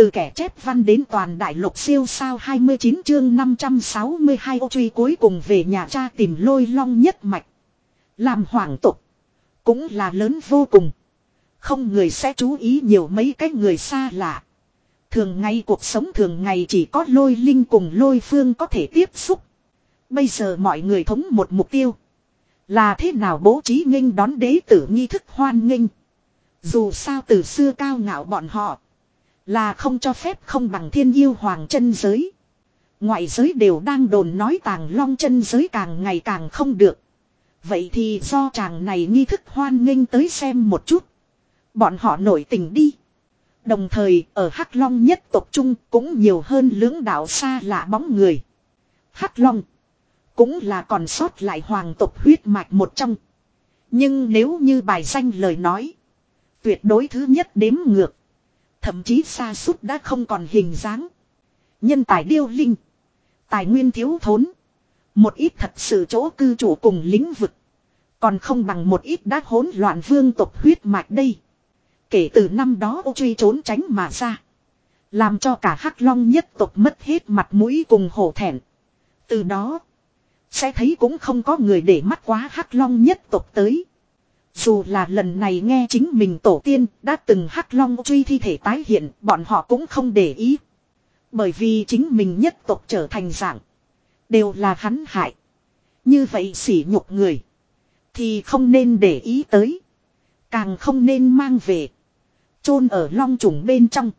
Từ kẻ chép văn đến toàn đại lục siêu sao 29 chương 562 ô truy cuối cùng về nhà cha tìm lôi long nhất mạch. Làm hoàng tục. Cũng là lớn vô cùng. Không người sẽ chú ý nhiều mấy cái người xa lạ. Thường ngày cuộc sống thường ngày chỉ có lôi linh cùng lôi phương có thể tiếp xúc. Bây giờ mọi người thống một mục tiêu. Là thế nào bố trí nghênh đón đế tử nghi thức hoan nghênh. Dù sao từ xưa cao ngạo bọn họ. Là không cho phép không bằng thiên yêu hoàng chân giới. Ngoại giới đều đang đồn nói tàng long chân giới càng ngày càng không được. Vậy thì do chàng này nghi thức hoan nghênh tới xem một chút. Bọn họ nổi tình đi. Đồng thời, ở Hắc Long nhất tộc trung cũng nhiều hơn lưỡng đạo xa lạ bóng người. Hắc Long cũng là còn sót lại hoàng tộc huyết mạch một trong. Nhưng nếu như bài danh lời nói. Tuyệt đối thứ nhất đếm ngược. Thậm chí xa suốt đã không còn hình dáng. Nhân tài điêu linh. Tài nguyên thiếu thốn. Một ít thật sự chỗ cư chủ cùng lĩnh vực. Còn không bằng một ít đã hỗn loạn vương tộc huyết mạch đây. Kể từ năm đó ô truy trốn tránh mà ra. Làm cho cả hắc long nhất tộc mất hết mặt mũi cùng hổ thẹn. Từ đó. Sẽ thấy cũng không có người để mắt quá hắc long nhất tộc tới. Dù là lần này nghe chính mình tổ tiên đã từng hắc long truy thi thể tái hiện, bọn họ cũng không để ý. Bởi vì chính mình nhất tộc trở thành dạng. Đều là hắn hại. Như vậy sỉ nhục người. Thì không nên để ý tới. Càng không nên mang về. chôn ở long trùng bên trong.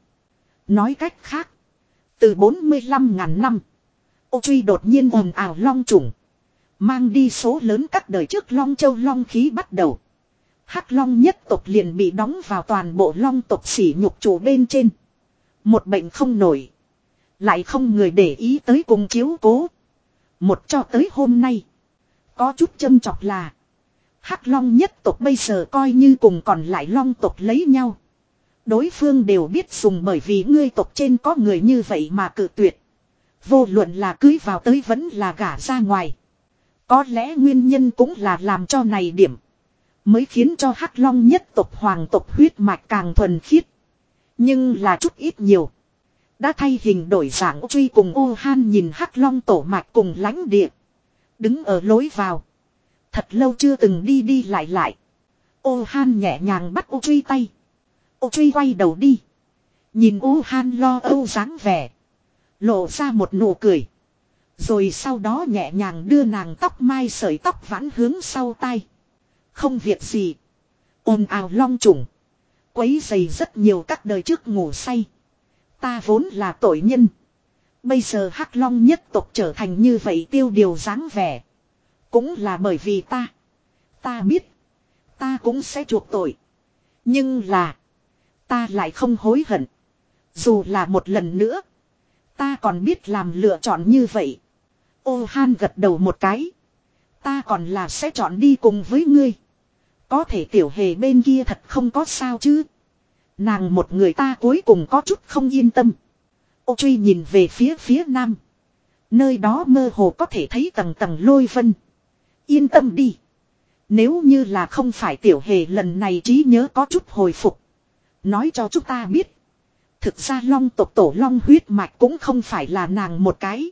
Nói cách khác. Từ 45 ngàn năm. Ô truy đột nhiên ồn ào long trùng. Mang đi số lớn các đời trước long châu long khí bắt đầu. Hắc long nhất tộc liền bị đóng vào toàn bộ long tộc sỉ nhục chủ bên trên. Một bệnh không nổi. Lại không người để ý tới cùng chiếu cố. Một cho tới hôm nay. Có chút châm chọc là. Hắc long nhất tộc bây giờ coi như cùng còn lại long tộc lấy nhau. Đối phương đều biết dùng bởi vì ngươi tộc trên có người như vậy mà cự tuyệt. Vô luận là cưới vào tới vẫn là gả ra ngoài. Có lẽ nguyên nhân cũng là làm cho này điểm. Mới khiến cho hắc long nhất tộc hoàng tộc huyết mạch càng thuần khiết. Nhưng là chút ít nhiều. Đã thay hình đổi dạng, truy cùng ô han nhìn hắc long tổ mạch cùng lãnh địa. Đứng ở lối vào. Thật lâu chưa từng đi đi lại lại. Ô han nhẹ nhàng bắt ô truy tay. Ô truy quay đầu đi. Nhìn ô han lo âu dáng vẻ. Lộ ra một nụ cười. Rồi sau đó nhẹ nhàng đưa nàng tóc mai sợi tóc vãn hướng sau tay. Không việc gì. ồn ào long trùng. Quấy dày rất nhiều các đời trước ngủ say. Ta vốn là tội nhân. Bây giờ hắc long nhất tộc trở thành như vậy tiêu điều dáng vẻ. Cũng là bởi vì ta. Ta biết. Ta cũng sẽ chuộc tội. Nhưng là. Ta lại không hối hận. Dù là một lần nữa. Ta còn biết làm lựa chọn như vậy. Ô han gật đầu một cái. Ta còn là sẽ chọn đi cùng với ngươi. Có thể tiểu hề bên kia thật không có sao chứ. Nàng một người ta cuối cùng có chút không yên tâm. Ô truy nhìn về phía phía nam. Nơi đó mơ hồ có thể thấy tầng tầng lôi vân. Yên tâm đi. Nếu như là không phải tiểu hề lần này trí nhớ có chút hồi phục. Nói cho chúng ta biết. Thực ra long tộc tổ long huyết mạch cũng không phải là nàng một cái.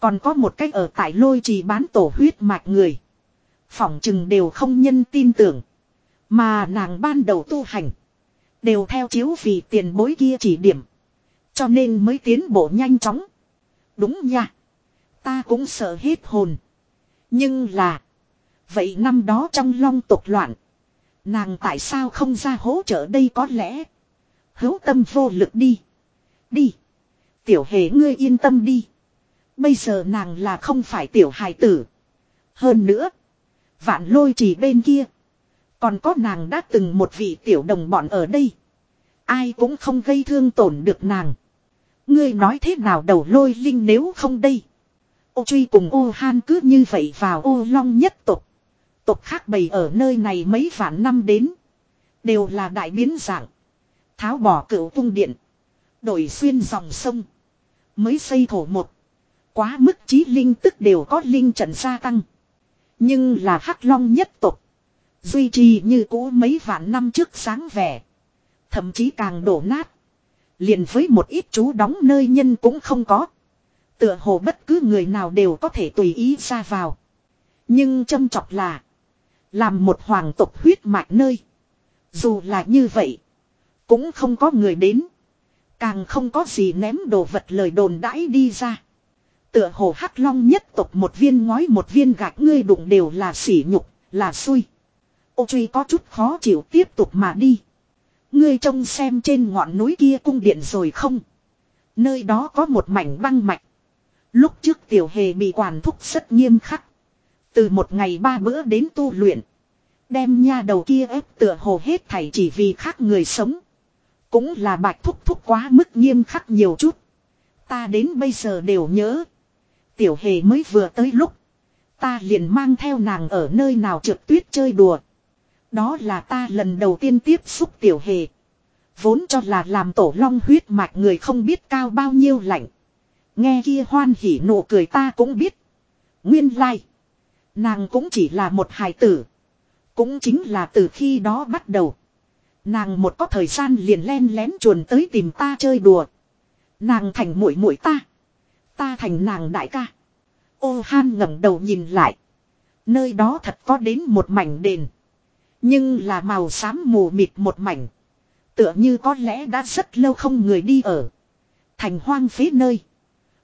Còn có một cách ở tại lôi trì bán tổ huyết mạch người. Phỏng chừng đều không nhân tin tưởng. Mà nàng ban đầu tu hành. Đều theo chiếu vì tiền bối kia chỉ điểm. Cho nên mới tiến bộ nhanh chóng. Đúng nha. Ta cũng sợ hết hồn. Nhưng là. Vậy năm đó trong long tục loạn. Nàng tại sao không ra hỗ trợ đây có lẽ. Hữu tâm vô lực đi. Đi. Tiểu hề ngươi yên tâm đi. Bây giờ nàng là không phải tiểu hài tử. Hơn nữa. Vạn lôi chỉ bên kia. Còn có nàng đã từng một vị tiểu đồng bọn ở đây. Ai cũng không gây thương tổn được nàng. Ngươi nói thế nào đầu lôi linh nếu không đây. Ô truy cùng ô han cứ như vậy vào ô long nhất tục. Tục khác bày ở nơi này mấy vạn năm đến. Đều là đại biến dạng. Tháo bỏ cửu cung điện. Đổi xuyên dòng sông. Mới xây thổ một. Quá mức trí linh tức đều có linh trận gia tăng. Nhưng là hắc long nhất tục. Duy trì như cũ mấy vạn năm trước sáng vẻ. Thậm chí càng đổ nát. liền với một ít chú đóng nơi nhân cũng không có. Tựa hồ bất cứ người nào đều có thể tùy ý ra vào. Nhưng châm chọc là. Làm một hoàng tộc huyết mạch nơi. Dù là như vậy. Cũng không có người đến. Càng không có gì ném đồ vật lời đồn đãi đi ra. Tựa hồ hắc long nhất tộc một viên ngói một viên gạch ngươi đụng đều là sỉ nhục, là xui. Ô truy có chút khó chịu tiếp tục mà đi. Ngươi trông xem trên ngọn núi kia cung điện rồi không? Nơi đó có một mảnh băng mạch. Lúc trước tiểu hề bị quản thúc rất nghiêm khắc. Từ một ngày ba bữa đến tu luyện. Đem nha đầu kia ép tựa hồ hết thảy chỉ vì khác người sống. Cũng là bạch thúc thúc quá mức nghiêm khắc nhiều chút. Ta đến bây giờ đều nhớ. Tiểu hề mới vừa tới lúc. Ta liền mang theo nàng ở nơi nào trượt tuyết chơi đùa. Đó là ta lần đầu tiên tiếp xúc tiểu hề. Vốn cho là làm tổ long huyết mạch người không biết cao bao nhiêu lạnh. Nghe kia hoan hỉ nụ cười ta cũng biết. Nguyên lai. Like. Nàng cũng chỉ là một hài tử. Cũng chính là từ khi đó bắt đầu. Nàng một có thời gian liền len lén chuồn tới tìm ta chơi đùa. Nàng thành muội muội ta. Ta thành nàng đại ca. Ô han ngẩng đầu nhìn lại. Nơi đó thật có đến một mảnh đền. Nhưng là màu xám mù mịt một mảnh. Tựa như có lẽ đã rất lâu không người đi ở. Thành hoang phế nơi.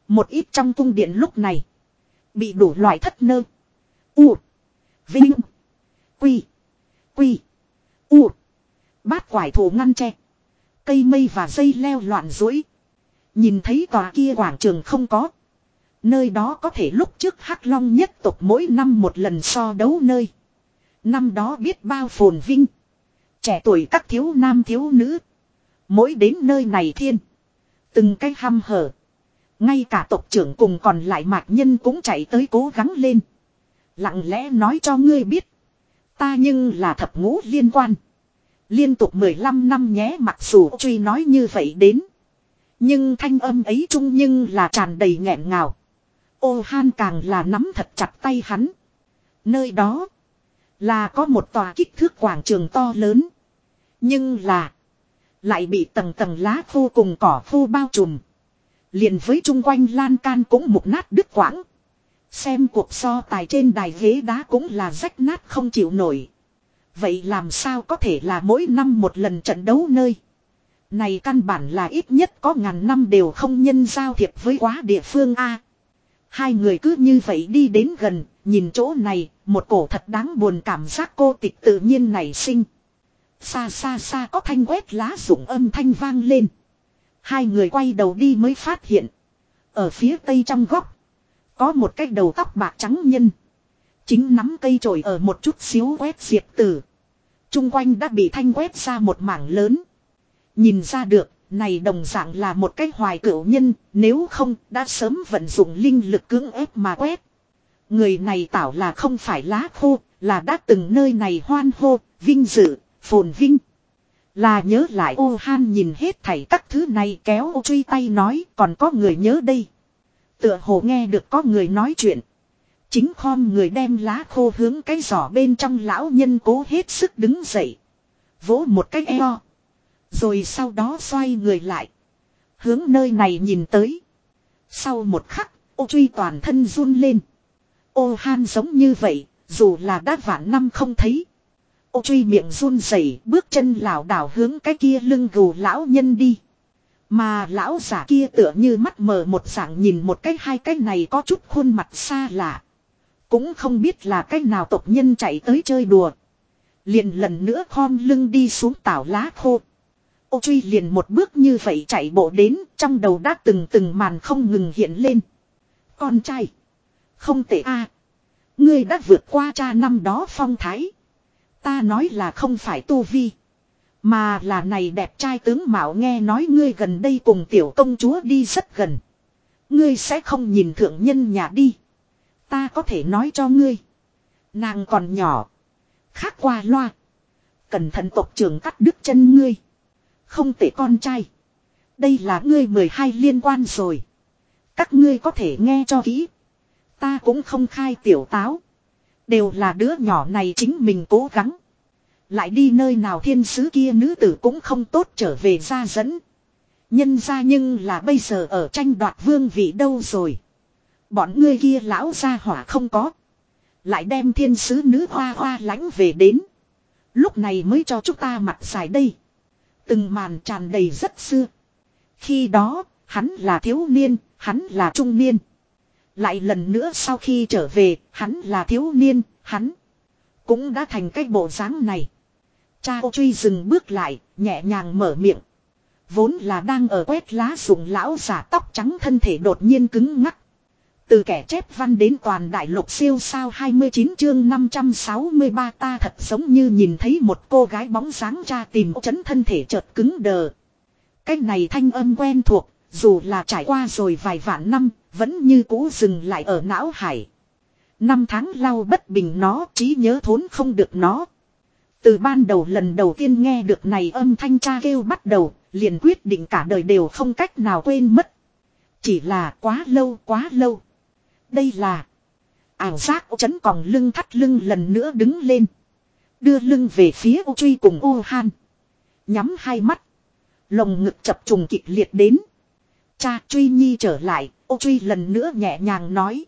Một ít trong cung điện lúc này. Bị đủ loại thất nơ. U. Vinh. Quy. Quy. U. Bát quải thủ ngăn tre. Cây mây và dây leo loạn rối. Nhìn thấy tòa kia quảng trường không có. Nơi đó có thể lúc trước hắc long nhất tục mỗi năm một lần so đấu nơi. Năm đó biết bao phồn vinh. Trẻ tuổi các thiếu nam thiếu nữ. Mỗi đến nơi này thiên. Từng cái hăm hở. Ngay cả tộc trưởng cùng còn lại mạc nhân cũng chạy tới cố gắng lên. Lặng lẽ nói cho ngươi biết. Ta nhưng là thập ngũ liên quan. Liên tục 15 năm nhé, mặc dù truy nói như vậy đến. Nhưng thanh âm ấy chung nhưng là tràn đầy nghẹn ngào. Ô han càng là nắm thật chặt tay hắn. Nơi đó. Là có một tòa kích thước quảng trường to lớn. Nhưng là. Lại bị tầng tầng lá khô cùng cỏ khô bao trùm. Liền với chung quanh lan can cũng mục nát đứt quãng. Xem cuộc so tài trên đài ghế đá cũng là rách nát không chịu nổi. Vậy làm sao có thể là mỗi năm một lần trận đấu nơi. Này căn bản là ít nhất có ngàn năm đều không nhân giao thiệp với quá địa phương A. Hai người cứ như vậy đi đến gần, nhìn chỗ này, một cổ thật đáng buồn cảm giác cô tịch tự nhiên nảy sinh. Xa xa xa có thanh quét lá rụng âm thanh vang lên. Hai người quay đầu đi mới phát hiện. Ở phía tây trong góc. Có một cái đầu tóc bạc trắng nhân. Chính nắm cây trổi ở một chút xíu quét diệt tử. Trung quanh đã bị thanh quét ra một mảng lớn. Nhìn ra được, này đồng dạng là một cái hoài cửu nhân, nếu không đã sớm vận dụng linh lực cưỡng ép mà quét. Người này tảo là không phải lá khô, là đã từng nơi này hoan hô, vinh dự, phồn vinh. Là nhớ lại ô han nhìn hết thảy các thứ này kéo ô truy tay nói còn có người nhớ đây. Tựa hồ nghe được có người nói chuyện. Chính khom người đem lá khô hướng cái giỏ bên trong lão nhân cố hết sức đứng dậy. Vỗ một cái eo. Rồi sau đó xoay người lại. Hướng nơi này nhìn tới. Sau một khắc, ô truy toàn thân run lên. Ô han giống như vậy, dù là đã vạn năm không thấy. Ô truy miệng run rẩy bước chân lảo đảo hướng cái kia lưng gù lão nhân đi. Mà lão giả kia tựa như mắt mờ một dạng nhìn một cái hai cái này có chút khuôn mặt xa lạ. Cũng không biết là cái nào tộc nhân chạy tới chơi đùa. Liền lần nữa khom lưng đi xuống tảo lá khô. Ô truy liền một bước như vậy chạy bộ đến, trong đầu đã từng từng màn không ngừng hiện lên. Con trai. Không tệ a Ngươi đã vượt qua cha năm đó phong thái. Ta nói là không phải tu vi. Mà là này đẹp trai tướng mạo nghe nói ngươi gần đây cùng tiểu công chúa đi rất gần. Ngươi sẽ không nhìn thượng nhân nhà đi. Ta có thể nói cho ngươi. Nàng còn nhỏ. Khác qua loa. Cẩn thận tộc trưởng cắt đứt chân ngươi. Không thể con trai. Đây là ngươi 12 liên quan rồi. Các ngươi có thể nghe cho kỹ. Ta cũng không khai tiểu táo. Đều là đứa nhỏ này chính mình cố gắng. Lại đi nơi nào thiên sứ kia nữ tử cũng không tốt trở về ra dẫn. Nhân ra nhưng là bây giờ ở tranh đoạt vương vị đâu rồi. Bọn ngươi kia lão gia hỏa không có. Lại đem thiên sứ nữ hoa hoa lãnh về đến. Lúc này mới cho chúng ta mặt dài đây. Từng màn tràn đầy rất xưa. Khi đó, hắn là thiếu niên, hắn là trung niên. Lại lần nữa sau khi trở về, hắn là thiếu niên, hắn cũng đã thành cái bộ dáng này. Cha ô truy dừng bước lại, nhẹ nhàng mở miệng. Vốn là đang ở quét lá dùng lão giả tóc trắng thân thể đột nhiên cứng ngắc. Từ kẻ chép văn đến toàn đại lục siêu sao 29 chương 563 ta thật giống như nhìn thấy một cô gái bóng dáng cha tìm chấn thân thể chợt cứng đờ. cách này thanh âm quen thuộc, dù là trải qua rồi vài vạn năm, vẫn như cũ dừng lại ở não hải. Năm tháng lau bất bình nó, trí nhớ thốn không được nó. Từ ban đầu lần đầu tiên nghe được này âm thanh cha kêu bắt đầu, liền quyết định cả đời đều không cách nào quên mất. Chỉ là quá lâu quá lâu. Đây là ảo giác chấn còng lưng thắt lưng lần nữa đứng lên. Đưa lưng về phía ô truy cùng ô han. Nhắm hai mắt. Lồng ngực chập trùng kịch liệt đến. Cha truy nhi trở lại, ô truy lần nữa nhẹ nhàng nói.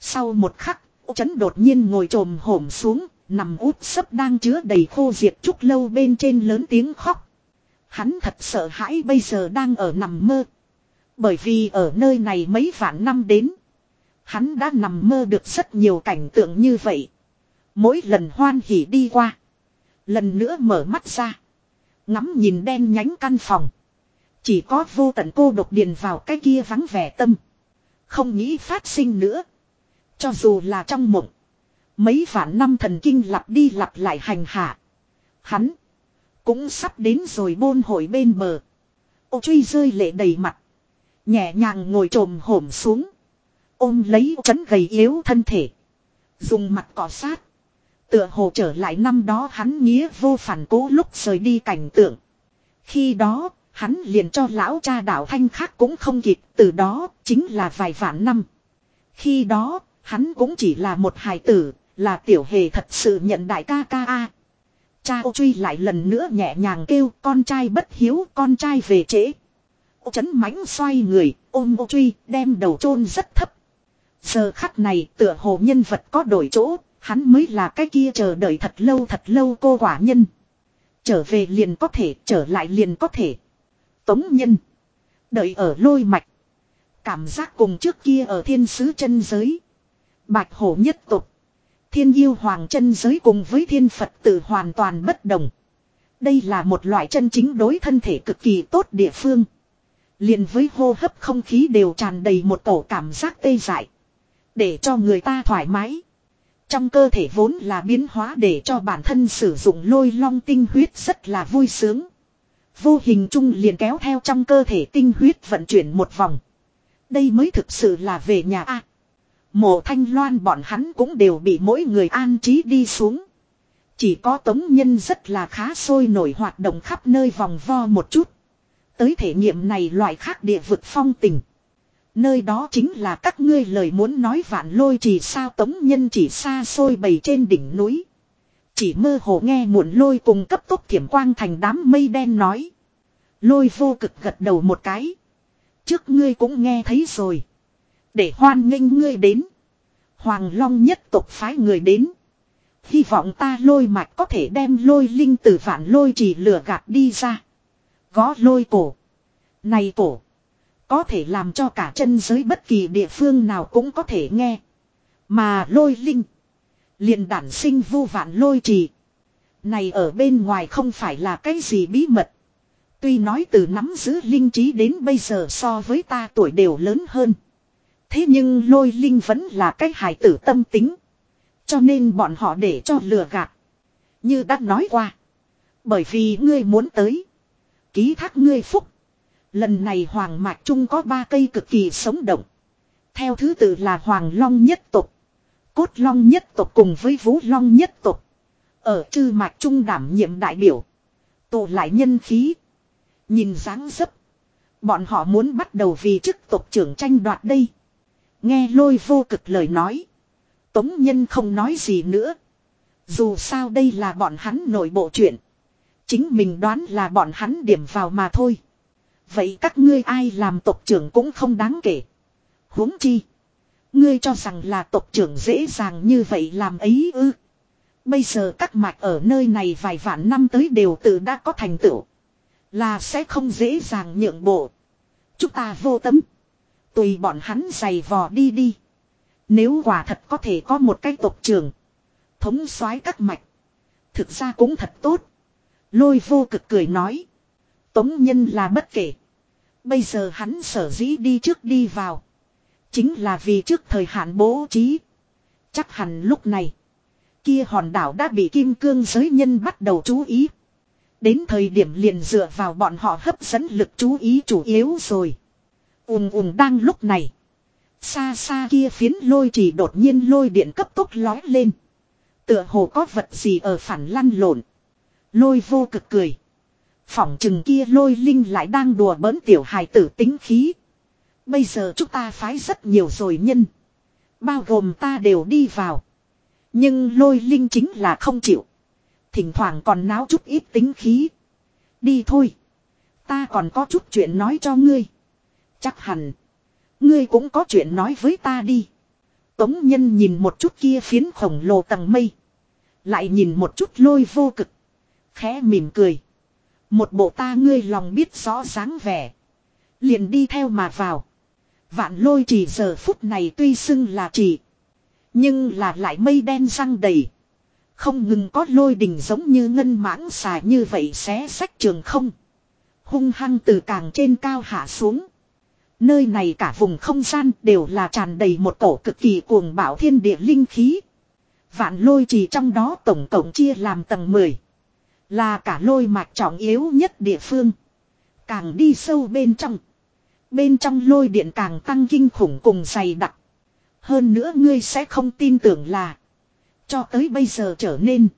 Sau một khắc, ô chấn đột nhiên ngồi trồm hổm xuống, nằm út sấp đang chứa đầy khô diệt trúc lâu bên trên lớn tiếng khóc. Hắn thật sợ hãi bây giờ đang ở nằm mơ. Bởi vì ở nơi này mấy vạn năm đến. Hắn đã nằm mơ được rất nhiều cảnh tượng như vậy. Mỗi lần hoan hỉ đi qua. Lần nữa mở mắt ra. Ngắm nhìn đen nhánh căn phòng. Chỉ có vô tận cô độc điền vào cái kia vắng vẻ tâm. Không nghĩ phát sinh nữa. Cho dù là trong mộng. Mấy vạn năm thần kinh lặp đi lặp lại hành hạ. Hắn. Cũng sắp đến rồi bôn hội bên bờ. Ô truy rơi lệ đầy mặt. Nhẹ nhàng ngồi trồm hổm xuống. Ôm lấy chấn gầy yếu thân thể. Dùng mặt cọ sát. Tựa hồ trở lại năm đó hắn nghĩa vô phản cố lúc rời đi cảnh tượng. Khi đó, hắn liền cho lão cha đạo thanh khác cũng không kịp, từ đó, chính là vài vạn năm. Khi đó, hắn cũng chỉ là một hài tử, là tiểu hề thật sự nhận đại ca ca a. Cha ô truy lại lần nữa nhẹ nhàng kêu con trai bất hiếu, con trai về trễ. Ô chấn mánh xoay người, ôm ô truy, đem đầu chôn rất thấp. Giờ khắc này tựa hồ nhân vật có đổi chỗ, hắn mới là cái kia chờ đợi thật lâu thật lâu cô quả nhân. Trở về liền có thể, trở lại liền có thể. Tống nhân. Đợi ở lôi mạch. Cảm giác cùng trước kia ở thiên sứ chân giới. Bạch hổ nhất tục. Thiên yêu hoàng chân giới cùng với thiên Phật tử hoàn toàn bất đồng. Đây là một loại chân chính đối thân thể cực kỳ tốt địa phương. liền với hô hấp không khí đều tràn đầy một tổ cảm giác tê dại. Để cho người ta thoải mái. Trong cơ thể vốn là biến hóa để cho bản thân sử dụng lôi long tinh huyết rất là vui sướng. Vô hình chung liền kéo theo trong cơ thể tinh huyết vận chuyển một vòng. Đây mới thực sự là về nhà A. Mộ thanh loan bọn hắn cũng đều bị mỗi người an trí đi xuống. Chỉ có tống nhân rất là khá sôi nổi hoạt động khắp nơi vòng vo một chút. Tới thể nghiệm này loại khác địa vực phong tình. Nơi đó chính là các ngươi lời muốn nói vạn lôi chỉ sao tống nhân chỉ xa xôi bầy trên đỉnh núi. Chỉ mơ hồ nghe muộn lôi cùng cấp tốc thiểm quang thành đám mây đen nói. Lôi vô cực gật đầu một cái. Trước ngươi cũng nghe thấy rồi. Để hoan nghênh ngươi đến. Hoàng Long nhất tộc phái người đến. Hy vọng ta lôi mạch có thể đem lôi linh từ vạn lôi chỉ lửa gạt đi ra. Gó lôi cổ. Này cổ. Có thể làm cho cả chân giới bất kỳ địa phương nào cũng có thể nghe. Mà lôi linh. liền đản sinh vô vạn lôi trì. Này ở bên ngoài không phải là cái gì bí mật. Tuy nói từ nắm giữ linh trí đến bây giờ so với ta tuổi đều lớn hơn. Thế nhưng lôi linh vẫn là cái hài tử tâm tính. Cho nên bọn họ để cho lừa gạt. Như đã nói qua. Bởi vì ngươi muốn tới. Ký thác ngươi phúc. Lần này Hoàng Mạch Trung có ba cây cực kỳ sống động. Theo thứ tự là Hoàng Long nhất tục. Cốt Long nhất tục cùng với Vũ Long nhất tục. Ở chư Mạch Trung đảm nhiệm đại biểu. tụ lại nhân khí. Nhìn dáng dấp. Bọn họ muốn bắt đầu vì chức tộc trưởng tranh đoạt đây. Nghe lôi vô cực lời nói. Tống nhân không nói gì nữa. Dù sao đây là bọn hắn nội bộ chuyện. Chính mình đoán là bọn hắn điểm vào mà thôi. Vậy các ngươi ai làm tộc trưởng cũng không đáng kể. huống chi. Ngươi cho rằng là tộc trưởng dễ dàng như vậy làm ấy ư. Bây giờ các mạch ở nơi này vài vạn năm tới đều tự đã có thành tựu. Là sẽ không dễ dàng nhượng bộ. Chúng ta vô tấm. Tùy bọn hắn giày vò đi đi. Nếu quả thật có thể có một cái tộc trưởng. Thống soái các mạch. Thực ra cũng thật tốt. Lôi vô cực cười nói. Tống nhân là bất kể. Bây giờ hắn sở dĩ đi trước đi vào. Chính là vì trước thời hạn bố trí. Chắc hẳn lúc này. Kia hòn đảo đã bị kim cương giới nhân bắt đầu chú ý. Đến thời điểm liền dựa vào bọn họ hấp dẫn lực chú ý chủ yếu rồi. Ùm ùm đang lúc này. Xa xa kia phiến lôi chỉ đột nhiên lôi điện cấp tốc lói lên. Tựa hồ có vật gì ở phản lăn lộn. Lôi vô cực cười. Phỏng chừng kia lôi linh lại đang đùa bỡn tiểu hài tử tính khí. Bây giờ chúng ta phái rất nhiều rồi nhân. Bao gồm ta đều đi vào. Nhưng lôi linh chính là không chịu. Thỉnh thoảng còn náo chút ít tính khí. Đi thôi. Ta còn có chút chuyện nói cho ngươi. Chắc hẳn. Ngươi cũng có chuyện nói với ta đi. Tống nhân nhìn một chút kia phiến khổng lồ tầng mây. Lại nhìn một chút lôi vô cực. Khẽ mỉm cười. Một bộ ta ngươi lòng biết rõ dáng vẻ. Liền đi theo mà vào. Vạn lôi chỉ giờ phút này tuy xưng là chỉ. Nhưng là lại mây đen răng đầy. Không ngừng có lôi đình giống như ngân mãng xà như vậy xé sách trường không. Hung hăng từ càng trên cao hạ xuống. Nơi này cả vùng không gian đều là tràn đầy một cổ cực kỳ cuồng bạo thiên địa linh khí. Vạn lôi chỉ trong đó tổng cộng chia làm tầng 10. Là cả lôi mạch trọng yếu nhất địa phương. Càng đi sâu bên trong. Bên trong lôi điện càng tăng kinh khủng cùng dày đặc. Hơn nữa ngươi sẽ không tin tưởng là. Cho tới bây giờ trở nên.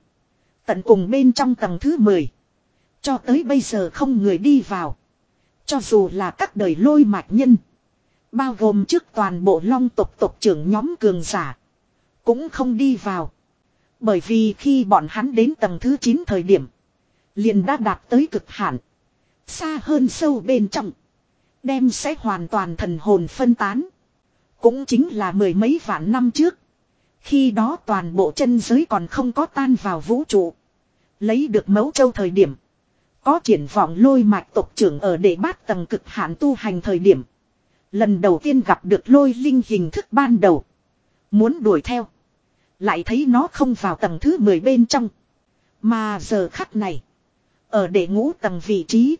Tận cùng bên trong tầng thứ 10. Cho tới bây giờ không người đi vào. Cho dù là các đời lôi mạch nhân. Bao gồm trước toàn bộ long tộc tộc trưởng nhóm cường giả. Cũng không đi vào. Bởi vì khi bọn hắn đến tầng thứ 9 thời điểm. Liền đã đạt tới cực hạn. Xa hơn sâu bên trong. Đem sẽ hoàn toàn thần hồn phân tán. Cũng chính là mười mấy vạn năm trước. Khi đó toàn bộ chân giới còn không có tan vào vũ trụ. Lấy được mấu châu thời điểm. Có triển vọng lôi mạch tộc trưởng ở đệ bát tầng cực hạn tu hành thời điểm. Lần đầu tiên gặp được lôi linh hình thức ban đầu. Muốn đuổi theo. Lại thấy nó không vào tầng thứ 10 bên trong. Mà giờ khắc này. Ở đệ ngũ tầng vị trí.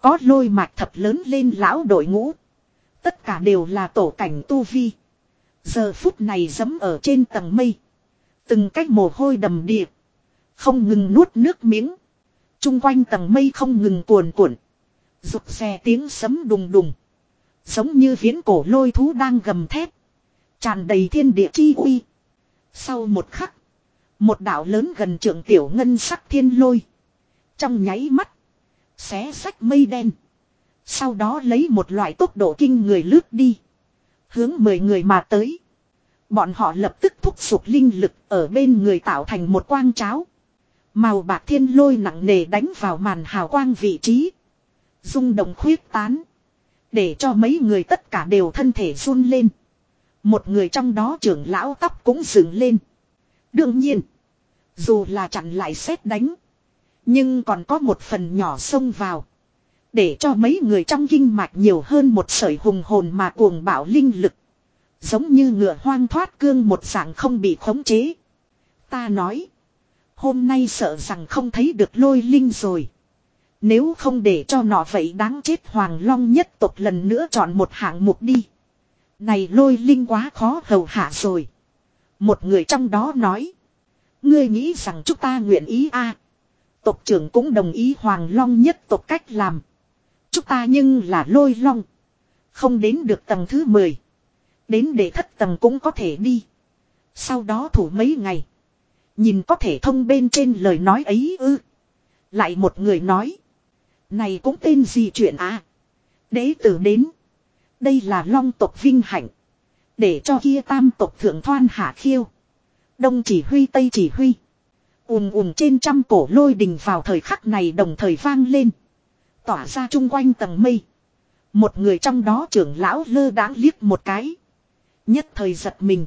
Có lôi mạch thập lớn lên lão đội ngũ. Tất cả đều là tổ cảnh tu vi. Giờ phút này dấm ở trên tầng mây. Từng cách mồ hôi đầm điệp, Không ngừng nuốt nước miếng. Trung quanh tầng mây không ngừng cuồn cuộn. Rụt xe tiếng sấm đùng đùng. Giống như viễn cổ lôi thú đang gầm thép. Tràn đầy thiên địa chi uy. Sau một khắc. Một đảo lớn gần trượng tiểu ngân sắc thiên lôi. Trong nháy mắt. Xé sách mây đen. Sau đó lấy một loại tốc độ kinh người lướt đi. Hướng mười người mà tới. Bọn họ lập tức thúc giục linh lực ở bên người tạo thành một quang cháo. Màu bạc thiên lôi nặng nề đánh vào màn hào quang vị trí. rung động khuyết tán. Để cho mấy người tất cả đều thân thể run lên. Một người trong đó trưởng lão tóc cũng dựng lên. Đương nhiên. Dù là chặn lại xét đánh. Nhưng còn có một phần nhỏ xông vào. Để cho mấy người trong kinh mạch nhiều hơn một sợi hùng hồn mà cuồng bạo linh lực. Giống như ngựa hoang thoát cương một dạng không bị khống chế. Ta nói. Hôm nay sợ rằng không thấy được lôi linh rồi. Nếu không để cho nó vậy đáng chết hoàng long nhất tộc lần nữa chọn một hạng mục đi. Này lôi linh quá khó hầu hạ rồi. Một người trong đó nói. Ngươi nghĩ rằng chúng ta nguyện ý a à, Tộc trưởng cũng đồng ý hoàng long nhất tộc cách làm. Chúng ta nhưng là lôi long. Không đến được tầng thứ 10. Đến để thất tầng cũng có thể đi. Sau đó thủ mấy ngày. Nhìn có thể thông bên trên lời nói ấy ư. Lại một người nói. Này cũng tên gì chuyện à. Đế tử đến. Đây là long tộc vinh hạnh. Để cho kia tam tộc thượng thoan hạ khiêu. Đông chỉ huy, tây chỉ huy ùm ùm trên trăm cổ lôi đình vào thời khắc này đồng thời vang lên. Tỏa ra chung quanh tầng mây. Một người trong đó trưởng lão lơ đãng liếc một cái. Nhất thời giật mình.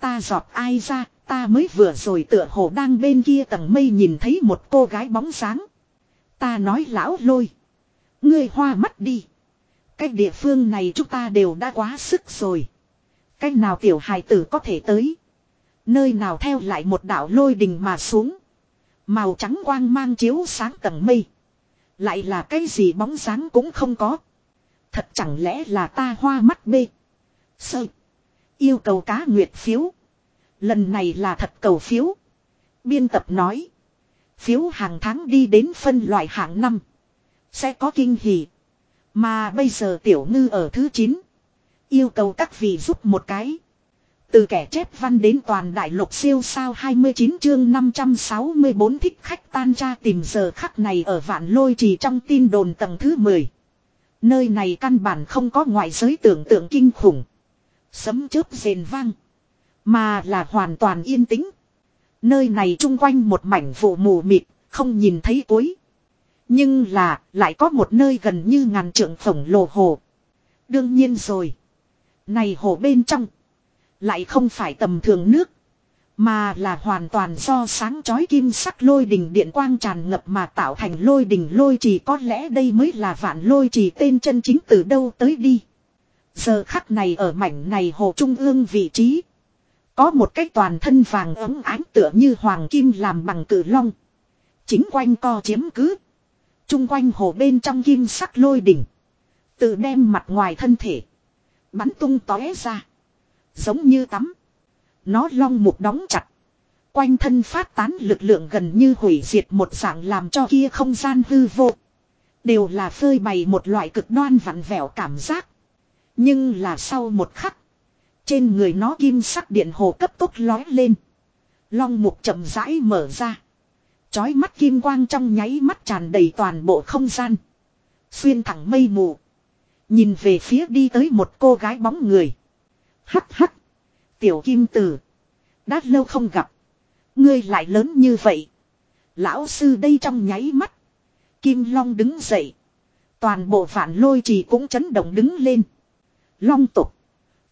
Ta giọt ai ra, ta mới vừa rồi tựa hồ đang bên kia tầng mây nhìn thấy một cô gái bóng sáng. Ta nói lão lôi. Ngươi hoa mắt đi. Cái địa phương này chúng ta đều đã quá sức rồi. Cách nào tiểu hài tử có thể tới. Nơi nào theo lại một đảo lôi đình mà xuống. Màu trắng quang mang chiếu sáng tầng mây. Lại là cái gì bóng dáng cũng không có. Thật chẳng lẽ là ta hoa mắt bê. Sơ. Yêu cầu cá nguyệt phiếu. Lần này là thật cầu phiếu. Biên tập nói. Phiếu hàng tháng đi đến phân loại hạng năm. Sẽ có kinh hỉ. Mà bây giờ tiểu ngư ở thứ 9. Yêu cầu các vị giúp một cái. Từ kẻ chép văn đến toàn đại lục siêu sao 29 chương 564 thích khách tan tra tìm giờ khắc này ở vạn lôi trì trong tin đồn tầng thứ 10. Nơi này căn bản không có ngoại giới tưởng tượng kinh khủng. Sấm chớp rền vang. Mà là hoàn toàn yên tĩnh. Nơi này chung quanh một mảnh vụ mù mịt, không nhìn thấy cuối. Nhưng là, lại có một nơi gần như ngàn trượng khổng lồ hồ. Đương nhiên rồi. Này hồ bên trong. Lại không phải tầm thường nước. Mà là hoàn toàn do sáng chói kim sắc lôi đình điện quang tràn ngập mà tạo thành lôi đình lôi trì có lẽ đây mới là vạn lôi trì tên chân chính từ đâu tới đi. Giờ khắc này ở mảnh này hồ trung ương vị trí. Có một cái toàn thân vàng ấm ánh tựa như hoàng kim làm bằng cử long. Chính quanh co chiếm cứ. Trung quanh hồ bên trong kim sắc lôi đỉnh. Tự đem mặt ngoài thân thể. Bắn tung tóe ra. Giống như tắm. Nó long mục đóng chặt. Quanh thân phát tán lực lượng gần như hủy diệt một dạng làm cho kia không gian hư vô. Đều là phơi bày một loại cực đoan vặn vẹo cảm giác. Nhưng là sau một khắc. Trên người nó kim sắc điện hồ cấp tốc lói lên. Long mục chậm rãi mở ra. Chói mắt kim quang trong nháy mắt tràn đầy toàn bộ không gian. Xuyên thẳng mây mù. Nhìn về phía đi tới một cô gái bóng người. Hắc hắc. Tiểu kim tử. Đã lâu không gặp. Ngươi lại lớn như vậy. Lão sư đây trong nháy mắt. Kim Long đứng dậy. Toàn bộ phản lôi trì cũng chấn động đứng lên. Long tục.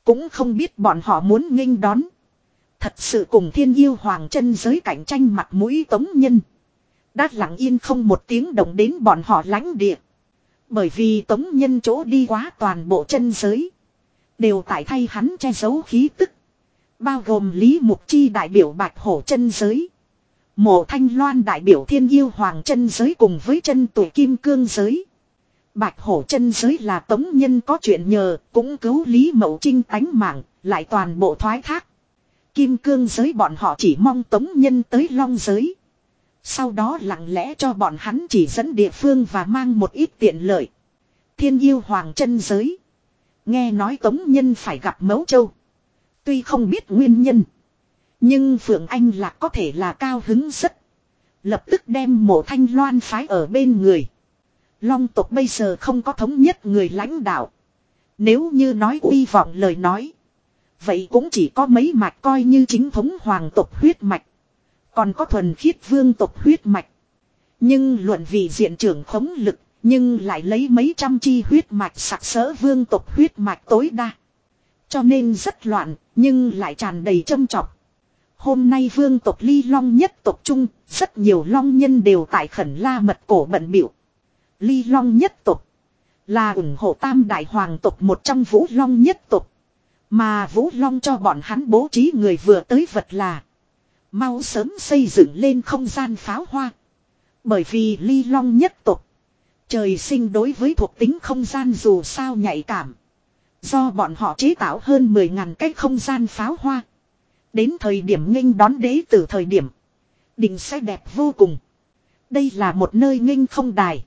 Cũng không biết bọn họ muốn nghênh đón. Thật sự cùng thiên yêu hoàng chân giới cạnh tranh mặt mũi tống nhân. Đã lặng yên không một tiếng động đến bọn họ lánh địa. Bởi vì tống nhân chỗ đi quá toàn bộ chân giới. Đều tại thay hắn che giấu khí tức. Bao gồm Lý Mục Chi đại biểu bạch hổ chân giới. Mộ Thanh Loan đại biểu thiên yêu hoàng chân giới cùng với chân tuổi kim cương giới. Bạch hổ chân giới là tống nhân có chuyện nhờ, cũng cứu Lý Mậu Trinh tánh mạng, lại toàn bộ thoái thác. Kim cương giới bọn họ chỉ mong tống nhân tới long giới. Sau đó lặng lẽ cho bọn hắn chỉ dẫn địa phương và mang một ít tiện lợi. Thiên yêu hoàng chân giới. Nghe nói tống nhân phải gặp mấu châu. Tuy không biết nguyên nhân. Nhưng Phượng Anh Lạc có thể là cao hứng rất. Lập tức đem mộ thanh loan phái ở bên người. Long tộc bây giờ không có thống nhất người lãnh đạo. Nếu như nói uy vọng lời nói. Vậy cũng chỉ có mấy mạch coi như chính thống hoàng tộc huyết mạch. Còn có thuần khiết vương tộc huyết mạch. Nhưng luận vì diện trưởng khống lực. Nhưng lại lấy mấy trăm chi huyết mạch sặc sỡ vương tộc huyết mạch tối đa. Cho nên rất loạn, nhưng lại tràn đầy châm trọc. Hôm nay vương tộc ly long nhất tộc trung, rất nhiều long nhân đều tại khẩn la mật cổ bận biểu. Ly long nhất tộc là ủng hộ tam đại hoàng tộc một trong vũ long nhất tộc. Mà vũ long cho bọn hắn bố trí người vừa tới vật là mau sớm xây dựng lên không gian pháo hoa. Bởi vì ly long nhất tộc trời sinh đối với thuộc tính không gian dù sao nhạy cảm. Do bọn họ chế tạo hơn 10.000 cái không gian pháo hoa. Đến thời điểm nghênh đón đế từ thời điểm. Đình sẽ đẹp vô cùng. Đây là một nơi nghênh không đài.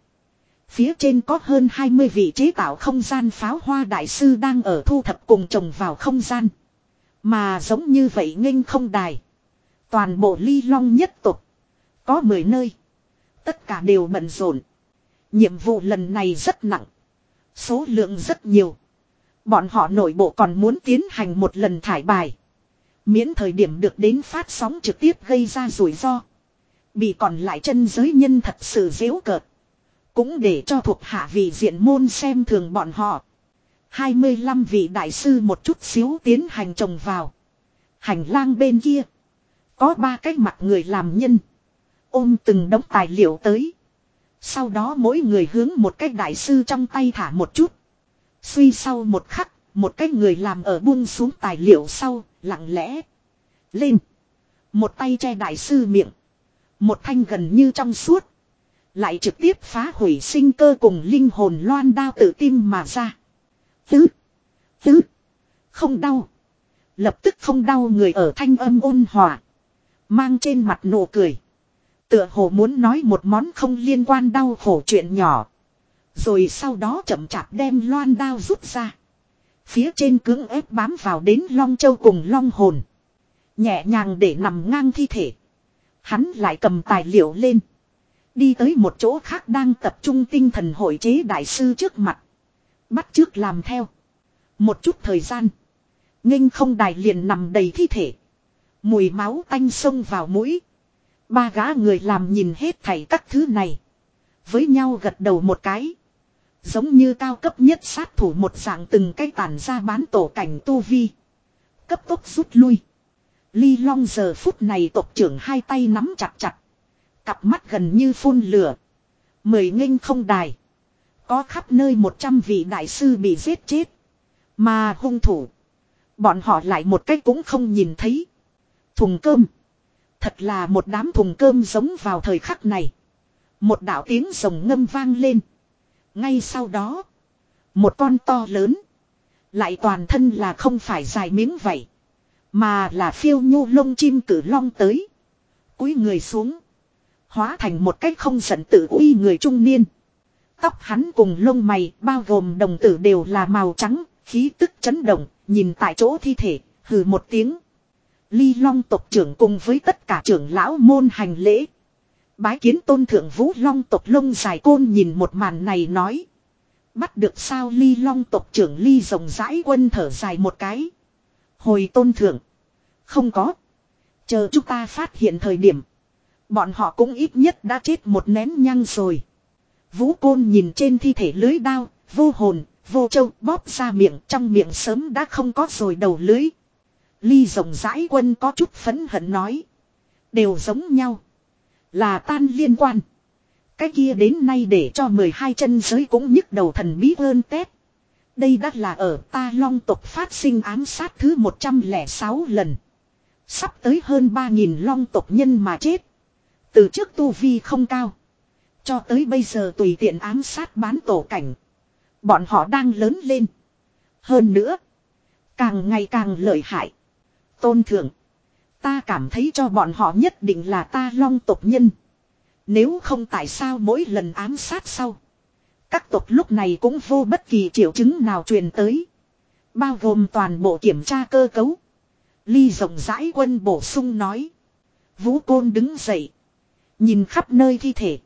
Phía trên có hơn 20 vị chế tạo không gian pháo hoa đại sư đang ở thu thập cùng trồng vào không gian. Mà giống như vậy nghênh không đài. Toàn bộ ly long nhất tục. Có 10 nơi. Tất cả đều bận rộn. Nhiệm vụ lần này rất nặng. Số lượng rất nhiều. Bọn họ nội bộ còn muốn tiến hành một lần thải bài. Miễn thời điểm được đến phát sóng trực tiếp gây ra rủi ro. Bị còn lại chân giới nhân thật sự dễu cợt. Cũng để cho thuộc hạ vị diện môn xem thường bọn họ. 25 vị đại sư một chút xíu tiến hành trồng vào. Hành lang bên kia. Có ba cái mặt người làm nhân. Ôm từng đống tài liệu tới. Sau đó mỗi người hướng một cái đại sư trong tay thả một chút. Suy sau một khắc, một cái người làm ở buông xuống tài liệu sau, lặng lẽ. Lên. Một tay che đại sư miệng. Một thanh gần như trong suốt. Lại trực tiếp phá hủy sinh cơ cùng linh hồn loan đao tự tim mà ra. Tứ. Tứ. Không đau. Lập tức không đau người ở thanh âm ôn hòa. Mang trên mặt nụ cười. Tựa hồ muốn nói một món không liên quan đau khổ chuyện nhỏ. Rồi sau đó chậm chạp đem loan đao rút ra. Phía trên cứng ép bám vào đến long châu cùng long hồn. Nhẹ nhàng để nằm ngang thi thể. Hắn lại cầm tài liệu lên. Đi tới một chỗ khác đang tập trung tinh thần hội chế đại sư trước mặt. Bắt trước làm theo. Một chút thời gian. nghênh không đài liền nằm đầy thi thể. Mùi máu tanh xông vào mũi. Ba gã người làm nhìn hết thảy các thứ này. Với nhau gật đầu một cái. Giống như cao cấp nhất sát thủ một dạng từng cái tàn ra bán tổ cảnh tu vi. Cấp tốc rút lui. Ly Long giờ phút này tộc trưởng hai tay nắm chặt chặt. Cặp mắt gần như phun lửa. Mười nghênh không đài. Có khắp nơi một trăm vị đại sư bị giết chết. Mà hung thủ. Bọn họ lại một cách cũng không nhìn thấy. Thùng cơm. Thật là một đám thùng cơm giống vào thời khắc này. Một đạo tiếng rồng ngâm vang lên. Ngay sau đó. Một con to lớn. Lại toàn thân là không phải dài miếng vậy. Mà là phiêu nhu lông chim cử long tới. cúi người xuống. Hóa thành một cách không giận tự uy người trung niên. Tóc hắn cùng lông mày bao gồm đồng tử đều là màu trắng, khí tức chấn động, nhìn tại chỗ thi thể, hừ một tiếng. Ly Long tộc trưởng cùng với tất cả trưởng lão môn hành lễ. Bái kiến tôn thượng vũ long tộc lông dài côn nhìn một màn này nói. Bắt được sao ly long tộc trưởng ly rồng rãi quân thở dài một cái. Hồi tôn thượng. Không có. Chờ chúng ta phát hiện thời điểm. Bọn họ cũng ít nhất đã chết một nén nhăng rồi. Vũ côn nhìn trên thi thể lưới đao, vô hồn, vô châu bóp ra miệng trong miệng sớm đã không có rồi đầu lưới. Ly rộng rãi quân có chút phấn hận nói. Đều giống nhau. Là tan liên quan. Cái kia đến nay để cho 12 chân giới cũng nhức đầu thần bí hơn tết. Đây đã là ở ta long tộc phát sinh ám sát thứ 106 lần. Sắp tới hơn 3.000 long tộc nhân mà chết. Từ trước tu vi không cao. Cho tới bây giờ tùy tiện ám sát bán tổ cảnh. Bọn họ đang lớn lên. Hơn nữa. Càng ngày càng lợi hại. Tôn thượng. Ta cảm thấy cho bọn họ nhất định là ta long tộc nhân. Nếu không tại sao mỗi lần ám sát sau. Các tộc lúc này cũng vô bất kỳ triệu chứng nào truyền tới. Bao gồm toàn bộ kiểm tra cơ cấu. Ly rộng rãi quân bổ sung nói. Vũ côn đứng dậy. Nhìn khắp nơi thi thể.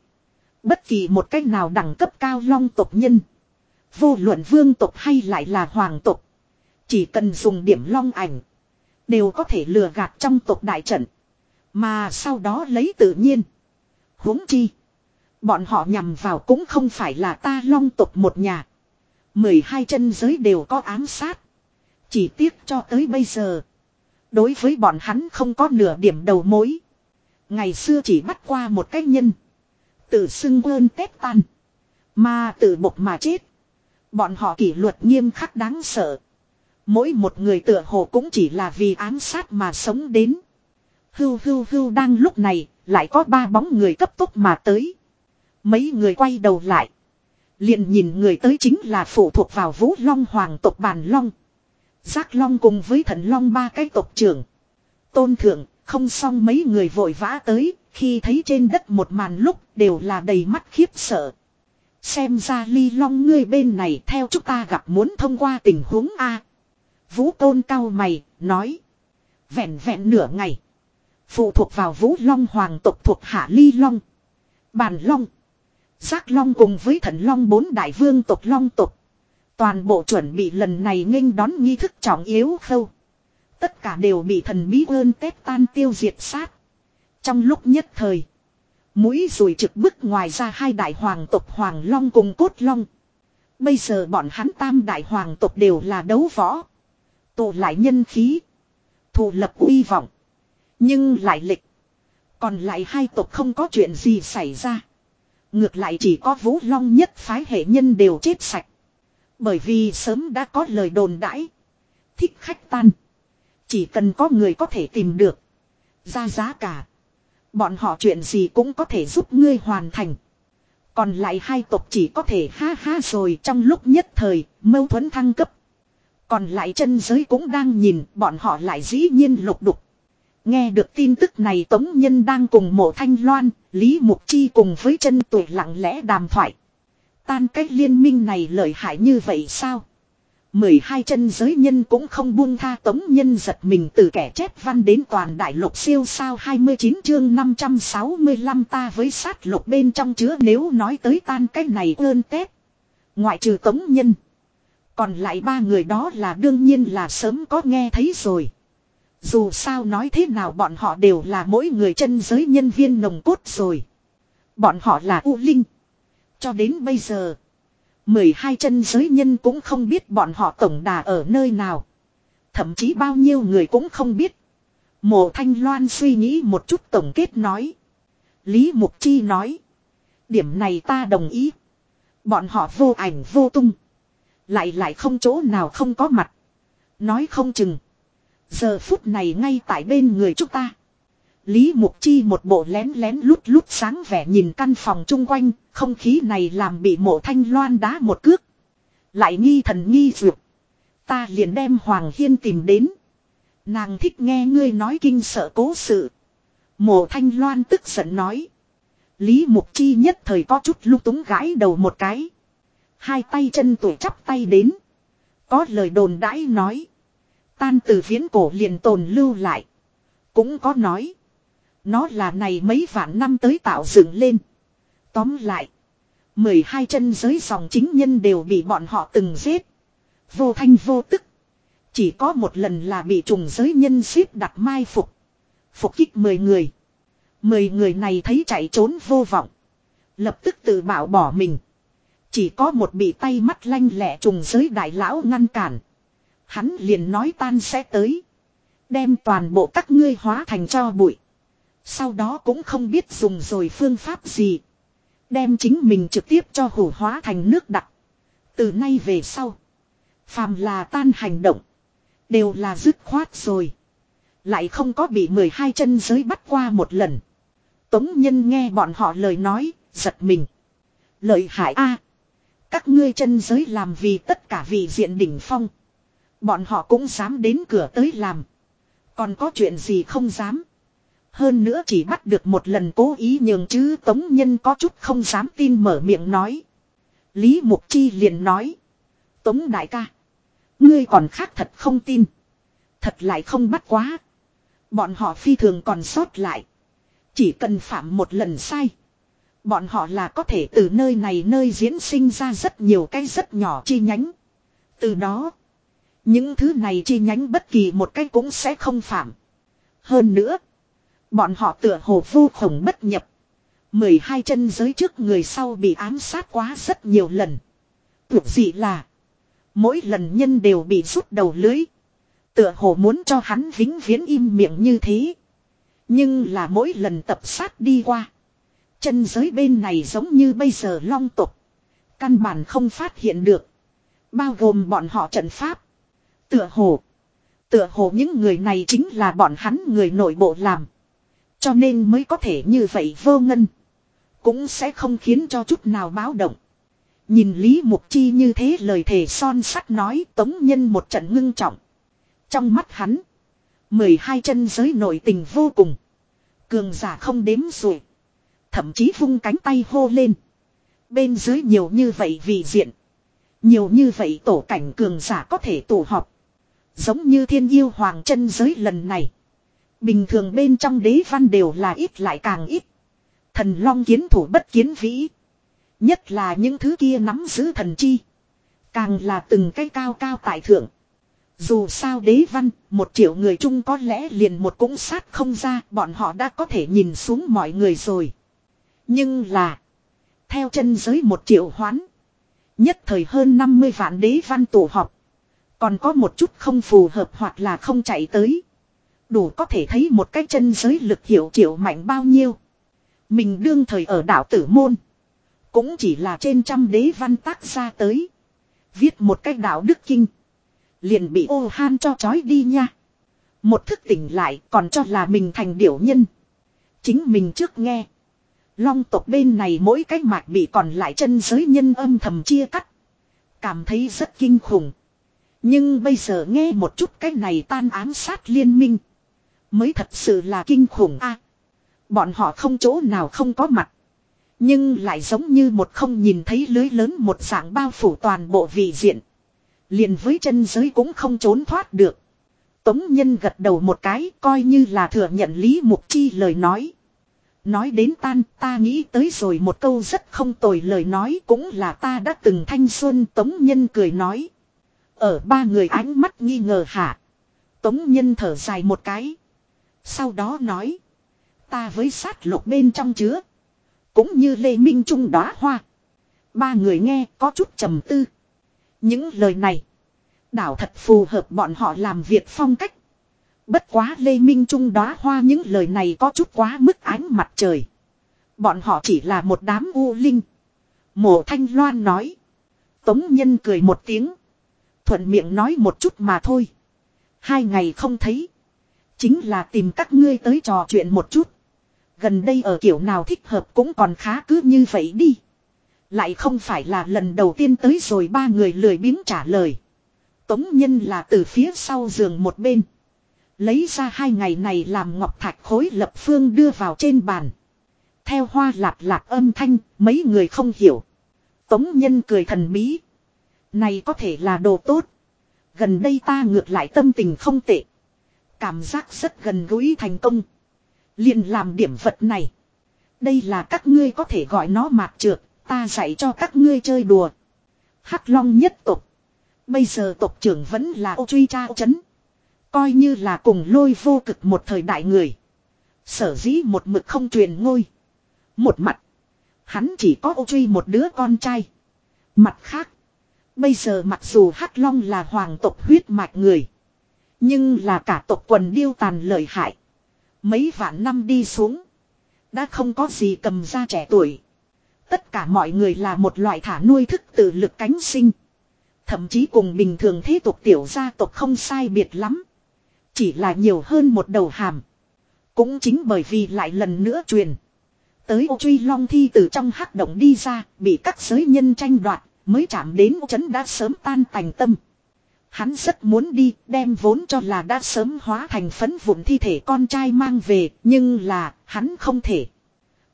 Bất kỳ một cách nào đẳng cấp cao long tộc nhân. Vô luận vương tộc hay lại là hoàng tộc. Chỉ cần dùng điểm long ảnh. Đều có thể lừa gạt trong tộc đại trận. Mà sau đó lấy tự nhiên. huống chi. Bọn họ nhằm vào cũng không phải là ta long tộc một nhà. mười hai chân giới đều có ám sát. Chỉ tiếc cho tới bây giờ. Đối với bọn hắn không có nửa điểm đầu mối. Ngày xưa chỉ bắt qua một cái nhân. Tự xưng quơn tép tan. Mà tự bộc mà chết. Bọn họ kỷ luật nghiêm khắc đáng sợ. Mỗi một người tựa hồ cũng chỉ là vì ám sát mà sống đến. Hưu hưu hưu đang lúc này, lại có ba bóng người cấp tốc mà tới. Mấy người quay đầu lại. liền nhìn người tới chính là phụ thuộc vào vũ long hoàng tộc bàn long. Giác long cùng với thần long ba cái tộc trưởng. Tôn thượng, không xong mấy người vội vã tới, khi thấy trên đất một màn lúc đều là đầy mắt khiếp sợ. Xem ra ly long ngươi bên này theo chúng ta gặp muốn thông qua tình huống A. Vũ tôn cao mày, nói. Vẹn vẹn nửa ngày. Phụ thuộc vào vũ long hoàng tộc thuộc hạ ly long. Bàn long. Giác long cùng với thần long bốn đại vương tộc long tộc. Toàn bộ chuẩn bị lần này nghênh đón nghi thức trọng yếu khâu. Tất cả đều bị thần bí ơn tép tan tiêu diệt sát. Trong lúc nhất thời. Mũi rùi trực bức ngoài ra hai đại hoàng tộc Hoàng Long cùng Cốt Long. Bây giờ bọn hắn tam đại hoàng tộc đều là đấu võ. Tụ lại nhân khí. Thù lập uy vọng. Nhưng lại lịch. Còn lại hai tộc không có chuyện gì xảy ra. Ngược lại chỉ có Vũ Long nhất phái hệ nhân đều chết sạch. Bởi vì sớm đã có lời đồn đãi. Thích khách tan. Chỉ cần có người có thể tìm được. Ra giá cả. Bọn họ chuyện gì cũng có thể giúp ngươi hoàn thành. Còn lại hai tộc chỉ có thể ha ha rồi trong lúc nhất thời, mâu thuẫn thăng cấp. Còn lại chân giới cũng đang nhìn, bọn họ lại dĩ nhiên lục đục. Nghe được tin tức này Tống Nhân đang cùng mộ thanh loan, Lý Mục Chi cùng với chân tuổi lặng lẽ đàm thoại. Tan cách liên minh này lợi hại như vậy sao? mười hai chân giới nhân cũng không buông tha tống nhân giật mình từ kẻ chép văn đến toàn đại lục siêu sao 29 chương 565 ta với sát lục bên trong chứa nếu nói tới tan cái này ơn tết. Ngoại trừ tống nhân. Còn lại ba người đó là đương nhiên là sớm có nghe thấy rồi. Dù sao nói thế nào bọn họ đều là mỗi người chân giới nhân viên nồng cốt rồi. Bọn họ là U Linh. Cho đến bây giờ. mười hai chân giới nhân cũng không biết bọn họ tổng đà ở nơi nào. Thậm chí bao nhiêu người cũng không biết. Mộ Thanh Loan suy nghĩ một chút tổng kết nói. Lý Mục Chi nói. Điểm này ta đồng ý. Bọn họ vô ảnh vô tung. Lại lại không chỗ nào không có mặt. Nói không chừng. Giờ phút này ngay tại bên người chúng ta. Lý Mục Chi một bộ lén lén lút lút sáng vẻ nhìn căn phòng chung quanh, không khí này làm bị mộ thanh loan đá một cước. Lại nghi thần nghi dược. Ta liền đem Hoàng Hiên tìm đến. Nàng thích nghe ngươi nói kinh sợ cố sự. Mộ thanh loan tức giận nói. Lý Mục Chi nhất thời có chút lúc túng gãi đầu một cái. Hai tay chân tuổi chắp tay đến. Có lời đồn đãi nói. Tan từ viễn cổ liền tồn lưu lại. Cũng có nói. Nó là này mấy vạn năm tới tạo dựng lên. Tóm lại. mười hai chân giới dòng chính nhân đều bị bọn họ từng giết. Vô thanh vô tức. Chỉ có một lần là bị trùng giới nhân xếp đặt mai phục. Phục kích mười người. Mười người này thấy chạy trốn vô vọng. Lập tức tự bảo bỏ mình. Chỉ có một bị tay mắt lanh lẹ trùng giới đại lão ngăn cản. Hắn liền nói tan sẽ tới. Đem toàn bộ các ngươi hóa thành cho bụi. Sau đó cũng không biết dùng rồi phương pháp gì. Đem chính mình trực tiếp cho hủ hóa thành nước đặc. Từ nay về sau. Phàm là tan hành động. Đều là dứt khoát rồi. Lại không có bị 12 chân giới bắt qua một lần. Tống nhân nghe bọn họ lời nói, giật mình. Lợi hại a các ngươi chân giới làm vì tất cả vị diện đỉnh phong. Bọn họ cũng dám đến cửa tới làm. Còn có chuyện gì không dám. Hơn nữa chỉ bắt được một lần cố ý nhường chứ Tống Nhân có chút không dám tin mở miệng nói. Lý Mục Chi liền nói. Tống đại ca. Ngươi còn khác thật không tin. Thật lại không bắt quá. Bọn họ phi thường còn sót lại. Chỉ cần phạm một lần sai. Bọn họ là có thể từ nơi này nơi diễn sinh ra rất nhiều cái rất nhỏ chi nhánh. Từ đó. Những thứ này chi nhánh bất kỳ một cái cũng sẽ không phạm. Hơn nữa. Bọn họ tựa hồ vô khổng bất nhập. 12 chân giới trước người sau bị ám sát quá rất nhiều lần. Tuyệt gì là. Mỗi lần nhân đều bị rút đầu lưới. Tựa hồ muốn cho hắn vĩnh viễn im miệng như thế. Nhưng là mỗi lần tập sát đi qua. Chân giới bên này giống như bây giờ long tục. Căn bản không phát hiện được. Bao gồm bọn họ trận pháp. Tựa hồ. Tựa hồ những người này chính là bọn hắn người nội bộ làm. Cho nên mới có thể như vậy vô ngân. Cũng sẽ không khiến cho chút nào báo động. Nhìn Lý Mục Chi như thế lời thề son sắt nói tống nhân một trận ngưng trọng. Trong mắt hắn. mười hai chân giới nội tình vô cùng. Cường giả không đếm rồi. Thậm chí vung cánh tay hô lên. Bên dưới nhiều như vậy vì diện. Nhiều như vậy tổ cảnh cường giả có thể tổ họp. Giống như thiên yêu hoàng chân giới lần này. Bình thường bên trong đế văn đều là ít lại càng ít. Thần long kiến thủ bất kiến vĩ. Nhất là những thứ kia nắm giữ thần chi. Càng là từng cái cao cao tại thượng. Dù sao đế văn, một triệu người chung có lẽ liền một cũng sát không ra, bọn họ đã có thể nhìn xuống mọi người rồi. Nhưng là. Theo chân giới một triệu hoán. Nhất thời hơn 50 vạn đế văn tụ họp. Còn có một chút không phù hợp hoặc là không chạy tới. Đủ có thể thấy một cái chân giới lực hiệu triệu mạnh bao nhiêu. Mình đương thời ở đảo tử môn. Cũng chỉ là trên trăm đế văn tác ra tới. Viết một cách đạo đức kinh. Liền bị ô han cho chói đi nha. Một thức tỉnh lại còn cho là mình thành điểu nhân. Chính mình trước nghe. Long tộc bên này mỗi cái mạch bị còn lại chân giới nhân âm thầm chia cắt. Cảm thấy rất kinh khủng. Nhưng bây giờ nghe một chút cái này tan ám sát liên minh. Mới thật sự là kinh khủng a. bọn họ không chỗ nào không có mặt. Nhưng lại giống như một không nhìn thấy lưới lớn một dạng bao phủ toàn bộ vị diện. Liền với chân giới cũng không trốn thoát được. Tống Nhân gật đầu một cái, coi như là thừa nhận Lý Mục Chi lời nói. Nói đến tan, ta nghĩ tới rồi một câu rất không tồi lời nói cũng là ta đã từng thanh xuân Tống Nhân cười nói. Ở ba người ánh mắt nghi ngờ hạ. Tống Nhân thở dài một cái. Sau đó nói. Ta với sát lục bên trong chứa. Cũng như Lê Minh Trung đóa hoa. Ba người nghe có chút trầm tư. Những lời này. Đảo thật phù hợp bọn họ làm việc phong cách. Bất quá Lê Minh Trung đóa hoa những lời này có chút quá mức ánh mặt trời. Bọn họ chỉ là một đám u linh. Mộ Thanh Loan nói. Tống Nhân cười một tiếng. Thuận miệng nói một chút mà thôi. Hai ngày không thấy. Chính là tìm các ngươi tới trò chuyện một chút. Gần đây ở kiểu nào thích hợp cũng còn khá cứ như vậy đi. Lại không phải là lần đầu tiên tới rồi ba người lười biếng trả lời. Tống nhân là từ phía sau giường một bên. Lấy ra hai ngày này làm ngọc thạch khối lập phương đưa vào trên bàn. Theo hoa lạc lạc âm thanh, mấy người không hiểu. Tống nhân cười thần bí. Này có thể là đồ tốt. Gần đây ta ngược lại tâm tình không tệ. Cảm giác rất gần gũi thành công. liền làm điểm vật này. Đây là các ngươi có thể gọi nó mạt trượt, ta dạy cho các ngươi chơi đùa. Hắc Long nhất tục. Bây giờ tộc trưởng vẫn là ô truy cha chấn. Coi như là cùng lôi vô cực một thời đại người. Sở dĩ một mực không truyền ngôi. Một mặt. Hắn chỉ có ô truy một đứa con trai. Mặt khác. Bây giờ mặc dù Hắc Long là hoàng tộc huyết mạch người. Nhưng là cả tộc quần điêu tàn lợi hại. Mấy vạn năm đi xuống. Đã không có gì cầm ra trẻ tuổi. Tất cả mọi người là một loại thả nuôi thức tự lực cánh sinh. Thậm chí cùng bình thường thế tục tiểu gia tộc không sai biệt lắm. Chỉ là nhiều hơn một đầu hàm. Cũng chính bởi vì lại lần nữa truyền. Tới ô truy long thi từ trong hắc động đi ra, bị các giới nhân tranh đoạt, mới chạm đến ô chấn đã sớm tan tành tâm. Hắn rất muốn đi, đem vốn cho là đã sớm hóa thành phấn vụn thi thể con trai mang về, nhưng là, hắn không thể.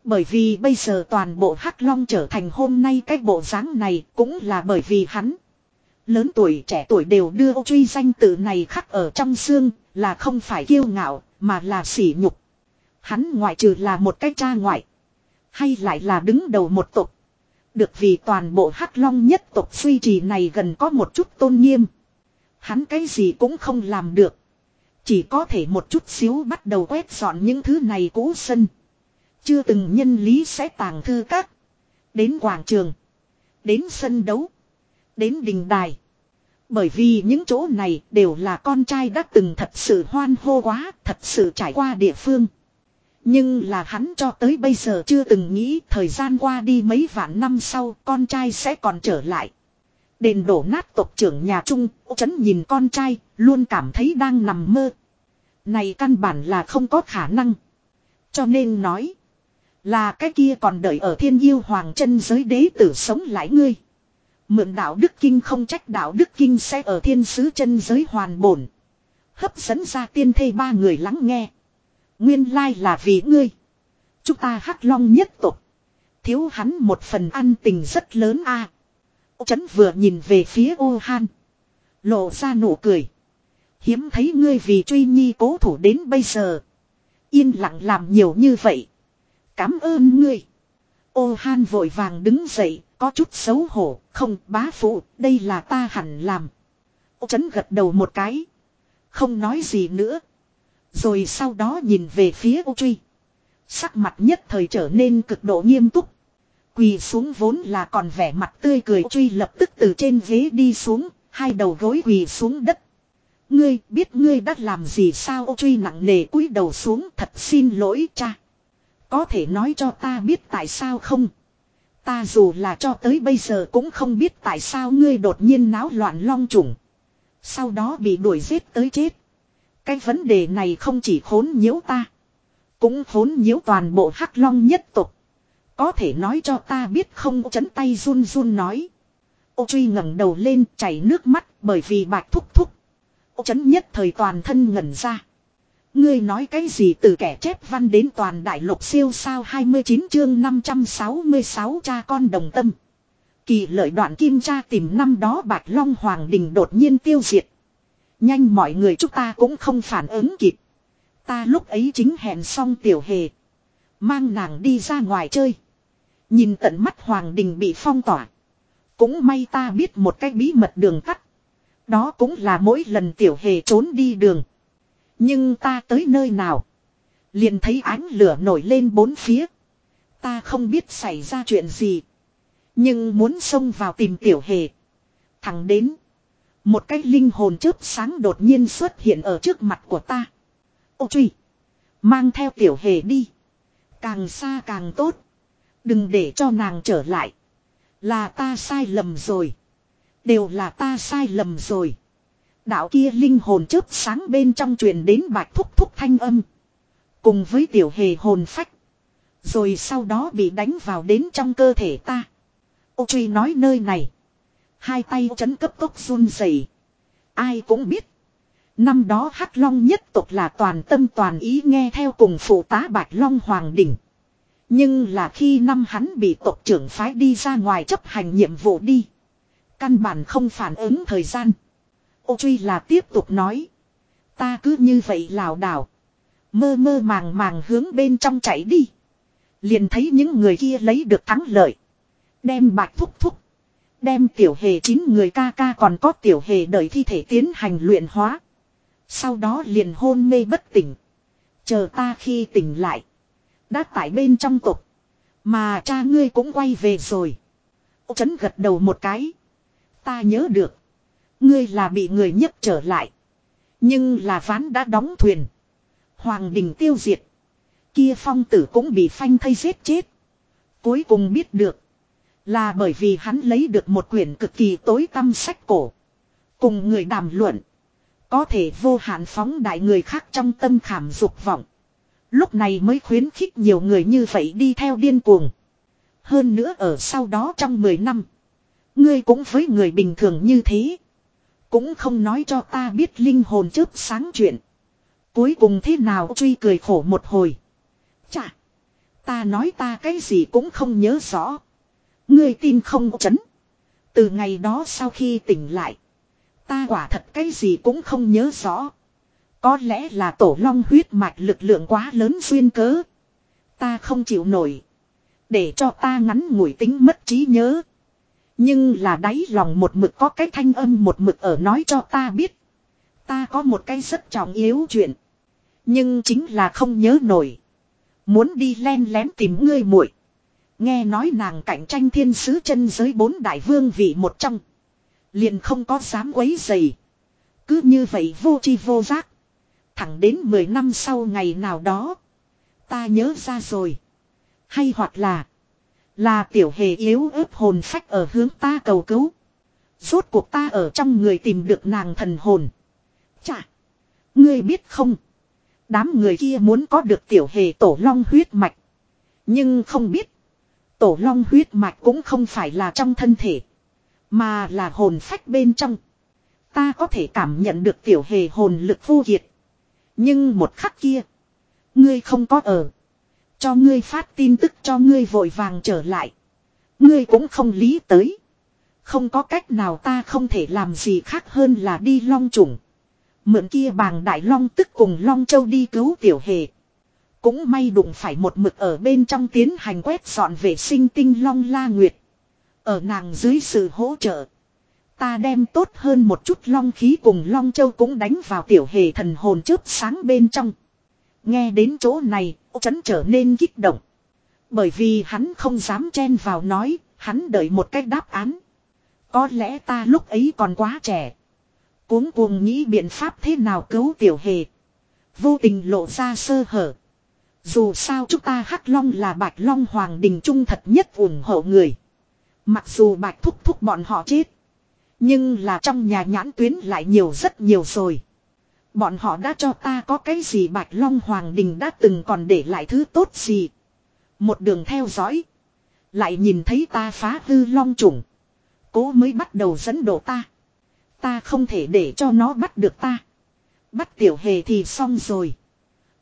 Bởi vì bây giờ toàn bộ Hắc Long trở thành hôm nay cái bộ dáng này cũng là bởi vì hắn. Lớn tuổi trẻ tuổi đều đưa ô truy danh tự này khắc ở trong xương, là không phải kiêu ngạo, mà là sỉ nhục. Hắn ngoại trừ là một cái cha ngoại. Hay lại là đứng đầu một tộc. Được vì toàn bộ Hắc Long nhất tộc suy trì này gần có một chút tôn nghiêm. Hắn cái gì cũng không làm được. Chỉ có thể một chút xíu bắt đầu quét dọn những thứ này cũ sân. Chưa từng nhân lý sẽ tàng thư các. Đến quảng trường. Đến sân đấu. Đến đình đài. Bởi vì những chỗ này đều là con trai đã từng thật sự hoan hô quá, thật sự trải qua địa phương. Nhưng là hắn cho tới bây giờ chưa từng nghĩ thời gian qua đi mấy vạn năm sau con trai sẽ còn trở lại. Đền đổ nát tộc trưởng nhà Trung, chấn nhìn con trai, luôn cảm thấy đang nằm mơ. Này căn bản là không có khả năng. Cho nên nói, là cái kia còn đợi ở thiên yêu hoàng chân giới đế tử sống lại ngươi. Mượn đạo đức kinh không trách đạo đức kinh sẽ ở thiên sứ chân giới hoàn bổn. Hấp dẫn ra tiên thê ba người lắng nghe. Nguyên lai là vì ngươi. Chúng ta hắc long nhất tục. Thiếu hắn một phần ăn tình rất lớn a. Ô chấn vừa nhìn về phía ô han. Lộ ra nụ cười. Hiếm thấy ngươi vì truy nhi cố thủ đến bây giờ. Yên lặng làm nhiều như vậy. Cảm ơn ngươi. Ô han vội vàng đứng dậy, có chút xấu hổ, không bá phụ, đây là ta hẳn làm. Ô chấn gật đầu một cái. Không nói gì nữa. Rồi sau đó nhìn về phía ô truy. Sắc mặt nhất thời trở nên cực độ nghiêm túc. Quỳ xuống vốn là còn vẻ mặt tươi cười truy lập tức từ trên ghế đi xuống, hai đầu gối quỳ xuống đất. Ngươi biết ngươi đã làm gì sao ô truy nặng nề cúi đầu xuống thật xin lỗi cha. Có thể nói cho ta biết tại sao không? Ta dù là cho tới bây giờ cũng không biết tại sao ngươi đột nhiên náo loạn long trùng. Sau đó bị đuổi giết tới chết. Cái vấn đề này không chỉ khốn nhiễu ta. Cũng khốn nhiễu toàn bộ hắc long nhất tục. Có thể nói cho ta biết không, chấn tay run run nói. Ô truy ngẩng đầu lên, chảy nước mắt bởi vì bạch thúc thúc. Ô chấn nhất thời toàn thân ngẩn ra. Ngươi nói cái gì từ kẻ chép văn đến toàn đại lục siêu sao 29 chương 566 cha con đồng tâm. Kỳ lợi đoạn kim cha tìm năm đó bạch long hoàng đình đột nhiên tiêu diệt. Nhanh mọi người chúng ta cũng không phản ứng kịp. Ta lúc ấy chính hẹn xong tiểu hề. Mang nàng đi ra ngoài chơi. Nhìn tận mắt hoàng đình bị phong tỏa. Cũng may ta biết một cái bí mật đường tắt. Đó cũng là mỗi lần tiểu hề trốn đi đường. Nhưng ta tới nơi nào. Liền thấy ánh lửa nổi lên bốn phía. Ta không biết xảy ra chuyện gì. Nhưng muốn xông vào tìm tiểu hề. Thẳng đến. Một cái linh hồn chớp sáng đột nhiên xuất hiện ở trước mặt của ta. Ô truy. Mang theo tiểu hề đi. Càng xa càng tốt. Đừng để cho nàng trở lại. Là ta sai lầm rồi. Đều là ta sai lầm rồi. Đạo kia linh hồn chớp sáng bên trong truyền đến bạch thúc thúc thanh âm. Cùng với tiểu hề hồn phách. Rồi sau đó bị đánh vào đến trong cơ thể ta. Ô truy nói nơi này. Hai tay chấn cấp tốc run rẩy. Ai cũng biết. Năm đó Hắc Long nhất tộc là toàn tâm toàn ý nghe theo cùng phụ tá Bạch Long Hoàng Đỉnh. Nhưng là khi năm hắn bị tộc trưởng phái đi ra ngoài chấp hành nhiệm vụ đi. Căn bản không phản ứng thời gian. Ô truy là tiếp tục nói. Ta cứ như vậy lảo đảo. Mơ mơ màng màng hướng bên trong chạy đi. Liền thấy những người kia lấy được thắng lợi. Đem bạch thúc thúc. Đem tiểu hề chín người ca ca còn có tiểu hề đợi thi thể tiến hành luyện hóa. Sau đó liền hôn mê bất tỉnh. Chờ ta khi tỉnh lại. Đã tại bên trong tục. Mà cha ngươi cũng quay về rồi. Ô chấn gật đầu một cái. Ta nhớ được. Ngươi là bị người nhấc trở lại. Nhưng là ván đã đóng thuyền. Hoàng đình tiêu diệt. Kia phong tử cũng bị phanh thây giết chết. Cuối cùng biết được. Là bởi vì hắn lấy được một quyển cực kỳ tối tâm sách cổ. Cùng người đàm luận. Có thể vô hạn phóng đại người khác trong tâm khảm dục vọng. Lúc này mới khuyến khích nhiều người như vậy đi theo điên cuồng. Hơn nữa ở sau đó trong 10 năm. Ngươi cũng với người bình thường như thế. Cũng không nói cho ta biết linh hồn chớp sáng chuyện. Cuối cùng thế nào truy cười khổ một hồi. Chà. Ta nói ta cái gì cũng không nhớ rõ. Ngươi tin không chấn. Từ ngày đó sau khi tỉnh lại. Ta quả thật cái gì cũng không nhớ rõ. Có lẽ là tổ long huyết mạch lực lượng quá lớn xuyên cớ. Ta không chịu nổi. Để cho ta ngắn ngủi tính mất trí nhớ. Nhưng là đáy lòng một mực có cái thanh âm một mực ở nói cho ta biết. Ta có một cái rất trọng yếu chuyện. Nhưng chính là không nhớ nổi. Muốn đi len lén tìm ngươi muội Nghe nói nàng cạnh tranh thiên sứ chân giới bốn đại vương vị một trong. Liền không có dám quấy dày. Cứ như vậy vô chi vô giác. Thẳng đến 10 năm sau ngày nào đó. Ta nhớ ra rồi. Hay hoặc là. Là tiểu hề yếu ớt hồn phách ở hướng ta cầu cứu. Rốt cuộc ta ở trong người tìm được nàng thần hồn. Chà. Ngươi biết không. Đám người kia muốn có được tiểu hề tổ long huyết mạch. Nhưng không biết. Tổ long huyết mạch cũng không phải là trong thân thể. Mà là hồn phách bên trong. Ta có thể cảm nhận được tiểu hề hồn lực vô kiệt. Nhưng một khắc kia. Ngươi không có ở. Cho ngươi phát tin tức cho ngươi vội vàng trở lại. Ngươi cũng không lý tới. Không có cách nào ta không thể làm gì khác hơn là đi long trùng. Mượn kia bàng đại long tức cùng long châu đi cứu tiểu hề. Cũng may đụng phải một mực ở bên trong tiến hành quét dọn vệ sinh tinh long la nguyệt. Ở nàng dưới sự hỗ trợ. Ta đem tốt hơn một chút long khí cùng long châu cũng đánh vào tiểu hề thần hồn chớp sáng bên trong. Nghe đến chỗ này, ô chấn trở nên kích động. Bởi vì hắn không dám chen vào nói, hắn đợi một cách đáp án. Có lẽ ta lúc ấy còn quá trẻ. Cuống cuồng nghĩ biện pháp thế nào cứu tiểu hề. Vô tình lộ ra sơ hở. Dù sao chúng ta Hắc Long là Bạch Long Hoàng Đình Trung thật nhất ủng hộ người. Mặc dù Bạch thúc thúc bọn họ chết. Nhưng là trong nhà nhãn tuyến lại nhiều rất nhiều rồi. Bọn họ đã cho ta có cái gì Bạch Long Hoàng Đình đã từng còn để lại thứ tốt gì. Một đường theo dõi. Lại nhìn thấy ta phá hư long trùng. Cố mới bắt đầu dẫn độ ta. Ta không thể để cho nó bắt được ta. Bắt tiểu hề thì xong rồi.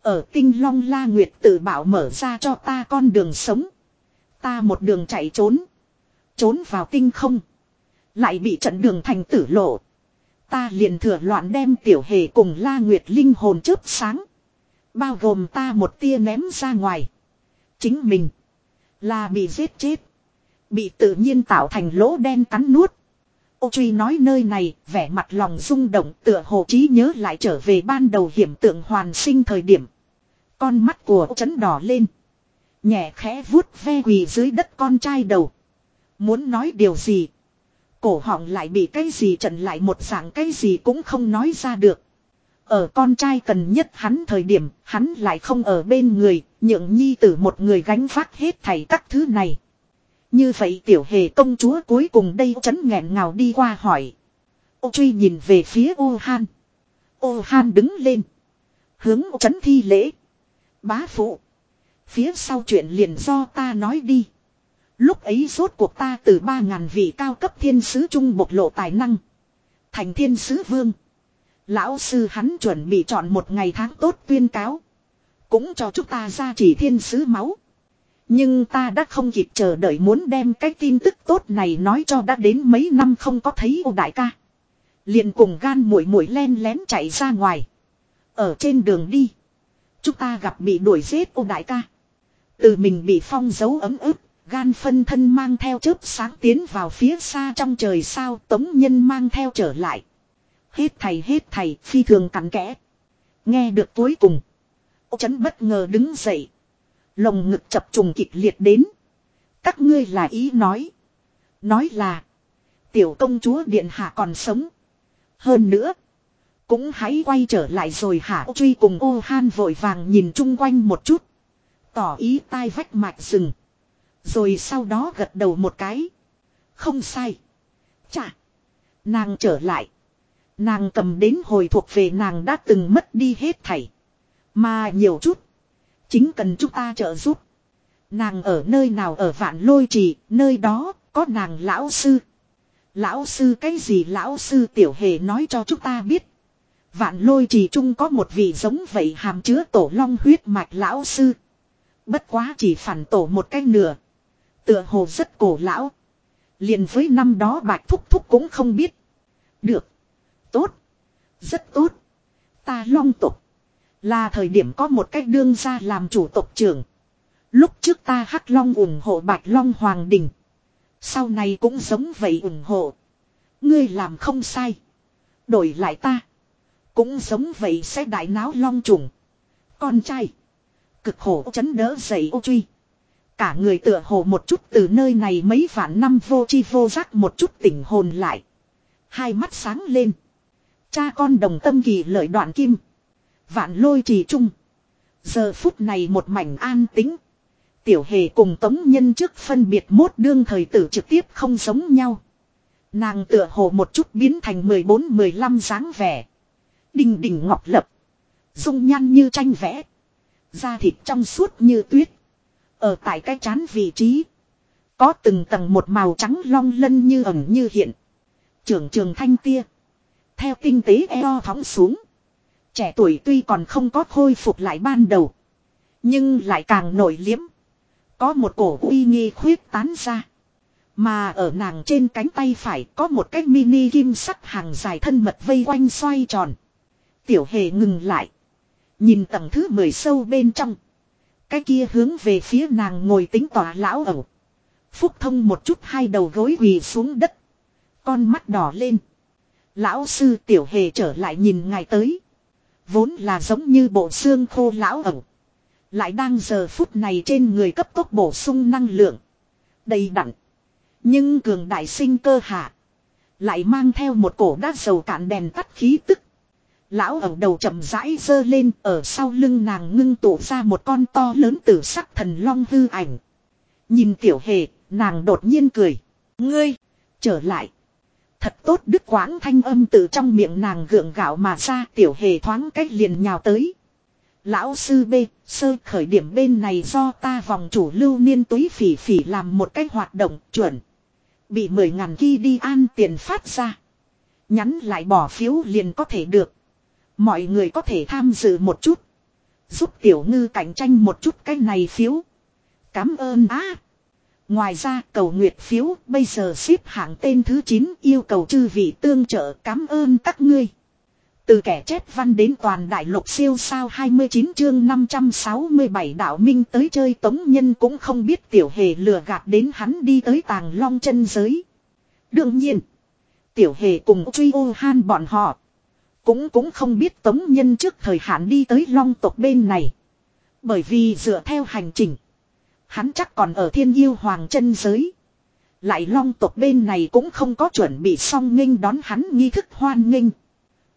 Ở tinh long la nguyệt tự bảo mở ra cho ta con đường sống. Ta một đường chạy trốn. Trốn vào tinh không. Lại bị trận đường thành tử lộ. Ta liền thừa loạn đem tiểu hề cùng la nguyệt linh hồn chớp sáng. Bao gồm ta một tia ném ra ngoài. Chính mình. Là bị giết chết. Bị tự nhiên tạo thành lỗ đen cắn nuốt. Ô truy nói nơi này, vẻ mặt lòng rung động tựa hồ trí nhớ lại trở về ban đầu hiểm tượng hoàn sinh thời điểm. Con mắt của chấn đỏ lên. Nhẹ khẽ vuốt ve quỳ dưới đất con trai đầu. Muốn nói điều gì. Cổ họng lại bị cái gì trận lại một dạng cái gì cũng không nói ra được. Ở con trai cần nhất hắn thời điểm, hắn lại không ở bên người, nhượng nhi tử một người gánh vác hết thảy các thứ này. Như vậy tiểu hề công chúa cuối cùng đây chấn nghẹn ngào đi qua hỏi. Ô truy nhìn về phía ô han. Ô han đứng lên. Hướng ô chấn thi lễ. Bá phụ. Phía sau chuyện liền do ta nói đi. Lúc ấy rốt cuộc ta từ ba ngàn vị cao cấp thiên sứ trung bộc lộ tài năng. Thành thiên sứ vương. Lão sư hắn chuẩn bị chọn một ngày tháng tốt tuyên cáo. Cũng cho chúng ta ra chỉ thiên sứ máu. Nhưng ta đã không kịp chờ đợi muốn đem cái tin tức tốt này nói cho đã đến mấy năm không có thấy ô đại ca. liền cùng gan mũi mũi len lén chạy ra ngoài. Ở trên đường đi. Chúng ta gặp bị đuổi giết ô đại ca. Từ mình bị phong dấu ấm ức. Gan phân thân mang theo chớp sáng tiến vào phía xa trong trời sao tống nhân mang theo trở lại. Hết thầy hết thầy, phi thường cắn kẽ. Nghe được cuối cùng. Ô chấn bất ngờ đứng dậy. Lồng ngực chập trùng kịch liệt đến. Các ngươi là ý nói. Nói là. Tiểu công chúa điện hạ còn sống. Hơn nữa. Cũng hãy quay trở lại rồi hả truy cùng ô han vội vàng nhìn chung quanh một chút. Tỏ ý tai vách mạch rừng. Rồi sau đó gật đầu một cái. Không sai. Chà. Nàng trở lại. Nàng cầm đến hồi thuộc về nàng đã từng mất đi hết thảy. Mà nhiều chút. Chính cần chúng ta trợ giúp. Nàng ở nơi nào ở vạn lôi trì, nơi đó, có nàng lão sư. Lão sư cái gì lão sư tiểu hề nói cho chúng ta biết. Vạn lôi trì chung có một vị giống vậy hàm chứa tổ long huyết mạch lão sư. Bất quá chỉ phản tổ một cách nửa. Tựa hồ rất cổ lão. liền với năm đó bạch thúc thúc cũng không biết. Được. Tốt. Rất tốt. Ta long tục. Là thời điểm có một cách đương ra làm chủ tộc trưởng. Lúc trước ta hắc long ủng hộ bạch long hoàng đình. Sau này cũng giống vậy ủng hộ. Ngươi làm không sai. Đổi lại ta. Cũng giống vậy sẽ đại náo long trùng. Con trai. Cực khổ chấn đỡ dậy ô truy. Cả người tựa hồ một chút từ nơi này mấy vạn năm vô chi vô giác một chút tỉnh hồn lại. Hai mắt sáng lên. Cha con đồng tâm kỳ lợi đoạn kim. Vạn lôi trì trung. Giờ phút này một mảnh an tính. Tiểu hề cùng tống nhân trước phân biệt mốt đương thời tử trực tiếp không giống nhau. Nàng tựa hồ một chút biến thành 14-15 dáng vẻ. Đình đình ngọc lập. Dung nhan như tranh vẽ. Da thịt trong suốt như tuyết. Ở tại cái chán vị trí. Có từng tầng một màu trắng long lân như ẩn như hiện. Trường trường thanh tia. Theo tinh tế eo thóng xuống. Trẻ tuổi tuy còn không có khôi phục lại ban đầu. Nhưng lại càng nổi liếm. Có một cổ uy nghi khuyết tán ra. Mà ở nàng trên cánh tay phải có một cái mini kim sắc hàng dài thân mật vây quanh xoay tròn. Tiểu hề ngừng lại. Nhìn tầng thứ mười sâu bên trong. Cái kia hướng về phía nàng ngồi tính tỏa lão ẩu. Phúc thông một chút hai đầu gối quỳ xuống đất. Con mắt đỏ lên. Lão sư tiểu hề trở lại nhìn ngài tới. Vốn là giống như bộ xương khô lão ẩu. Lại đang giờ phút này trên người cấp tốc bổ sung năng lượng. Đầy đặn. Nhưng cường đại sinh cơ hạ. Lại mang theo một cổ đát dầu cạn đèn tắt khí tức. Lão ẩu đầu chậm rãi dơ lên ở sau lưng nàng ngưng tụ ra một con to lớn tử sắc thần long hư ảnh. Nhìn tiểu hề, nàng đột nhiên cười. Ngươi, trở lại. Thật tốt đức quãng thanh âm từ trong miệng nàng gượng gạo mà ra tiểu hề thoáng cách liền nhào tới. Lão sư B, sơ khởi điểm bên này do ta vòng chủ lưu niên túy phỉ phỉ làm một cách hoạt động chuẩn. Bị mười ngàn ghi đi an tiền phát ra. Nhắn lại bỏ phiếu liền có thể được. Mọi người có thể tham dự một chút. Giúp tiểu ngư cạnh tranh một chút cái này phiếu. Cám ơn á. Ngoài ra cầu nguyệt phiếu bây giờ xếp hạng tên thứ 9 yêu cầu chư vị tương trợ cảm ơn các ngươi. Từ kẻ chép văn đến toàn đại lục siêu sao 29 chương 567 đạo minh tới chơi tống nhân cũng không biết tiểu hề lừa gạt đến hắn đi tới tàng long chân giới. Đương nhiên, tiểu hề cùng truy ô han bọn họ. Cũng cũng không biết tống nhân trước thời hạn đi tới long tộc bên này. Bởi vì dựa theo hành trình. Hắn chắc còn ở thiên yêu hoàng chân giới. Lại long tộc bên này cũng không có chuẩn bị xong nghênh đón hắn nghi thức hoan nghênh.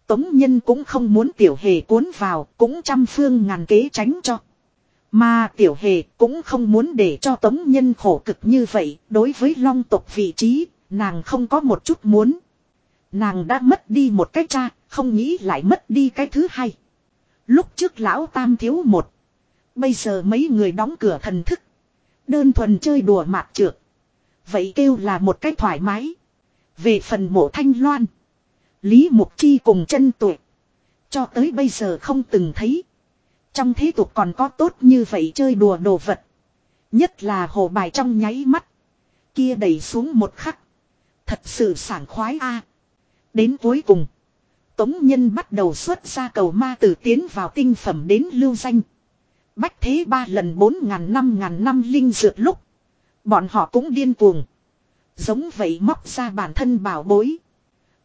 Tống nhân cũng không muốn tiểu hề cuốn vào, cũng trăm phương ngàn kế tránh cho. Mà tiểu hề cũng không muốn để cho tống nhân khổ cực như vậy, đối với long tộc vị trí, nàng không có một chút muốn. Nàng đã mất đi một cách cha, không nghĩ lại mất đi cái thứ hai. Lúc trước lão tam thiếu một. Bây giờ mấy người đóng cửa thần thức. Đơn thuần chơi đùa mạt trượt. Vậy kêu là một cách thoải mái. Về phần mộ thanh loan. Lý Mục Chi cùng chân tuổi. Cho tới bây giờ không từng thấy. Trong thế tục còn có tốt như vậy chơi đùa đồ vật. Nhất là hồ bài trong nháy mắt. Kia đẩy xuống một khắc. Thật sự sảng khoái a. Đến cuối cùng. Tống Nhân bắt đầu xuất ra cầu ma tử tiến vào tinh phẩm đến lưu danh. Bách thế ba lần bốn ngàn năm ngàn năm linh dược lúc. Bọn họ cũng điên cuồng. Giống vậy móc ra bản thân bảo bối.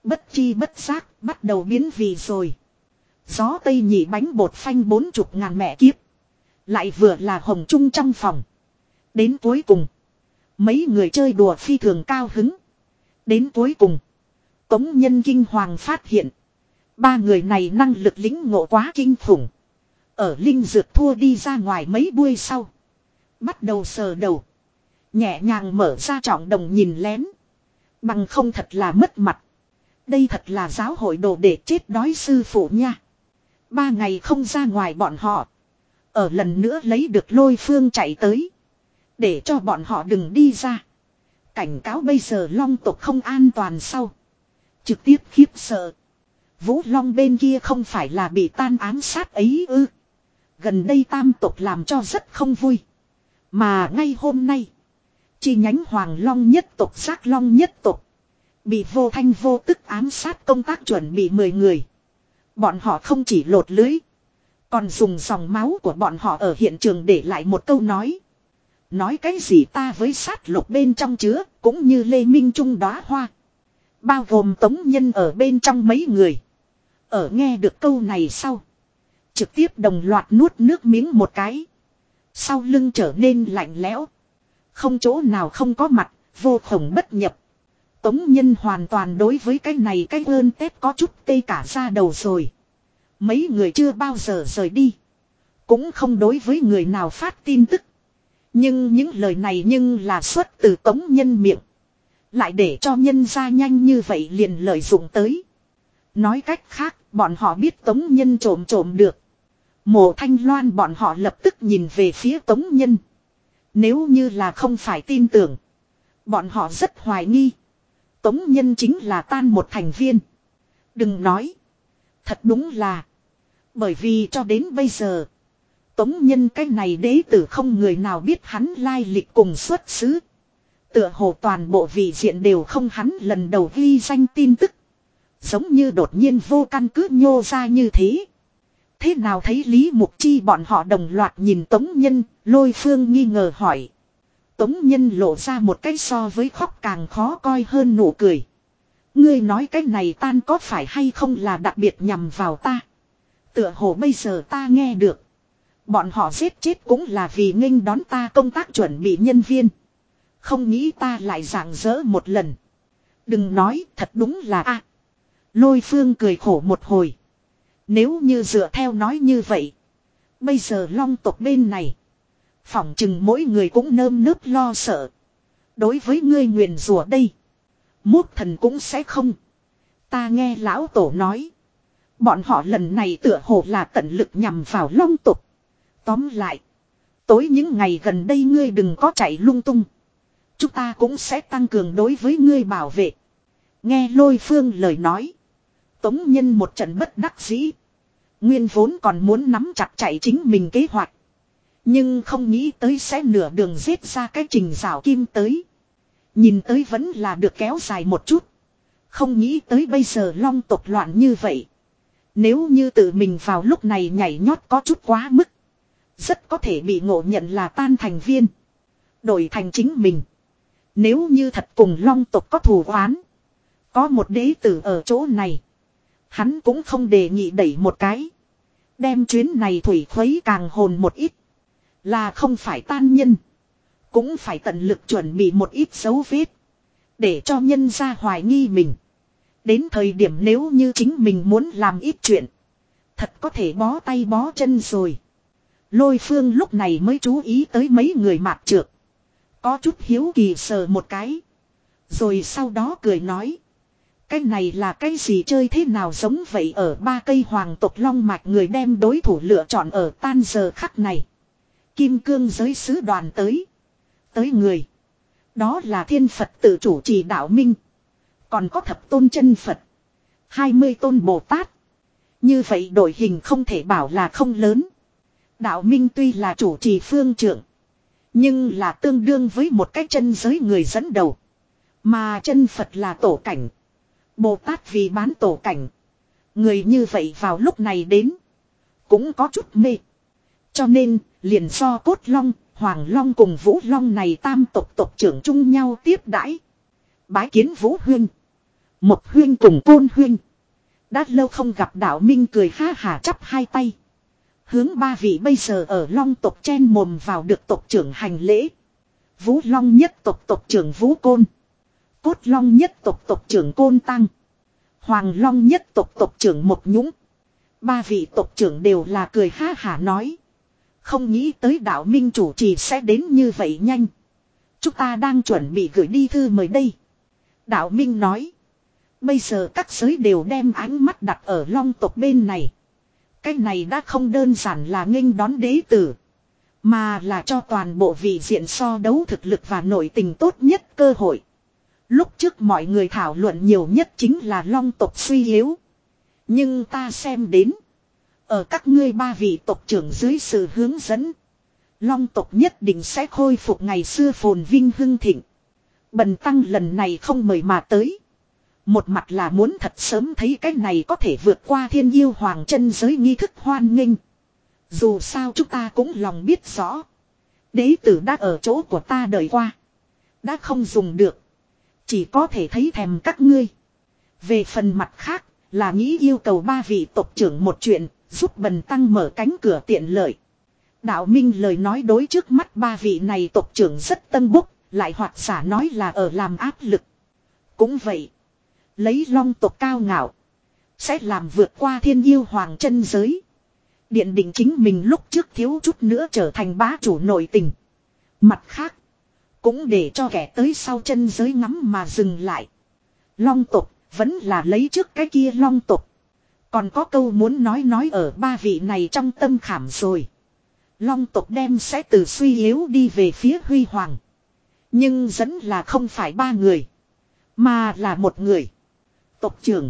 Bất chi bất giác bắt đầu biến vì rồi. Gió tây nhị bánh bột phanh bốn chục ngàn mẹ kiếp. Lại vừa là hồng trung trong phòng. Đến cuối cùng. Mấy người chơi đùa phi thường cao hứng. Đến cuối cùng. Tống nhân kinh hoàng phát hiện. Ba người này năng lực lính ngộ quá kinh khủng. Ở linh dược thua đi ra ngoài mấy buôi sau. Bắt đầu sờ đầu. Nhẹ nhàng mở ra trọng đồng nhìn lén. Bằng không thật là mất mặt. Đây thật là giáo hội đồ để chết đói sư phụ nha. Ba ngày không ra ngoài bọn họ. Ở lần nữa lấy được lôi phương chạy tới. Để cho bọn họ đừng đi ra. Cảnh cáo bây giờ long tộc không an toàn sau. Trực tiếp khiếp sợ. Vũ long bên kia không phải là bị tan ám sát ấy ư. Gần đây tam tộc làm cho rất không vui. Mà ngay hôm nay. Chi nhánh Hoàng Long nhất tộc sát Long nhất tộc. Bị vô thanh vô tức ám sát công tác chuẩn bị 10 người. Bọn họ không chỉ lột lưới. Còn dùng dòng máu của bọn họ ở hiện trường để lại một câu nói. Nói cái gì ta với sát lục bên trong chứa, cũng như Lê Minh Trung đóa hoa. Bao gồm tống nhân ở bên trong mấy người. Ở nghe được câu này sau. Trực tiếp đồng loạt nuốt nước miếng một cái. Sau lưng trở nên lạnh lẽo. Không chỗ nào không có mặt, vô khổng bất nhập. Tống nhân hoàn toàn đối với cái này cái ơn tết có chút tê cả ra đầu rồi. Mấy người chưa bao giờ rời đi. Cũng không đối với người nào phát tin tức. Nhưng những lời này nhưng là xuất từ tống nhân miệng. Lại để cho nhân ra nhanh như vậy liền lợi dụng tới. Nói cách khác, bọn họ biết tống nhân trộm trộm được. Mộ thanh loan bọn họ lập tức nhìn về phía tống nhân. Nếu như là không phải tin tưởng. Bọn họ rất hoài nghi. Tống nhân chính là tan một thành viên. Đừng nói. Thật đúng là. Bởi vì cho đến bây giờ. Tống nhân cái này đế tử không người nào biết hắn lai lịch cùng xuất xứ. Tựa hồ toàn bộ vị diện đều không hắn lần đầu ghi danh tin tức. Giống như đột nhiên vô căn cứ nhô ra như thế. Thế nào thấy Lý Mục Chi bọn họ đồng loạt nhìn Tống Nhân, lôi phương nghi ngờ hỏi. Tống Nhân lộ ra một cái so với khóc càng khó coi hơn nụ cười. Ngươi nói cái này tan có phải hay không là đặc biệt nhằm vào ta. Tựa hồ bây giờ ta nghe được. Bọn họ giết chết cũng là vì nghênh đón ta công tác chuẩn bị nhân viên. Không nghĩ ta lại giảng dỡ một lần. Đừng nói thật đúng là a lôi phương cười khổ một hồi. Nếu như dựa theo nói như vậy. Bây giờ long tộc bên này. Phỏng chừng mỗi người cũng nơm nớp lo sợ. Đối với ngươi nguyền rủa đây. Mốt thần cũng sẽ không. Ta nghe lão tổ nói. Bọn họ lần này tựa hồ là tận lực nhằm vào long tục. Tóm lại. Tối những ngày gần đây ngươi đừng có chạy lung tung. Chúng ta cũng sẽ tăng cường đối với ngươi bảo vệ. Nghe lôi phương lời nói. Tống nhân một trận bất đắc dĩ. Nguyên vốn còn muốn nắm chặt chạy chính mình kế hoạch. Nhưng không nghĩ tới sẽ nửa đường giết ra cái trình rào kim tới. Nhìn tới vẫn là được kéo dài một chút. Không nghĩ tới bây giờ long tộc loạn như vậy. Nếu như tự mình vào lúc này nhảy nhót có chút quá mức. Rất có thể bị ngộ nhận là tan thành viên. Đổi thành chính mình. Nếu như thật cùng long tộc có thù oán. Có một đế tử ở chỗ này. Hắn cũng không đề nghị đẩy một cái. Đem chuyến này thủy khuấy càng hồn một ít. Là không phải tan nhân. Cũng phải tận lực chuẩn bị một ít dấu vết. Để cho nhân ra hoài nghi mình. Đến thời điểm nếu như chính mình muốn làm ít chuyện. Thật có thể bó tay bó chân rồi. Lôi phương lúc này mới chú ý tới mấy người mạc trượt. Có chút hiếu kỳ sờ một cái. Rồi sau đó cười nói. Cái này là cái gì chơi thế nào giống vậy ở ba cây hoàng tộc long mạch người đem đối thủ lựa chọn ở tan giờ khắc này. Kim cương giới sứ đoàn tới. Tới người. Đó là thiên Phật tự chủ trì đạo minh. Còn có thập tôn chân Phật. hai mươi tôn Bồ Tát. Như vậy đội hình không thể bảo là không lớn. Đạo minh tuy là chủ trì phương trưởng. Nhưng là tương đương với một cái chân giới người dẫn đầu. Mà chân Phật là tổ cảnh. Bồ Tát vì bán tổ cảnh. Người như vậy vào lúc này đến. Cũng có chút mê. Cho nên, liền so cốt long, hoàng long cùng vũ long này tam tộc tộc trưởng chung nhau tiếp đãi. Bái kiến vũ huyên. Một huyên cùng côn huyên. Đã lâu không gặp đạo minh cười ha hà chắp hai tay. Hướng ba vị bây giờ ở long tộc chen mồm vào được tộc trưởng hành lễ. Vũ long nhất tộc tộc trưởng vũ côn. Cốt long nhất tộc tộc trưởng côn tăng. Hoàng long nhất tộc tộc trưởng một nhũng. Ba vị tộc trưởng đều là cười ha hả nói. Không nghĩ tới đạo minh chủ trì sẽ đến như vậy nhanh. Chúng ta đang chuẩn bị gửi đi thư mời đây. Đạo minh nói. Bây giờ các giới đều đem ánh mắt đặt ở long tộc bên này. Cái này đã không đơn giản là nghênh đón đế tử. Mà là cho toàn bộ vị diện so đấu thực lực và nội tình tốt nhất cơ hội. Lúc trước mọi người thảo luận nhiều nhất chính là long tộc suy yếu. Nhưng ta xem đến. Ở các ngươi ba vị tộc trưởng dưới sự hướng dẫn. Long tộc nhất định sẽ khôi phục ngày xưa phồn vinh hưng thịnh. Bần tăng lần này không mời mà tới. Một mặt là muốn thật sớm thấy cái này có thể vượt qua thiên yêu hoàng chân giới nghi thức hoan nghênh. Dù sao chúng ta cũng lòng biết rõ. Đế tử đã ở chỗ của ta đời qua. Đã không dùng được. Chỉ có thể thấy thèm các ngươi. Về phần mặt khác, là nghĩ yêu cầu ba vị tộc trưởng một chuyện, giúp bần tăng mở cánh cửa tiện lợi. Đạo Minh lời nói đối trước mắt ba vị này tộc trưởng rất tân búc, lại hoặc giả nói là ở làm áp lực. Cũng vậy, lấy long tộc cao ngạo, sẽ làm vượt qua thiên yêu hoàng chân giới. Điện định chính mình lúc trước thiếu chút nữa trở thành bá chủ nội tình. Mặt khác, cũng để cho kẻ tới sau chân giới ngắm mà dừng lại. Long tục, vẫn là lấy trước cái kia long tục. Còn có câu muốn nói nói ở ba vị này trong tâm khảm rồi. Long tục đem sẽ từ suy yếu đi về phía huy hoàng. Nhưng dẫn là không phải ba người. Mà là một người. Tộc trưởng.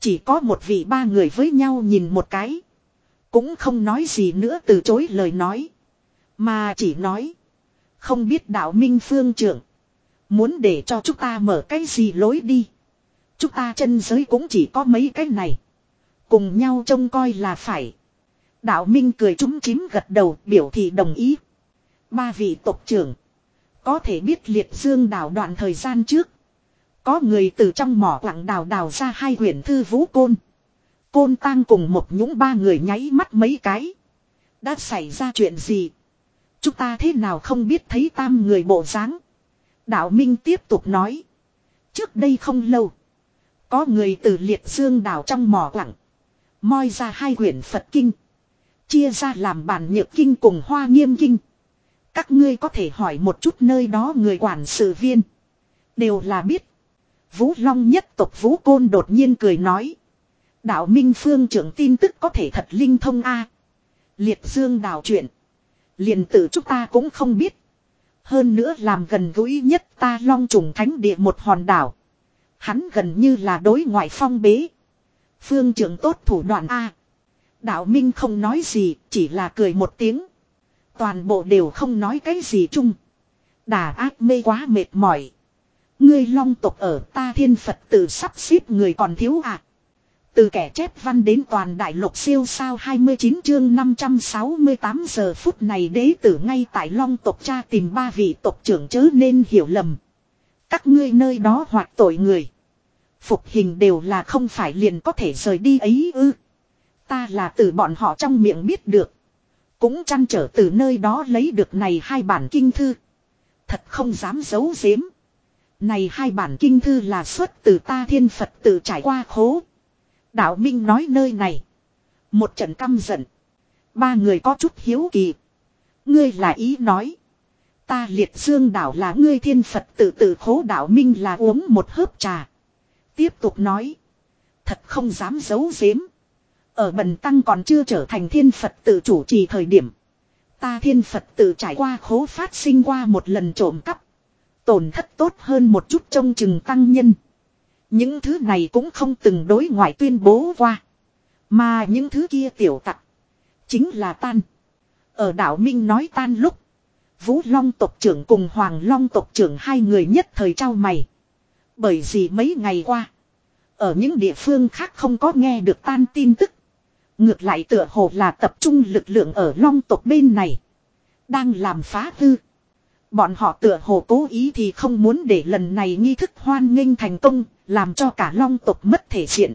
Chỉ có một vị ba người với nhau nhìn một cái. Cũng không nói gì nữa từ chối lời nói. Mà chỉ nói. Không biết đạo minh phương trưởng. Muốn để cho chúng ta mở cái gì lối đi. Chúng ta chân giới cũng chỉ có mấy cái này. Cùng nhau trông coi là phải. Đạo minh cười trúng chím gật đầu, biểu thị đồng ý. Ba vị tộc trưởng. Có thể biết liệt dương đảo đoạn thời gian trước. Có người từ trong mỏ quặng đào đào ra hai quyển thư vũ côn. Côn tang cùng một nhũng ba người nháy mắt mấy cái. Đã xảy ra chuyện gì? Chúng ta thế nào không biết thấy tam người bộ dáng? Đạo Minh tiếp tục nói. Trước đây không lâu. Có người từ liệt dương đảo trong mỏ quặng. Moi ra hai quyển Phật Kinh. Chia ra làm bản nhược kinh cùng hoa nghiêm kinh. Các ngươi có thể hỏi một chút nơi đó người quản sự viên. Đều là biết. Vũ Long nhất tộc Vũ Côn đột nhiên cười nói. Đạo Minh Phương trưởng tin tức có thể thật linh thông a. Liệt dương đào chuyện liền tự chúng ta cũng không biết. Hơn nữa làm gần gũi nhất ta long trùng thánh địa một hòn đảo. Hắn gần như là đối ngoại phong bế. Phương trưởng tốt thủ đoạn A. Đạo Minh không nói gì, chỉ là cười một tiếng. Toàn bộ đều không nói cái gì chung. Đà ác mê quá mệt mỏi. Ngươi long tộc ở ta thiên Phật tự sắp xếp người còn thiếu à. Từ kẻ chép văn đến toàn đại lục siêu sao 29 chương 568 giờ phút này đế tử ngay tại long tộc cha tìm ba vị tộc trưởng chớ nên hiểu lầm. Các ngươi nơi đó hoạt tội người. Phục hình đều là không phải liền có thể rời đi ấy ư. Ta là từ bọn họ trong miệng biết được. Cũng chăn trở từ nơi đó lấy được này hai bản kinh thư. Thật không dám giấu giếm. Này hai bản kinh thư là xuất từ ta thiên Phật tự trải qua khố. Đạo Minh nói nơi này. Một trận căm giận. Ba người có chút hiếu kỳ. Ngươi là ý nói. Ta liệt dương đảo là ngươi thiên Phật tự tự khố đạo Minh là uống một hớp trà. Tiếp tục nói. Thật không dám giấu giếm. Ở bần tăng còn chưa trở thành thiên Phật tự chủ trì thời điểm. Ta thiên Phật tự trải qua khố phát sinh qua một lần trộm cắp. Tổn thất tốt hơn một chút trong chừng tăng nhân. Những thứ này cũng không từng đối ngoại tuyên bố qua. Mà những thứ kia tiểu tặc. Chính là tan. Ở đảo Minh nói tan lúc. Vũ Long tộc trưởng cùng Hoàng Long tộc trưởng hai người nhất thời trao mày. Bởi vì mấy ngày qua. Ở những địa phương khác không có nghe được tan tin tức. Ngược lại tựa hồ là tập trung lực lượng ở long tộc bên này. Đang làm phá hư. Bọn họ tựa hồ cố ý thì không muốn để lần này nghi thức hoan nghênh thành công, làm cho cả long tộc mất thể diện.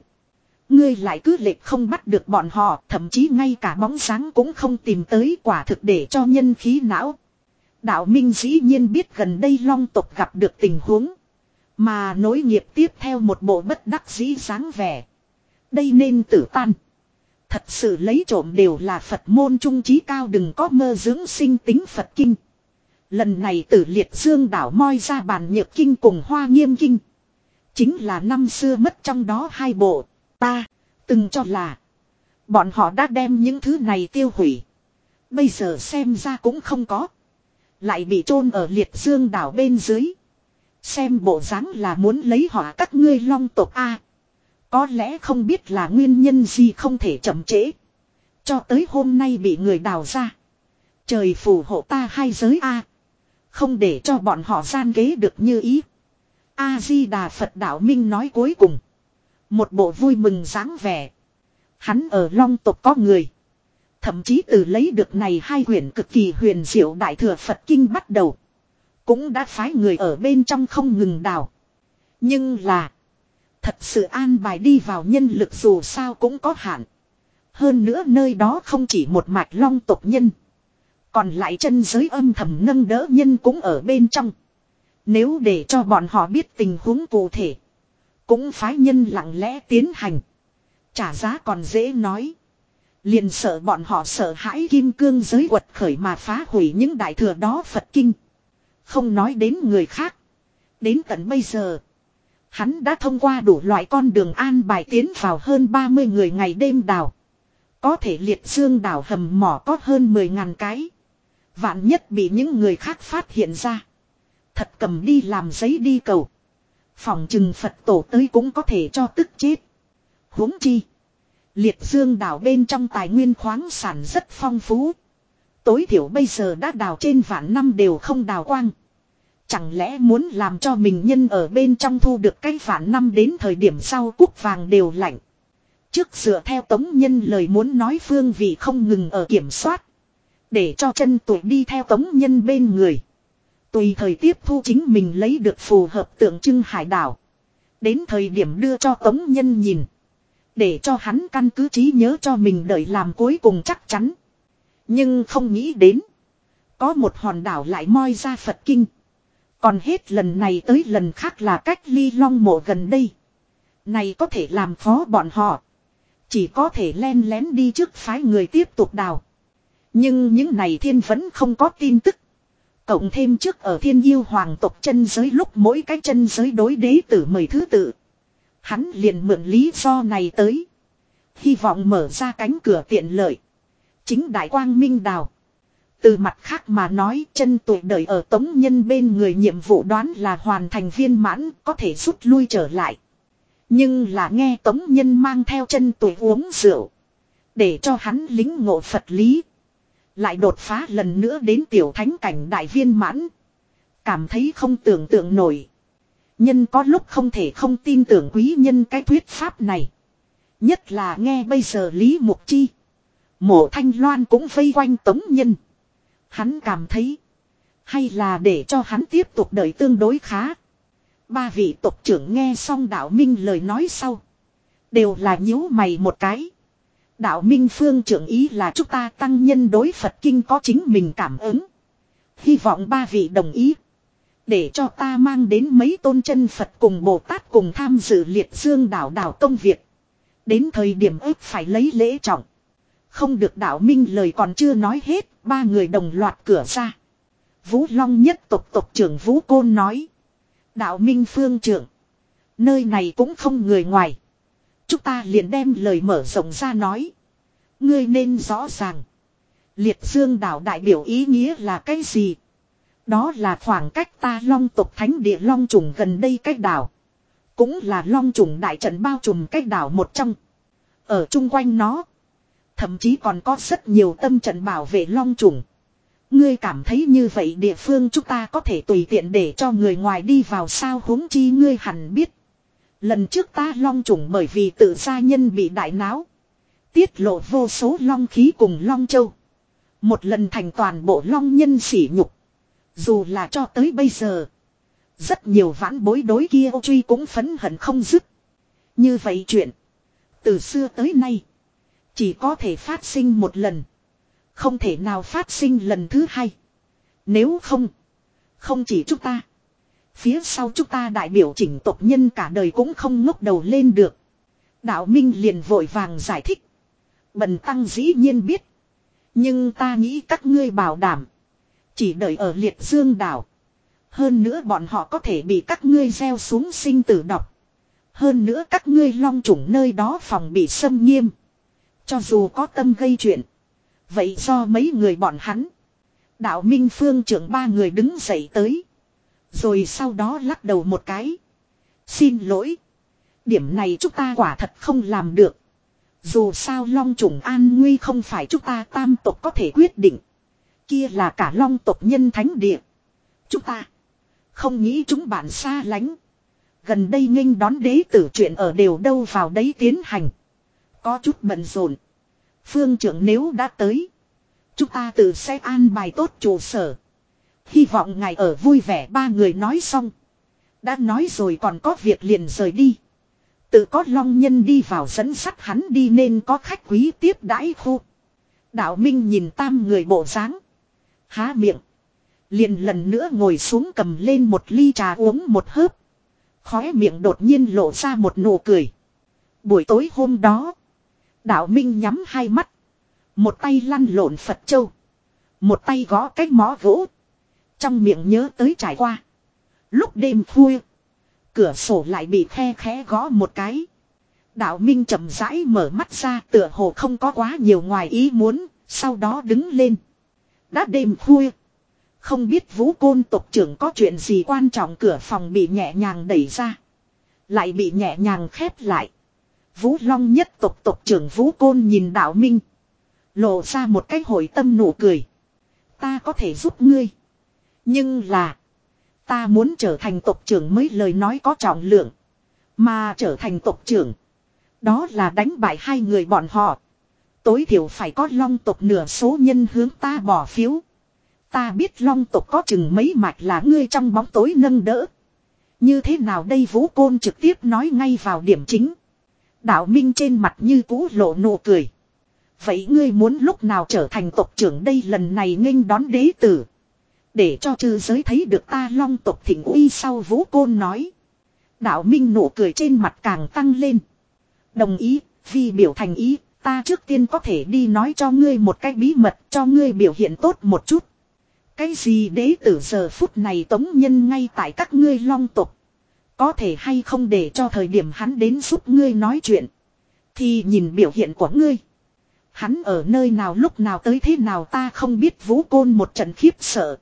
Ngươi lại cứ lệch không bắt được bọn họ, thậm chí ngay cả bóng sáng cũng không tìm tới quả thực để cho nhân khí não. Đạo Minh dĩ nhiên biết gần đây long tộc gặp được tình huống. Mà nối nghiệp tiếp theo một bộ bất đắc dĩ dáng vẻ. Đây nên tử tan. Thật sự lấy trộm đều là Phật môn trung trí cao đừng có mơ dưỡng sinh tính Phật kinh. Lần này tử liệt dương đảo moi ra bàn nhược kinh cùng hoa nghiêm kinh. Chính là năm xưa mất trong đó hai bộ. Ta, từng cho là. Bọn họ đã đem những thứ này tiêu hủy. Bây giờ xem ra cũng không có. Lại bị chôn ở liệt dương đảo bên dưới. Xem bộ dáng là muốn lấy họ các ngươi long tộc A. Có lẽ không biết là nguyên nhân gì không thể chậm trễ. Cho tới hôm nay bị người đào ra. Trời phù hộ ta hai giới A. Không để cho bọn họ gian ghế được như ý. A-di-đà Phật đạo Minh nói cuối cùng. Một bộ vui mừng dáng vẻ. Hắn ở long tộc có người. Thậm chí từ lấy được này hai quyển cực kỳ huyền diệu đại thừa Phật Kinh bắt đầu. Cũng đã phái người ở bên trong không ngừng đào. Nhưng là. Thật sự an bài đi vào nhân lực dù sao cũng có hạn. Hơn nữa nơi đó không chỉ một mạch long tộc nhân. Còn lại chân giới âm thầm nâng đỡ nhân cũng ở bên trong. Nếu để cho bọn họ biết tình huống cụ thể. Cũng phái nhân lặng lẽ tiến hành. Trả giá còn dễ nói. Liền sợ bọn họ sợ hãi kim cương giới quật khởi mà phá hủy những đại thừa đó Phật Kinh. Không nói đến người khác. Đến tận bây giờ. Hắn đã thông qua đủ loại con đường an bài tiến vào hơn 30 người ngày đêm đào. Có thể liệt dương đảo hầm mỏ có hơn 10 ngàn cái. Vạn nhất bị những người khác phát hiện ra. Thật cầm đi làm giấy đi cầu. Phòng trừng Phật tổ tới cũng có thể cho tức chết. huống chi. Liệt dương đảo bên trong tài nguyên khoáng sản rất phong phú. Tối thiểu bây giờ đã đào trên vạn năm đều không đào quang. Chẳng lẽ muốn làm cho mình nhân ở bên trong thu được cái vạn năm đến thời điểm sau cúc vàng đều lạnh. Trước dựa theo tống nhân lời muốn nói phương vị không ngừng ở kiểm soát. Để cho chân tụi đi theo tống nhân bên người. Tùy thời tiếp thu chính mình lấy được phù hợp tượng trưng hải đảo. Đến thời điểm đưa cho tống nhân nhìn. Để cho hắn căn cứ trí nhớ cho mình đợi làm cuối cùng chắc chắn. Nhưng không nghĩ đến. Có một hòn đảo lại moi ra Phật Kinh. Còn hết lần này tới lần khác là cách ly long mộ gần đây. Này có thể làm khó bọn họ. Chỉ có thể len lén đi trước phái người tiếp tục đào. Nhưng những này thiên vẫn không có tin tức. Cộng thêm trước ở thiên yêu hoàng tộc chân giới lúc mỗi cái chân giới đối đế tử mời thứ tự. Hắn liền mượn lý do này tới. Hy vọng mở ra cánh cửa tiện lợi. Chính đại quang minh đào. Từ mặt khác mà nói, chân tuổi đời ở tống nhân bên người nhiệm vụ đoán là hoàn thành viên mãn, có thể rút lui trở lại. Nhưng là nghe tống nhân mang theo chân tuổi uống rượu. Để cho hắn lính ngộ Phật lý. Lại đột phá lần nữa đến tiểu thánh cảnh đại viên mãn. Cảm thấy không tưởng tượng nổi. Nhân có lúc không thể không tin tưởng quý nhân cái thuyết pháp này. Nhất là nghe bây giờ Lý Mục Chi. Mộ Thanh Loan cũng vây quanh tống nhân. Hắn cảm thấy. Hay là để cho hắn tiếp tục đợi tương đối khá. Ba vị tộc trưởng nghe xong đạo minh lời nói sau. Đều là nhíu mày một cái. Đạo minh phương trưởng ý là chúng ta tăng nhân đối Phật kinh có chính mình cảm ứng. Hy vọng ba vị đồng ý. Để cho ta mang đến mấy tôn chân Phật cùng Bồ Tát cùng tham dự liệt dương đảo đảo công việc. Đến thời điểm ếp phải lấy lễ trọng. Không được đạo minh lời còn chưa nói hết, ba người đồng loạt cửa ra. Vũ Long nhất tộc tộc trưởng Vũ Côn nói. Đạo minh phương trưởng. Nơi này cũng không người ngoài. Chúng ta liền đem lời mở rộng ra nói. Ngươi nên rõ ràng. Liệt dương đảo đại biểu ý nghĩa là cái gì? Đó là khoảng cách ta long tộc thánh địa long trùng gần đây cách đảo. Cũng là long trùng đại trận bao trùm cách đảo một trong. Ở chung quanh nó. Thậm chí còn có rất nhiều tâm trận bảo vệ long trùng. Ngươi cảm thấy như vậy địa phương chúng ta có thể tùy tiện để cho người ngoài đi vào sao huống chi ngươi hẳn biết. Lần trước ta long trùng bởi vì tự gia nhân bị đại náo. Tiết lộ vô số long khí cùng long châu. Một lần thành toàn bộ long nhân sỉ nhục. Dù là cho tới bây giờ. Rất nhiều vãn bối đối kia ô truy cũng phấn hận không dứt. Như vậy chuyện. Từ xưa tới nay. Chỉ có thể phát sinh một lần. Không thể nào phát sinh lần thứ hai. Nếu không. Không chỉ chúng ta. Phía sau chúng ta đại biểu chỉnh tộc nhân cả đời cũng không ngốc đầu lên được. Đạo Minh liền vội vàng giải thích. Bần tăng dĩ nhiên biết. Nhưng ta nghĩ các ngươi bảo đảm. Chỉ đợi ở liệt dương đảo. Hơn nữa bọn họ có thể bị các ngươi gieo xuống sinh tử độc. Hơn nữa các ngươi long chủng nơi đó phòng bị xâm nghiêm. Cho dù có tâm gây chuyện. Vậy do mấy người bọn hắn. Đạo Minh Phương trưởng ba người đứng dậy tới. Rồi sau đó lắc đầu một cái. Xin lỗi. Điểm này chúng ta quả thật không làm được. Dù sao long trùng an nguy không phải chúng ta tam tộc có thể quyết định. Kia là cả long tộc nhân thánh địa. Chúng ta không nghĩ chúng bạn xa lánh. Gần đây nghênh đón đế tử chuyện ở đều đâu vào đấy tiến hành. Có chút bận rộn. Phương trưởng nếu đã tới. Chúng ta tự sẽ an bài tốt trụ sở. Hy vọng ngài ở vui vẻ, ba người nói xong. Đã nói rồi còn có việc liền rời đi. Tự có long nhân đi vào dẫn sắt hắn đi nên có khách quý tiếp đãi khu. Đạo Minh nhìn tam người bộ dáng Há miệng. Liền lần nữa ngồi xuống cầm lên một ly trà uống một hớp. Khóe miệng đột nhiên lộ ra một nụ cười. Buổi tối hôm đó. Đạo Minh nhắm hai mắt. Một tay lăn lộn Phật Châu. Một tay gõ cái mó gỗ. Trong miệng nhớ tới trải qua. Lúc đêm khuya. Cửa sổ lại bị khe khẽ gõ một cái. Đạo Minh chậm rãi mở mắt ra tựa hồ không có quá nhiều ngoài ý muốn. Sau đó đứng lên. Đã đêm khuya. Không biết vũ côn tộc trưởng có chuyện gì quan trọng cửa phòng bị nhẹ nhàng đẩy ra. Lại bị nhẹ nhàng khép lại. Vũ Long nhất tộc tộc trưởng Vũ Côn nhìn đạo minh. Lộ ra một cái hồi tâm nụ cười. Ta có thể giúp ngươi. Nhưng là. Ta muốn trở thành tộc trưởng mới lời nói có trọng lượng. Mà trở thành tộc trưởng. Đó là đánh bại hai người bọn họ. Tối thiểu phải có long tộc nửa số nhân hướng ta bỏ phiếu. Ta biết long tộc có chừng mấy mạch là ngươi trong bóng tối nâng đỡ. Như thế nào đây vũ côn trực tiếp nói ngay vào điểm chính. Đạo Minh trên mặt như cũ lộ nụ cười. Vậy ngươi muốn lúc nào trở thành tộc trưởng đây lần này nghênh đón đế tử. Để cho chư giới thấy được ta long tộc thịnh uy sau vũ côn nói. Đạo Minh nụ cười trên mặt càng tăng lên. Đồng ý, vì biểu thành ý, ta trước tiên có thể đi nói cho ngươi một cái bí mật cho ngươi biểu hiện tốt một chút. Cái gì đế tử giờ phút này tống nhân ngay tại các ngươi long tục. Có thể hay không để cho thời điểm hắn đến giúp ngươi nói chuyện. Thì nhìn biểu hiện của ngươi. Hắn ở nơi nào lúc nào tới thế nào ta không biết vũ côn một trận khiếp sợ.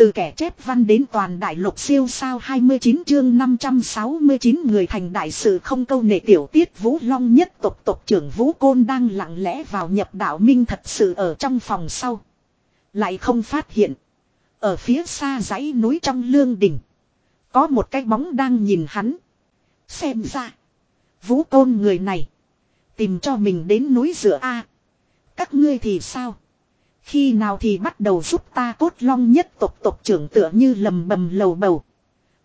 Từ kẻ chép văn đến toàn đại lục siêu sao 29 chương 569 người thành đại sự không câu nệ tiểu tiết Vũ Long nhất tộc tộc trưởng Vũ Côn đang lặng lẽ vào nhập đạo minh thật sự ở trong phòng sau. Lại không phát hiện. Ở phía xa dãy núi trong lương đỉnh. Có một cái bóng đang nhìn hắn. Xem ra. Vũ Côn người này. Tìm cho mình đến núi rửa A. Các ngươi thì sao? Khi nào thì bắt đầu giúp ta cốt long nhất tộc tộc trưởng tựa như lầm bầm lầu bầu.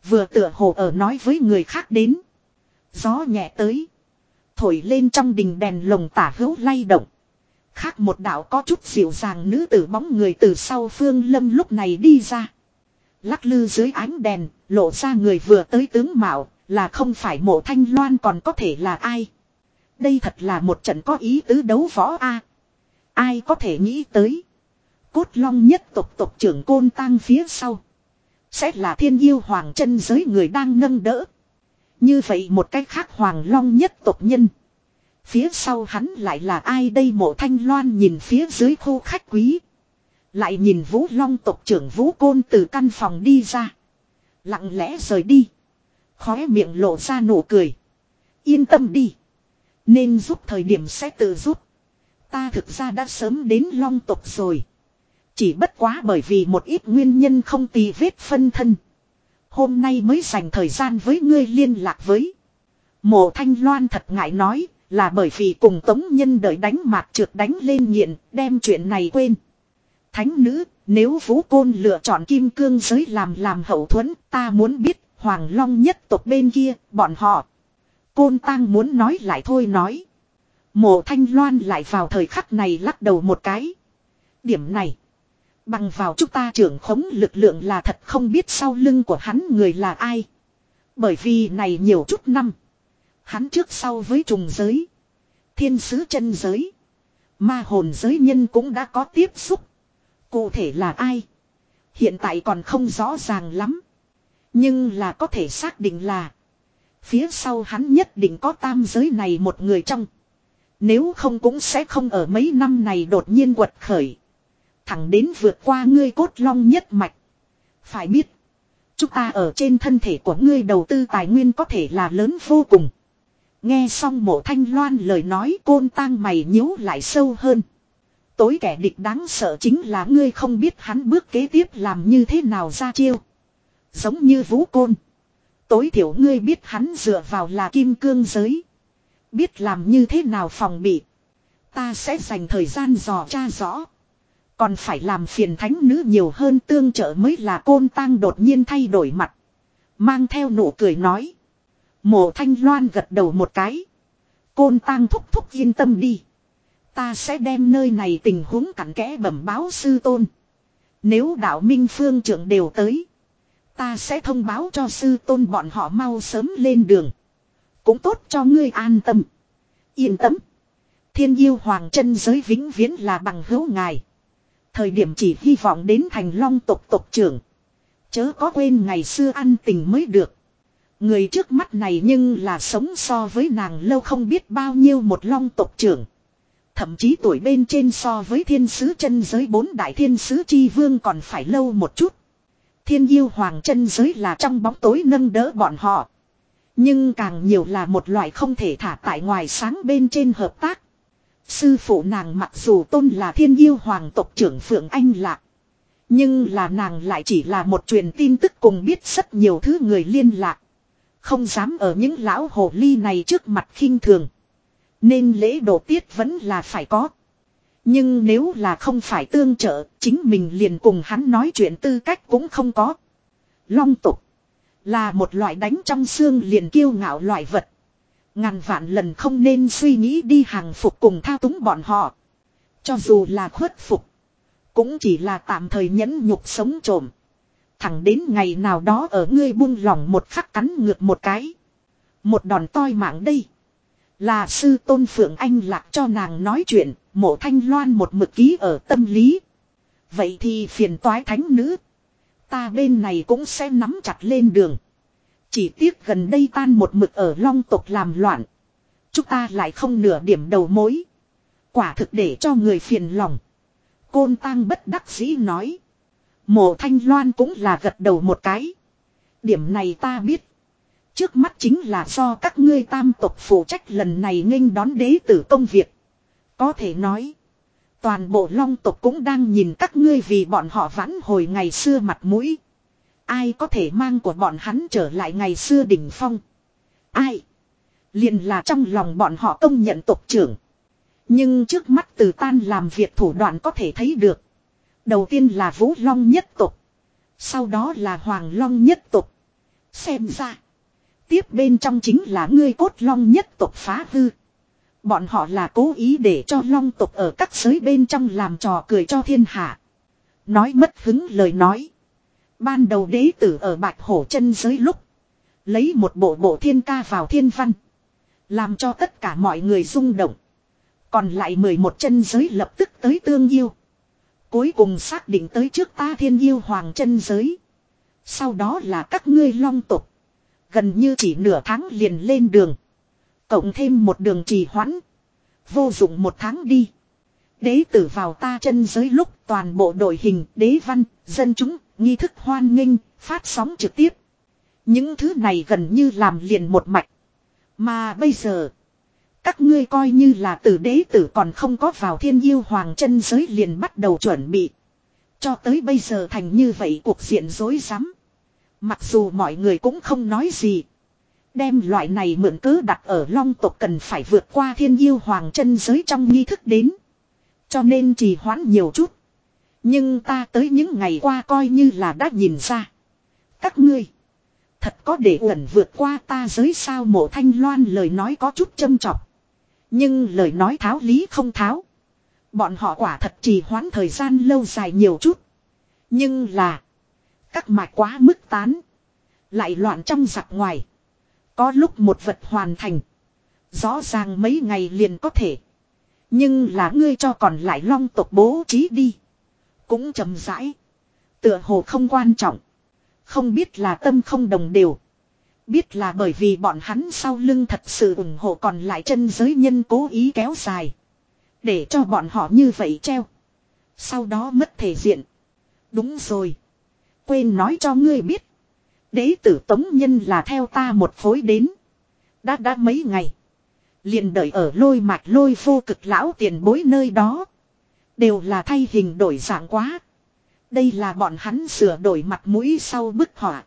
Vừa tựa hồ ở nói với người khác đến. Gió nhẹ tới. Thổi lên trong đình đèn lồng tả hữu lay động. Khác một đạo có chút dịu dàng nữ tử bóng người từ sau phương lâm lúc này đi ra. Lắc lư dưới ánh đèn, lộ ra người vừa tới tướng mạo, là không phải mộ thanh loan còn có thể là ai. Đây thật là một trận có ý tứ đấu võ A. Ai có thể nghĩ tới. Cốt long nhất tộc tộc trưởng côn tang phía sau. Sẽ là thiên yêu hoàng chân giới người đang nâng đỡ. Như vậy một cách khác hoàng long nhất tộc nhân. Phía sau hắn lại là ai đây mộ thanh loan nhìn phía dưới khu khách quý. Lại nhìn vũ long tộc trưởng vũ côn từ căn phòng đi ra. Lặng lẽ rời đi. Khóe miệng lộ ra nụ cười. Yên tâm đi. Nên giúp thời điểm sẽ tự giúp. Ta thực ra đã sớm đến long tộc rồi. Chỉ bất quá bởi vì một ít nguyên nhân không tì vết phân thân. Hôm nay mới dành thời gian với ngươi liên lạc với. Mộ Thanh Loan thật ngại nói là bởi vì cùng tống nhân đợi đánh mạc trượt đánh lên nghiện đem chuyện này quên. Thánh nữ, nếu Vũ Côn lựa chọn kim cương giới làm làm hậu thuẫn, ta muốn biết, Hoàng Long nhất tộc bên kia, bọn họ. Côn Tăng muốn nói lại thôi nói. Mộ Thanh Loan lại vào thời khắc này lắc đầu một cái. Điểm này. Bằng vào chúng ta trưởng khống lực lượng là thật không biết sau lưng của hắn người là ai. Bởi vì này nhiều chút năm. Hắn trước sau với trùng giới. Thiên sứ chân giới. Ma hồn giới nhân cũng đã có tiếp xúc. Cụ thể là ai? Hiện tại còn không rõ ràng lắm. Nhưng là có thể xác định là. Phía sau hắn nhất định có tam giới này một người trong. Nếu không cũng sẽ không ở mấy năm này đột nhiên quật khởi. Thẳng đến vượt qua ngươi cốt long nhất mạch. Phải biết. Chúng ta ở trên thân thể của ngươi đầu tư tài nguyên có thể là lớn vô cùng. Nghe xong mộ thanh loan lời nói côn tang mày nhíu lại sâu hơn. Tối kẻ địch đáng sợ chính là ngươi không biết hắn bước kế tiếp làm như thế nào ra chiêu. Giống như vũ côn. Tối thiểu ngươi biết hắn dựa vào là kim cương giới. Biết làm như thế nào phòng bị. Ta sẽ dành thời gian dò tra rõ. Còn phải làm phiền thánh nữ nhiều hơn tương trợ mới là côn tang đột nhiên thay đổi mặt. Mang theo nụ cười nói. Mộ thanh loan gật đầu một cái. Côn tang thúc thúc yên tâm đi. Ta sẽ đem nơi này tình huống cặn kẽ bẩm báo sư tôn. Nếu đạo minh phương trưởng đều tới. Ta sẽ thông báo cho sư tôn bọn họ mau sớm lên đường. Cũng tốt cho ngươi an tâm. Yên tâm. Thiên yêu hoàng chân giới vĩnh viễn là bằng hữu ngài. Thời điểm chỉ hy vọng đến thành long tộc tộc trưởng. Chớ có quên ngày xưa ăn tình mới được. Người trước mắt này nhưng là sống so với nàng lâu không biết bao nhiêu một long tộc trưởng. Thậm chí tuổi bên trên so với thiên sứ chân giới bốn đại thiên sứ chi vương còn phải lâu một chút. Thiên yêu hoàng chân giới là trong bóng tối nâng đỡ bọn họ. Nhưng càng nhiều là một loại không thể thả tại ngoài sáng bên trên hợp tác. Sư phụ nàng mặc dù tôn là thiên yêu hoàng tộc trưởng Phượng Anh Lạc. Nhưng là nàng lại chỉ là một truyền tin tức cùng biết rất nhiều thứ người liên lạc. Không dám ở những lão hồ ly này trước mặt khinh thường. Nên lễ độ tiết vẫn là phải có. Nhưng nếu là không phải tương trợ, chính mình liền cùng hắn nói chuyện tư cách cũng không có. Long tục là một loại đánh trong xương liền kiêu ngạo loại vật. Ngàn vạn lần không nên suy nghĩ đi hàng phục cùng thao túng bọn họ. Cho dù là khuất phục. Cũng chỉ là tạm thời nhẫn nhục sống trộm. Thẳng đến ngày nào đó ở ngươi buông lỏng một khắc cắn ngược một cái. Một đòn toi mạng đây. Là sư tôn phượng anh lạc cho nàng nói chuyện, mộ thanh loan một mực ký ở tâm lý. Vậy thì phiền toái thánh nữ. Ta bên này cũng sẽ nắm chặt lên đường. Chỉ tiếc gần đây tan một mực ở long tộc làm loạn. Chúng ta lại không nửa điểm đầu mối. Quả thực để cho người phiền lòng. Côn tang bất đắc dĩ nói. Mộ thanh loan cũng là gật đầu một cái. Điểm này ta biết. Trước mắt chính là do các ngươi tam tộc phụ trách lần này nghênh đón đế tử công việc. Có thể nói. Toàn bộ long tộc cũng đang nhìn các ngươi vì bọn họ vãn hồi ngày xưa mặt mũi. Ai có thể mang của bọn hắn trở lại ngày xưa đỉnh phong. Ai. Liền là trong lòng bọn họ công nhận tộc trưởng. Nhưng trước mắt từ tan làm việc thủ đoạn có thể thấy được. Đầu tiên là Vũ Long nhất tục. Sau đó là Hoàng Long nhất tục. Xem ra. Tiếp bên trong chính là ngươi cốt Long nhất tục phá hư. Bọn họ là cố ý để cho Long tục ở các giới bên trong làm trò cười cho thiên hạ. Nói mất hứng lời nói. Ban đầu đế tử ở bạch hổ chân giới lúc. Lấy một bộ bộ thiên ca vào thiên văn. Làm cho tất cả mọi người rung động. Còn lại 11 chân giới lập tức tới tương yêu. Cuối cùng xác định tới trước ta thiên yêu hoàng chân giới. Sau đó là các ngươi long tục. Gần như chỉ nửa tháng liền lên đường. Cộng thêm một đường trì hoãn. Vô dụng một tháng đi. Đế tử vào ta chân giới lúc toàn bộ đội hình đế văn, dân chúng, nghi thức hoan nghênh, phát sóng trực tiếp. Những thứ này gần như làm liền một mạch. Mà bây giờ, các ngươi coi như là tử đế tử còn không có vào thiên yêu hoàng chân giới liền bắt đầu chuẩn bị. Cho tới bây giờ thành như vậy cuộc diện rối rắm. Mặc dù mọi người cũng không nói gì. Đem loại này mượn cớ đặt ở long tộc cần phải vượt qua thiên yêu hoàng chân giới trong nghi thức đến. Cho nên trì hoãn nhiều chút. Nhưng ta tới những ngày qua coi như là đã nhìn ra. Các ngươi. Thật có để ẩn vượt qua ta giới sao mộ thanh loan lời nói có chút châm chọc. Nhưng lời nói tháo lý không tháo. Bọn họ quả thật trì hoãn thời gian lâu dài nhiều chút. Nhưng là. Các mạch quá mức tán. Lại loạn trong giặc ngoài. Có lúc một vật hoàn thành. Rõ ràng mấy ngày liền có thể. Nhưng là ngươi cho còn lại long tộc bố trí đi. Cũng chậm rãi. Tựa hồ không quan trọng. Không biết là tâm không đồng đều. Biết là bởi vì bọn hắn sau lưng thật sự ủng hộ còn lại chân giới nhân cố ý kéo dài. Để cho bọn họ như vậy treo. Sau đó mất thể diện. Đúng rồi. Quên nói cho ngươi biết. Đế tử tống nhân là theo ta một phối đến. Đã đã mấy ngày. Liền đợi ở lôi mạch lôi vô cực lão tiền bối nơi đó. Đều là thay hình đổi dạng quá. Đây là bọn hắn sửa đổi mặt mũi sau bức họa.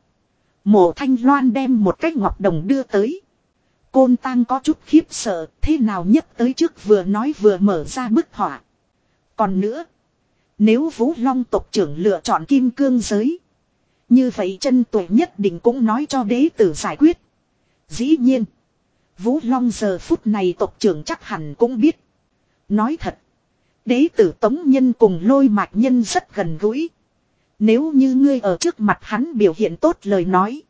Mộ thanh loan đem một cái ngọc đồng đưa tới. Côn tăng có chút khiếp sợ, thế nào nhất tới trước vừa nói vừa mở ra bức họa. Còn nữa, nếu Vũ Long tộc trưởng lựa chọn kim cương giới. Như vậy chân tuổi nhất định cũng nói cho đế tử giải quyết. Dĩ nhiên, Vũ Long giờ phút này tộc trưởng chắc hẳn cũng biết. Nói thật, đế tử tống nhân cùng lôi mạch nhân rất gần gũi. Nếu như ngươi ở trước mặt hắn biểu hiện tốt lời nói.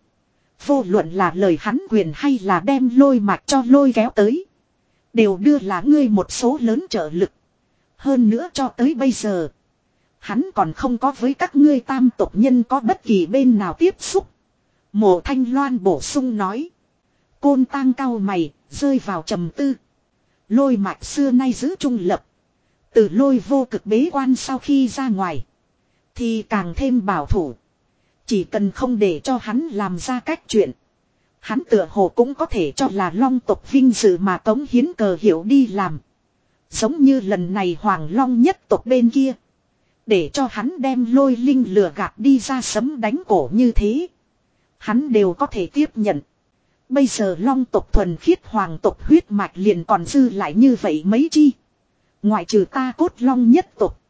Vô luận là lời hắn quyền hay là đem lôi mạch cho lôi kéo tới. Đều đưa là ngươi một số lớn trợ lực. Hơn nữa cho tới bây giờ. Hắn còn không có với các ngươi tam tộc nhân có bất kỳ bên nào tiếp xúc. Mộ thanh loan bổ sung nói. Côn tang cao mày, rơi vào trầm tư. Lôi mạch xưa nay giữ trung lập. Từ lôi vô cực bế quan sau khi ra ngoài. Thì càng thêm bảo thủ. Chỉ cần không để cho hắn làm ra cách chuyện. Hắn tựa hồ cũng có thể cho là long tộc vinh dự mà cống hiến cờ hiểu đi làm. Giống như lần này hoàng long nhất tộc bên kia. Để cho hắn đem lôi linh lửa gạt đi ra sấm đánh cổ như thế. Hắn đều có thể tiếp nhận. Bây giờ long tộc thuần khiết hoàng tộc huyết mạch liền còn dư lại như vậy mấy chi. Ngoại trừ ta cốt long nhất tộc.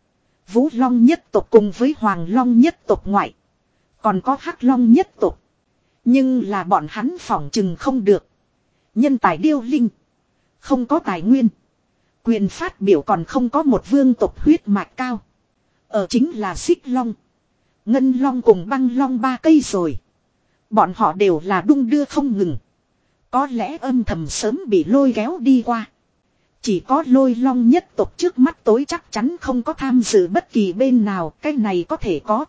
Vũ long nhất tộc cùng với hoàng long nhất tộc ngoại. Còn có hắc long nhất tộc. Nhưng là bọn hắn phỏng chừng không được. Nhân tài điêu linh. Không có tài nguyên. Quyền phát biểu còn không có một vương tộc huyết mạch cao. Ở chính là xích long. Ngân long cùng băng long ba cây rồi. Bọn họ đều là đung đưa không ngừng. Có lẽ âm thầm sớm bị lôi kéo đi qua. Chỉ có lôi long nhất tộc trước mắt tối chắc chắn không có tham dự bất kỳ bên nào, cái này có thể có.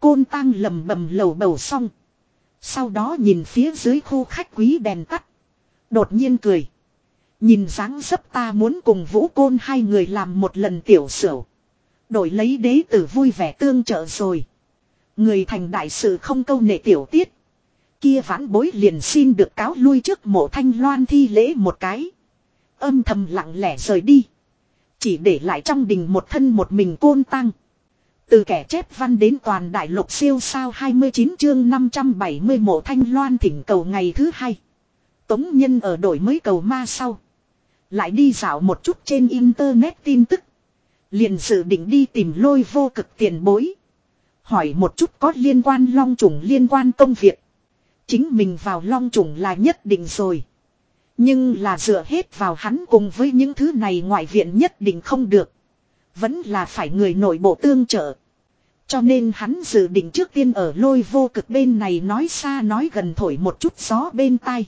Côn tăng lầm bầm lầu bầu xong. Sau đó nhìn phía dưới khu khách quý đèn tắt. Đột nhiên cười. Nhìn dáng dấp ta muốn cùng vũ côn hai người làm một lần tiểu sửu. Đổi lấy đế tử vui vẻ tương trợ rồi. Người thành đại sự không câu nệ tiểu tiết. Kia vãn bối liền xin được cáo lui trước mộ thanh loan thi lễ một cái. Âm thầm lặng lẽ rời đi. Chỉ để lại trong đình một thân một mình côn tăng. Từ kẻ chép văn đến toàn đại lục siêu sao 29 chương 570 mộ thanh loan thỉnh cầu ngày thứ hai. Tống nhân ở đổi mới cầu ma sau. Lại đi dạo một chút trên internet tin tức. Liền dự định đi tìm lôi vô cực tiền bối. Hỏi một chút có liên quan long trùng liên quan công việc. Chính mình vào long trùng là nhất định rồi. Nhưng là dựa hết vào hắn cùng với những thứ này ngoại viện nhất định không được. Vẫn là phải người nội bộ tương trợ. Cho nên hắn dự định trước tiên ở lôi vô cực bên này nói xa nói gần thổi một chút gió bên tai.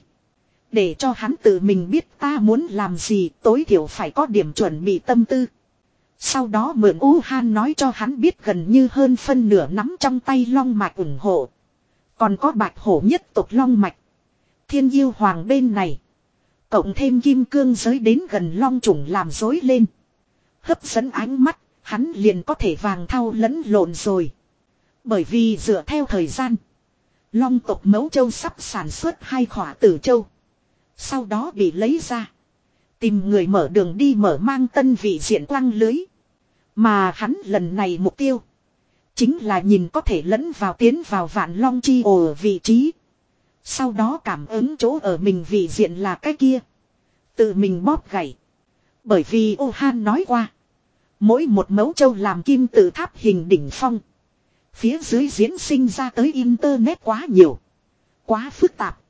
Để cho hắn tự mình biết ta muốn làm gì, tối thiểu phải có điểm chuẩn bị tâm tư. Sau đó mượn U Han nói cho hắn biết gần như hơn phân nửa nắm trong tay long mạch ủng hộ. Còn có bạch hổ nhất tộc long mạch. Thiên yêu hoàng bên này. Cộng thêm kim cương giới đến gần long trùng làm dối lên. Hấp dẫn ánh mắt, hắn liền có thể vàng thao lẫn lộn rồi. Bởi vì dựa theo thời gian. Long tộc mấu châu sắp sản xuất hai khỏa tử châu. Sau đó bị lấy ra. Tìm người mở đường đi mở mang tân vị diện quang lưới. Mà hắn lần này mục tiêu. Chính là nhìn có thể lẫn vào tiến vào vạn long chi ồ vị trí. Sau đó cảm ứng chỗ ở mình vị diện là cái kia. Tự mình bóp gãy. Bởi vì ô han nói qua. Mỗi một mẫu châu làm kim tự tháp hình đỉnh phong. Phía dưới diễn sinh ra tới internet quá nhiều. Quá phức tạp.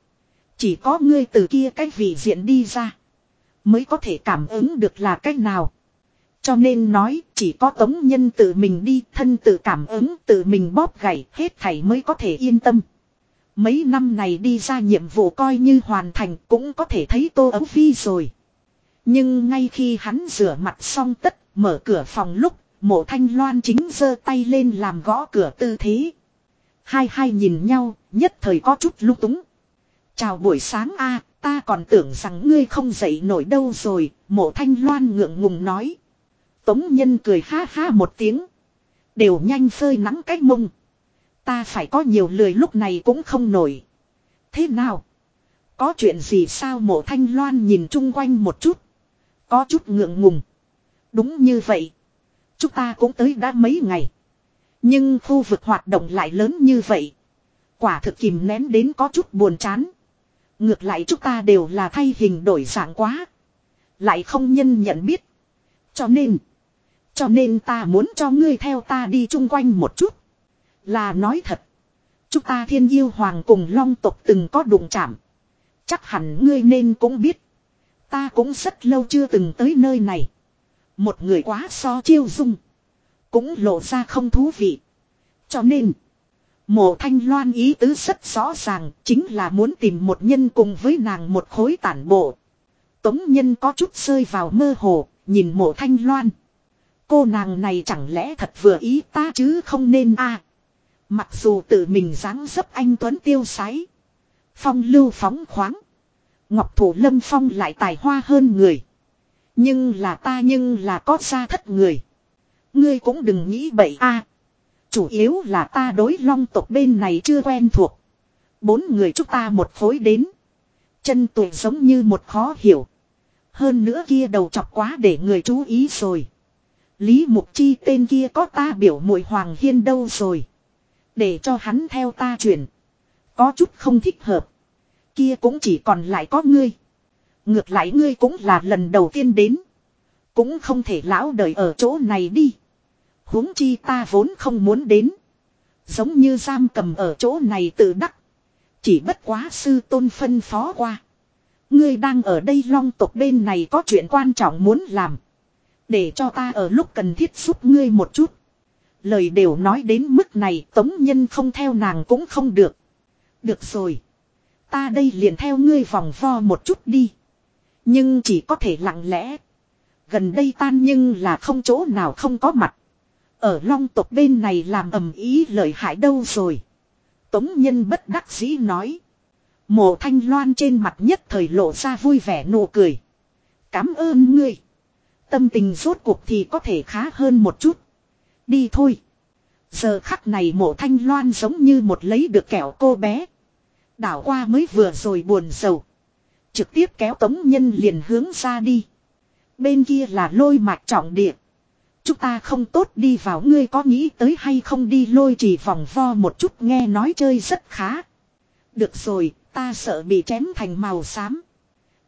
Chỉ có ngươi từ kia cái vị diện đi ra. Mới có thể cảm ứng được là cách nào. Cho nên nói, chỉ có tống nhân tự mình đi, thân tự cảm ứng, tự mình bóp gãy hết thảy mới có thể yên tâm. Mấy năm này đi ra nhiệm vụ coi như hoàn thành cũng có thể thấy tô ấu phi rồi. Nhưng ngay khi hắn rửa mặt xong tất, mở cửa phòng lúc, mộ thanh loan chính giơ tay lên làm gõ cửa tư thế. Hai hai nhìn nhau, nhất thời có chút lúc túng. Chào buổi sáng a, ta còn tưởng rằng ngươi không dậy nổi đâu rồi, mộ thanh loan ngượng ngùng nói. Tống nhân cười ha ha một tiếng. Đều nhanh phơi nắng cái mông. Ta phải có nhiều lười lúc này cũng không nổi. Thế nào? Có chuyện gì sao mộ thanh loan nhìn chung quanh một chút. Có chút ngượng ngùng. Đúng như vậy. Chúng ta cũng tới đã mấy ngày. Nhưng khu vực hoạt động lại lớn như vậy. Quả thực kìm nén đến có chút buồn chán. Ngược lại chúng ta đều là thay hình đổi dạng quá. Lại không nhân nhận biết. Cho nên. Cho nên ta muốn cho ngươi theo ta đi chung quanh một chút. Là nói thật. Chúng ta thiên yêu hoàng cùng long tộc từng có đụng chạm. Chắc hẳn ngươi nên cũng biết. Ta cũng rất lâu chưa từng tới nơi này. Một người quá so chiêu dung. Cũng lộ ra không thú vị. Cho nên. Mộ thanh loan ý tứ rất rõ ràng. Chính là muốn tìm một nhân cùng với nàng một khối tản bộ. Tống nhân có chút rơi vào mơ hồ. Nhìn mộ thanh loan. Cô nàng này chẳng lẽ thật vừa ý ta chứ không nên a Mặc dù tự mình dáng dấp anh Tuấn tiêu sái. Phong lưu phóng khoáng. Ngọc Thủ Lâm Phong lại tài hoa hơn người. Nhưng là ta nhưng là có xa thất người. Ngươi cũng đừng nghĩ bậy a. chủ yếu là ta đối long tộc bên này chưa quen thuộc. Bốn người chúng ta một phối đến. Chân tuổi giống như một khó hiểu. Hơn nữa kia đầu chọc quá để người chú ý rồi. Lý Mục Chi tên kia có ta biểu muội Hoàng Hiên đâu rồi. Để cho hắn theo ta chuyển. Có chút không thích hợp. Kia cũng chỉ còn lại có ngươi. Ngược lại ngươi cũng là lần đầu tiên đến. Cũng không thể lão đời ở chỗ này đi. huống chi ta vốn không muốn đến. Giống như giam cầm ở chỗ này tự đắc. Chỉ bất quá sư tôn phân phó qua. Ngươi đang ở đây long tộc bên này có chuyện quan trọng muốn làm. Để cho ta ở lúc cần thiết giúp ngươi một chút. Lời đều nói đến mức này, tống nhân không theo nàng cũng không được. Được rồi. Ta đây liền theo ngươi vòng vo một chút đi. Nhưng chỉ có thể lặng lẽ. Gần đây tan nhưng là không chỗ nào không có mặt. Ở long tộc bên này làm ầm ý lợi hại đâu rồi. Tống nhân bất đắc dĩ nói. Mộ thanh loan trên mặt nhất thời lộ ra vui vẻ nụ cười. Cảm ơn ngươi. Tâm tình rốt cuộc thì có thể khá hơn một chút. Đi thôi. Giờ khắc này mộ thanh loan giống như một lấy được kẹo cô bé. Đảo qua mới vừa rồi buồn sầu. Trực tiếp kéo tống nhân liền hướng ra đi. Bên kia là lôi mạch trọng địa. Chúng ta không tốt đi vào ngươi có nghĩ tới hay không đi lôi chỉ vòng vo một chút nghe nói chơi rất khá. Được rồi, ta sợ bị chém thành màu xám.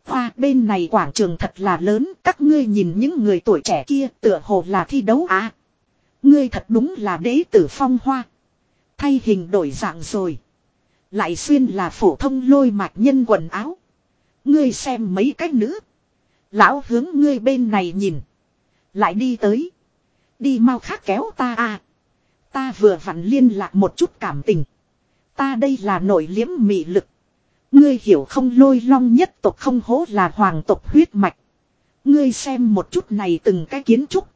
Hoa bên này quảng trường thật là lớn, các ngươi nhìn những người tuổi trẻ kia tựa hồ là thi đấu à. Ngươi thật đúng là đế tử phong hoa. Thay hình đổi dạng rồi. Lại xuyên là phổ thông lôi mạch nhân quần áo. Ngươi xem mấy cách nữ. Lão hướng ngươi bên này nhìn. Lại đi tới. Đi mau khác kéo ta à. Ta vừa vặn liên lạc một chút cảm tình. Ta đây là nổi liếm mị lực. Ngươi hiểu không lôi long nhất tộc không hố là hoàng tộc huyết mạch. Ngươi xem một chút này từng cái kiến trúc.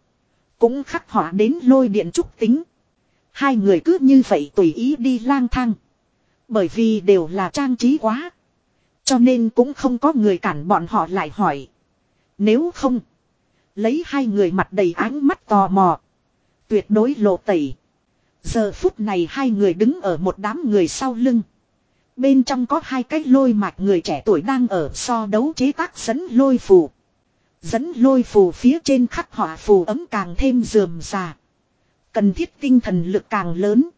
Cũng khắc họa đến lôi điện trúc tính. Hai người cứ như vậy tùy ý đi lang thang. Bởi vì đều là trang trí quá. Cho nên cũng không có người cản bọn họ lại hỏi. Nếu không. Lấy hai người mặt đầy ánh mắt tò mò. Tuyệt đối lộ tẩy. Giờ phút này hai người đứng ở một đám người sau lưng. Bên trong có hai cái lôi mạch người trẻ tuổi đang ở so đấu chế tác dẫn lôi phù. Dẫn lôi phù phía trên khắc họa phù ấm càng thêm dườm già. Cần thiết tinh thần lực càng lớn.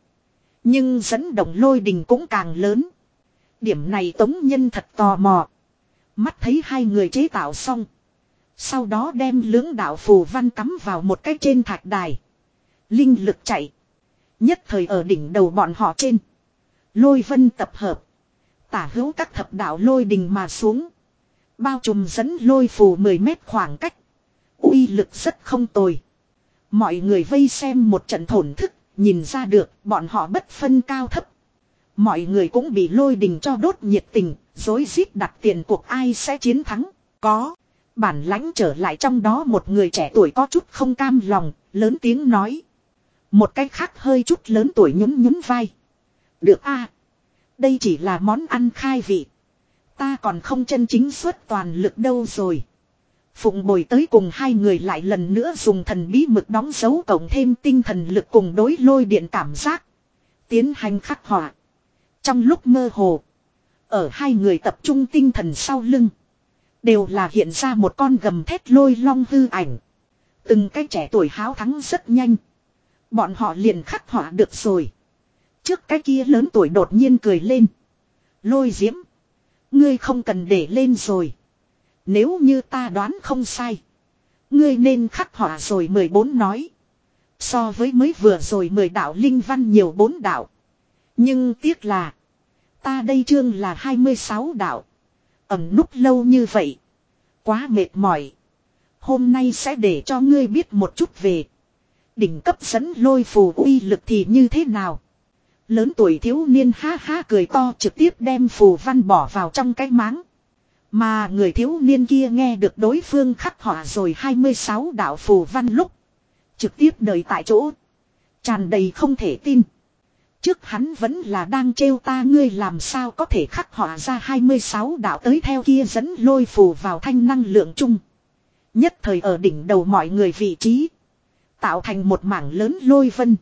Nhưng dẫn động lôi đình cũng càng lớn. Điểm này tống nhân thật tò mò. Mắt thấy hai người chế tạo xong. Sau đó đem lưỡng đạo phù văn cắm vào một cái trên thạch đài. Linh lực chạy. Nhất thời ở đỉnh đầu bọn họ trên. Lôi vân tập hợp. Tả hữu các thập đạo lôi đình mà xuống. Bao trùm dẫn lôi phù 10 mét khoảng cách. uy lực rất không tồi. Mọi người vây xem một trận thổn thức, nhìn ra được bọn họ bất phân cao thấp. Mọi người cũng bị lôi đình cho đốt nhiệt tình, dối rít đặt tiền cuộc ai sẽ chiến thắng. Có. Bản lãnh trở lại trong đó một người trẻ tuổi có chút không cam lòng, lớn tiếng nói. Một cái khác hơi chút lớn tuổi nhún nhún vai. Được a đây chỉ là món ăn khai vị. Ta còn không chân chính xuất toàn lực đâu rồi. Phụng bồi tới cùng hai người lại lần nữa dùng thần bí mực đóng dấu cộng thêm tinh thần lực cùng đối lôi điện cảm giác. Tiến hành khắc họa. Trong lúc mơ hồ. Ở hai người tập trung tinh thần sau lưng. Đều là hiện ra một con gầm thét lôi long hư ảnh. Từng cái trẻ tuổi háo thắng rất nhanh. Bọn họ liền khắc họa được rồi. Trước cái kia lớn tuổi đột nhiên cười lên. Lôi diễm. Ngươi không cần để lên rồi. Nếu như ta đoán không sai. Ngươi nên khắc họa rồi 14 nói. So với mới vừa rồi 10 đạo linh văn nhiều bốn đạo. Nhưng tiếc là. Ta đây chương là 26 đạo. Ẩm núp lâu như vậy. Quá mệt mỏi. Hôm nay sẽ để cho ngươi biết một chút về. Đỉnh cấp dẫn lôi phù uy lực thì như thế nào. Lớn tuổi thiếu niên ha ha cười to trực tiếp đem phù văn bỏ vào trong cái máng. Mà người thiếu niên kia nghe được đối phương khắc họa rồi 26 đạo phù văn lúc. Trực tiếp đời tại chỗ. Tràn đầy không thể tin. Trước hắn vẫn là đang trêu ta ngươi làm sao có thể khắc họa ra 26 đạo tới theo kia dẫn lôi phù vào thanh năng lượng chung. Nhất thời ở đỉnh đầu mọi người vị trí. Tạo thành một mảng lớn lôi vân.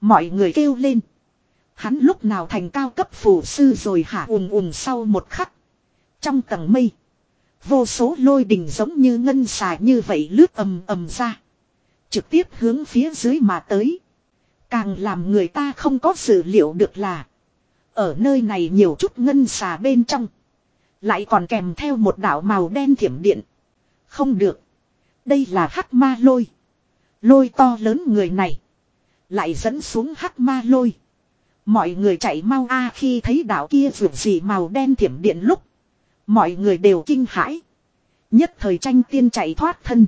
Mọi người kêu lên. Hắn lúc nào thành cao cấp phù sư rồi hả ùm ùm sau một khắc. Trong tầng mây. Vô số lôi đình giống như ngân xà như vậy lướt ầm ầm ra. Trực tiếp hướng phía dưới mà tới. Càng làm người ta không có sự liệu được là. Ở nơi này nhiều chút ngân xà bên trong. Lại còn kèm theo một đảo màu đen thiểm điện. Không được. Đây là hắc ma lôi. Lôi to lớn người này. Lại dẫn xuống hắc ma lôi. Mọi người chạy mau a khi thấy đảo kia vượt gì màu đen thiểm điện lúc. Mọi người đều kinh hãi. Nhất thời tranh tiên chạy thoát thân.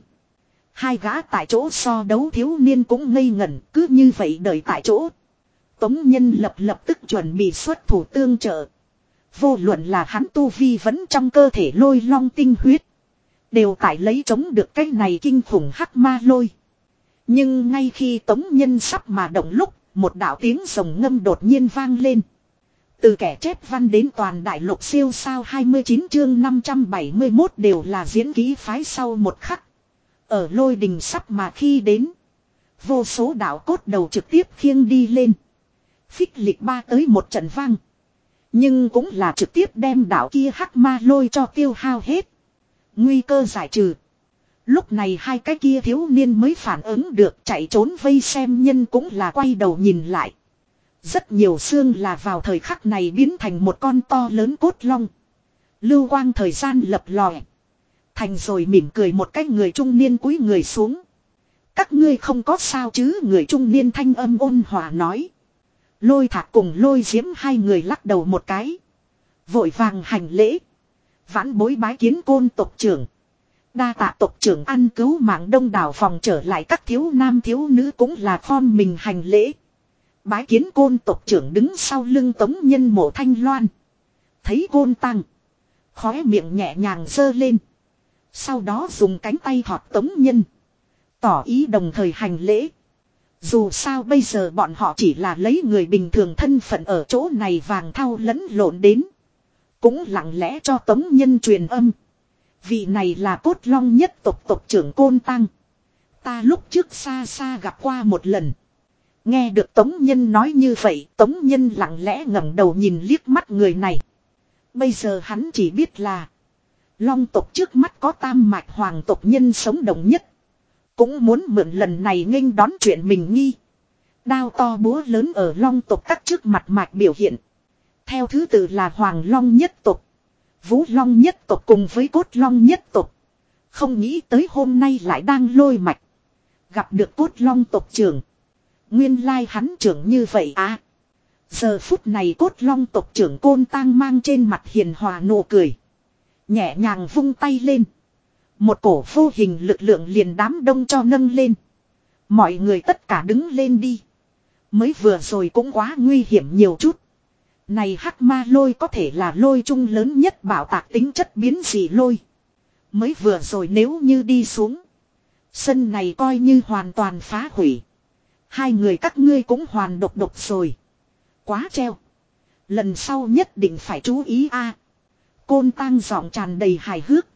Hai gã tại chỗ so đấu thiếu niên cũng ngây ngẩn cứ như vậy đợi tại chỗ. Tống nhân lập lập tức chuẩn bị xuất thủ tương trợ. Vô luận là hắn tu vi vẫn trong cơ thể lôi long tinh huyết. Đều tại lấy chống được cái này kinh khủng hắc ma lôi. Nhưng ngay khi tống nhân sắp mà động lúc, một đạo tiếng rồng ngâm đột nhiên vang lên. Từ kẻ chép văn đến toàn đại lục siêu sao 29 chương 571 đều là diễn ký phái sau một khắc. Ở lôi đình sắp mà khi đến. Vô số đạo cốt đầu trực tiếp khiêng đi lên. Phích lịch ba tới một trận vang. Nhưng cũng là trực tiếp đem đạo kia hắc ma lôi cho tiêu hao hết. Nguy cơ giải trừ. Lúc này hai cái kia thiếu niên mới phản ứng được chạy trốn vây xem nhân cũng là quay đầu nhìn lại. Rất nhiều xương là vào thời khắc này biến thành một con to lớn cốt long. Lưu quang thời gian lập lòe. Thành rồi mỉm cười một cái người trung niên cúi người xuống. Các ngươi không có sao chứ, người trung niên thanh âm ôn hòa nói. Lôi thạc cùng lôi diễm hai người lắc đầu một cái. Vội vàng hành lễ. Vãn bối bái kiến côn tộc trưởng. Đa tạ tộc trưởng ăn cứu mạng đông đảo phòng trở lại các thiếu nam thiếu nữ cũng là khom mình hành lễ. Bái kiến côn tộc trưởng đứng sau lưng tống nhân mộ thanh loan. Thấy côn tăng. Khóe miệng nhẹ nhàng dơ lên. Sau đó dùng cánh tay thọt tống nhân. Tỏ ý đồng thời hành lễ. Dù sao bây giờ bọn họ chỉ là lấy người bình thường thân phận ở chỗ này vàng thao lẫn lộn đến. Cũng lặng lẽ cho tống nhân truyền âm. Vị này là cốt long nhất tộc tộc trưởng Côn Tăng. Ta lúc trước xa xa gặp qua một lần. Nghe được Tống Nhân nói như vậy, Tống Nhân lặng lẽ ngẩng đầu nhìn liếc mắt người này. Bây giờ hắn chỉ biết là Long tộc trước mắt có tam mạch hoàng tộc nhân sống đồng nhất. Cũng muốn mượn lần này nghênh đón chuyện mình nghi. Đao to búa lớn ở long tộc các trước mặt mạch biểu hiện. Theo thứ tự là hoàng long nhất tộc. Vũ long nhất tộc cùng với cốt long nhất tộc. Không nghĩ tới hôm nay lại đang lôi mạch. Gặp được cốt long tộc trưởng. Nguyên lai hắn trưởng như vậy à. Giờ phút này cốt long tộc trưởng côn tang mang trên mặt hiền hòa nụ cười. Nhẹ nhàng vung tay lên. Một cổ vô hình lực lượng liền đám đông cho nâng lên. Mọi người tất cả đứng lên đi. Mới vừa rồi cũng quá nguy hiểm nhiều chút. Này hắc ma lôi có thể là lôi chung lớn nhất bảo tạc tính chất biến dị lôi. Mới vừa rồi nếu như đi xuống. Sân này coi như hoàn toàn phá hủy. Hai người các ngươi cũng hoàn độc độc rồi. Quá treo. Lần sau nhất định phải chú ý a. À, côn tang giọng tràn đầy hài hước.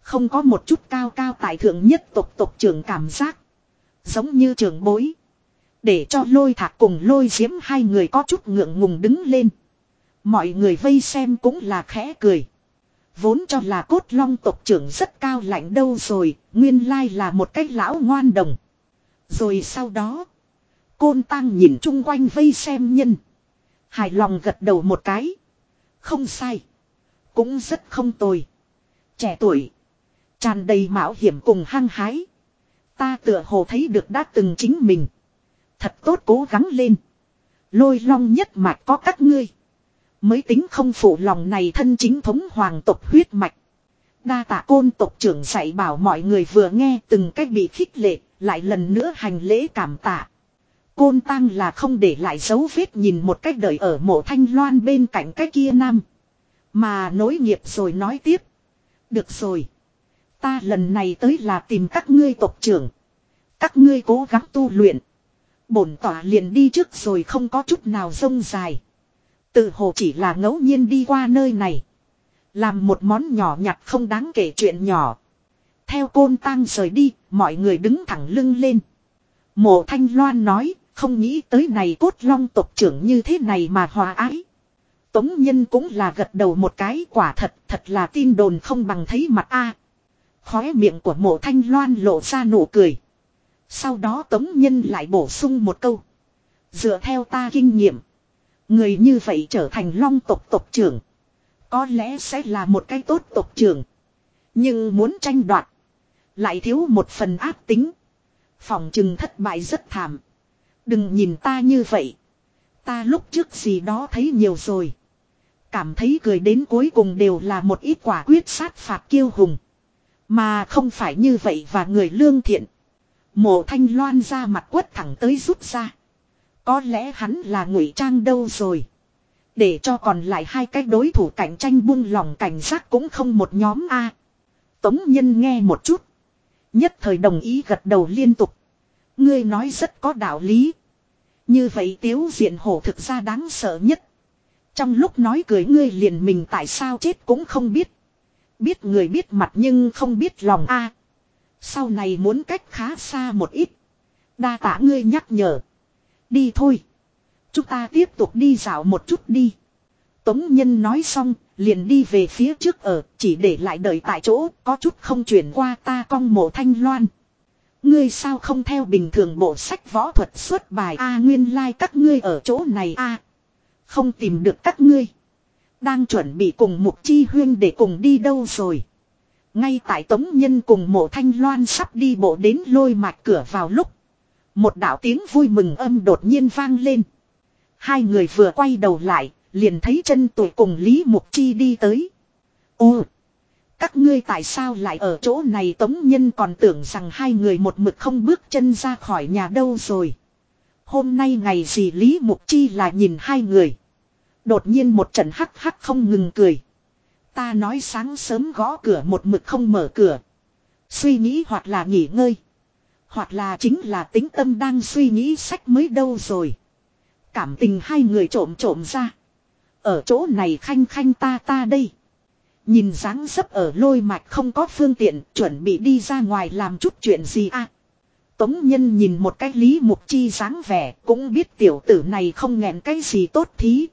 Không có một chút cao cao tại thượng nhất tộc tộc trưởng cảm giác. Giống như trưởng bối. Để cho lôi thạc cùng lôi diễm hai người có chút ngượng ngùng đứng lên. Mọi người vây xem cũng là khẽ cười. Vốn cho là cốt long tộc trưởng rất cao lạnh đâu rồi, nguyên lai là một cái lão ngoan đồng. Rồi sau đó, côn tăng nhìn chung quanh vây xem nhân. Hài lòng gật đầu một cái. Không sai. Cũng rất không tồi. Trẻ tuổi. Tràn đầy mạo hiểm cùng hăng hái. Ta tựa hồ thấy được đã từng chính mình. Thật tốt cố gắng lên. Lôi long nhất mạch có các ngươi. Mới tính không phụ lòng này thân chính thống hoàng tộc huyết mạch. Đa tạ côn tộc trưởng dạy bảo mọi người vừa nghe từng cách bị khích lệ, lại lần nữa hành lễ cảm tạ. Côn tăng là không để lại dấu vết nhìn một cách đợi ở mộ thanh loan bên cạnh cái kia nam. Mà nối nghiệp rồi nói tiếp. Được rồi. Ta lần này tới là tìm các ngươi tộc trưởng. Các ngươi cố gắng tu luyện. Bổn tỏa liền đi trước rồi không có chút nào rông dài. Tự hồ chỉ là ngẫu nhiên đi qua nơi này. Làm một món nhỏ nhặt không đáng kể chuyện nhỏ. Theo côn tang rời đi, mọi người đứng thẳng lưng lên. Mộ thanh loan nói, không nghĩ tới này cốt long tộc trưởng như thế này mà hòa ái. Tống nhân cũng là gật đầu một cái quả thật, thật là tin đồn không bằng thấy mặt a. Khóe miệng của mộ thanh loan lộ ra nụ cười. Sau đó tống nhân lại bổ sung một câu. Dựa theo ta kinh nghiệm. Người như vậy trở thành long tộc tộc trưởng. Có lẽ sẽ là một cái tốt tộc trưởng. Nhưng muốn tranh đoạt. Lại thiếu một phần áp tính. Phòng chừng thất bại rất thảm. Đừng nhìn ta như vậy. Ta lúc trước gì đó thấy nhiều rồi. Cảm thấy cười đến cuối cùng đều là một ít quả quyết sát phạt kiêu hùng. Mà không phải như vậy và người lương thiện. Mộ thanh loan ra mặt quất thẳng tới rút ra. Có lẽ hắn là ngụy trang đâu rồi. Để cho còn lại hai cái đối thủ cạnh tranh buông lòng cảnh giác cũng không một nhóm A. Tống nhân nghe một chút. Nhất thời đồng ý gật đầu liên tục. Ngươi nói rất có đạo lý. Như vậy tiếu diện hổ thực ra đáng sợ nhất. Trong lúc nói cười ngươi liền mình tại sao chết cũng không biết. Biết người biết mặt nhưng không biết lòng a. sau này muốn cách khá xa một ít. Đa tả ngươi nhắc nhở. Đi thôi. Chúng ta tiếp tục đi dạo một chút đi. Tống Nhân nói xong, liền đi về phía trước ở, chỉ để lại đợi tại chỗ, có chút không chuyển qua ta cong mộ thanh loan. Ngươi sao không theo bình thường bộ sách võ thuật xuất bài A nguyên lai like các ngươi ở chỗ này A. không tìm được các ngươi. Đang chuẩn bị cùng Mục Chi Huyên để cùng đi đâu rồi. Ngay tại Tống Nhân cùng mộ thanh loan sắp đi bộ đến lôi mạch cửa vào lúc. Một đạo tiếng vui mừng âm đột nhiên vang lên. Hai người vừa quay đầu lại, liền thấy chân tuổi cùng Lý Mục Chi đi tới. Ồ! Các ngươi tại sao lại ở chỗ này Tống Nhân còn tưởng rằng hai người một mực không bước chân ra khỏi nhà đâu rồi. Hôm nay ngày gì Lý Mục Chi là nhìn hai người. Đột nhiên một trận hắc hắc không ngừng cười. Ta nói sáng sớm gõ cửa một mực không mở cửa. Suy nghĩ hoặc là nghỉ ngơi. Hoặc là chính là tính tâm đang suy nghĩ sách mới đâu rồi. Cảm tình hai người trộm trộm ra. Ở chỗ này khanh khanh ta ta đây. Nhìn dáng dấp ở lôi mạch không có phương tiện, chuẩn bị đi ra ngoài làm chút chuyện gì à. Tống nhân nhìn một cái lý mục chi dáng vẻ, cũng biết tiểu tử này không nghẹn cái gì tốt thí.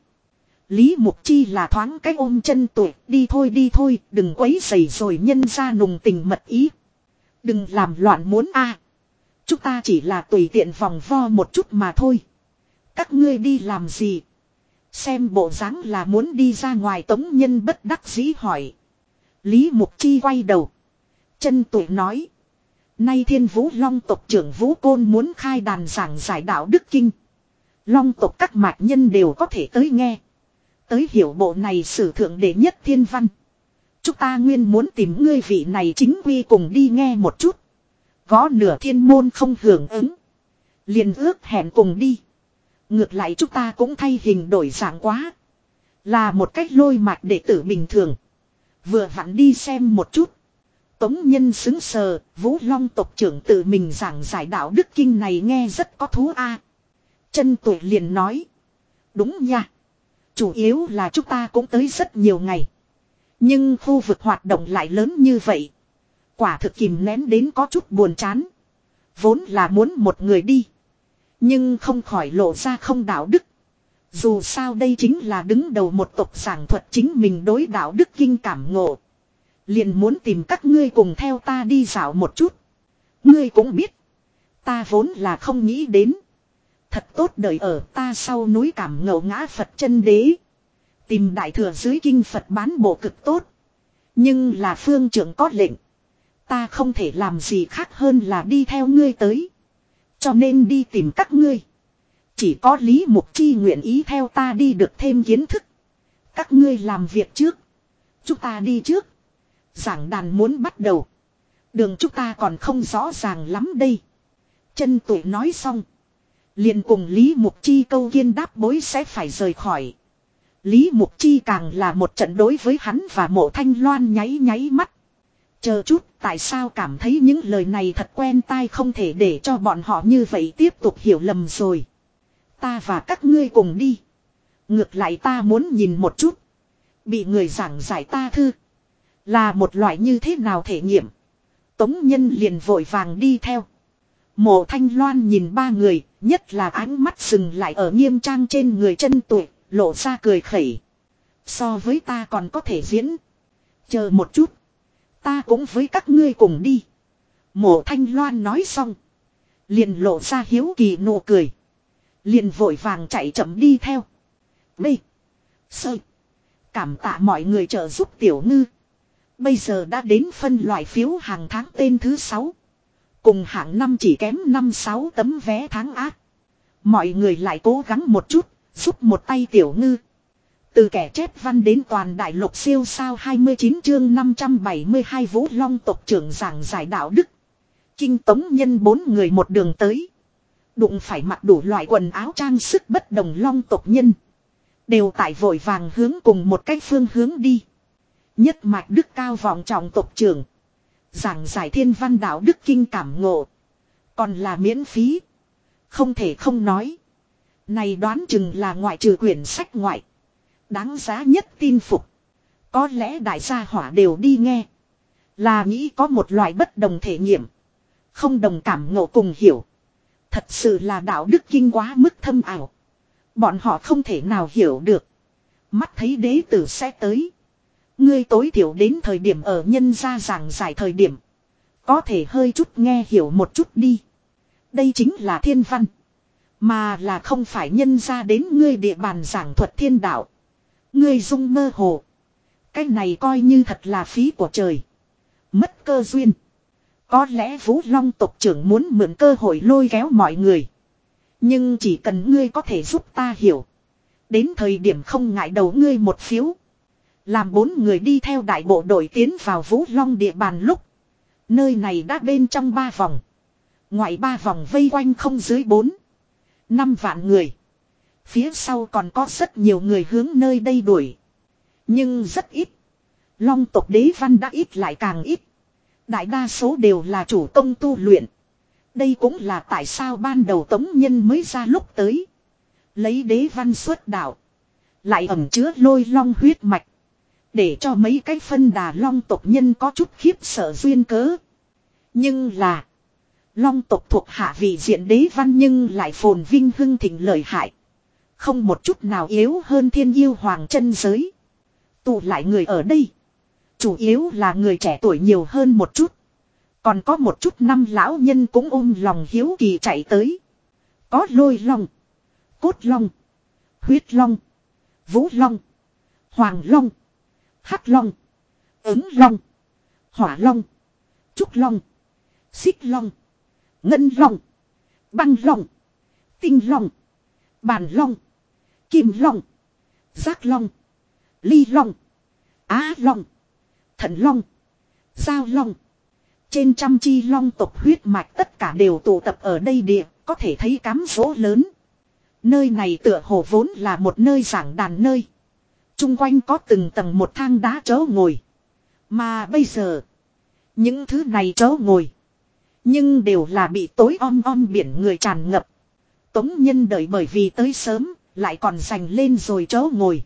Lý mục chi là thoáng cái ôm chân tuổi, đi thôi đi thôi, đừng quấy dày rồi nhân ra nùng tình mật ý. Đừng làm loạn muốn a Chúng ta chỉ là tùy tiện vòng vo một chút mà thôi. Các ngươi đi làm gì? Xem bộ dáng là muốn đi ra ngoài tống nhân bất đắc dĩ hỏi. Lý Mục Chi quay đầu. Chân tụi nói. Nay thiên vũ long tộc trưởng vũ côn muốn khai đàn giảng giải đạo đức kinh. Long tộc các mạch nhân đều có thể tới nghe. Tới hiểu bộ này sử thượng đệ nhất thiên văn. Chúng ta nguyên muốn tìm ngươi vị này chính quy cùng đi nghe một chút. Gó nửa thiên môn không hưởng ứng. liền ước hẹn cùng đi. Ngược lại chúng ta cũng thay hình đổi dạng quá. Là một cách lôi mạch đệ tử bình thường. Vừa vặn đi xem một chút. Tống nhân xứng sờ, Vũ Long tộc trưởng tự mình giảng giải đạo đức kinh này nghe rất có thú a. Chân tuổi liền nói. Đúng nha. Chủ yếu là chúng ta cũng tới rất nhiều ngày. Nhưng khu vực hoạt động lại lớn như vậy. Quả thực kìm nén đến có chút buồn chán. Vốn là muốn một người đi. Nhưng không khỏi lộ ra không đạo đức. Dù sao đây chính là đứng đầu một tộc giảng thuật chính mình đối đạo đức kinh cảm ngộ. Liền muốn tìm các ngươi cùng theo ta đi dạo một chút. Ngươi cũng biết. Ta vốn là không nghĩ đến. Thật tốt đời ở ta sau núi cảm ngộ ngã Phật chân đế. Tìm đại thừa dưới kinh Phật bán bộ cực tốt. Nhưng là phương trưởng có lệnh. Ta không thể làm gì khác hơn là đi theo ngươi tới. Cho nên đi tìm các ngươi. Chỉ có Lý Mục Chi nguyện ý theo ta đi được thêm kiến thức. Các ngươi làm việc trước. Chúng ta đi trước. Giảng đàn muốn bắt đầu. Đường chúng ta còn không rõ ràng lắm đây. Chân tuổi nói xong. liền cùng Lý Mục Chi câu kiên đáp bối sẽ phải rời khỏi. Lý Mục Chi càng là một trận đối với hắn và mộ thanh loan nháy nháy mắt. Chờ chút, tại sao cảm thấy những lời này thật quen tai không thể để cho bọn họ như vậy tiếp tục hiểu lầm rồi. Ta và các ngươi cùng đi. Ngược lại ta muốn nhìn một chút. Bị người giảng giải ta thư. Là một loại như thế nào thể nghiệm. Tống nhân liền vội vàng đi theo. Mộ thanh loan nhìn ba người, nhất là ánh mắt dừng lại ở nghiêm trang trên người chân tuổi, lộ ra cười khẩy. So với ta còn có thể diễn. Chờ một chút. Ta cũng với các ngươi cùng đi. Mộ thanh loan nói xong. Liền lộ ra hiếu kỳ nụ cười. Liền vội vàng chạy chậm đi theo. Bê. Sơ. Cảm tạ mọi người trợ giúp tiểu ngư. Bây giờ đã đến phân loại phiếu hàng tháng tên thứ 6. Cùng hạng năm chỉ kém 5-6 tấm vé tháng ác. Mọi người lại cố gắng một chút, giúp một tay tiểu ngư. Từ kẻ chép văn đến toàn đại lục siêu sao 29 chương 572 Vũ Long tộc trưởng giảng giải đạo đức. Kinh tống nhân bốn người một đường tới. Đụng phải mặc đủ loại quần áo trang sức bất đồng long tộc nhân. Đều tại vội vàng hướng cùng một cách phương hướng đi. Nhất mạch đức cao vọng trọng tộc trưởng. Giảng giải thiên văn đạo đức kinh cảm ngộ. Còn là miễn phí. Không thể không nói. Này đoán chừng là ngoại trừ quyển sách ngoại. Đáng giá nhất tin phục. Có lẽ đại gia hỏa đều đi nghe. Là nghĩ có một loại bất đồng thể nghiệm. Không đồng cảm ngộ cùng hiểu. Thật sự là đạo đức kinh quá mức thâm ảo. Bọn họ không thể nào hiểu được. Mắt thấy đế tử sẽ tới. Ngươi tối thiểu đến thời điểm ở nhân gia giảng giải thời điểm. Có thể hơi chút nghe hiểu một chút đi. Đây chính là thiên văn. Mà là không phải nhân gia đến ngươi địa bàn giảng thuật thiên đạo. Ngươi dung mơ hồ. Cái này coi như thật là phí của trời. Mất cơ duyên. Có lẽ Vũ Long tộc trưởng muốn mượn cơ hội lôi kéo mọi người. Nhưng chỉ cần ngươi có thể giúp ta hiểu. Đến thời điểm không ngại đầu ngươi một phiếu. Làm bốn người đi theo đại bộ đội tiến vào Vũ Long địa bàn lúc. Nơi này đã bên trong ba vòng. Ngoại ba vòng vây quanh không dưới bốn. Năm vạn người. Phía sau còn có rất nhiều người hướng nơi đây đuổi. Nhưng rất ít. Long tộc đế văn đã ít lại càng ít. Đại đa số đều là chủ công tu luyện. Đây cũng là tại sao ban đầu tống nhân mới ra lúc tới. Lấy đế văn xuất đạo. Lại ẩm chứa lôi long huyết mạch. Để cho mấy cái phân đà long tộc nhân có chút khiếp sợ duyên cớ. Nhưng là. Long tộc thuộc hạ vị diện đế văn nhưng lại phồn vinh hưng thịnh lợi hại. Không một chút nào yếu hơn thiên yêu hoàng chân giới. Tụ lại người ở đây. Chủ yếu là người trẻ tuổi nhiều hơn một chút. Còn có một chút năm lão nhân cũng ôm lòng hiếu kỳ chạy tới. Có lôi long. Cốt long. Huyết long. Vũ long. Hoàng long. Hắc long. Ứng long. Hỏa long. Trúc long. Xích long. Ngân long. Băng long. Tinh long. Bàn long. Kim long. Giác long. Ly long. Á long. Thận long. Giao long. Trên trăm chi long tộc huyết mạch tất cả đều tụ tập ở đây địa, có thể thấy cám dỗ lớn. Nơi này tựa hồ vốn là một nơi giảng đàn nơi. Trung quanh có từng tầng một thang đá chớ ngồi. Mà bây giờ, những thứ này chớ ngồi. Nhưng đều là bị tối om om biển người tràn ngập. Tống nhân đợi bởi vì tới sớm, lại còn giành lên rồi chớ ngồi.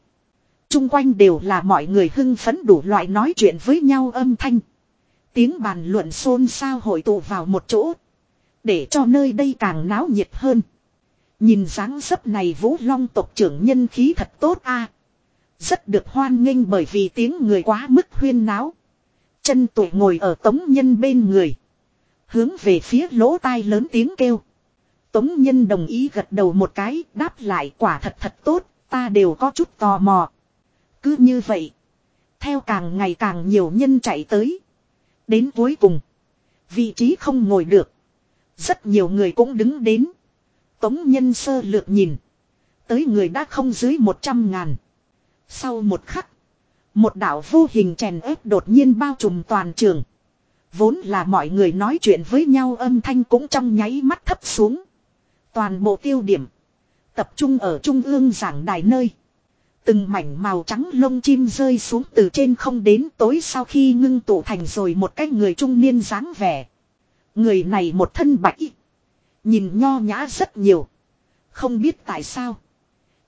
Trung quanh đều là mọi người hưng phấn đủ loại nói chuyện với nhau âm thanh. Tiếng bàn luận xôn xao hội tụ vào một chỗ. Để cho nơi đây càng náo nhiệt hơn. Nhìn dáng dấp này vũ long tộc trưởng nhân khí thật tốt a Rất được hoan nghênh bởi vì tiếng người quá mức huyên náo. Chân tuổi ngồi ở tống nhân bên người. Hướng về phía lỗ tai lớn tiếng kêu. Tống nhân đồng ý gật đầu một cái, đáp lại, quả thật thật tốt, ta đều có chút tò mò. Cứ như vậy. Theo càng ngày càng nhiều nhân chạy tới. Đến cuối cùng. Vị trí không ngồi được. Rất nhiều người cũng đứng đến. Tống nhân sơ lược nhìn. Tới người đã không dưới một trăm ngàn. Sau một khắc. Một đạo vô hình chèn ép đột nhiên bao trùm toàn trường. Vốn là mọi người nói chuyện với nhau, âm thanh cũng trong nháy mắt thấp xuống. Toàn bộ tiêu điểm. Tập trung ở trung ương giảng đài nơi. Từng mảnh màu trắng lông chim rơi xuống từ trên không đến tối sau khi ngưng tụ thành rồi một cái người trung niên dáng vẻ. Người này một thân bạch. Nhìn nho nhã rất nhiều. Không biết tại sao.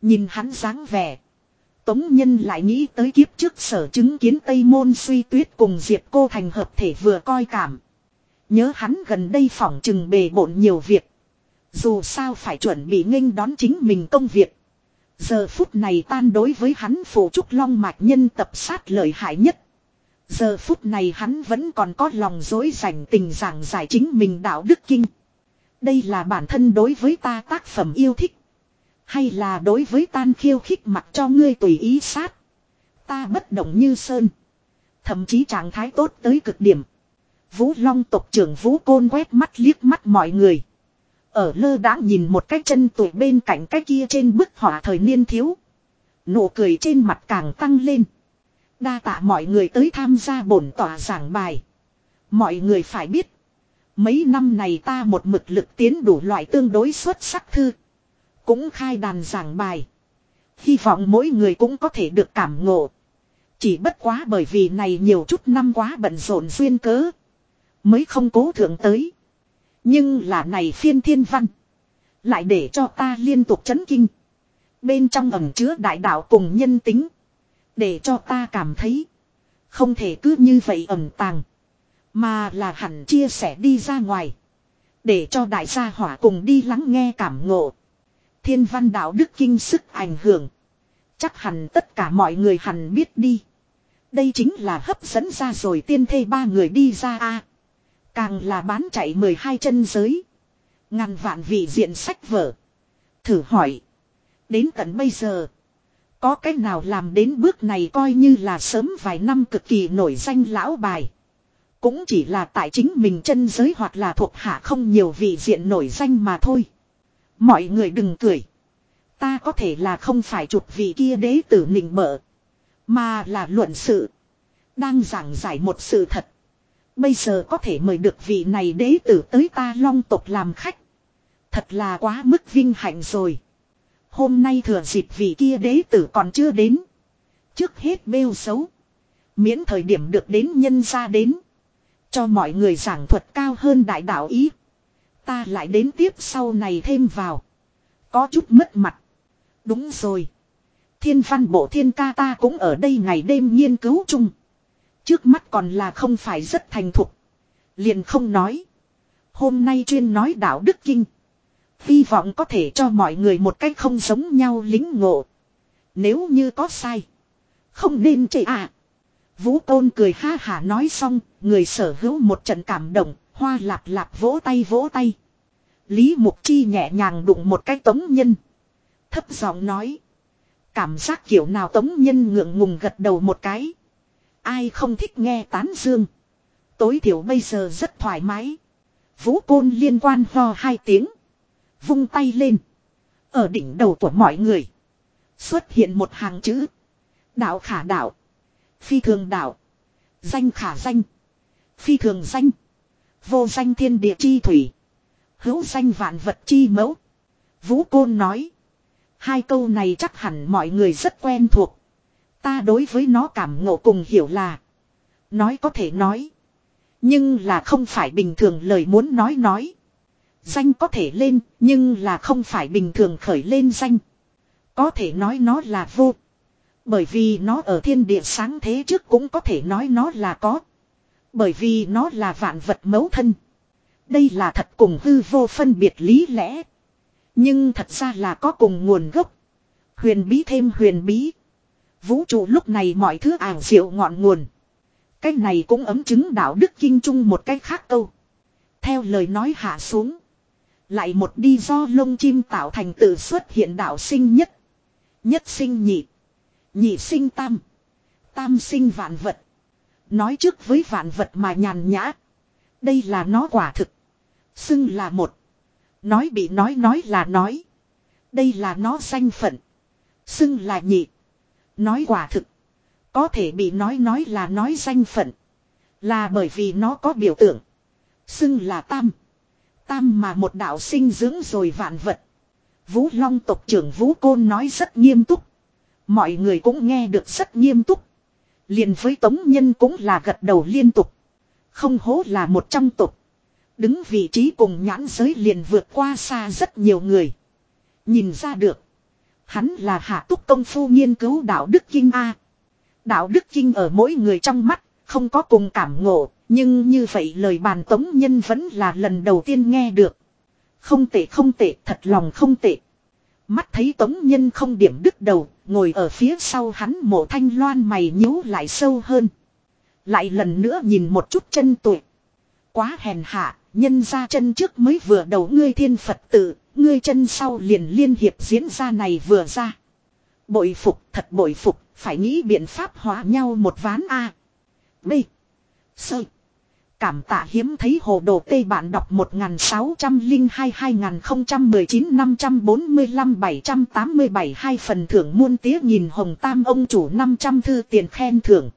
Nhìn hắn dáng vẻ. Tống Nhân lại nghĩ tới kiếp trước sở chứng kiến Tây Môn suy tuyết cùng Diệp Cô Thành hợp thể vừa coi cảm. Nhớ hắn gần đây phỏng chừng bề bộn nhiều việc. Dù sao phải chuẩn bị nghênh đón chính mình công việc. Giờ phút này tan đối với hắn phổ trúc long mạch nhân tập sát lợi hại nhất. Giờ phút này hắn vẫn còn có lòng dối dành tình giảng giải chính mình đạo đức kinh. Đây là bản thân đối với ta tác phẩm yêu thích. Hay là đối với tan khiêu khích mặt cho ngươi tùy ý sát. Ta bất động như sơn. Thậm chí trạng thái tốt tới cực điểm. Vũ Long tộc trưởng Vũ Côn quét mắt liếc mắt mọi người. Ở lơ đã nhìn một cái chân tuổi bên cạnh cái kia trên bức họa thời niên thiếu. Nụ cười trên mặt càng tăng lên. Đa tạ mọi người tới tham gia bổn tòa giảng bài. Mọi người phải biết. Mấy năm này ta một mực lực tiến đủ loại tương đối xuất sắc thư. Cũng khai đàn giảng bài. Hy vọng mỗi người cũng có thể được cảm ngộ. Chỉ bất quá bởi vì này nhiều chút năm quá bận rộn duyên cớ. Mới không cố thượng tới. Nhưng là này phiên thiên văn. Lại để cho ta liên tục chấn kinh. Bên trong ẩm chứa đại đạo cùng nhân tính. Để cho ta cảm thấy. Không thể cứ như vậy ẩm tàng. Mà là hẳn chia sẻ đi ra ngoài. Để cho đại gia hỏa cùng đi lắng nghe cảm ngộ. Thiên văn đạo đức kinh sức ảnh hưởng. Chắc hẳn tất cả mọi người hẳn biết đi. Đây chính là hấp dẫn ra rồi tiên thê ba người đi ra a Càng là bán chạy 12 chân giới. Ngàn vạn vị diện sách vở. Thử hỏi. Đến tận bây giờ. Có cách nào làm đến bước này coi như là sớm vài năm cực kỳ nổi danh lão bài. Cũng chỉ là tại chính mình chân giới hoặc là thuộc hạ không nhiều vị diện nổi danh mà thôi. Mọi người đừng cười. Ta có thể là không phải chụp vị kia đế tử nịnh bợ. Mà là luận sự. Đang giảng giải một sự thật. Bây giờ có thể mời được vị này đế tử tới ta long tộc làm khách. Thật là quá mức vinh hạnh rồi. Hôm nay thừa dịp vị kia đế tử còn chưa đến. Trước hết bêu xấu. Miễn thời điểm được đến nhân ra đến. Cho mọi người giảng thuật cao hơn đại đạo ý. Ta lại đến tiếp sau này thêm vào. Có chút mất mặt. Đúng rồi. Thiên văn bộ thiên ca ta cũng ở đây ngày đêm nghiên cứu chung. Trước mắt còn là không phải rất thành thục. Liền không nói. Hôm nay chuyên nói đạo đức kinh. Hy vọng có thể cho mọi người một cách không giống nhau lính ngộ. Nếu như có sai. Không nên chê à. Vũ tôn cười ha hả nói xong, người sở hữu một trận cảm động, hoa lạp lạp vỗ tay vỗ tay. Lý Mục Chi nhẹ nhàng đụng một cái tống nhân. Thấp giọng nói. Cảm giác kiểu nào tống nhân ngượng ngùng gật đầu một cái. Ai không thích nghe tán dương. Tối thiểu bây giờ rất thoải mái. Vũ Côn liên quan ho hai tiếng. Vung tay lên. Ở đỉnh đầu của mọi người. Xuất hiện một hàng chữ. Đạo khả đạo. Phi thường đạo. Danh khả danh. Phi thường danh. Vô danh thiên địa chi thủy. Hữu danh vạn vật chi mẫu. Vũ Côn nói. Hai câu này chắc hẳn mọi người rất quen thuộc. Ta đối với nó cảm ngộ cùng hiểu là. Nói có thể nói. Nhưng là không phải bình thường lời muốn nói nói. Danh có thể lên, nhưng là không phải bình thường khởi lên danh. Có thể nói nó là vô. Bởi vì nó ở thiên địa sáng thế trước cũng có thể nói nó là có. Bởi vì nó là vạn vật mấu thân. Đây là thật cùng hư vô phân biệt lý lẽ. Nhưng thật ra là có cùng nguồn gốc. Huyền bí thêm huyền bí. Vũ trụ lúc này mọi thứ ảo diệu ngọn nguồn. Cái này cũng ấm chứng đạo đức kinh trung một cách khác câu. Theo lời nói hạ xuống. Lại một đi do lông chim tạo thành tự xuất hiện đạo sinh nhất. Nhất sinh nhị. Nhị sinh tam. Tam sinh vạn vật. Nói trước với vạn vật mà nhàn nhã. Đây là nó quả thực. Xưng là một. Nói bị nói nói là nói. Đây là nó danh phận. Xưng là nhị. Nói quả thực. Có thể bị nói nói là nói danh phận. Là bởi vì nó có biểu tượng. Xưng là tam. Tam mà một đạo sinh dưỡng rồi vạn vật. Vũ Long tộc trưởng Vũ Côn nói rất nghiêm túc. Mọi người cũng nghe được rất nghiêm túc. liền với Tống Nhân cũng là gật đầu liên tục. Không hố là một trong tục. Đứng vị trí cùng nhãn giới liền vượt qua xa rất nhiều người. Nhìn ra được. Hắn là hạ túc công phu nghiên cứu đạo đức kinh A. Đạo đức kinh ở mỗi người trong mắt, không có cùng cảm ngộ, nhưng như vậy lời bàn tống nhân vẫn là lần đầu tiên nghe được. Không tệ không tệ, thật lòng không tệ. Mắt thấy tống nhân không điểm đứt đầu, ngồi ở phía sau hắn mộ thanh loan mày nhíu lại sâu hơn. Lại lần nữa nhìn một chút chân tuổi. Quá hèn hạ, nhân ra chân trước mới vừa đầu ngươi thiên Phật tử, ngươi chân sau liền liên hiệp diễn ra này vừa ra. Bội phục, thật bội phục, phải nghĩ biện pháp hóa nhau một ván A. B. Sơ. cảm tạ hiếm thấy hồ đồ tê bạn đọc 1602-2019-545-787 hai phần thưởng muôn tía nhìn hồng tam ông chủ 500 thư tiền khen thưởng.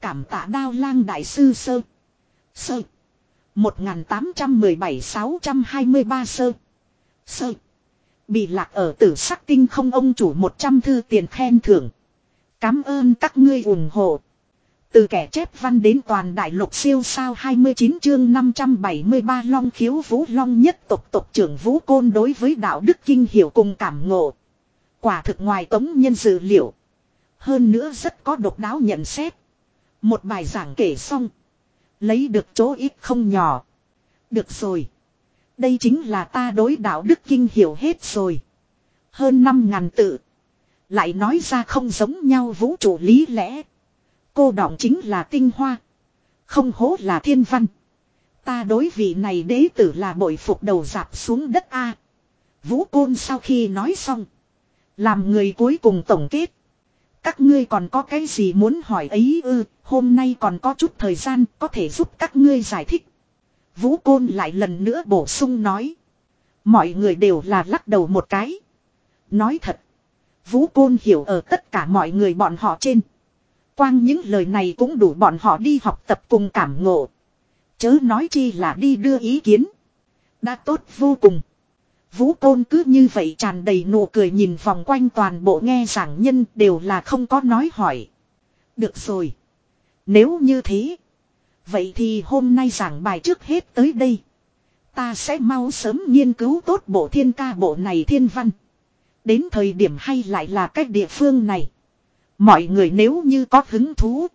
Cảm tạ đao lang đại sư sơ. Sơ. 1817-623 sơ. Sơ. Bị lạc ở tử sắc tinh không ông chủ 100 thư tiền khen thưởng. Cám ơn các ngươi ủng hộ. Từ kẻ chép văn đến toàn đại lục siêu sao 29 chương 573 long khiếu vũ long nhất tộc tộc trưởng vũ côn đối với đạo đức kinh hiểu cùng cảm ngộ. Quả thực ngoài tống nhân dự liệu. Hơn nữa rất có độc đáo nhận xét. Một bài giảng kể xong. Lấy được chỗ ít không nhỏ. Được rồi. Đây chính là ta đối đạo đức kinh hiểu hết rồi. Hơn năm ngàn tự. Lại nói ra không giống nhau vũ trụ lý lẽ. Cô đọng chính là tinh hoa. Không hố là thiên văn. Ta đối vị này đế tử là bội phục đầu dạp xuống đất A. Vũ côn sau khi nói xong. Làm người cuối cùng tổng kết. Các ngươi còn có cái gì muốn hỏi ấy ư, hôm nay còn có chút thời gian có thể giúp các ngươi giải thích. Vũ Côn lại lần nữa bổ sung nói. Mọi người đều là lắc đầu một cái. Nói thật. Vũ Côn hiểu ở tất cả mọi người bọn họ trên. Quang những lời này cũng đủ bọn họ đi học tập cùng cảm ngộ. Chớ nói chi là đi đưa ý kiến. Đã tốt vô cùng. Vũ Côn cứ như vậy tràn đầy nụ cười nhìn vòng quanh toàn bộ nghe giảng nhân đều là không có nói hỏi. Được rồi. Nếu như thế. Vậy thì hôm nay giảng bài trước hết tới đây. Ta sẽ mau sớm nghiên cứu tốt bộ thiên ca bộ này thiên văn. Đến thời điểm hay lại là cách địa phương này. Mọi người nếu như có hứng thú.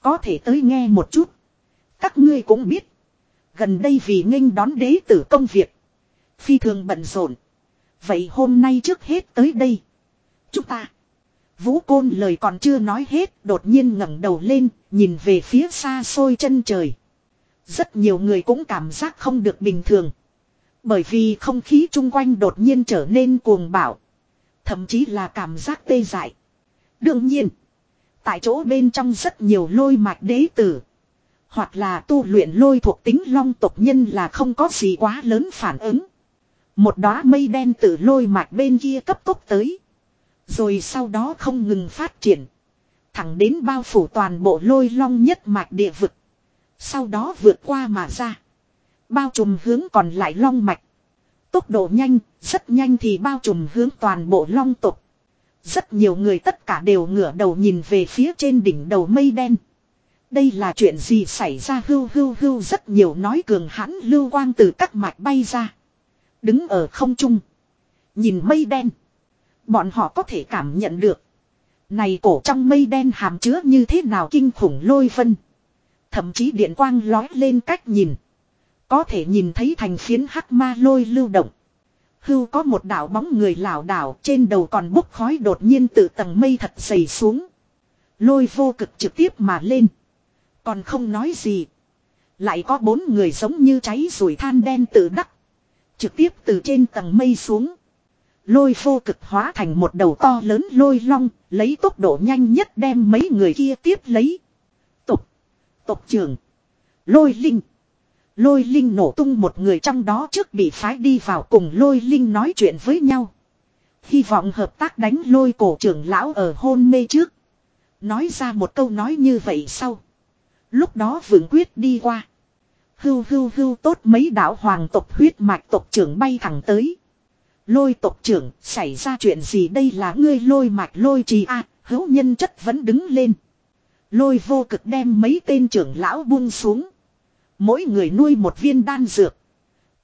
Có thể tới nghe một chút. Các ngươi cũng biết. Gần đây vì nghênh đón đế tử công việc. Phi thường bận rộn. Vậy hôm nay trước hết tới đây. Chúng ta. Vũ côn lời còn chưa nói hết. Đột nhiên ngẩng đầu lên. Nhìn về phía xa xôi chân trời. Rất nhiều người cũng cảm giác không được bình thường. Bởi vì không khí chung quanh đột nhiên trở nên cuồng bạo. Thậm chí là cảm giác tê dại. Đương nhiên. Tại chỗ bên trong rất nhiều lôi mạch đế tử. Hoặc là tu luyện lôi thuộc tính long tộc nhân là không có gì quá lớn phản ứng. Một đóa mây đen từ lôi mạch bên kia cấp tốc tới. Rồi sau đó không ngừng phát triển. Thẳng đến bao phủ toàn bộ lôi long nhất mạch địa vực. Sau đó vượt qua mà ra. Bao trùm hướng còn lại long mạch. Tốc độ nhanh, rất nhanh thì bao trùm hướng toàn bộ long tộc. Rất nhiều người tất cả đều ngửa đầu nhìn về phía trên đỉnh đầu mây đen. Đây là chuyện gì xảy ra hưu hưu hưu rất nhiều nói cường hãn lưu quang từ các mạch bay ra. Đứng ở không trung. Nhìn mây đen. Bọn họ có thể cảm nhận được. Này cổ trong mây đen hàm chứa như thế nào kinh khủng lôi phân Thậm chí điện quang lói lên cách nhìn. Có thể nhìn thấy thành phiến hắc ma lôi lưu động. Hưu có một đảo bóng người lảo đảo trên đầu còn bốc khói đột nhiên từ tầng mây thật dày xuống. Lôi vô cực trực tiếp mà lên. Còn không nói gì. Lại có bốn người giống như cháy rủi than đen tự đắc. Trực tiếp từ trên tầng mây xuống. Lôi vô cực hóa thành một đầu to lớn lôi long, lấy tốc độ nhanh nhất đem mấy người kia tiếp lấy. Tục, tục trưởng, lôi linh. Lôi linh nổ tung một người trong đó trước bị phái đi vào cùng lôi linh nói chuyện với nhau. Hy vọng hợp tác đánh lôi cổ trưởng lão ở hôn mê trước. Nói ra một câu nói như vậy sau. Lúc đó vượng quyết đi qua. Hưu hưu hưu tốt mấy đạo hoàng tộc huyết mạch tộc trưởng bay thẳng tới. Lôi tộc trưởng, xảy ra chuyện gì đây là ngươi lôi mạch lôi trì a hữu nhân chất vẫn đứng lên. Lôi vô cực đem mấy tên trưởng lão buông xuống. Mỗi người nuôi một viên đan dược.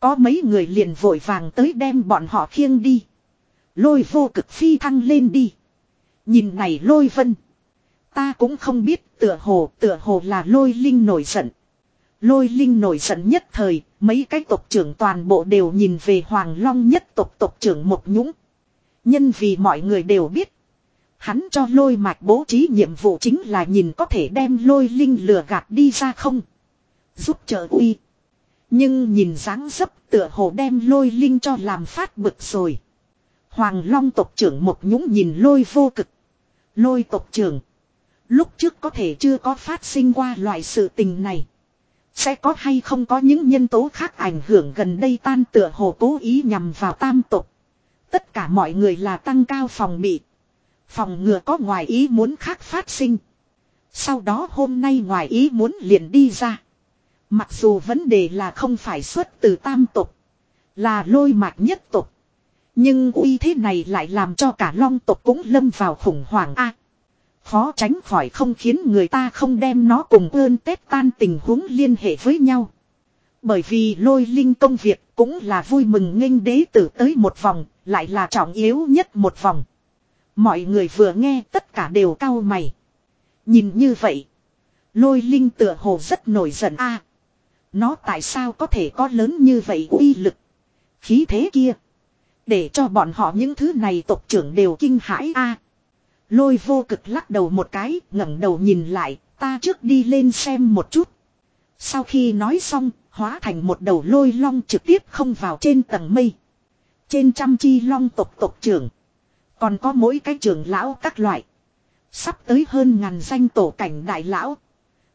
Có mấy người liền vội vàng tới đem bọn họ khiêng đi. Lôi vô cực phi thăng lên đi. Nhìn này lôi vân. Ta cũng không biết tựa hồ tựa hồ là lôi linh nổi giận. Lôi linh nổi giận nhất thời, mấy cái tộc trưởng toàn bộ đều nhìn về Hoàng Long nhất tộc tộc trưởng mộc nhũng. Nhân vì mọi người đều biết. Hắn cho lôi mạch bố trí nhiệm vụ chính là nhìn có thể đem lôi linh lừa gạt đi ra không. Giúp trợ uy. Nhưng nhìn dáng dấp tựa hồ đem lôi linh cho làm phát bực rồi. Hoàng Long tộc trưởng mộc nhũng nhìn lôi vô cực. Lôi tộc trưởng. Lúc trước có thể chưa có phát sinh qua loại sự tình này. Sẽ có hay không có những nhân tố khác ảnh hưởng gần đây tan tựa hồ cố ý nhằm vào tam tục. Tất cả mọi người là tăng cao phòng bị. Phòng ngừa có ngoài ý muốn khác phát sinh. Sau đó hôm nay ngoài ý muốn liền đi ra. Mặc dù vấn đề là không phải xuất từ tam tục. Là lôi mạc nhất tục. Nhưng uy thế này lại làm cho cả long tục cũng lâm vào khủng hoảng a Khó tránh khỏi không khiến người ta không đem nó cùng ơn tết tan tình huống liên hệ với nhau. Bởi vì lôi linh công việc cũng là vui mừng nghênh đế tử tới một vòng, lại là trọng yếu nhất một vòng. Mọi người vừa nghe tất cả đều cau mày. Nhìn như vậy, lôi linh tựa hồ rất nổi giận a. nó tại sao có thể có lớn như vậy uy lực, khí thế kia. Để cho bọn họ những thứ này tộc trưởng đều kinh hãi a. Lôi vô cực lắc đầu một cái, ngẩng đầu nhìn lại, ta trước đi lên xem một chút. Sau khi nói xong, hóa thành một đầu lôi long trực tiếp không vào trên tầng mây. Trên trăm chi long tộc tộc trưởng. Còn có mỗi cái trưởng lão các loại. Sắp tới hơn ngàn danh tổ cảnh đại lão.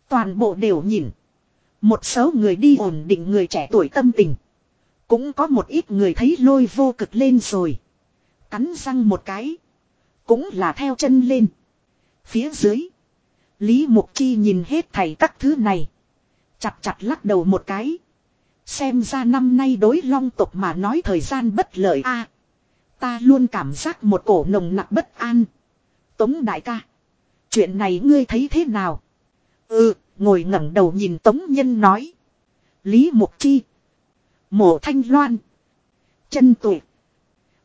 Toàn bộ đều nhìn. Một số người đi ổn định người trẻ tuổi tâm tình. Cũng có một ít người thấy lôi vô cực lên rồi. Cắn răng một cái. Cũng là theo chân lên. Phía dưới. Lý Mục Chi nhìn hết thảy các thứ này. Chặt chặt lắc đầu một cái. Xem ra năm nay đối long tục mà nói thời gian bất lợi a Ta luôn cảm giác một cổ nồng nặc bất an. Tống đại ca. Chuyện này ngươi thấy thế nào? Ừ, ngồi ngẩng đầu nhìn Tống Nhân nói. Lý Mục Chi. Mộ Thanh Loan. Chân tuệ.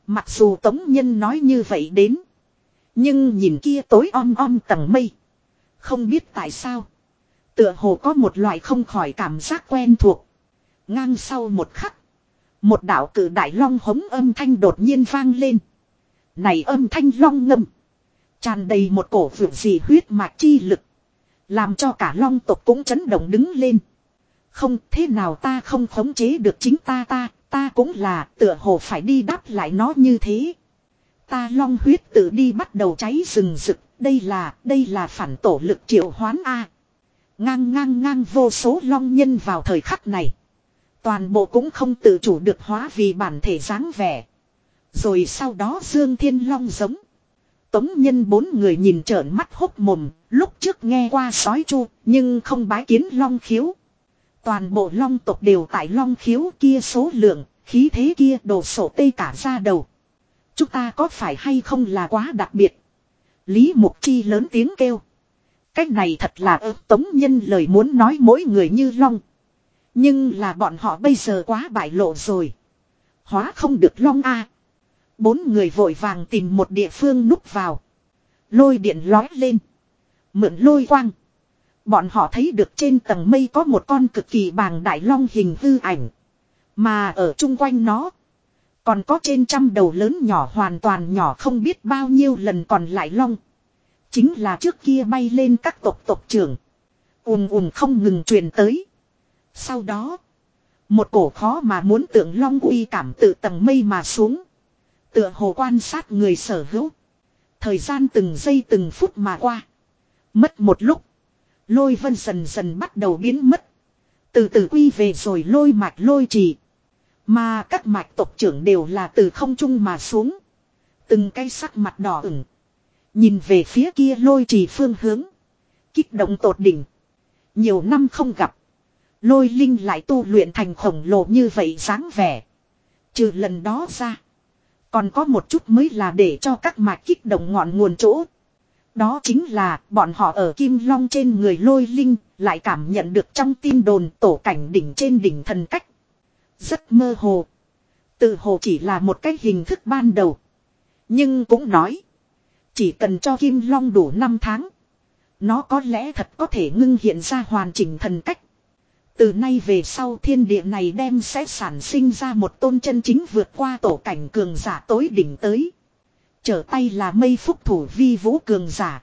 Mặc dù Tống Nhân nói như vậy đến. Nhưng nhìn kia tối om om tầng mây. Không biết tại sao. Tựa hồ có một loại không khỏi cảm giác quen thuộc. Ngang sau một khắc. Một đạo cử đại long hống âm thanh đột nhiên vang lên. Này âm thanh long ngâm. Tràn đầy một cổ vượng dị huyết mạch chi lực. Làm cho cả long tộc cũng chấn động đứng lên. Không thế nào ta không khống chế được chính ta ta, ta cũng là tựa hồ phải đi đáp lại nó như thế. Ta long huyết tự đi bắt đầu cháy rừng rực, đây là, đây là phản tổ lực triệu hoán A. Ngang ngang ngang vô số long nhân vào thời khắc này. Toàn bộ cũng không tự chủ được hóa vì bản thể dáng vẻ. Rồi sau đó Dương Thiên Long giống. Tống nhân bốn người nhìn trợn mắt hốc mồm, lúc trước nghe qua sói chu, nhưng không bái kiến long khiếu. Toàn bộ long tộc đều tại long khiếu kia số lượng, khí thế kia đổ sổ tây cả ra đầu. Chúng ta có phải hay không là quá đặc biệt? Lý Mục Chi lớn tiếng kêu. Cách này thật là ơ, tống nhân lời muốn nói mỗi người như long. Nhưng là bọn họ bây giờ quá bại lộ rồi. Hóa không được long a. Bốn người vội vàng tìm một địa phương núp vào. Lôi điện lói lên. Mượn lôi quang. Bọn họ thấy được trên tầng mây có một con cực kỳ bàng đại long hình hư ảnh. Mà ở chung quanh nó. Còn có trên trăm đầu lớn nhỏ hoàn toàn nhỏ không biết bao nhiêu lần còn lại long. Chính là trước kia bay lên các tộc tộc trưởng. ùm ùm không ngừng truyền tới. Sau đó. Một cổ khó mà muốn tưởng long uy cảm tự tầng mây mà xuống. Tựa hồ quan sát người sở hữu. Thời gian từng giây từng phút mà qua. Mất một lúc. Lôi vân dần dần bắt đầu biến mất. Từ từ quy về rồi lôi mạch lôi trì. Mà các mạch tộc trưởng đều là từ không trung mà xuống. Từng cái sắc mặt đỏ ửng. Nhìn về phía kia lôi trì phương hướng. Kích động tột đỉnh. Nhiều năm không gặp. Lôi linh lại tu luyện thành khổng lồ như vậy dáng vẻ. Trừ lần đó ra. Còn có một chút mới là để cho các mạch kích động ngọn nguồn chỗ. Đó chính là bọn họ ở kim long trên người lôi linh lại cảm nhận được trong tin đồn tổ cảnh đỉnh trên đỉnh thần cách. Rất mơ hồ. Tự hồ chỉ là một cái hình thức ban đầu. Nhưng cũng nói. Chỉ cần cho kim long đủ 5 tháng. Nó có lẽ thật có thể ngưng hiện ra hoàn chỉnh thần cách. Từ nay về sau thiên địa này đem sẽ sản sinh ra một tôn chân chính vượt qua tổ cảnh cường giả tối đỉnh tới. Trở tay là mây phúc thủ vi vũ cường giả.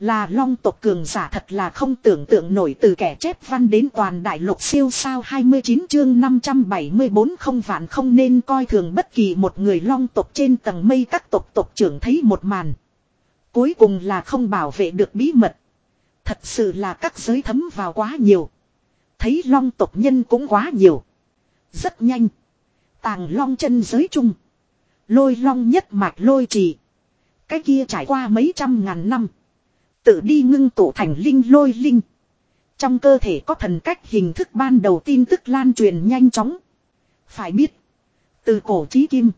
Là long tộc cường giả thật là không tưởng tượng nổi từ kẻ chép văn đến toàn đại lục siêu sao 29 chương 574 không vạn không nên coi thường bất kỳ một người long tộc trên tầng mây các tộc tộc trưởng thấy một màn. Cuối cùng là không bảo vệ được bí mật. Thật sự là các giới thấm vào quá nhiều. Thấy long tộc nhân cũng quá nhiều. Rất nhanh. Tàng long chân giới chung. Lôi long nhất mạch lôi trì. Cái kia trải qua mấy trăm ngàn năm. Tự đi ngưng tụ thành linh lôi linh. Trong cơ thể có thần cách hình thức ban đầu tin tức lan truyền nhanh chóng. Phải biết. Từ cổ chí kim.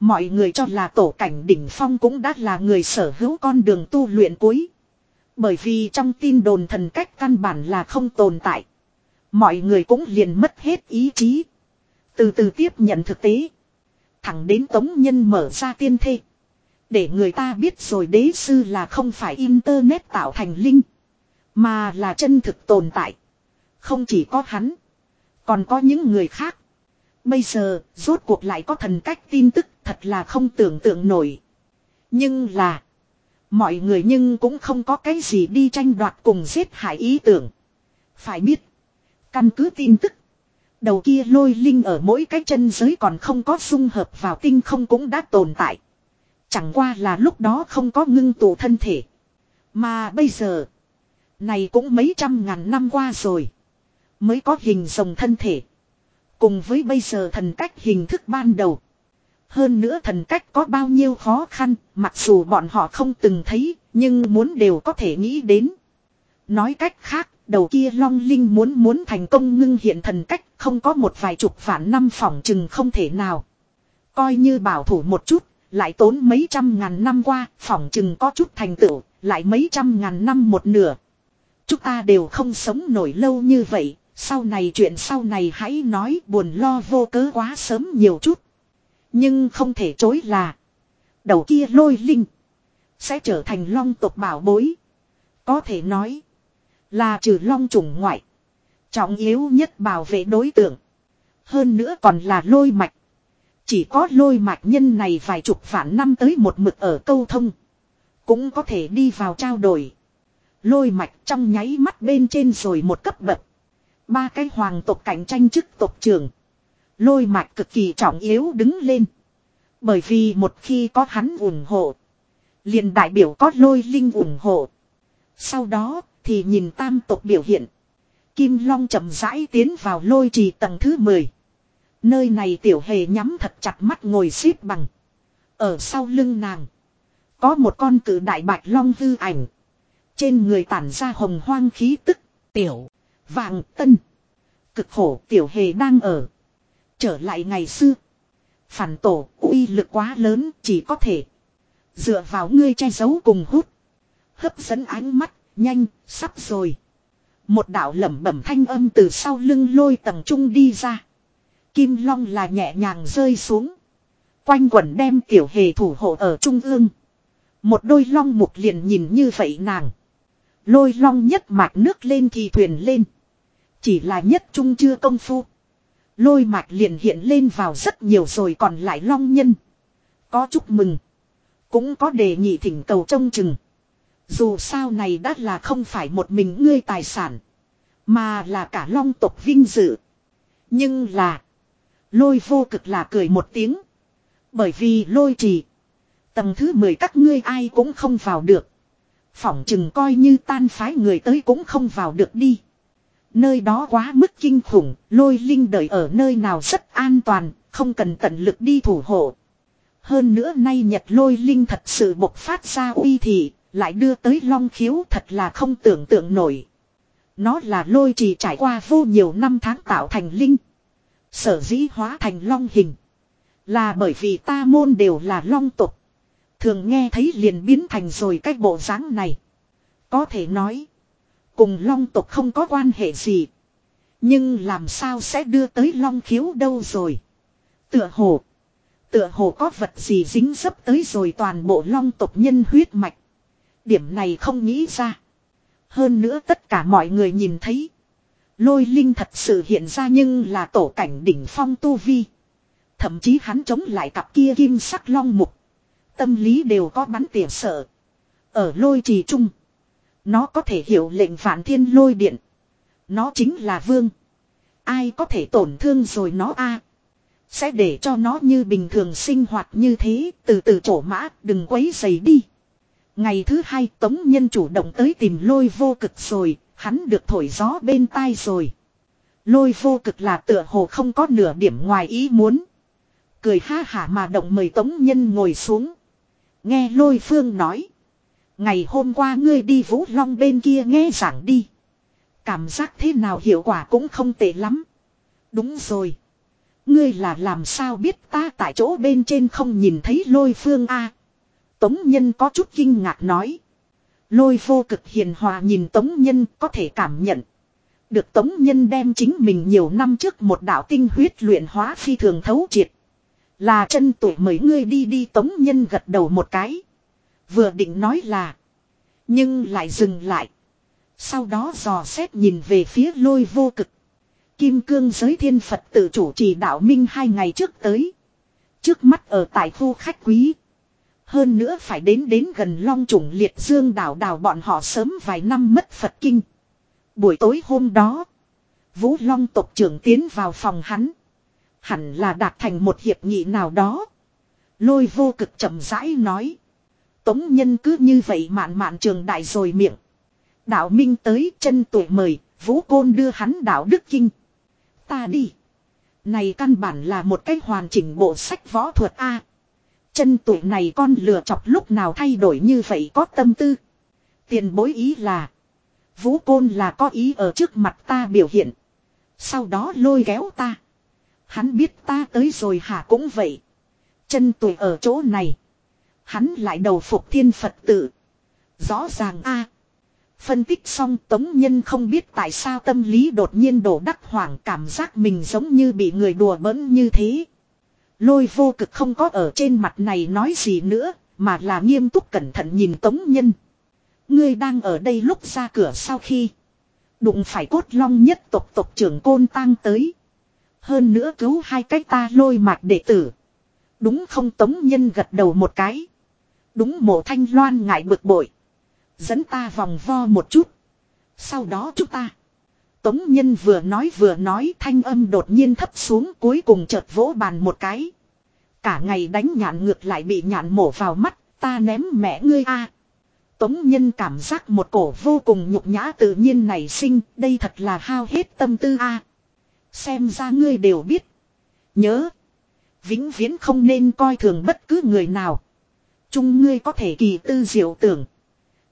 Mọi người cho là tổ cảnh đỉnh phong cũng đã là người sở hữu con đường tu luyện cuối. Bởi vì trong tin đồn thần cách căn bản là không tồn tại. Mọi người cũng liền mất hết ý chí. Từ từ tiếp nhận thực tế. Thẳng đến tống nhân mở ra tiên thê. Để người ta biết rồi đế sư là không phải internet tạo thành linh. Mà là chân thực tồn tại. Không chỉ có hắn. Còn có những người khác. Bây giờ, rốt cuộc lại có thần cách tin tức thật là không tưởng tượng nổi. Nhưng là. Mọi người nhưng cũng không có cái gì đi tranh đoạt cùng giết hại ý tưởng. Phải biết. Căn cứ tin tức. Đầu kia lôi linh ở mỗi cái chân giới còn không có dung hợp vào tinh không cũng đã tồn tại. Chẳng qua là lúc đó không có ngưng tụ thân thể. Mà bây giờ. Này cũng mấy trăm ngàn năm qua rồi. Mới có hình rồng thân thể. Cùng với bây giờ thần cách hình thức ban đầu. Hơn nữa thần cách có bao nhiêu khó khăn, mặc dù bọn họ không từng thấy, nhưng muốn đều có thể nghĩ đến. Nói cách khác, đầu kia Long Linh muốn muốn thành công ngưng hiện thần cách, không có một vài chục vạn năm phỏng chừng không thể nào. Coi như bảo thủ một chút, lại tốn mấy trăm ngàn năm qua, phỏng chừng có chút thành tựu, lại mấy trăm ngàn năm một nửa. Chúng ta đều không sống nổi lâu như vậy, sau này chuyện sau này hãy nói buồn lo vô cớ quá sớm nhiều chút. Nhưng không thể chối là. Đầu kia lôi linh. Sẽ trở thành long tộc bảo bối. Có thể nói. Là trừ long chủng ngoại. Trọng yếu nhất bảo vệ đối tượng. Hơn nữa còn là lôi mạch. Chỉ có lôi mạch nhân này vài chục vạn năm tới một mực ở câu thông. Cũng có thể đi vào trao đổi. Lôi mạch trong nháy mắt bên trên rồi một cấp bậc. Ba cái hoàng tộc cạnh tranh chức tộc trưởng. Lôi mạch cực kỳ trọng yếu đứng lên. Bởi vì một khi có hắn ủng hộ. liền đại biểu có lôi linh ủng hộ. Sau đó thì nhìn tam tộc biểu hiện. Kim Long chậm rãi tiến vào lôi trì tầng thứ 10. Nơi này tiểu hề nhắm thật chặt mắt ngồi xếp bằng. Ở sau lưng nàng. Có một con cử đại bạch long hư ảnh. Trên người tản ra hồng hoang khí tức. Tiểu. Vàng tân. Cực khổ tiểu hề đang ở. Trở lại ngày xưa. Phản tổ uy lực quá lớn chỉ có thể. Dựa vào ngươi che giấu cùng hút. Hấp dẫn ánh mắt. Nhanh, sắp rồi. Một đạo lẩm bẩm thanh âm từ sau lưng lôi tầng trung đi ra. Kim long là nhẹ nhàng rơi xuống. Quanh quẩn đem tiểu hề thủ hộ ở trung ương. Một đôi long mục liền nhìn như vậy nàng. Lôi long nhất mạch nước lên thì thuyền lên. Chỉ là nhất trung chưa công phu. Lôi mạch liền hiện lên vào rất nhiều rồi còn lại long nhân. Có chúc mừng. Cũng có đề nghị thỉnh cầu trông chừng. Dù sao này đã là không phải một mình ngươi tài sản. Mà là cả long tộc vinh dự. Nhưng là. Lôi vô cực là cười một tiếng. Bởi vì lôi trì. Tầng thứ 10 các ngươi ai cũng không vào được. Phỏng chừng coi như tan phái người tới cũng không vào được đi. Nơi đó quá mức kinh khủng, lôi linh đợi ở nơi nào rất an toàn, không cần tận lực đi thủ hộ. Hơn nữa nay nhật lôi linh thật sự bộc phát ra uy thị, lại đưa tới long khiếu thật là không tưởng tượng nổi. Nó là lôi trì trải qua vô nhiều năm tháng tạo thành linh. Sở dĩ hóa thành long hình. Là bởi vì ta môn đều là long tục. Thường nghe thấy liền biến thành rồi cái bộ dáng này. Có thể nói. Cùng long tục không có quan hệ gì. Nhưng làm sao sẽ đưa tới long khiếu đâu rồi. Tựa hồ. Tựa hồ có vật gì dính dấp tới rồi toàn bộ long tục nhân huyết mạch. Điểm này không nghĩ ra. Hơn nữa tất cả mọi người nhìn thấy. Lôi linh thật sự hiện ra nhưng là tổ cảnh đỉnh phong tu vi. Thậm chí hắn chống lại cặp kia kim sắc long mục. Tâm lý đều có bắn tỉa sợ. Ở lôi trì trung. Nó có thể hiểu lệnh phản thiên lôi điện. Nó chính là vương. Ai có thể tổn thương rồi nó a Sẽ để cho nó như bình thường sinh hoạt như thế, từ từ trổ mã, đừng quấy dày đi. Ngày thứ hai Tống Nhân chủ động tới tìm lôi vô cực rồi, hắn được thổi gió bên tai rồi. Lôi vô cực là tựa hồ không có nửa điểm ngoài ý muốn. Cười ha hả mà động mời tống nhân ngồi xuống. Nghe lôi phương nói. Ngày hôm qua ngươi đi Vũ Long bên kia nghe giảng đi. Cảm giác thế nào hiệu quả cũng không tệ lắm. Đúng rồi. Ngươi là làm sao biết ta tại chỗ bên trên không nhìn thấy lôi phương a Tống nhân có chút kinh ngạc nói. Lôi vô cực hiền hòa nhìn tống nhân có thể cảm nhận. Được tống nhân đem chính mình nhiều năm trước một đạo tinh huyết luyện hóa phi thường thấu triệt. Là chân tuổi mấy ngươi đi đi tống nhân gật đầu một cái. Vừa định nói là. Nhưng lại dừng lại. Sau đó dò xét nhìn về phía lôi vô cực. Kim cương giới thiên Phật tự chủ trì đạo minh hai ngày trước tới. Trước mắt ở tại khu khách quý. Hơn nữa phải đến đến gần long trùng liệt dương đảo đảo bọn họ sớm vài năm mất Phật kinh. Buổi tối hôm đó. Vũ Long tộc trưởng tiến vào phòng hắn. Hẳn là đạt thành một hiệp nghị nào đó. Lôi vô cực chậm rãi nói. Tống nhân cứ như vậy mạn mạn trường đại rồi miệng. Đạo Minh tới chân tuổi mời, Vũ Côn đưa hắn đạo Đức Kinh. Ta đi. Này căn bản là một cách hoàn chỉnh bộ sách võ thuật A. Chân tuổi này con lừa chọc lúc nào thay đổi như vậy có tâm tư. Tiền bối ý là. Vũ Côn là có ý ở trước mặt ta biểu hiện. Sau đó lôi kéo ta. Hắn biết ta tới rồi hả cũng vậy. Chân tuổi ở chỗ này. Hắn lại đầu phục thiên Phật tử. Rõ ràng a Phân tích xong Tống Nhân không biết tại sao tâm lý đột nhiên đổ đắc hoảng cảm giác mình giống như bị người đùa bỡn như thế. Lôi vô cực không có ở trên mặt này nói gì nữa, mà là nghiêm túc cẩn thận nhìn Tống Nhân. Ngươi đang ở đây lúc ra cửa sau khi. Đụng phải cốt long nhất tộc tộc trưởng côn tang tới. Hơn nữa cứu hai cách ta lôi mạch đệ tử. Đúng không Tống Nhân gật đầu một cái. Đúng mộ thanh loan ngại bực bội. Dẫn ta vòng vo một chút. Sau đó chúng ta. Tống Nhân vừa nói vừa nói thanh âm đột nhiên thấp xuống cuối cùng chợt vỗ bàn một cái. Cả ngày đánh nhạn ngược lại bị nhạn mổ vào mắt, ta ném mẹ ngươi a. Tống Nhân cảm giác một cổ vô cùng nhục nhã tự nhiên nảy sinh, đây thật là hao hết tâm tư a. Xem ra ngươi đều biết. Nhớ. Vĩnh viễn không nên coi thường bất cứ người nào. Chung ngươi có thể kỳ tư diệu tưởng.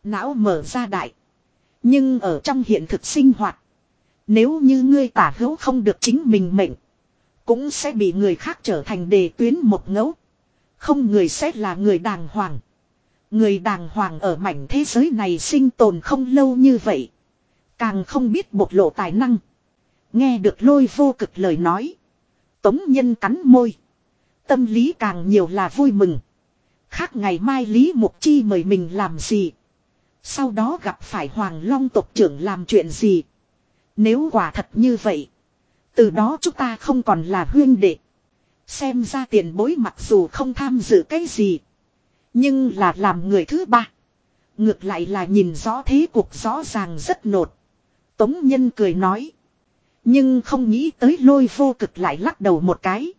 Não mở ra đại. Nhưng ở trong hiện thực sinh hoạt. Nếu như ngươi tả hữu không được chính mình mệnh. Cũng sẽ bị người khác trở thành đề tuyến một ngẫu. Không người sẽ là người đàng hoàng. Người đàng hoàng ở mảnh thế giới này sinh tồn không lâu như vậy. Càng không biết bộc lộ tài năng. Nghe được lôi vô cực lời nói. Tống nhân cắn môi. Tâm lý càng nhiều là vui mừng. Khác ngày mai Lý Mục Chi mời mình làm gì. Sau đó gặp phải Hoàng Long tộc trưởng làm chuyện gì. Nếu quả thật như vậy. Từ đó chúng ta không còn là huyên đệ. Xem ra tiền bối mặc dù không tham dự cái gì. Nhưng là làm người thứ ba. Ngược lại là nhìn rõ thế cuộc rõ ràng rất nột. Tống Nhân cười nói. Nhưng không nghĩ tới lôi vô cực lại lắc đầu một cái.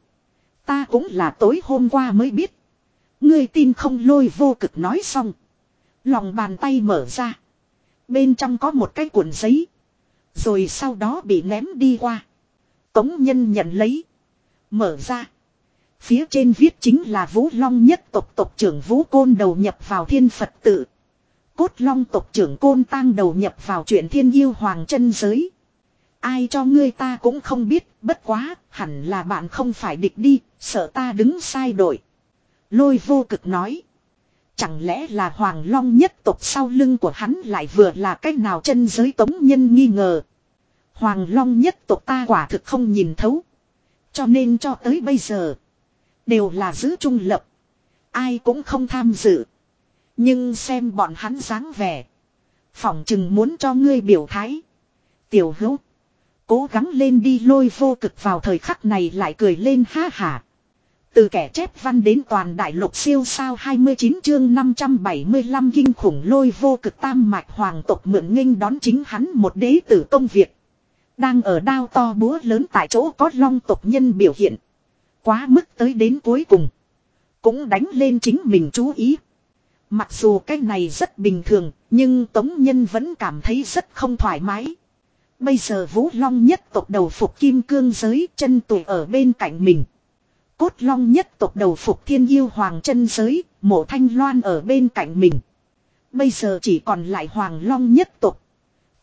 Ta cũng là tối hôm qua mới biết. Ngươi tin không lôi vô cực nói xong. Lòng bàn tay mở ra. Bên trong có một cái cuộn giấy. Rồi sau đó bị ném đi qua. Tống nhân nhận lấy. Mở ra. Phía trên viết chính là Vũ Long nhất tộc tộc trưởng Vũ Côn đầu nhập vào thiên Phật tự. Cốt Long tộc trưởng Côn tang đầu nhập vào chuyện thiên yêu hoàng chân giới. Ai cho ngươi ta cũng không biết, bất quá, hẳn là bạn không phải địch đi, sợ ta đứng sai đội. Lôi vô cực nói. Chẳng lẽ là Hoàng Long nhất tộc sau lưng của hắn lại vừa là cách nào chân giới tống nhân nghi ngờ. Hoàng Long nhất tộc ta quả thực không nhìn thấu. Cho nên cho tới bây giờ. Đều là giữ trung lập. Ai cũng không tham dự. Nhưng xem bọn hắn dáng vẻ. Phỏng chừng muốn cho ngươi biểu thái. Tiểu hữu. Cố gắng lên đi lôi vô cực vào thời khắc này lại cười lên ha hả. Từ kẻ chép văn đến toàn đại lục siêu sao 29 chương 575 kinh khủng lôi vô cực tam mạch hoàng tộc mượn nghênh đón chính hắn một đế tử công việc. Đang ở đao to búa lớn tại chỗ có long tộc nhân biểu hiện. Quá mức tới đến cuối cùng. Cũng đánh lên chính mình chú ý. Mặc dù cái này rất bình thường, nhưng Tống Nhân vẫn cảm thấy rất không thoải mái. Bây giờ Vũ Long nhất tộc đầu phục kim cương giới chân tuổi ở bên cạnh mình. Cốt Long nhất tộc đầu phục thiên yêu hoàng chân giới, mộ thanh loan ở bên cạnh mình. Bây giờ chỉ còn lại Hoàng Long nhất tộc.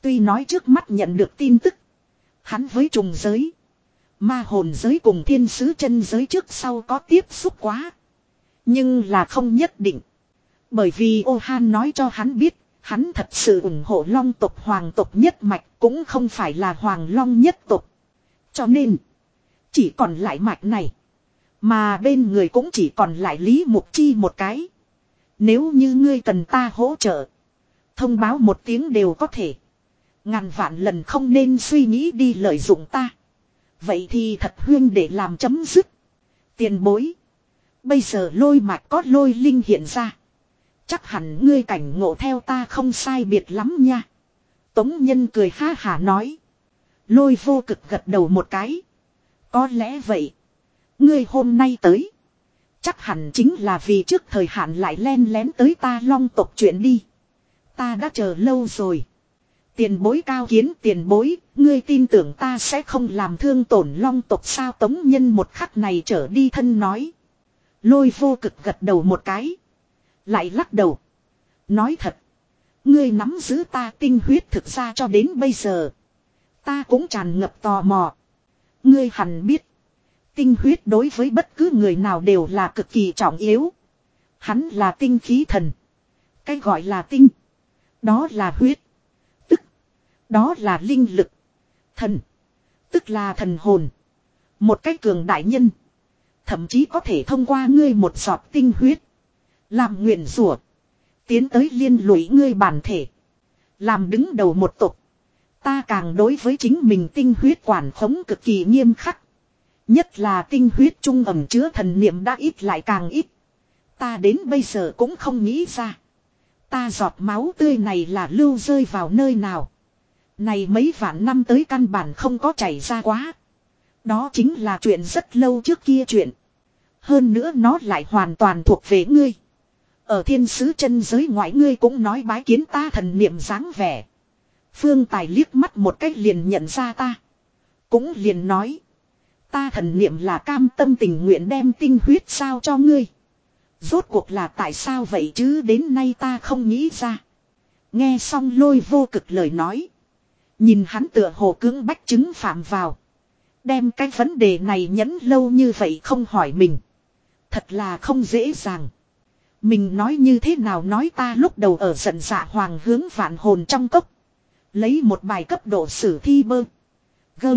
Tuy nói trước mắt nhận được tin tức. Hắn với trùng giới. Ma hồn giới cùng thiên sứ chân giới trước sau có tiếp xúc quá. Nhưng là không nhất định. Bởi vì ô han nói cho hắn biết. Hắn thật sự ủng hộ long tộc hoàng tộc nhất mạch cũng không phải là hoàng long nhất tộc. Cho nên. Chỉ còn lại mạch này. Mà bên người cũng chỉ còn lại Lý Mục Chi một cái. Nếu như ngươi cần ta hỗ trợ. Thông báo một tiếng đều có thể. Ngàn vạn lần không nên suy nghĩ đi lợi dụng ta. Vậy thì thật huyên để làm chấm dứt. Tiền bối. Bây giờ lôi mạch có lôi linh hiện ra. Chắc hẳn ngươi cảnh ngộ theo ta không sai biệt lắm nha. Tống nhân cười ha hả nói. Lôi vô cực gật đầu một cái. Có lẽ vậy. Ngươi hôm nay tới. Chắc hẳn chính là vì trước thời hạn lại len lén tới ta long tộc chuyện đi. Ta đã chờ lâu rồi. Tiền bối cao kiến tiền bối, ngươi tin tưởng ta sẽ không làm thương tổn long tộc sao tống nhân một khắc này trở đi thân nói. Lôi vô cực gật đầu một cái. Lại lắc đầu. Nói thật. Ngươi nắm giữ ta tinh huyết thực ra cho đến bây giờ. Ta cũng tràn ngập tò mò. Ngươi hẳn biết. Tinh huyết đối với bất cứ người nào đều là cực kỳ trọng yếu. Hắn là tinh khí thần. Cái gọi là tinh. Đó là huyết. Tức. Đó là linh lực. Thần. Tức là thần hồn. Một cái cường đại nhân. Thậm chí có thể thông qua ngươi một giọt tinh huyết. Làm nguyện rủa Tiến tới liên lụy ngươi bản thể. Làm đứng đầu một tục. Ta càng đối với chính mình tinh huyết quản khống cực kỳ nghiêm khắc. Nhất là tinh huyết trung ẩm chứa thần niệm đã ít lại càng ít. Ta đến bây giờ cũng không nghĩ ra. Ta giọt máu tươi này là lưu rơi vào nơi nào. Này mấy vạn năm tới căn bản không có chảy ra quá. Đó chính là chuyện rất lâu trước kia chuyện. Hơn nữa nó lại hoàn toàn thuộc về ngươi. Ở thiên sứ chân giới ngoại ngươi cũng nói bái kiến ta thần niệm dáng vẻ. Phương Tài liếc mắt một cách liền nhận ra ta. Cũng liền nói. Ta thần niệm là cam tâm tình nguyện đem tinh huyết sao cho ngươi. Rốt cuộc là tại sao vậy chứ đến nay ta không nghĩ ra. Nghe xong lôi vô cực lời nói. Nhìn hắn tựa hồ cưỡng bách chứng phạm vào. Đem cái vấn đề này nhẫn lâu như vậy không hỏi mình. Thật là không dễ dàng. Mình nói như thế nào nói ta lúc đầu ở giận dạ hoàng hướng vạn hồn trong cốc. Lấy một bài cấp độ sử thi bơ. Gơ.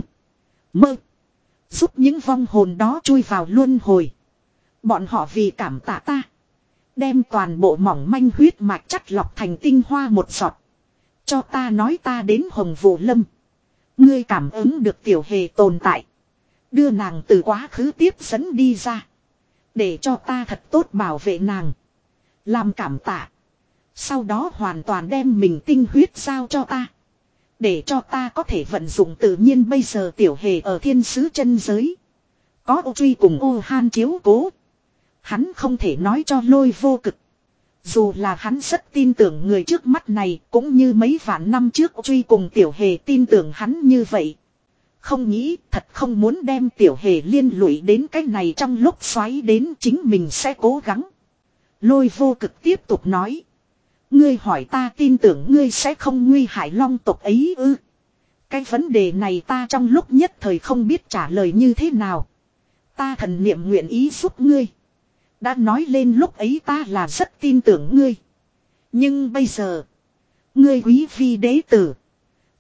Mơ. Giúp những vong hồn đó chui vào luân hồi. Bọn họ vì cảm tạ ta. Đem toàn bộ mỏng manh huyết mạch chắt lọc thành tinh hoa một giọt. Cho ta nói ta đến hồng vũ lâm. Ngươi cảm ứng được tiểu hề tồn tại. Đưa nàng từ quá khứ tiếp dẫn đi ra. Để cho ta thật tốt bảo vệ nàng. Làm cảm tạ. Sau đó hoàn toàn đem mình tinh huyết giao cho ta. Để cho ta có thể vận dụng tự nhiên bây giờ tiểu hề ở thiên sứ chân giới. Có ô truy cùng ô han chiếu cố. Hắn không thể nói cho lôi vô cực. Dù là hắn rất tin tưởng người trước mắt này, cũng như mấy vạn năm trước truy cùng tiểu hề tin tưởng hắn như vậy. Không nghĩ, thật không muốn đem tiểu hề liên lụy đến cái này trong lúc xoáy đến chính mình sẽ cố gắng. Lôi vô cực tiếp tục nói. Ngươi hỏi ta tin tưởng ngươi sẽ không nguy hại long tộc ấy ư. Cái vấn đề này ta trong lúc nhất thời không biết trả lời như thế nào. Ta thần niệm nguyện ý giúp ngươi. Đã nói lên lúc ấy ta là rất tin tưởng ngươi. Nhưng bây giờ. Ngươi quý phi đế tử.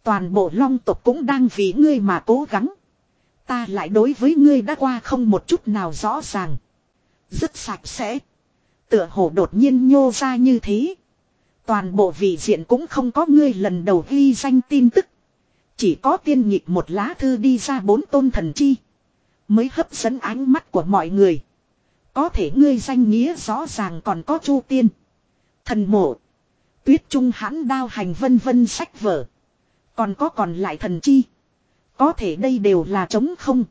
Toàn bộ long tộc cũng đang vì ngươi mà cố gắng. Ta lại đối với ngươi đã qua không một chút nào rõ ràng. Rất sạch sẽ. Tựa hồ đột nhiên nhô ra như thế. Toàn bộ vị diện cũng không có ngươi lần đầu ghi danh tin tức. Chỉ có tiên nhịp một lá thư đi ra bốn tôn thần chi. Mới hấp dẫn ánh mắt của mọi người. Có thể ngươi danh nghĩa rõ ràng còn có chu tiên. Thần mộ. Tuyết trung hãn đao hành vân vân sách vở. Còn có còn lại thần chi. Có thể đây đều là trống không.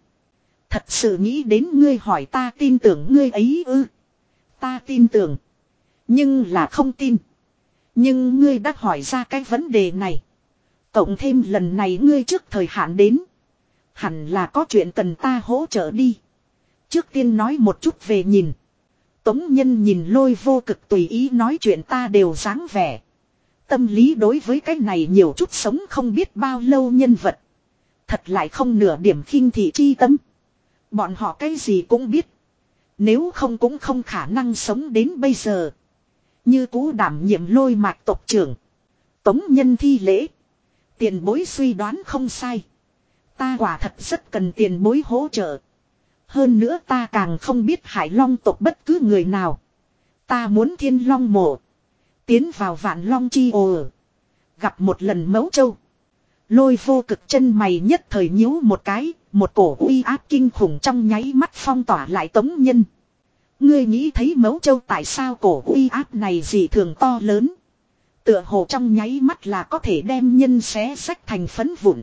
Thật sự nghĩ đến ngươi hỏi ta tin tưởng ngươi ấy ư. Ta tin tưởng. Nhưng là không tin. Nhưng ngươi đã hỏi ra cái vấn đề này. Cộng thêm lần này ngươi trước thời hạn đến. Hẳn là có chuyện cần ta hỗ trợ đi. Trước tiên nói một chút về nhìn. Tống nhân nhìn lôi vô cực tùy ý nói chuyện ta đều dáng vẻ. Tâm lý đối với cái này nhiều chút sống không biết bao lâu nhân vật. Thật lại không nửa điểm khinh thị chi tâm. Bọn họ cái gì cũng biết. Nếu không cũng không khả năng sống đến bây giờ. Như cũ đảm nhiệm lôi mạch tộc trưởng. Tống nhân thi lễ. Tiền bối suy đoán không sai. Ta quả thật rất cần tiền bối hỗ trợ. Hơn nữa ta càng không biết hải long tộc bất cứ người nào. Ta muốn thiên long mộ. Tiến vào vạn long chi ồ. Gặp một lần mấu châu. Lôi vô cực chân mày nhất thời nhíu một cái. Một cổ uy áp kinh khủng trong nháy mắt phong tỏa lại tống nhân. Ngươi nghĩ thấy mấu châu tại sao cổ uy áp này gì thường to lớn. Tựa hồ trong nháy mắt là có thể đem nhân xé sách thành phấn vụn.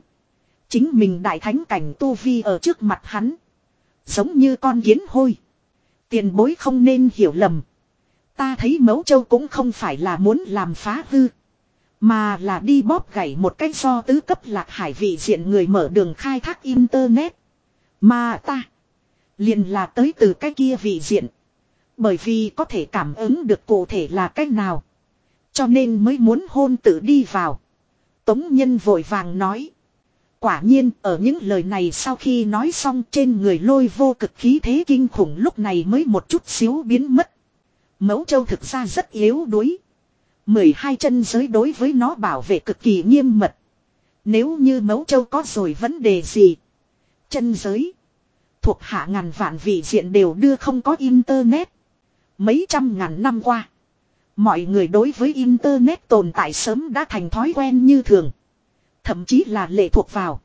Chính mình đại thánh cảnh tu vi ở trước mặt hắn. Giống như con kiến hôi. Tiền bối không nên hiểu lầm. Ta thấy mấu châu cũng không phải là muốn làm phá hư. Mà là đi bóp gãy một cách do tứ cấp lạc hải vị diện người mở đường khai thác internet. Mà ta. Liền là tới từ cái kia vị diện. Bởi vì có thể cảm ứng được cụ thể là cách nào. Cho nên mới muốn hôn tự đi vào. Tống nhân vội vàng nói. Quả nhiên, ở những lời này sau khi nói xong trên người lôi vô cực khí thế kinh khủng lúc này mới một chút xíu biến mất. Mẫu châu thực ra rất yếu đuối. 12 chân giới đối với nó bảo vệ cực kỳ nghiêm mật. Nếu như mẫu châu có rồi vấn đề gì. Chân giới. Thuộc hạ ngàn vạn vị diện đều đưa không có internet. Mấy trăm ngàn năm qua. Mọi người đối với internet tồn tại sớm đã thành thói quen như thường. Thậm chí là lệ thuộc vào.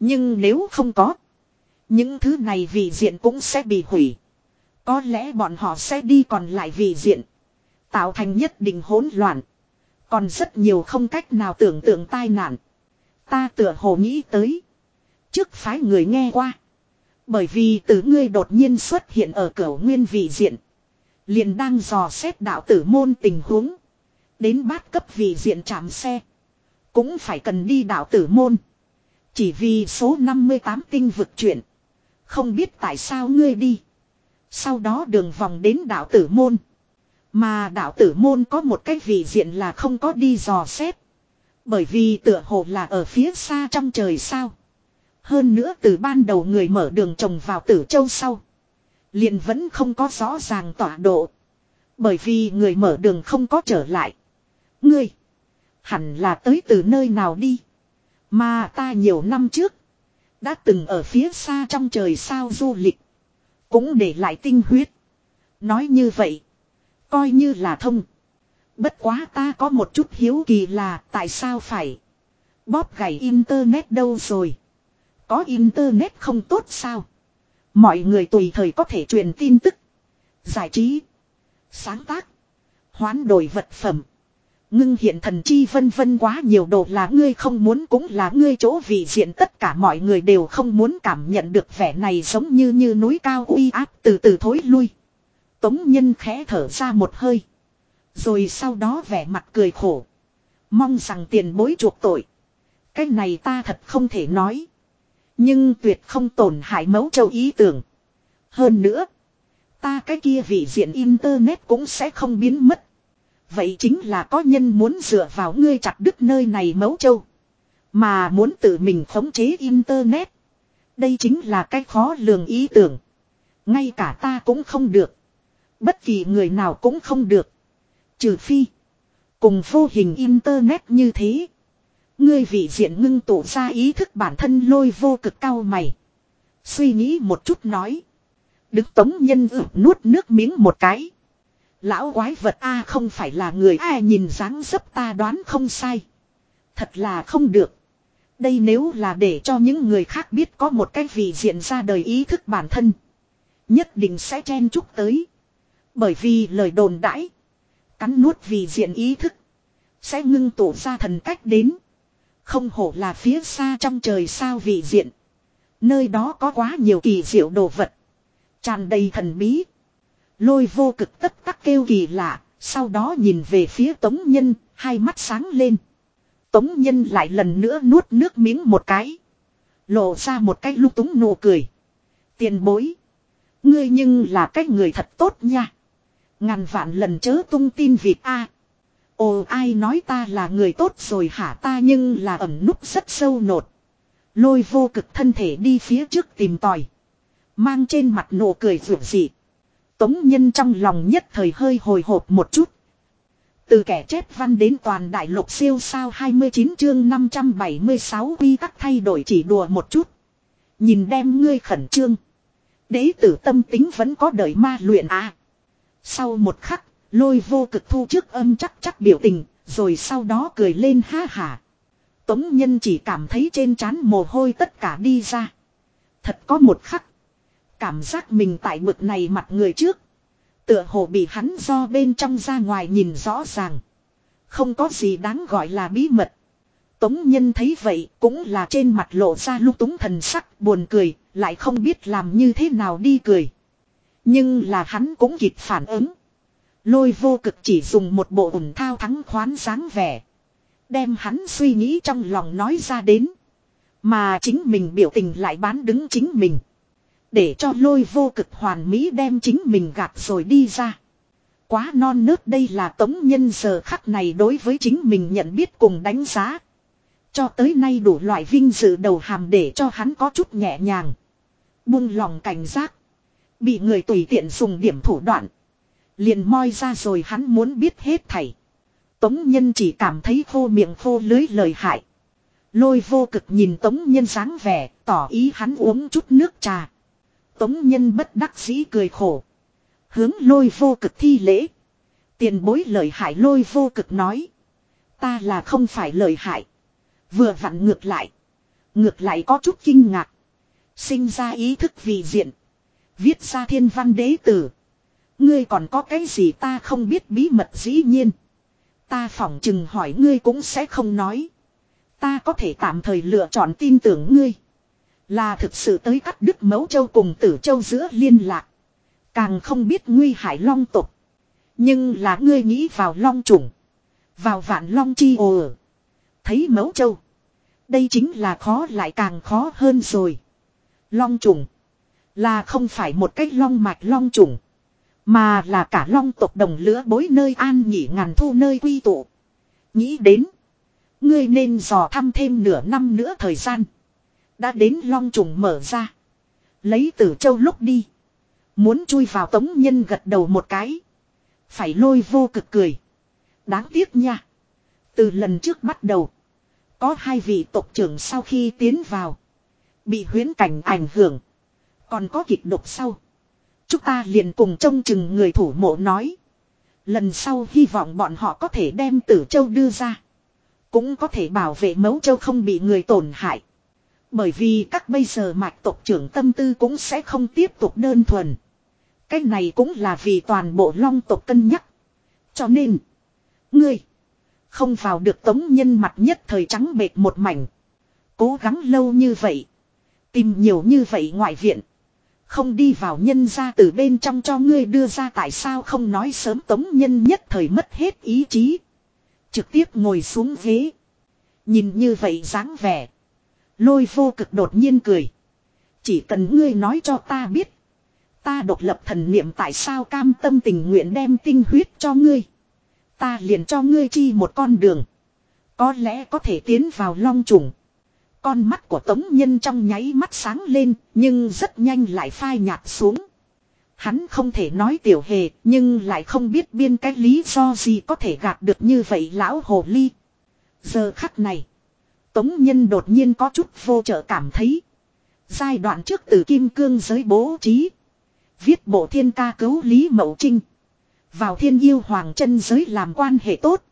Nhưng nếu không có. Những thứ này vị diện cũng sẽ bị hủy. Có lẽ bọn họ sẽ đi còn lại vị diện. Tạo thành nhất định hỗn loạn. Còn rất nhiều không cách nào tưởng tượng tai nạn. Ta tựa hồ nghĩ tới. Trước phái người nghe qua. Bởi vì từ ngươi đột nhiên xuất hiện ở cửa nguyên vị diện. Liền đang dò xét đạo tử môn tình huống. Đến bát cấp vị diện chạm xe. Cũng phải cần đi đạo tử môn. Chỉ vì số 58 tinh vực chuyện Không biết tại sao ngươi đi. Sau đó đường vòng đến đạo tử môn. Mà đạo tử môn có một cái vị diện là không có đi dò xét. Bởi vì tựa hồ là ở phía xa trong trời sao. Hơn nữa từ ban đầu người mở đường trồng vào tử châu sau. Liền vẫn không có rõ ràng tọa độ. Bởi vì người mở đường không có trở lại. Ngươi. Hẳn là tới từ nơi nào đi. Mà ta nhiều năm trước. Đã từng ở phía xa trong trời sao du lịch. Cũng để lại tinh huyết. Nói như vậy. Coi như là thông. Bất quá ta có một chút hiếu kỳ là tại sao phải. Bóp gãy internet đâu rồi. Có internet không tốt sao. Mọi người tùy thời có thể truyền tin tức. Giải trí. Sáng tác. Hoán đổi vật phẩm. Ngưng hiện thần chi vân vân quá nhiều đồ là ngươi không muốn cũng là ngươi chỗ vị diện tất cả mọi người đều không muốn cảm nhận được vẻ này giống như như núi cao uy áp từ từ thối lui. Tống nhân khẽ thở ra một hơi. Rồi sau đó vẻ mặt cười khổ. Mong rằng tiền bối chuộc tội. Cái này ta thật không thể nói. Nhưng tuyệt không tổn hại mấu châu ý tưởng. Hơn nữa. Ta cái kia vị diện internet cũng sẽ không biến mất. Vậy chính là có nhân muốn dựa vào ngươi chặt đứt nơi này mấu châu. Mà muốn tự mình khống chế internet. Đây chính là cái khó lường ý tưởng. Ngay cả ta cũng không được. Bất kỳ người nào cũng không được. Trừ phi. Cùng vô hình internet như thế. Ngươi vị diện ngưng tụ ra ý thức bản thân lôi vô cực cao mày. Suy nghĩ một chút nói. Đứng tống nhân ử nuốt nước miếng một cái. Lão quái vật A không phải là người ai nhìn dáng dấp ta đoán không sai. Thật là không được. Đây nếu là để cho những người khác biết có một cái vị diện ra đời ý thức bản thân. Nhất định sẽ chen chúc tới. Bởi vì lời đồn đãi. Cắn nuốt vì diện ý thức. Sẽ ngưng tụ ra thần cách đến. Không hổ là phía xa trong trời sao vị diện. Nơi đó có quá nhiều kỳ diệu đồ vật. tràn đầy thần bí. Lôi vô cực tất tắc kêu kỳ lạ. Sau đó nhìn về phía tống nhân. Hai mắt sáng lên. Tống nhân lại lần nữa nuốt nước miếng một cái. Lộ ra một cái lúc túng nụ cười. Tiền bối. Ngươi nhưng là cái người thật tốt nha. Ngàn vạn lần chớ tung tin vịt a. Ồ ai nói ta là người tốt rồi hả ta nhưng là ẩm núp rất sâu nột. Lôi vô cực thân thể đi phía trước tìm tòi. Mang trên mặt nụ cười rượu dị. Tống nhân trong lòng nhất thời hơi hồi hộp một chút. Từ kẻ chết văn đến toàn đại lục siêu sao 29 chương 576 quy tắc thay đổi chỉ đùa một chút. Nhìn đem ngươi khẩn trương. Đế tử tâm tính vẫn có đời ma luyện à. Sau một khắc, lôi vô cực thu trước âm chắc chắc biểu tình, rồi sau đó cười lên ha hả. Tống nhân chỉ cảm thấy trên trán mồ hôi tất cả đi ra. Thật có một khắc. Cảm giác mình tại mực này mặt người trước. Tựa hồ bị hắn do bên trong ra ngoài nhìn rõ ràng. Không có gì đáng gọi là bí mật. Tống nhân thấy vậy cũng là trên mặt lộ ra lúc túng thần sắc buồn cười, lại không biết làm như thế nào đi cười. Nhưng là hắn cũng kịp phản ứng. Lôi vô cực chỉ dùng một bộ ủng thao thắng khoán sáng vẻ. Đem hắn suy nghĩ trong lòng nói ra đến. Mà chính mình biểu tình lại bán đứng chính mình. Để cho lôi vô cực hoàn mỹ đem chính mình gạt rồi đi ra. Quá non nớt đây là tống nhân giờ khắc này đối với chính mình nhận biết cùng đánh giá. Cho tới nay đủ loại vinh dự đầu hàm để cho hắn có chút nhẹ nhàng. Buông lòng cảnh giác. Bị người tùy tiện dùng điểm thủ đoạn. Liền moi ra rồi hắn muốn biết hết thảy. Tống nhân chỉ cảm thấy khô miệng khô lưới lời hại. Lôi vô cực nhìn tống nhân dáng vẻ, tỏ ý hắn uống chút nước trà. Tống nhân bất đắc dĩ cười khổ. Hướng lôi vô cực thi lễ. Tiền bối lời hại lôi vô cực nói. Ta là không phải lời hại. Vừa vặn ngược lại. Ngược lại có chút kinh ngạc. Sinh ra ý thức vì diện. Viết ra thiên văn đế tử. Ngươi còn có cái gì ta không biết bí mật dĩ nhiên. Ta phỏng chừng hỏi ngươi cũng sẽ không nói. Ta có thể tạm thời lựa chọn tin tưởng ngươi. Là thực sự tới cắt đứt mấu châu cùng tử châu giữa liên lạc. Càng không biết nguy hại long tục. Nhưng là ngươi nghĩ vào long trùng. Vào vạn long chi ồ. Thấy mấu châu. Đây chính là khó lại càng khó hơn rồi. Long trùng. Là không phải một cách long mạch long trùng. Mà là cả long tộc đồng lứa bối nơi an nhỉ ngàn thu nơi quy tụ. Nghĩ đến. Ngươi nên dò thăm thêm nửa năm nữa thời gian. Đã đến long trùng mở ra. Lấy tử châu lúc đi. Muốn chui vào tống nhân gật đầu một cái. Phải lôi vô cực cười. Đáng tiếc nha. Từ lần trước bắt đầu. Có hai vị tộc trưởng sau khi tiến vào. Bị huyến cảnh ảnh hưởng. Còn có kịch độc sau. Chúng ta liền cùng trông chừng người thủ mộ nói. Lần sau hy vọng bọn họ có thể đem tử châu đưa ra. Cũng có thể bảo vệ mấu châu không bị người tổn hại. Bởi vì các bây giờ mạch tộc trưởng tâm tư cũng sẽ không tiếp tục đơn thuần. Cái này cũng là vì toàn bộ long tộc cân nhắc. Cho nên, ngươi, không vào được tống nhân mặt nhất thời trắng bệt một mảnh. Cố gắng lâu như vậy, tìm nhiều như vậy ngoại viện. Không đi vào nhân ra từ bên trong cho ngươi đưa ra tại sao không nói sớm tống nhân nhất thời mất hết ý chí. Trực tiếp ngồi xuống ghế. Nhìn như vậy dáng vẻ. Lôi vô cực đột nhiên cười. Chỉ cần ngươi nói cho ta biết. Ta độc lập thần niệm tại sao cam tâm tình nguyện đem tinh huyết cho ngươi. Ta liền cho ngươi chi một con đường. Có lẽ có thể tiến vào long trùng. Con mắt của Tống Nhân trong nháy mắt sáng lên, nhưng rất nhanh lại phai nhạt xuống. Hắn không thể nói tiểu hề, nhưng lại không biết biên cái lý do gì có thể gạt được như vậy lão hồ ly. Giờ khắc này, Tống Nhân đột nhiên có chút vô trợ cảm thấy. Giai đoạn trước từ Kim Cương giới bố trí. Viết bộ thiên ca cứu Lý Mậu Trinh. Vào thiên yêu hoàng chân giới làm quan hệ tốt.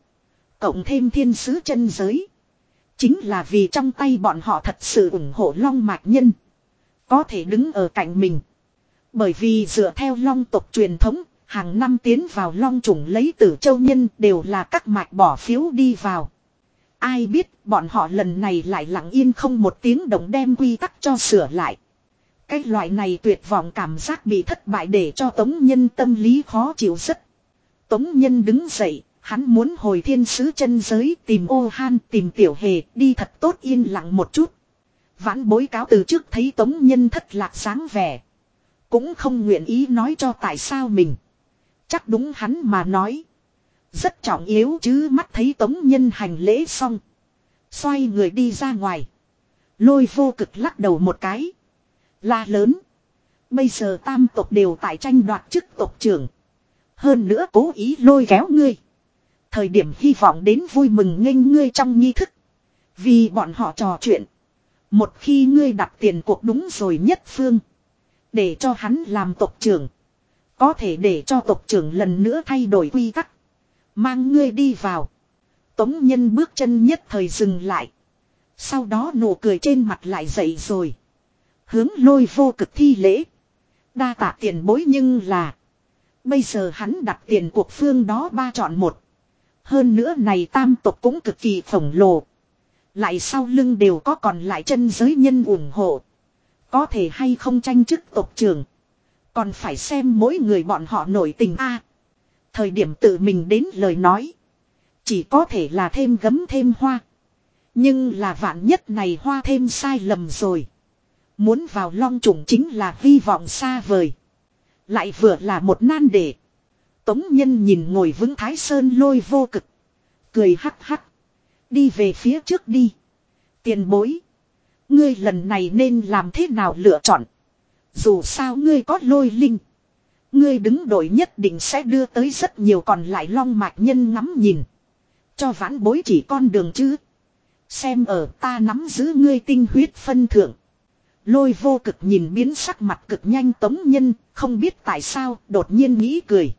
Cộng thêm thiên sứ chân giới. Chính là vì trong tay bọn họ thật sự ủng hộ long mạch nhân. Có thể đứng ở cạnh mình. Bởi vì dựa theo long tộc truyền thống, hàng năm tiến vào long trùng lấy tử châu nhân đều là các mạch bỏ phiếu đi vào. Ai biết bọn họ lần này lại lặng yên không một tiếng động đem quy tắc cho sửa lại. Cái loại này tuyệt vọng cảm giác bị thất bại để cho tống nhân tâm lý khó chịu rất. Tống nhân đứng dậy, Hắn muốn hồi thiên sứ chân giới tìm ô han, tìm tiểu hề, đi thật tốt yên lặng một chút. Vãn bối cáo từ trước thấy tống nhân thất lạc sáng vẻ. Cũng không nguyện ý nói cho tại sao mình. Chắc đúng hắn mà nói. Rất trọng yếu chứ mắt thấy tống nhân hành lễ xong. Xoay người đi ra ngoài. Lôi vô cực lắc đầu một cái. La lớn. Bây giờ tam tộc đều tại tranh đoạt chức tộc trưởng. Hơn nữa cố ý lôi kéo ngươi. Thời điểm hy vọng đến vui mừng nghênh ngươi trong nghi thức. Vì bọn họ trò chuyện. Một khi ngươi đặt tiền cuộc đúng rồi nhất phương. Để cho hắn làm tộc trưởng. Có thể để cho tộc trưởng lần nữa thay đổi quy tắc. Mang ngươi đi vào. Tống nhân bước chân nhất thời dừng lại. Sau đó nụ cười trên mặt lại dậy rồi. Hướng lôi vô cực thi lễ. Đa tạ tiền bối nhưng là. Bây giờ hắn đặt tiền cuộc phương đó ba chọn một. Hơn nữa này tam tộc cũng cực kỳ khổng lồ. Lại sau lưng đều có còn lại chân giới nhân ủng hộ. Có thể hay không tranh chức tộc trưởng. Còn phải xem mỗi người bọn họ nổi tình a. thời điểm tự mình đến lời nói. Chỉ có thể là thêm gấm thêm hoa. Nhưng là vạn nhất này hoa thêm sai lầm rồi. Muốn vào long trùng chính là hy vọng xa vời. Lại vừa là một nan đề. Tống nhân nhìn ngồi vững thái sơn lôi vô cực. Cười hắc hắc. Đi về phía trước đi. Tiền bối. Ngươi lần này nên làm thế nào lựa chọn. Dù sao ngươi có lôi linh. Ngươi đứng đội nhất định sẽ đưa tới rất nhiều còn lại long mạch nhân ngắm nhìn. Cho vãn bối chỉ con đường chứ. Xem ở ta nắm giữ ngươi tinh huyết phân thượng. Lôi vô cực nhìn biến sắc mặt cực nhanh tống nhân, không biết tại sao, đột nhiên nghĩ cười.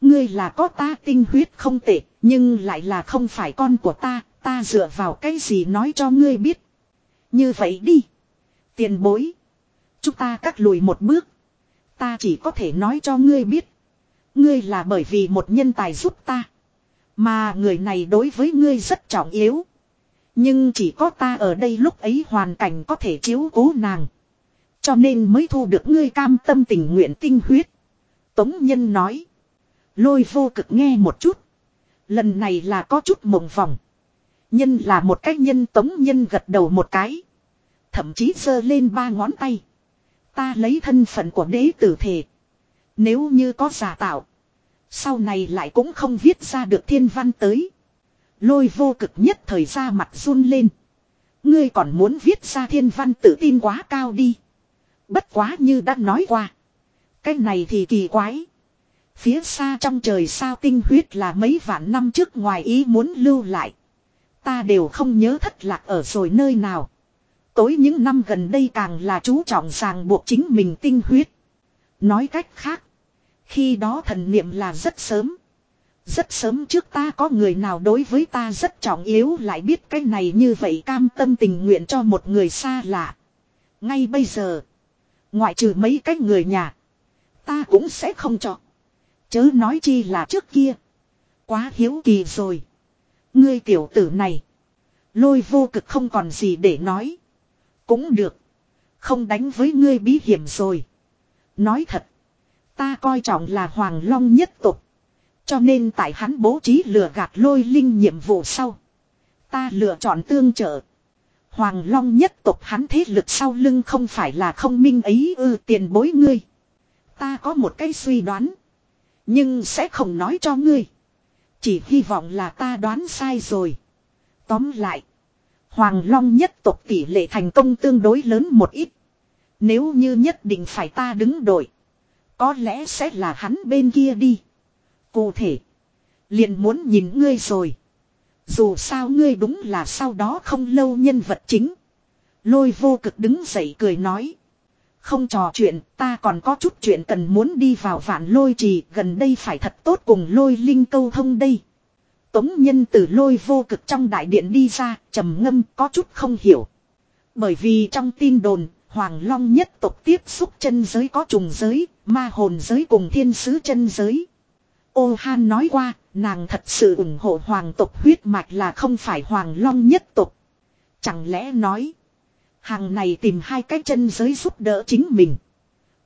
Ngươi là có ta tinh huyết không tệ, nhưng lại là không phải con của ta, ta dựa vào cái gì nói cho ngươi biết. Như vậy đi. Tiền bối. Chúng ta cắt lùi một bước. Ta chỉ có thể nói cho ngươi biết. Ngươi là bởi vì một nhân tài giúp ta. Mà người này đối với ngươi rất trọng yếu. Nhưng chỉ có ta ở đây lúc ấy hoàn cảnh có thể chiếu cố nàng. Cho nên mới thu được ngươi cam tâm tình nguyện tinh huyết. Tống Nhân nói. Lôi vô cực nghe một chút. Lần này là có chút mộng vòng. Nhân là một cách nhân Tống Nhân gật đầu một cái. Thậm chí giơ lên ba ngón tay. Ta lấy thân phận của đế tử thể. Nếu như có giả tạo. Sau này lại cũng không viết ra được thiên văn tới. Lôi vô cực nhất thời ra mặt run lên. Ngươi còn muốn viết ra thiên văn tự tin quá cao đi. Bất quá như đã nói qua. Cái này thì kỳ quái. Phía xa trong trời sao tinh huyết là mấy vạn năm trước ngoài ý muốn lưu lại. Ta đều không nhớ thất lạc ở rồi nơi nào. Tối những năm gần đây càng là chú trọng ràng buộc chính mình tinh huyết. Nói cách khác. Khi đó thần niệm là rất sớm. Rất sớm trước ta có người nào đối với ta rất trọng yếu lại biết cái này như vậy cam tâm tình nguyện cho một người xa lạ. Ngay bây giờ. Ngoại trừ mấy cái người nhà. Ta cũng sẽ không chọn Chớ nói chi là trước kia. Quá hiếu kỳ rồi. Ngươi tiểu tử này. Lôi vô cực không còn gì để nói. Cũng được. Không đánh với ngươi bí hiểm rồi. Nói thật. Ta coi trọng là Hoàng Long nhất tục. Cho nên tại hắn bố trí lừa gạt lôi linh nhiệm vụ sau. Ta lựa chọn tương trợ. Hoàng Long nhất tục hắn thế lực sau lưng không phải là không minh ấy ư tiền bối ngươi. Ta có một cái suy đoán. Nhưng sẽ không nói cho ngươi. Chỉ hy vọng là ta đoán sai rồi. Tóm lại. Hoàng Long nhất tộc tỷ lệ thành công tương đối lớn một ít. Nếu như nhất định phải ta đứng đội. Có lẽ sẽ là hắn bên kia đi. Cụ thể. Liền muốn nhìn ngươi rồi. Dù sao ngươi đúng là sau đó không lâu nhân vật chính. Lôi vô cực đứng dậy cười nói. Không trò chuyện, ta còn có chút chuyện cần muốn đi vào vạn lôi trì, gần đây phải thật tốt cùng lôi linh câu thông đây. Tống nhân từ lôi vô cực trong đại điện đi ra, trầm ngâm có chút không hiểu. Bởi vì trong tin đồn, Hoàng Long nhất tộc tiếp xúc chân giới có trùng giới, ma hồn giới cùng thiên sứ chân giới. Ô Han nói qua, nàng thật sự ủng hộ hoàng tộc huyết mạch là không phải Hoàng Long nhất tộc. Chẳng lẽ nói, hàng này tìm hai cái chân giới giúp đỡ chính mình.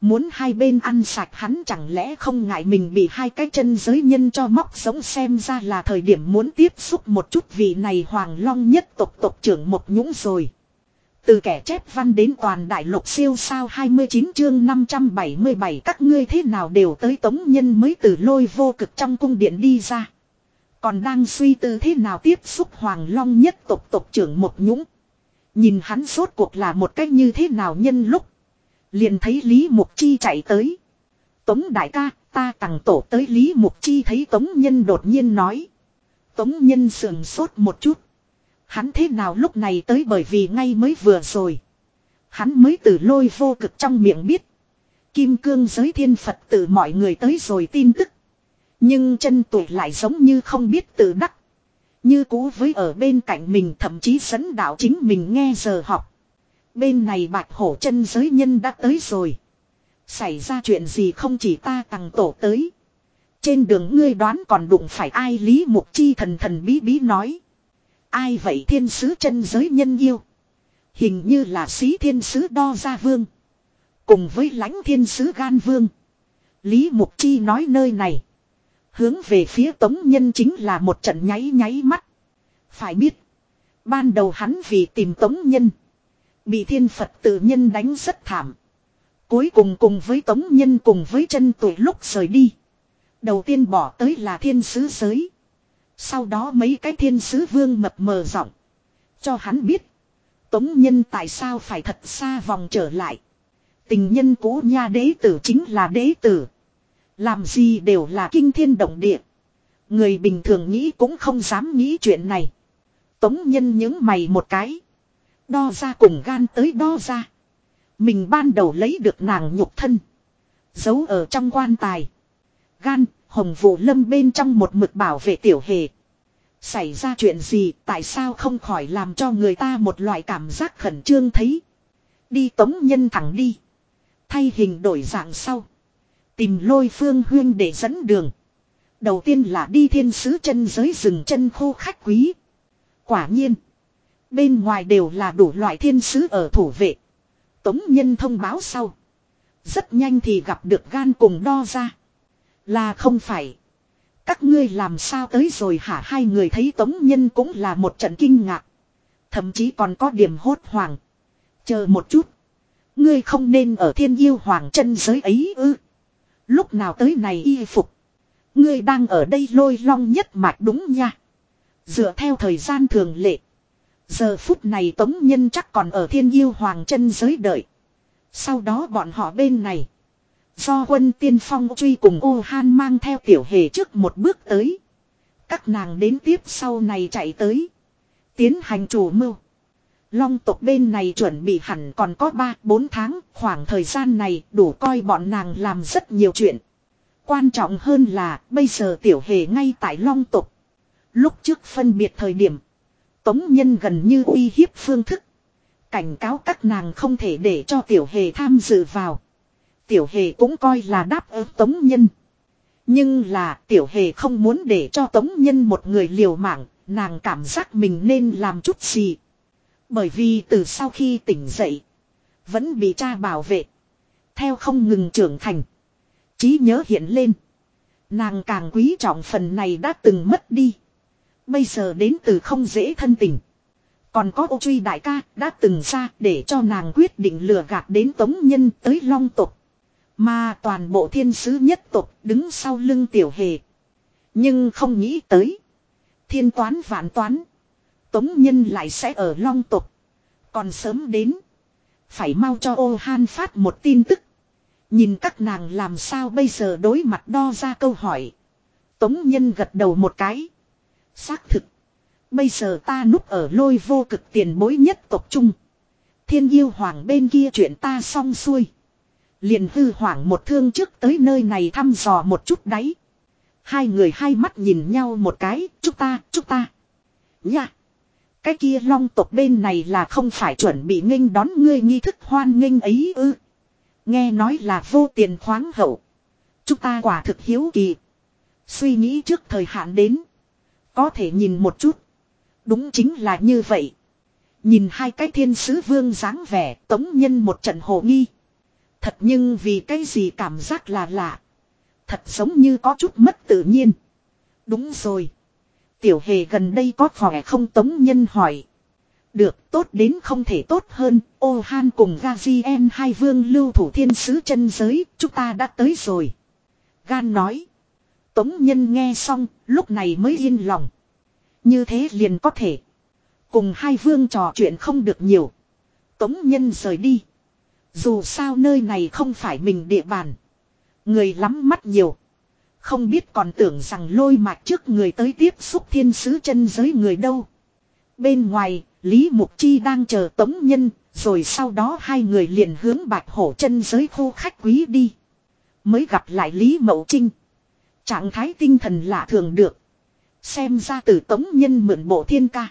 Muốn hai bên ăn sạch hắn chẳng lẽ không ngại mình bị hai cái chân giới nhân cho móc sống xem ra là thời điểm muốn tiếp xúc một chút vị này hoàng long nhất tộc tộc trưởng một nhũng rồi. Từ kẻ chép văn đến toàn đại lục siêu sao 29 chương 577 các ngươi thế nào đều tới tống nhân mới từ lôi vô cực trong cung điện đi ra. Còn đang suy tư thế nào tiếp xúc hoàng long nhất tộc tộc trưởng một nhũng. Nhìn hắn rốt cuộc là một cách như thế nào nhân lúc. Liền thấy Lý Mục Chi chạy tới. Tống đại ca, ta tặng tổ tới Lý Mục Chi thấy Tống Nhân đột nhiên nói. Tống Nhân sườn sốt một chút. Hắn thế nào lúc này tới bởi vì ngay mới vừa rồi. Hắn mới từ lôi vô cực trong miệng biết. Kim cương giới thiên Phật từ mọi người tới rồi tin tức. Nhưng chân tuổi lại giống như không biết tự đắc. Như cũ với ở bên cạnh mình thậm chí dẫn đạo chính mình nghe giờ học. Bên này bạch hổ chân giới nhân đã tới rồi. Xảy ra chuyện gì không chỉ ta tăng tổ tới. Trên đường ngươi đoán còn đụng phải ai Lý Mục Chi thần thần bí bí nói. Ai vậy thiên sứ chân giới nhân yêu. Hình như là sĩ thiên sứ đo gia vương. Cùng với lãnh thiên sứ gan vương. Lý Mục Chi nói nơi này. Hướng về phía tống nhân chính là một trận nháy nháy mắt. Phải biết. Ban đầu hắn vì tìm tống nhân. Bị thiên Phật tự nhân đánh rất thảm. Cuối cùng cùng với tống nhân cùng với chân tuổi lúc rời đi. Đầu tiên bỏ tới là thiên sứ giới. Sau đó mấy cái thiên sứ vương mập mờ giọng Cho hắn biết. Tống nhân tại sao phải thật xa vòng trở lại. Tình nhân cũ nha đế tử chính là đế tử. Làm gì đều là kinh thiên động địa. Người bình thường nghĩ cũng không dám nghĩ chuyện này. Tống nhân những mày một cái. Đo ra cùng gan tới đo ra. Mình ban đầu lấy được nàng nhục thân. Giấu ở trong quan tài. Gan, hồng vụ lâm bên trong một mực bảo vệ tiểu hề. Xảy ra chuyện gì tại sao không khỏi làm cho người ta một loại cảm giác khẩn trương thấy. Đi tống nhân thẳng đi. Thay hình đổi dạng sau. Tìm lôi phương huyên để dẫn đường. Đầu tiên là đi thiên sứ chân giới rừng chân khô khách quý. Quả nhiên. Bên ngoài đều là đủ loại thiên sứ ở thủ vệ. Tống nhân thông báo sau. Rất nhanh thì gặp được gan cùng đo ra. Là không phải. Các ngươi làm sao tới rồi hả hai người thấy tống nhân cũng là một trận kinh ngạc. Thậm chí còn có điểm hốt hoảng. Chờ một chút. Ngươi không nên ở thiên yêu hoàng chân giới ấy ư. Lúc nào tới này y phục. Ngươi đang ở đây lôi long nhất mạch đúng nha. Dựa theo thời gian thường lệ. Giờ phút này tống nhân chắc còn ở thiên yêu hoàng chân giới đợi. Sau đó bọn họ bên này. Do quân tiên phong truy cùng ô han mang theo tiểu hề trước một bước tới. Các nàng đến tiếp sau này chạy tới. Tiến hành chủ mưu. Long tộc bên này chuẩn bị hẳn còn có 3-4 tháng, khoảng thời gian này đủ coi bọn nàng làm rất nhiều chuyện. Quan trọng hơn là bây giờ tiểu hề ngay tại long tộc. Lúc trước phân biệt thời điểm, tống nhân gần như uy hiếp phương thức. Cảnh cáo các nàng không thể để cho tiểu hề tham dự vào. Tiểu hề cũng coi là đáp ứng tống nhân. Nhưng là tiểu hề không muốn để cho tống nhân một người liều mạng, nàng cảm giác mình nên làm chút gì. Bởi vì từ sau khi tỉnh dậy, vẫn bị cha bảo vệ. Theo không ngừng trưởng thành, trí nhớ hiện lên. Nàng càng quý trọng phần này đã từng mất đi. Bây giờ đến từ không dễ thân tình. Còn có ô truy đại ca đã từng ra để cho nàng quyết định lừa gạt đến tống nhân tới long tục. Mà toàn bộ thiên sứ nhất tục đứng sau lưng tiểu hề. Nhưng không nghĩ tới. Thiên toán vạn toán. Tống nhân lại sẽ ở long tục. Còn sớm đến. Phải mau cho ô han phát một tin tức. Nhìn các nàng làm sao bây giờ đối mặt đo ra câu hỏi. Tống nhân gật đầu một cái. Xác thực. Bây giờ ta núp ở lôi vô cực tiền bối nhất tộc trung. Thiên yêu hoàng bên kia chuyện ta xong xuôi. Liền hư hoàng một thương trước tới nơi này thăm dò một chút đấy. Hai người hai mắt nhìn nhau một cái, chúc ta, chúc ta. Nha. Cái kia long tộc bên này là không phải chuẩn bị nghênh đón ngươi nghi thức hoan nghênh ấy ư. Nghe nói là vô tiền khoáng hậu. Chúng ta quả thực hiếu kỳ. Suy nghĩ trước thời hạn đến. Có thể nhìn một chút. Đúng chính là như vậy. Nhìn hai cái thiên sứ vương dáng vẻ, tống nhân một trận hồ nghi. Thật nhưng vì cái gì cảm giác là lạ. Thật giống như có chút mất tự nhiên. Đúng rồi. Tiểu hề gần đây có khỏe không tống nhân hỏi. Được, tốt đến không thể tốt hơn. Ô Han cùng Gazien hai vương lưu thủ thiên sứ chân giới. Chúng ta đã tới rồi. Gan nói. Tống nhân nghe xong, lúc này mới yên lòng. Như thế liền có thể. Cùng hai vương trò chuyện không được nhiều. Tống nhân rời đi. Dù sao nơi này không phải mình địa bàn. Người lắm mắt nhiều. Không biết còn tưởng rằng lôi mạch trước người tới tiếp xúc thiên sứ chân giới người đâu. Bên ngoài, Lý Mục Chi đang chờ tống nhân, rồi sau đó hai người liền hướng bạch hổ chân giới khu khách quý đi. Mới gặp lại Lý Mậu Trinh. Trạng thái tinh thần lạ thường được. Xem ra từ tống nhân mượn bộ thiên ca.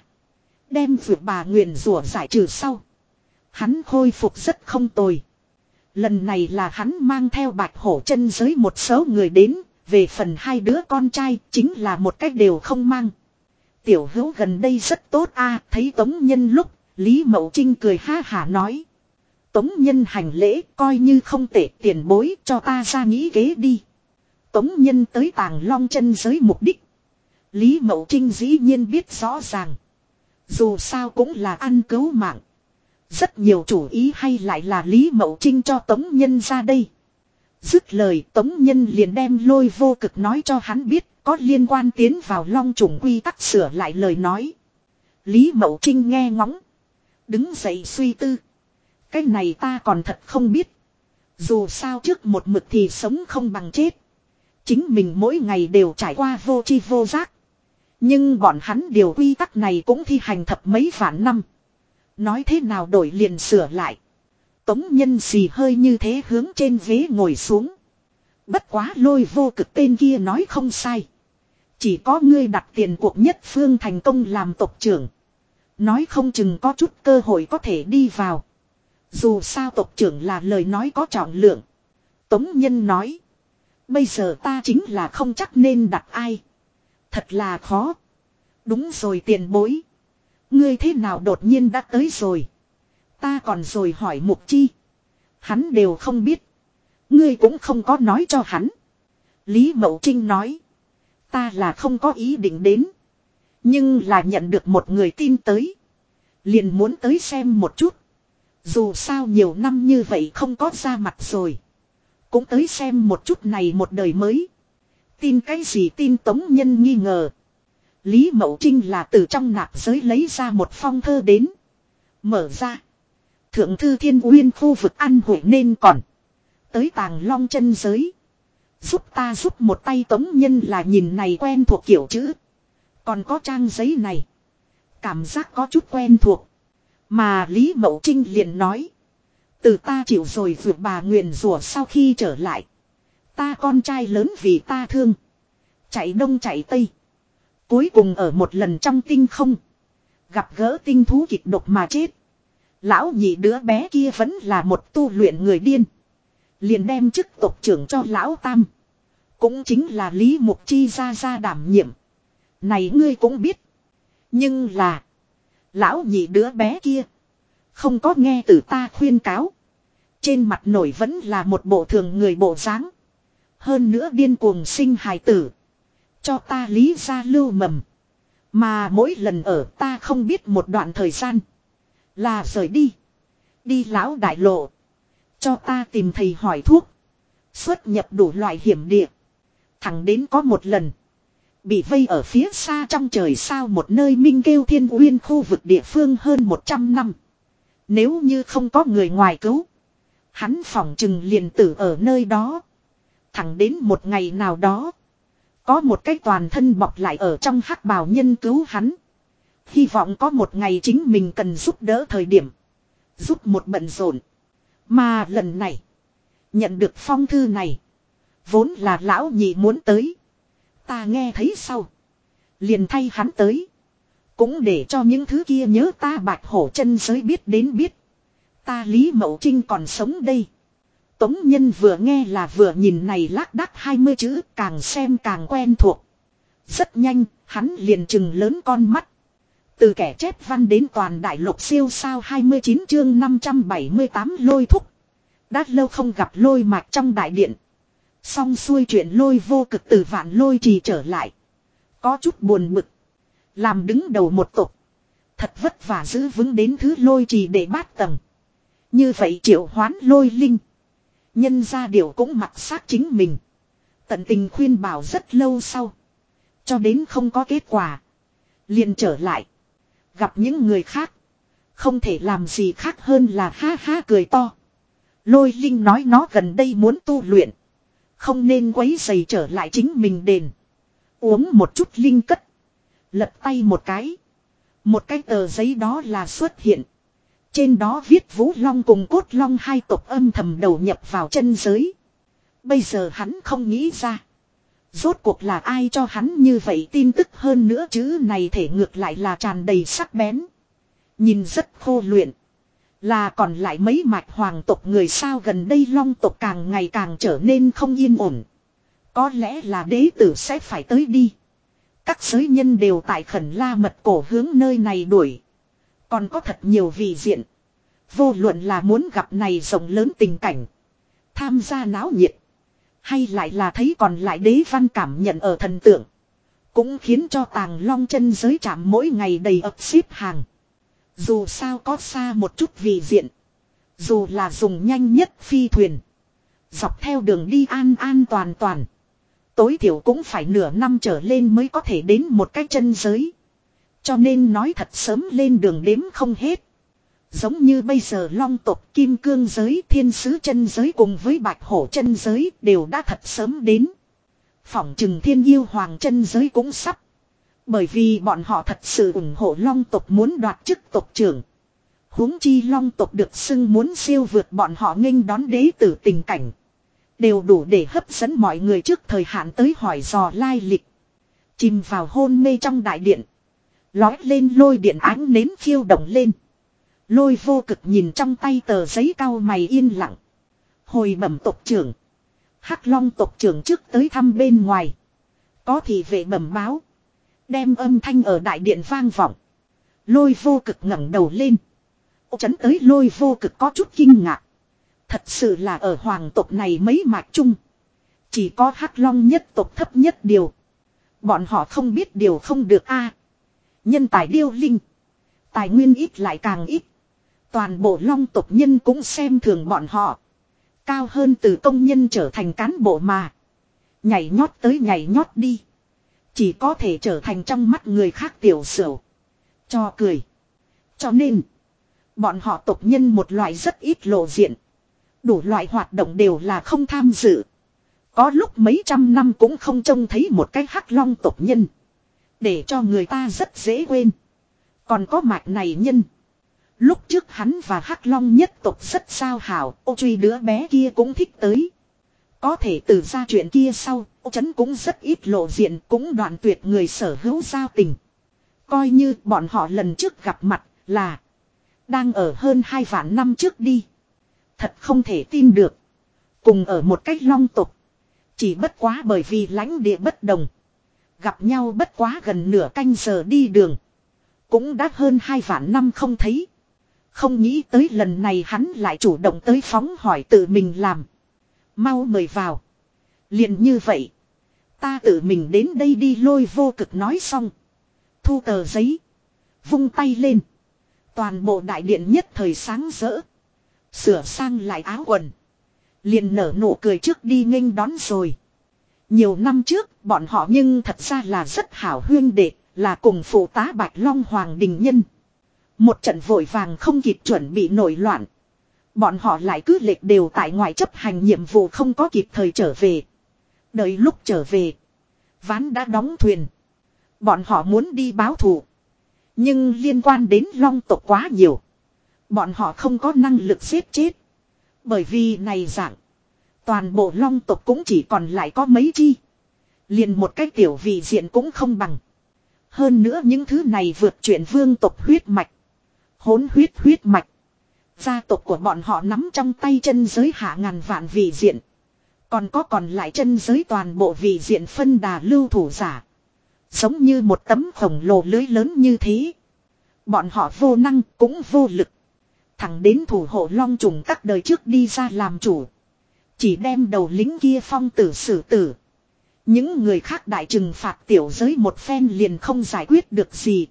Đem vượt bà nguyện rủa giải trừ sau. Hắn khôi phục rất không tồi. Lần này là hắn mang theo bạch hổ chân giới một số người đến, về phần hai đứa con trai chính là một cách đều không mang. Tiểu hữu gần đây rất tốt a thấy Tống Nhân lúc, Lý Mậu Trinh cười ha hả nói. Tống Nhân hành lễ coi như không tệ tiền bối cho ta ra nghĩ ghế đi. Tống Nhân tới tàng long chân giới mục đích. Lý Mậu Trinh dĩ nhiên biết rõ ràng. Dù sao cũng là ăn cứu mạng. Rất nhiều chủ ý hay lại là Lý Mậu Trinh cho Tống Nhân ra đây. Dứt lời, Tống Nhân liền đem lôi vô cực nói cho hắn biết, có liên quan tiến vào long trùng quy tắc sửa lại lời nói. Lý Mậu Trinh nghe ngóng. Đứng dậy suy tư. Cái này ta còn thật không biết. Dù sao trước một mực thì sống không bằng chết. Chính mình mỗi ngày đều trải qua vô chi vô giác. Nhưng bọn hắn điều quy tắc này cũng thi hành thập mấy vạn năm. Nói thế nào đổi liền sửa lại. Tống nhân xì hơi như thế hướng trên ghế ngồi xuống. Bất quá lôi vô cực tên kia nói không sai. Chỉ có ngươi đặt tiền cuộc nhất phương thành công làm tộc trưởng. Nói không chừng có chút cơ hội có thể đi vào. Dù sao tộc trưởng là lời nói có trọng lượng. Tống Nhân nói. Bây giờ ta chính là không chắc nên đặt ai. Thật là khó. Đúng rồi tiền bối. Ngươi thế nào đột nhiên đã tới rồi. Ta còn rồi hỏi mục chi. Hắn đều không biết. Ngươi cũng không có nói cho hắn. Lý Mậu Trinh nói. Ta là không có ý định đến. Nhưng là nhận được một người tin tới. Liền muốn tới xem một chút. Dù sao nhiều năm như vậy không có ra mặt rồi. Cũng tới xem một chút này một đời mới. Tin cái gì tin tống nhân nghi ngờ. Lý Mậu Trinh là từ trong nạp giới lấy ra một phong thơ đến. Mở ra. Thượng thư thiên uyên khu vực An hội nên còn. Tới tàng long chân giới. Giúp ta giúp một tay tống nhân là nhìn này quen thuộc kiểu chữ. Còn có trang giấy này. Cảm giác có chút quen thuộc. Mà Lý Mậu Trinh liền nói. Từ ta chịu rồi vượt bà nguyện rủa sau khi trở lại. Ta con trai lớn vì ta thương. Chạy đông chạy tây. Cuối cùng ở một lần trong tinh không. Gặp gỡ tinh thú kịch độc mà chết. Lão nhị đứa bé kia vẫn là một tu luyện người điên. Liền đem chức tộc trưởng cho lão tam. Cũng chính là Lý Mục Chi ra ra đảm nhiệm. Này ngươi cũng biết. Nhưng là. Lão nhị đứa bé kia. Không có nghe từ ta khuyên cáo. Trên mặt nổi vẫn là một bộ thường người bộ dáng. Hơn nữa điên cuồng sinh hài tử. Cho ta lý ra lưu mầm. Mà mỗi lần ở ta không biết một đoạn thời gian. Là rời đi. Đi lão đại lộ. Cho ta tìm thầy hỏi thuốc. Xuất nhập đủ loại hiểm địa. Thẳng đến có một lần. Bị vây ở phía xa trong trời sao một nơi minh kêu thiên uyên khu vực địa phương hơn 100 năm. Nếu như không có người ngoài cứu. Hắn phỏng chừng liền tử ở nơi đó. Thẳng đến một ngày nào đó. Có một cái toàn thân bọc lại ở trong hắc bào nhân cứu hắn. Hy vọng có một ngày chính mình cần giúp đỡ thời điểm. Giúp một bận rộn. Mà lần này. Nhận được phong thư này. Vốn là lão nhị muốn tới. Ta nghe thấy sau. Liền thay hắn tới. Cũng để cho những thứ kia nhớ ta bạch hổ chân giới biết đến biết. Ta Lý Mậu Trinh còn sống đây. Tống Nhân vừa nghe là vừa nhìn này lác đác 20 chữ càng xem càng quen thuộc. Rất nhanh, hắn liền chừng lớn con mắt. Từ kẻ chép văn đến toàn đại lục siêu sao 29 chương 578 lôi thúc. Đã lâu không gặp lôi mạch trong đại điện. Xong xuôi chuyện lôi vô cực từ vạn lôi trì trở lại. Có chút buồn bực. Làm đứng đầu một tục. Thật vất vả giữ vững đến thứ lôi trì để bát tầng. Như vậy triệu hoán lôi linh. Nhân ra điều cũng mặc xác chính mình. Tận tình khuyên bảo rất lâu sau. Cho đến không có kết quả. liền trở lại. Gặp những người khác. Không thể làm gì khác hơn là ha ha cười to. Lôi linh nói nó gần đây muốn tu luyện. Không nên quấy giày trở lại chính mình đền. Uống một chút linh cất. Lật tay một cái. Một cái tờ giấy đó là xuất hiện. Trên đó viết Vũ Long cùng Cốt Long hai tộc âm thầm đầu nhập vào chân giới. Bây giờ hắn không nghĩ ra. Rốt cuộc là ai cho hắn như vậy tin tức hơn nữa chứ này thể ngược lại là tràn đầy sắc bén. Nhìn rất khô luyện. Là còn lại mấy mạch hoàng tộc người sao gần đây long tộc càng ngày càng trở nên không yên ổn. Có lẽ là đế tử sẽ phải tới đi. Các giới nhân đều tại khẩn la mật cổ hướng nơi này đuổi. Còn có thật nhiều vị diện. Vô luận là muốn gặp này rộng lớn tình cảnh. Tham gia náo nhiệt. Hay lại là thấy còn lại đế văn cảm nhận ở thần tượng. Cũng khiến cho tàng long chân giới chạm mỗi ngày đầy ập xếp hàng. Dù sao có xa một chút vì diện. Dù là dùng nhanh nhất phi thuyền. Dọc theo đường đi an an toàn toàn. Tối thiểu cũng phải nửa năm trở lên mới có thể đến một cái chân giới. Cho nên nói thật sớm lên đường đếm không hết. Giống như bây giờ long tộc kim cương giới, thiên sứ chân giới cùng với bạch hổ chân giới đều đã thật sớm đến. Phỏng trừng thiên yêu hoàng chân giới cũng sắp. Bởi vì bọn họ thật sự ủng hộ long tộc muốn đoạt chức tộc trưởng. huống chi long tộc được xưng muốn siêu vượt bọn họ nghênh đón đế tử tình cảnh. Đều đủ để hấp dẫn mọi người trước thời hạn tới hỏi dò lai lịch. Chìm vào hôn mê trong đại điện. Lói lên lôi điện ánh nến khiêu động lên. Lôi vô cực nhìn trong tay tờ giấy cao mày yên lặng. Hồi bẩm tộc trưởng. Hắc long tộc trưởng trước tới thăm bên ngoài. Có thì vệ bẩm báo. Đem âm thanh ở đại điện vang vọng. Lôi vô cực ngẩng đầu lên. Ô chấn tới lôi vô cực có chút kinh ngạc. Thật sự là ở hoàng tộc này mấy mạch chung. Chỉ có hắc long nhất tộc thấp nhất điều. Bọn họ không biết điều không được a Nhân tài điêu linh. Tài nguyên ít lại càng ít. Toàn bộ long tộc nhân cũng xem thường bọn họ. Cao hơn từ công nhân trở thành cán bộ mà. Nhảy nhót tới nhảy nhót đi. Chỉ có thể trở thành trong mắt người khác tiểu sửu. Cho cười. Cho nên. Bọn họ tộc nhân một loại rất ít lộ diện. Đủ loại hoạt động đều là không tham dự. Có lúc mấy trăm năm cũng không trông thấy một cái hắc long tộc nhân. Để cho người ta rất dễ quên. Còn có mạch này nhân. Lúc trước hắn và hắc long nhất tộc rất sao hảo. Ô truy đứa bé kia cũng thích tới. Có thể từ ra chuyện kia sau, ô chấn cũng rất ít lộ diện cũng đoạn tuyệt người sở hữu giao tình. Coi như bọn họ lần trước gặp mặt là đang ở hơn hai vạn năm trước đi. Thật không thể tin được. Cùng ở một cách long tục. Chỉ bất quá bởi vì lãnh địa bất đồng. Gặp nhau bất quá gần nửa canh giờ đi đường. Cũng đã hơn hai vạn năm không thấy. Không nghĩ tới lần này hắn lại chủ động tới phóng hỏi tự mình làm. Mau mời vào. liền như vậy. Ta tự mình đến đây đi lôi vô cực nói xong. Thu tờ giấy. Vung tay lên. Toàn bộ đại điện nhất thời sáng rỡ. Sửa sang lại áo quần. Liền nở nụ cười trước đi nghênh đón rồi. Nhiều năm trước, bọn họ nhưng thật ra là rất hảo huyên đệ, là cùng phụ tá Bạch Long Hoàng Đình Nhân. Một trận vội vàng không kịp chuẩn bị nổi loạn. Bọn họ lại cứ lệch đều tại ngoài chấp hành nhiệm vụ không có kịp thời trở về. Đợi lúc trở về. Ván đã đóng thuyền. Bọn họ muốn đi báo thù. Nhưng liên quan đến long tộc quá nhiều. Bọn họ không có năng lực giết chết. Bởi vì này dạng. Toàn bộ long tộc cũng chỉ còn lại có mấy chi. Liền một cái tiểu vị diện cũng không bằng. Hơn nữa những thứ này vượt chuyện vương tộc huyết mạch. Hốn huyết huyết mạch. Gia tộc của bọn họ nắm trong tay chân giới hạ ngàn vạn vị diện. Còn có còn lại chân giới toàn bộ vị diện phân đà lưu thủ giả. Giống như một tấm khổng lồ lưới lớn như thế. Bọn họ vô năng cũng vô lực. Thẳng đến thủ hộ long trùng các đời trước đi ra làm chủ. Chỉ đem đầu lính kia phong tử xử tử. Những người khác đại trừng phạt tiểu giới một phen liền không giải quyết được gì.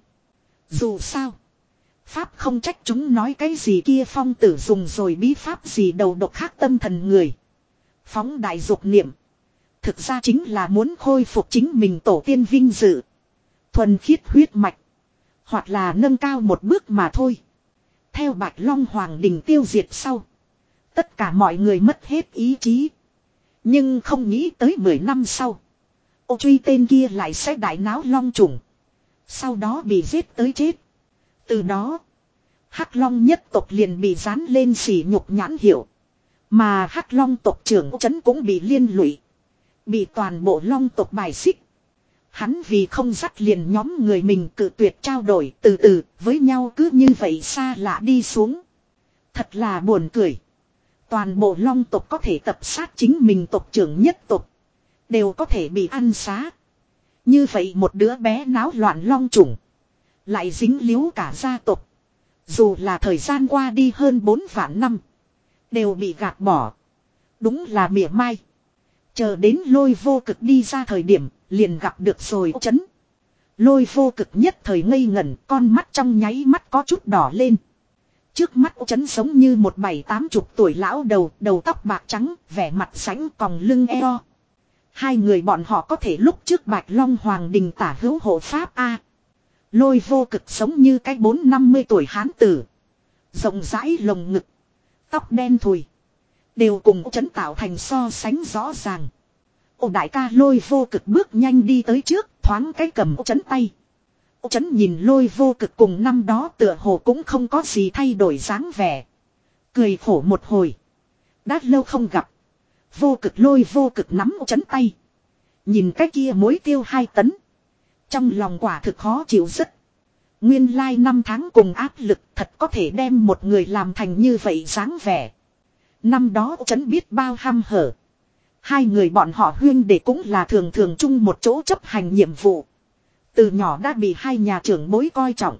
Dù sao. Pháp không trách chúng nói cái gì kia phong tử dùng rồi bí pháp gì đầu độc khác tâm thần người. Phóng đại dục niệm. Thực ra chính là muốn khôi phục chính mình tổ tiên vinh dự. Thuần khiết huyết mạch. Hoặc là nâng cao một bước mà thôi. Theo Bạch Long Hoàng Đình tiêu diệt sau. Tất cả mọi người mất hết ý chí. Nhưng không nghĩ tới 10 năm sau. Ô truy tên kia lại sẽ đại náo long trùng. Sau đó bị giết tới chết. Từ đó. Hắc Long nhất tộc liền bị dán lên xỉ nhục nhãn hiệu. Mà Hắc Long tộc trưởng chấn cũng bị liên lụy. Bị toàn bộ Long tộc bài xích. Hắn vì không dắt liền nhóm người mình cự tuyệt trao đổi từ từ với nhau cứ như vậy xa lạ đi xuống. Thật là buồn cười. Toàn bộ long tộc có thể tập sát chính mình tộc trưởng nhất tộc. Đều có thể bị ăn xá. Như vậy một đứa bé náo loạn long trùng. Lại dính líu cả gia tộc. Dù là thời gian qua đi hơn 4 vạn năm. Đều bị gạt bỏ. Đúng là mỉa mai. Chờ đến lôi vô cực đi ra thời điểm liền gặp được rồi chấn. Lôi vô cực nhất thời ngây ngẩn con mắt trong nháy mắt có chút đỏ lên. Trước mắt chấn giống như một bảy tám chục tuổi lão đầu, đầu tóc bạc trắng, vẻ mặt sánh còng lưng eo. Hai người bọn họ có thể lúc trước bạch long hoàng đình tả hữu hộ pháp A. Lôi vô cực sống như cái bốn năm mươi tuổi hán tử. Rộng rãi lồng ngực. Tóc đen thùi. Đều cùng chấn tạo thành so sánh rõ ràng. Ô đại ca lôi vô cực bước nhanh đi tới trước, thoáng cái cầm chấn tay. Ô chấn nhìn lôi vô cực cùng năm đó tựa hồ cũng không có gì thay đổi dáng vẻ. Cười khổ một hồi. Đã lâu không gặp. Vô cực lôi vô cực nắm ô chấn tay. Nhìn cái kia mối tiêu hai tấn. Trong lòng quả thực khó chịu rất. Nguyên lai năm tháng cùng áp lực thật có thể đem một người làm thành như vậy dáng vẻ. Năm đó chấn biết bao ham hở. Hai người bọn họ huyên để cũng là thường thường chung một chỗ chấp hành nhiệm vụ. Từ nhỏ đã bị hai nhà trưởng bối coi trọng.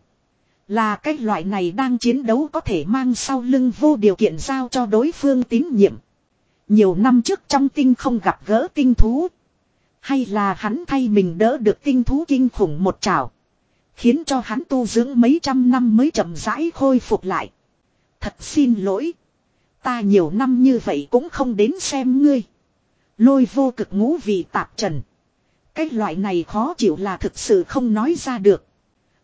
Là cái loại này đang chiến đấu có thể mang sau lưng vô điều kiện giao cho đối phương tín nhiệm. Nhiều năm trước trong tinh không gặp gỡ tinh thú. Hay là hắn thay mình đỡ được tinh thú kinh khủng một trào. Khiến cho hắn tu dưỡng mấy trăm năm mới chậm rãi khôi phục lại. Thật xin lỗi. Ta nhiều năm như vậy cũng không đến xem ngươi. Lôi vô cực ngũ vì tạp trần. Cái loại này khó chịu là thực sự không nói ra được.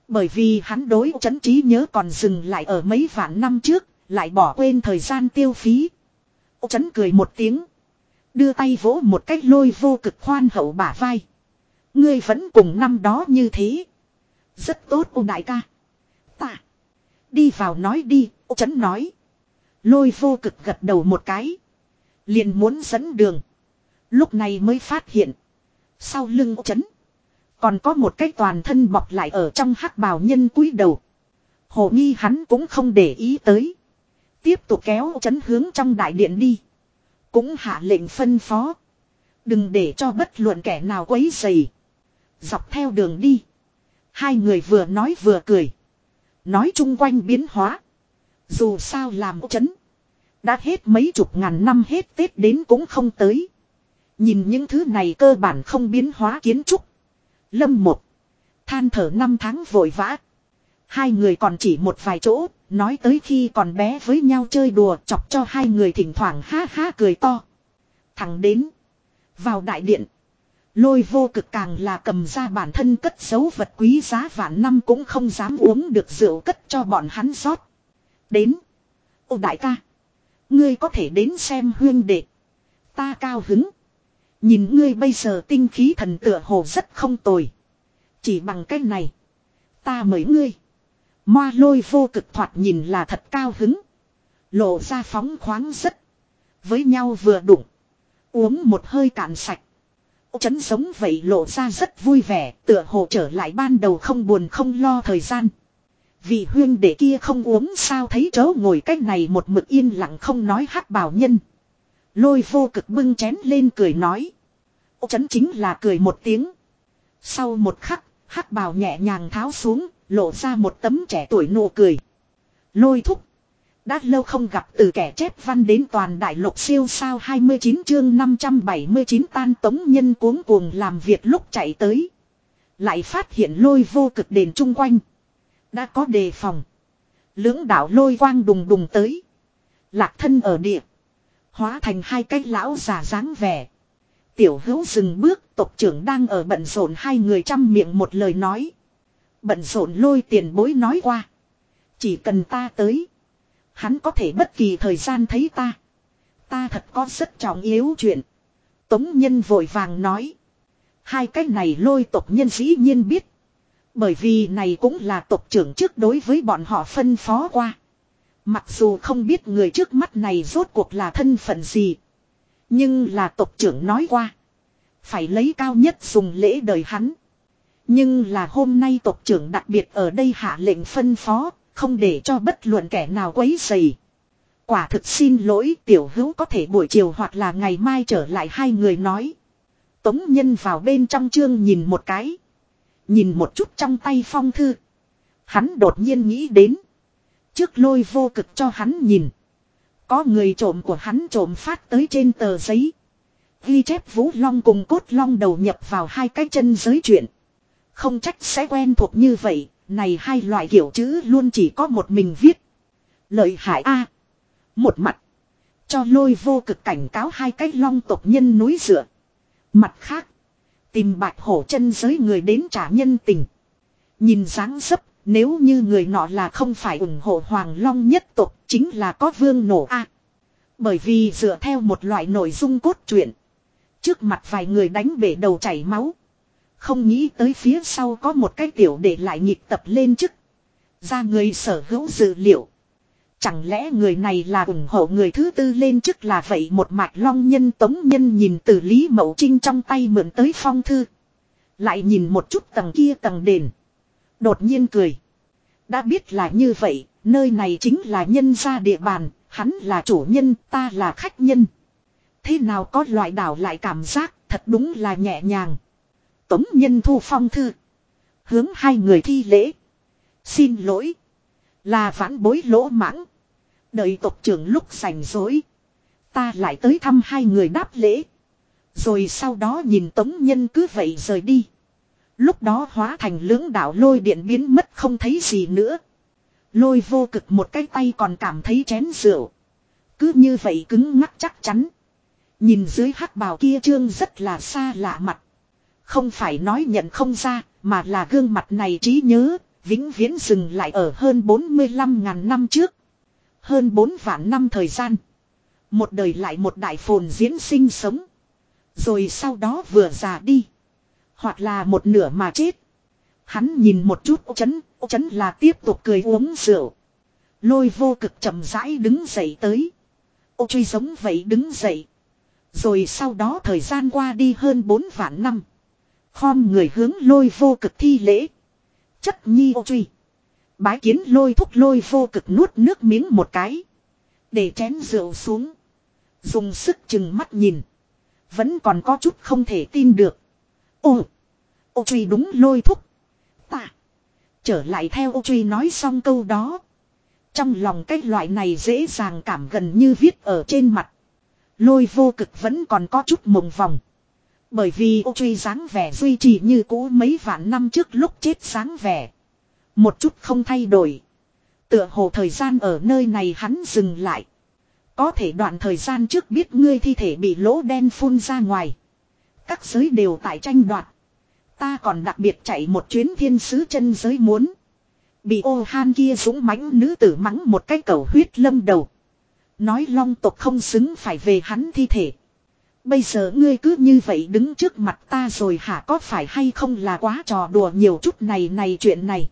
Bởi vì hắn đối chấn trí nhớ còn dừng lại ở mấy vạn năm trước, lại bỏ quên thời gian tiêu phí. Ô chấn cười một tiếng. Đưa tay vỗ một cách lôi vô cực khoan hậu bả vai. Ngươi vẫn cùng năm đó như thế. Rất tốt ô đại ca. Ta. Đi vào nói đi, ô chấn nói. Lôi vô cực gật đầu một cái. Liền muốn dẫn đường. Lúc này mới phát hiện. Sau lưng chấn. Còn có một cái toàn thân bọc lại ở trong hắc bào nhân cúi đầu. Hồ nghi hắn cũng không để ý tới. Tiếp tục kéo chấn hướng trong đại điện đi. Cũng hạ lệnh phân phó. Đừng để cho bất luận kẻ nào quấy dày. Dọc theo đường đi. Hai người vừa nói vừa cười. Nói chung quanh biến hóa. Dù sao làm chấn. Đã hết mấy chục ngàn năm hết Tết đến cũng không tới. Nhìn những thứ này cơ bản không biến hóa kiến trúc. Lâm một. Than thở năm tháng vội vã. Hai người còn chỉ một vài chỗ, nói tới khi còn bé với nhau chơi đùa chọc cho hai người thỉnh thoảng ha ha cười to. Thẳng đến. Vào đại điện. Lôi vô cực càng là cầm ra bản thân cất dấu vật quý giá vạn năm cũng không dám uống được rượu cất cho bọn hắn rót. Đến. Ô đại ca. Ngươi có thể đến xem huyên đệ. Ta cao hứng. Nhìn ngươi bây giờ tinh khí thần tựa hồ rất không tồi. Chỉ bằng cách này. Ta mời ngươi. Moa lôi vô cực thoạt nhìn là thật cao hứng. Lộ ra phóng khoáng rất. Với nhau vừa đụng. Uống một hơi cạn sạch. Chấn sống vậy lộ ra rất vui vẻ. Tựa hồ trở lại ban đầu không buồn không lo thời gian. Vì huyên để kia không uống sao thấy chớ ngồi cách này một mực yên lặng không nói hát bảo nhân. Lôi vô cực bưng chén lên cười nói. Chấn chính là cười một tiếng. Sau một khắc, hắc bào nhẹ nhàng tháo xuống, lộ ra một tấm trẻ tuổi nụ cười. Lôi thúc. Đã lâu không gặp từ kẻ chép văn đến toàn đại lục siêu sao 29 chương 579 tan tống nhân cuống cuồng làm việc lúc chạy tới. Lại phát hiện lôi vô cực đền chung quanh. Đã có đề phòng. Lưỡng đạo lôi quang đùng đùng tới. Lạc thân ở địa. Hóa thành hai cái lão già dáng vẻ. Tiểu hữu dừng bước, tộc trưởng đang ở bận rộn hai người chăm miệng một lời nói. Bận rộn lôi tiền bối nói qua. Chỉ cần ta tới. Hắn có thể bất kỳ thời gian thấy ta. Ta thật có rất trọng yếu chuyện. Tống nhân vội vàng nói. Hai cái này lôi tộc nhân dĩ nhiên biết. Bởi vì này cũng là tộc trưởng trước đối với bọn họ phân phó qua. Mặc dù không biết người trước mắt này rốt cuộc là thân phận gì. Nhưng là tộc trưởng nói qua. Phải lấy cao nhất dùng lễ đời hắn. Nhưng là hôm nay tộc trưởng đặc biệt ở đây hạ lệnh phân phó, không để cho bất luận kẻ nào quấy rầy. Quả thực xin lỗi tiểu hữu có thể buổi chiều hoặc là ngày mai trở lại hai người nói. Tống nhân vào bên trong chương nhìn một cái. Nhìn một chút trong tay phong thư. Hắn đột nhiên nghĩ đến. Trước lôi vô cực cho hắn nhìn. Có người trộm của hắn trộm phát tới trên tờ giấy. Ghi chép Vũ Long cùng cốt long đầu nhập vào hai cái chân giới chuyện. Không trách sẽ quen thuộc như vậy, này hai loại kiểu chữ luôn chỉ có một mình viết. Lợi hại A. Một mặt. Cho lôi vô cực cảnh cáo hai cái long tộc nhân núi dựa. Mặt khác. Tìm bạch hổ chân giới người đến trả nhân tình. Nhìn dáng dấp, nếu như người nọ là không phải ủng hộ hoàng long nhất tộc, chính là có vương nổ A. Bởi vì dựa theo một loại nội dung cốt truyện. Trước mặt vài người đánh bể đầu chảy máu. Không nghĩ tới phía sau có một cái tiểu để lại nhịp tập lên chức. Ra người sở hữu dữ liệu. Chẳng lẽ người này là ủng hộ người thứ tư lên chức là vậy một mạch long nhân tống nhân nhìn từ Lý Mậu Trinh trong tay mượn tới phong thư. Lại nhìn một chút tầng kia tầng đền. Đột nhiên cười. Đã biết là như vậy, nơi này chính là nhân gia địa bàn, hắn là chủ nhân, ta là khách nhân. Thế nào có loại đảo lại cảm giác, thật đúng là nhẹ nhàng. Tống nhân thu phong thư. Hướng hai người thi lễ. Xin lỗi. Là vãn bối lỗ mãng. Đợi tộc trưởng lúc rảnh rỗi. Ta lại tới thăm hai người đáp lễ. Rồi sau đó nhìn tống nhân cứ vậy rời đi. Lúc đó hóa thành lưỡng đạo lôi điện biến mất không thấy gì nữa. Lôi vô cực một cái tay còn cảm thấy chén rượu. Cứ như vậy cứng ngắc chắc chắn. Nhìn dưới hắc bào kia trương rất là xa lạ mặt. Không phải nói nhận không ra, mà là gương mặt này trí nhớ, vĩnh viễn dừng lại ở hơn 45.000 năm trước. Hơn 4 vạn năm thời gian. Một đời lại một đại phồn diễn sinh sống. Rồi sau đó vừa già đi. Hoặc là một nửa mà chết. Hắn nhìn một chút ô chấn, ô chấn là tiếp tục cười uống rượu. Lôi vô cực chậm rãi đứng dậy tới. Ô truy giống vậy đứng dậy. Rồi sau đó thời gian qua đi hơn 4 vạn năm. Khom người hướng lôi vô cực thi lễ. Chất nhi ô truy. Bái kiến lôi thúc lôi vô cực nuốt nước miếng một cái. Để chén rượu xuống. Dùng sức chừng mắt nhìn. Vẫn còn có chút không thể tin được. Ồ. Ô truy đúng lôi thúc. Ta. Trở lại theo ô truy nói xong câu đó. Trong lòng cái loại này dễ dàng cảm gần như viết ở trên mặt. Lôi vô cực vẫn còn có chút mộng vòng. Bởi vì ô truy dáng vẻ duy trì như cũ mấy vạn năm trước lúc chết dáng vẻ. Một chút không thay đổi. Tựa hồ thời gian ở nơi này hắn dừng lại. Có thể đoạn thời gian trước biết ngươi thi thể bị lỗ đen phun ra ngoài. Các giới đều tại tranh đoạt. Ta còn đặc biệt chạy một chuyến thiên sứ chân giới muốn. Bị ô han kia dũng mãnh nữ tử mắng một cái cầu huyết lâm đầu. Nói long tộc không xứng phải về hắn thi thể. Bây giờ ngươi cứ như vậy đứng trước mặt ta rồi hả có phải hay không là quá trò đùa nhiều chút này này chuyện này.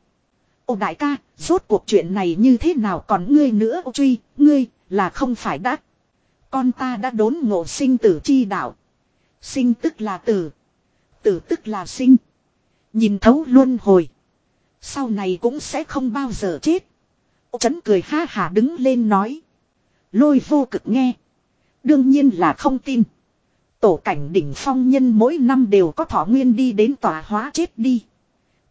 Ô đại ca, rốt cuộc chuyện này như thế nào còn ngươi nữa ô truy, ngươi, là không phải đã. Con ta đã đốn ngộ sinh tử chi đạo. Sinh tức là tử. Tử tức là sinh. Nhìn thấu luôn hồi. Sau này cũng sẽ không bao giờ chết. Ô chấn cười ha hà đứng lên nói. Lôi vô cực nghe. Đương nhiên là không tin. Tổ cảnh đỉnh phong nhân mỗi năm đều có thọ nguyên đi đến tòa hóa chết đi.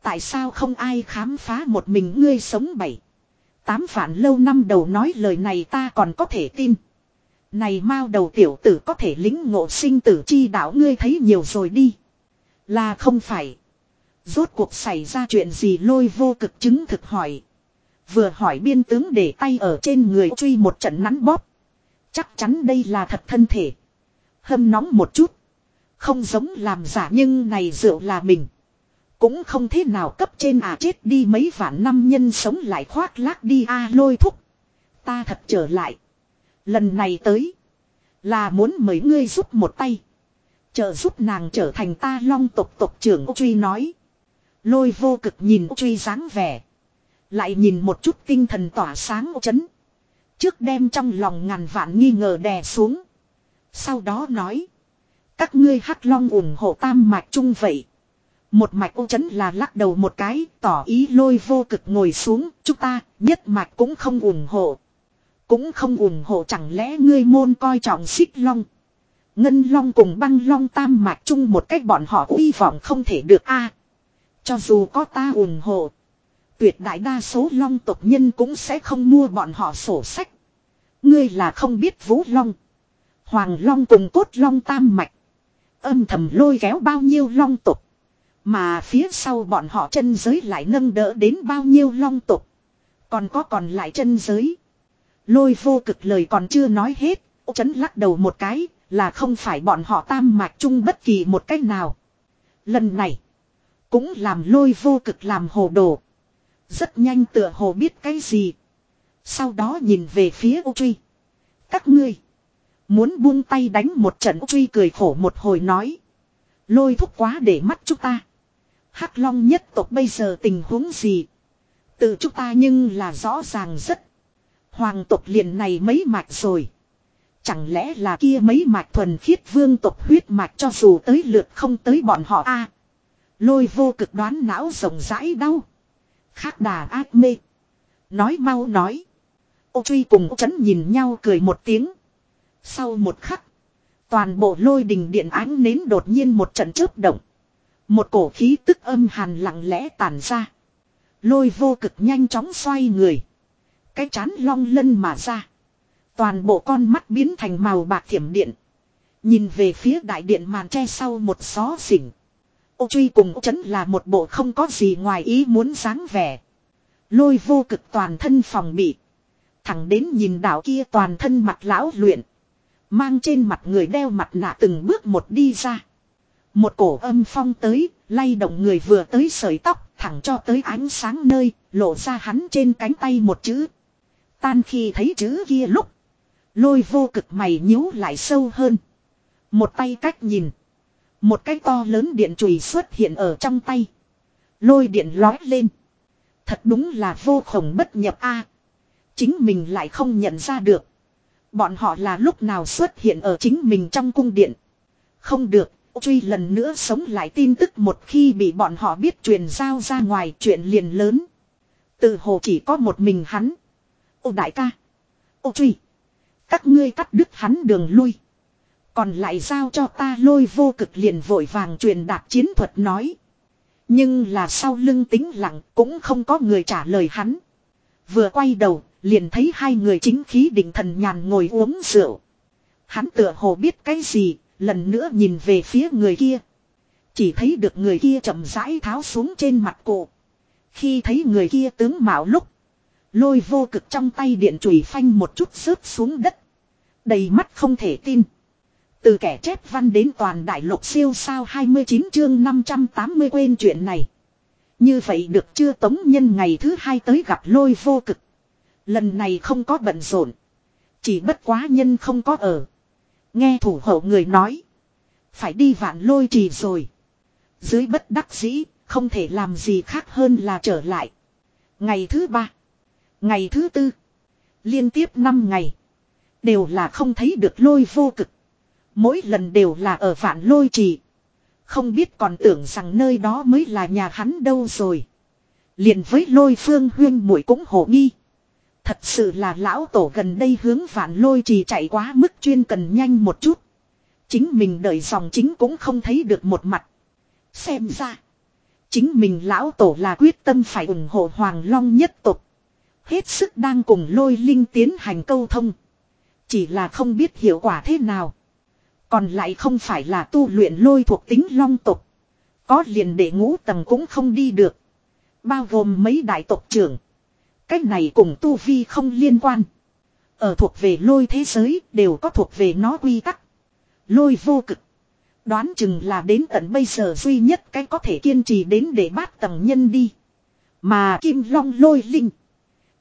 Tại sao không ai khám phá một mình ngươi sống bảy. Tám phản lâu năm đầu nói lời này ta còn có thể tin. Này mao đầu tiểu tử có thể lính ngộ sinh tử chi đạo ngươi thấy nhiều rồi đi. Là không phải. Rốt cuộc xảy ra chuyện gì lôi vô cực chứng thực hỏi. Vừa hỏi biên tướng để tay ở trên người truy một trận nắn bóp. Chắc chắn đây là thật thân thể. Hâm nóng một chút. Không giống làm giả nhưng này rượu là mình. Cũng không thế nào cấp trên à chết đi mấy vạn năm nhân sống lại khoác lác đi a à, lôi thúc. Ta thật trở lại. Lần này tới. Là muốn mấy ngươi giúp một tay. Trợ giúp nàng trở thành ta long tộc tộc trưởng truy nói. Lôi vô cực nhìn truy dáng vẻ. Lại nhìn một chút tinh thần tỏa sáng chấn. Trước đem trong lòng ngàn vạn nghi ngờ đè xuống. Sau đó nói. Các ngươi hắc long ủng hộ tam mạch chung vậy. Một mạch ô chấn là lắc đầu một cái, tỏ ý lôi vô cực ngồi xuống, chúng ta, nhất mạch cũng không ủng hộ. Cũng không ủng hộ chẳng lẽ ngươi môn coi trọng xích long. Ngân long cùng băng long tam mạch chung một cách bọn họ uy vọng không thể được a Cho dù có ta ủng hộ. Tuyệt đại đa số long tộc nhân cũng sẽ không mua bọn họ sổ sách. Ngươi là không biết vũ long. Hoàng long cùng cốt long tam mạch. Âm thầm lôi kéo bao nhiêu long tộc. Mà phía sau bọn họ chân giới lại nâng đỡ đến bao nhiêu long tục. Còn có còn lại chân giới. Lôi vô cực lời còn chưa nói hết. Ô chấn lắc đầu một cái. Là không phải bọn họ tam mạch chung bất kỳ một cách nào. Lần này. Cũng làm lôi vô cực làm hồ đồ. Rất nhanh tựa hồ biết cái gì. Sau đó nhìn về phía ô truy. Các ngươi. Muốn buông tay đánh một trận truy cười khổ một hồi nói. Lôi thúc quá để mắt chúng ta. Hắc Long nhất tộc bây giờ tình huống gì? Tự chúng ta nhưng là rõ ràng rất. Hoàng tộc liền này mấy mạch rồi. Chẳng lẽ là kia mấy mạch thuần khiết vương tộc huyết mạch cho dù tới lượt không tới bọn họ a Lôi vô cực đoán não rộng rãi đau. Khác đà ác mê. Nói mau nói. Ô truy cùng chấn nhìn nhau cười một tiếng. Sau một khắc. Toàn bộ lôi đình điện ánh nến đột nhiên một trận chớp động. Một cổ khí tức âm hàn lặng lẽ tàn ra. Lôi vô cực nhanh chóng xoay người. Cái chán long lân mà ra. Toàn bộ con mắt biến thành màu bạc thiểm điện. Nhìn về phía đại điện màn tre sau một xó xỉnh. Ô truy cùng ô chấn là một bộ không có gì ngoài ý muốn dáng vẻ. Lôi vô cực toàn thân phòng bị. Thẳng đến nhìn đảo kia toàn thân mặt lão luyện. Mang trên mặt người đeo mặt nạ từng bước một đi ra. Một cổ âm phong tới, lay động người vừa tới sợi tóc, thẳng cho tới ánh sáng nơi, lộ ra hắn trên cánh tay một chữ. Tan khi thấy chữ kia lúc, lôi vô cực mày nhíu lại sâu hơn. Một tay cách nhìn. Một cái to lớn điện chùy xuất hiện ở trong tay. Lôi điện lói lên. Thật đúng là vô khổng bất nhập a. Chính mình lại không nhận ra được. Bọn họ là lúc nào xuất hiện ở chính mình trong cung điện. Không được, truy lần nữa sống lại tin tức một khi bị bọn họ biết truyền giao ra ngoài chuyện liền lớn. Từ hồ chỉ có một mình hắn. Ô đại ca. Ô truy. Các ngươi cắt đứt hắn đường lui. Còn lại giao cho ta lôi vô cực liền vội vàng truyền đạt chiến thuật nói. Nhưng là sau lưng tính lặng cũng không có người trả lời hắn. Vừa quay đầu, liền thấy hai người chính khí định thần nhàn ngồi uống rượu. Hắn tựa hồ biết cái gì, Lần nữa nhìn về phía người kia. Chỉ thấy được người kia chậm rãi tháo xuống trên mặt cổ. Khi thấy người kia tướng mạo lúc. Lôi vô cực trong tay điện chùy phanh một chút rớt xuống đất. Đầy mắt không thể tin. Từ kẻ chép văn đến toàn đại lục siêu sao 29 chương 580 quên chuyện này. Như vậy được chưa tống nhân ngày thứ hai tới gặp lôi vô cực. Lần này không có bận rộn. Chỉ bất quá nhân không có ở. Nghe thủ hộ người nói. Phải đi vạn lôi trì rồi. Dưới bất đắc dĩ, không thể làm gì khác hơn là trở lại. Ngày thứ ba. Ngày thứ tư. Liên tiếp năm ngày. Đều là không thấy được lôi vô cực. Mỗi lần đều là ở vạn lôi trì. Không biết còn tưởng rằng nơi đó mới là nhà hắn đâu rồi. Liền với lôi phương huyên muội cũng hổ nghi. Thật sự là lão tổ gần đây hướng vạn lôi trì chạy quá mức chuyên cần nhanh một chút. Chính mình đợi dòng chính cũng không thấy được một mặt. Xem ra. Chính mình lão tổ là quyết tâm phải ủng hộ Hoàng Long nhất tục. Hết sức đang cùng lôi linh tiến hành câu thông. Chỉ là không biết hiệu quả thế nào. Còn lại không phải là tu luyện lôi thuộc tính long tục. Có liền để ngũ tầng cũng không đi được. Bao gồm mấy đại tộc trưởng. Cách này cùng tu vi không liên quan. Ở thuộc về lôi thế giới đều có thuộc về nó quy tắc. Lôi vô cực. Đoán chừng là đến tận bây giờ duy nhất cái có thể kiên trì đến để bát tầng nhân đi. Mà kim long lôi linh.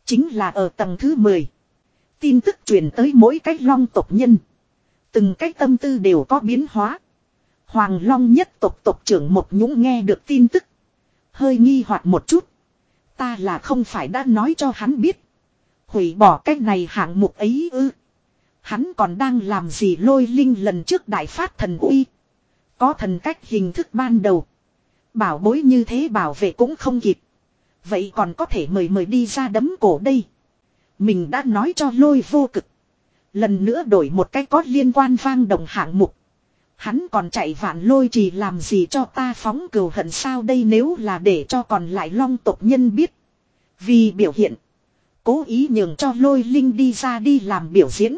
Chính là ở tầng thứ 10. Tin tức truyền tới mỗi cách long tộc nhân. Từng cách tâm tư đều có biến hóa. Hoàng long nhất tộc tộc trưởng một nhũng nghe được tin tức. Hơi nghi hoặc một chút. Ta là không phải đã nói cho hắn biết. Hủy bỏ cách này hạng mục ấy ư. Hắn còn đang làm gì lôi linh lần trước đại phát thần uy. Có thần cách hình thức ban đầu. Bảo bối như thế bảo vệ cũng không kịp. Vậy còn có thể mời mời đi ra đấm cổ đây. Mình đã nói cho lôi vô cực. Lần nữa đổi một cái có liên quan vang đồng hạng mục. Hắn còn chạy vạn lôi trì làm gì cho ta phóng cừu hận sao đây nếu là để cho còn lại long tộc nhân biết. Vì biểu hiện. Cố ý nhường cho lôi linh đi ra đi làm biểu diễn.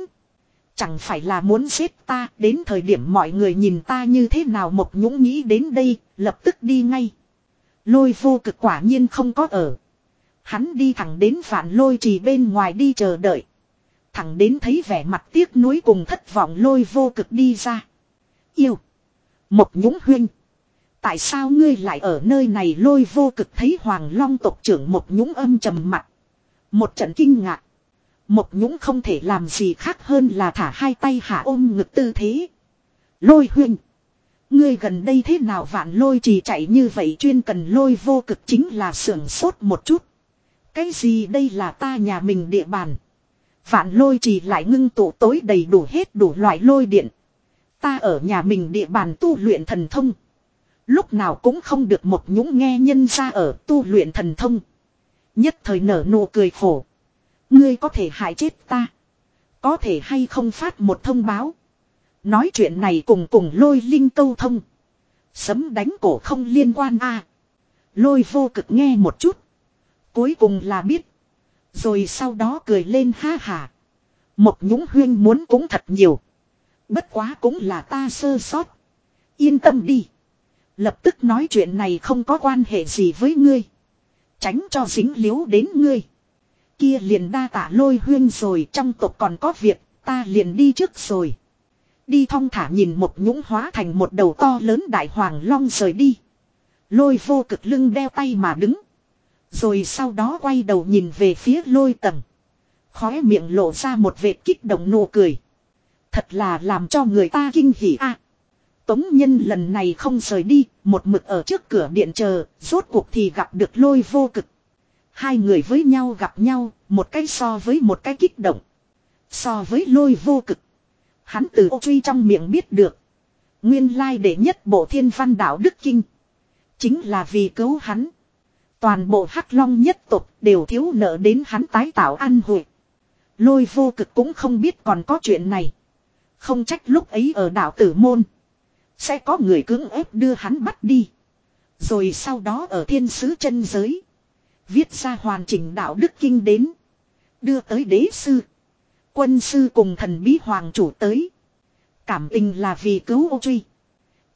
Chẳng phải là muốn xếp ta, đến thời điểm mọi người nhìn ta như thế nào một nhũng nghĩ đến đây, lập tức đi ngay. Lôi vô cực quả nhiên không có ở. Hắn đi thẳng đến vạn lôi trì bên ngoài đi chờ đợi. Thẳng đến thấy vẻ mặt tiếc nuối cùng thất vọng lôi vô cực đi ra. Yêu. Một nhũng huyên. Tại sao ngươi lại ở nơi này lôi vô cực thấy hoàng long tộc trưởng một nhũng âm trầm mặt. Một trận kinh ngạc. Một nhũng không thể làm gì khác hơn là thả hai tay hạ ôm ngực tư thế. Lôi huyên. Ngươi gần đây thế nào vạn lôi chỉ chạy như vậy chuyên cần lôi vô cực chính là sưởng sốt một chút. Cái gì đây là ta nhà mình địa bàn. Vạn lôi chỉ lại ngưng tụ tối đầy đủ hết đủ loại lôi điện. Ta ở nhà mình địa bàn tu luyện thần thông. Lúc nào cũng không được một nhũng nghe nhân ra ở tu luyện thần thông. Nhất thời nở nụ cười khổ. Ngươi có thể hại chết ta. Có thể hay không phát một thông báo. Nói chuyện này cùng cùng lôi linh câu thông. Sấm đánh cổ không liên quan a Lôi vô cực nghe một chút. Cuối cùng là biết. Rồi sau đó cười lên ha hà. Một nhũng huyên muốn cũng thật nhiều. Bất quá cũng là ta sơ sót. Yên tâm đi. Lập tức nói chuyện này không có quan hệ gì với ngươi. Tránh cho dính liếu đến ngươi. Kia liền đa tạ lôi huyên rồi, trong tộc còn có việc, ta liền đi trước rồi. Đi thong thả nhìn một nhũng hóa thành một đầu to lớn đại hoàng long rời đi. Lôi vô cực lưng đeo tay mà đứng. Rồi sau đó quay đầu nhìn về phía lôi tầng. Khóe miệng lộ ra một vệt kích động nụ cười. Thật là làm cho người ta kinh hỉ a. Tống nhân lần này không rời đi, một mực ở trước cửa điện chờ, rốt cuộc thì gặp được lôi vô cực. Hai người với nhau gặp nhau, một cái so với một cái kích động. So với lôi vô cực. Hắn từ ô truy trong miệng biết được. Nguyên lai đệ nhất bộ thiên văn đạo Đức Kinh. Chính là vì cứu hắn. Toàn bộ hắc long nhất tục đều thiếu nợ đến hắn tái tạo an hội. Lôi vô cực cũng không biết còn có chuyện này. Không trách lúc ấy ở đảo tử môn. Sẽ có người cưỡng ép đưa hắn bắt đi. Rồi sau đó ở thiên sứ chân giới. Viết ra hoàn chỉnh đạo đức kinh đến. Đưa tới đế sư. Quân sư cùng thần bí hoàng chủ tới. Cảm tình là vì cứu ô truy.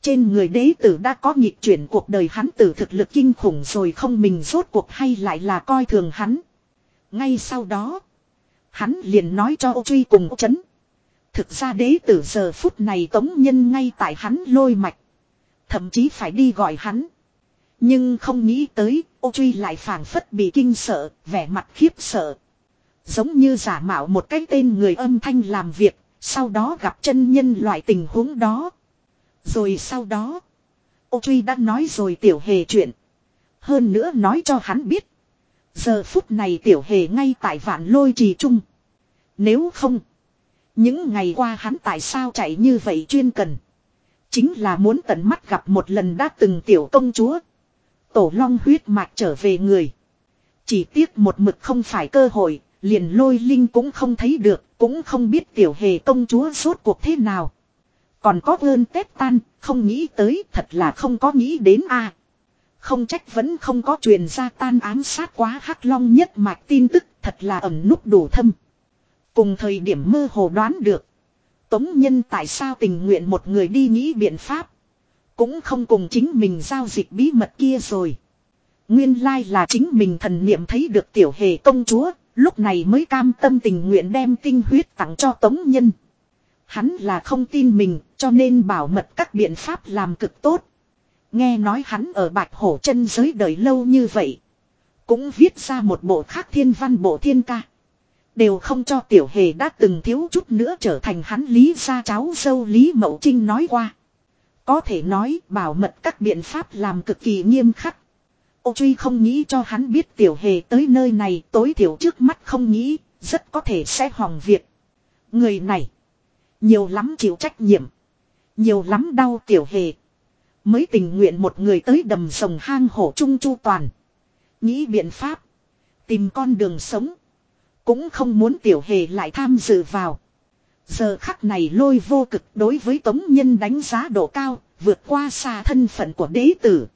Trên người đế tử đã có nhịp chuyển cuộc đời hắn tử thực lực kinh khủng rồi không mình rốt cuộc hay lại là coi thường hắn. Ngay sau đó. Hắn liền nói cho ô truy cùng ô chấn. Thực ra đế tử giờ phút này tống nhân ngay tại hắn lôi mạch. Thậm chí phải đi gọi hắn. Nhưng không nghĩ tới, ô truy lại phảng phất bị kinh sợ, vẻ mặt khiếp sợ. Giống như giả mạo một cái tên người âm thanh làm việc, sau đó gặp chân nhân loại tình huống đó. Rồi sau đó, ô truy đã nói rồi tiểu hề chuyện. Hơn nữa nói cho hắn biết. Giờ phút này tiểu hề ngay tại vạn lôi trì trung. Nếu không, những ngày qua hắn tại sao chạy như vậy chuyên cần. Chính là muốn tận mắt gặp một lần đã từng tiểu công chúa. Tổ long huyết mạch trở về người. Chỉ tiếc một mực không phải cơ hội, liền lôi linh cũng không thấy được, cũng không biết tiểu hề công chúa suốt cuộc thế nào. Còn có ơn Tết tan, không nghĩ tới, thật là không có nghĩ đến a. Không trách vẫn không có truyền ra tan ám sát quá hắc long nhất mạch tin tức, Thật là ẩn nút đủ thâm. Cùng thời điểm mơ hồ đoán được. Tống nhân tại sao tình nguyện một người đi nghĩ biện pháp. Cũng không cùng chính mình giao dịch bí mật kia rồi. Nguyên lai là chính mình thần niệm thấy được tiểu hề công chúa. Lúc này mới cam tâm tình nguyện đem tinh huyết tặng cho tống nhân. Hắn là không tin mình, cho nên bảo mật các biện pháp làm cực tốt. Nghe nói hắn ở bạch hổ chân giới đời lâu như vậy. Cũng viết ra một bộ khác thiên văn bộ thiên ca. Đều không cho tiểu hề đã từng thiếu chút nữa trở thành hắn lý gia cháu dâu Lý Mậu Trinh nói qua. Có thể nói bảo mật các biện pháp làm cực kỳ nghiêm khắc. Ô truy không nghĩ cho hắn biết tiểu hề tới nơi này tối thiểu trước mắt không nghĩ, rất có thể sẽ hỏng việc. Người này, nhiều lắm chịu trách nhiệm, nhiều lắm đau tiểu hề. Mới tình nguyện một người tới đầm sồng hang hổ trung chu toàn. Nghĩ biện pháp, tìm con đường sống. Cũng không muốn tiểu hề lại tham dự vào. Giờ khắc này lôi vô cực đối với tống nhân đánh giá độ cao, vượt qua xa thân phận của đế tử.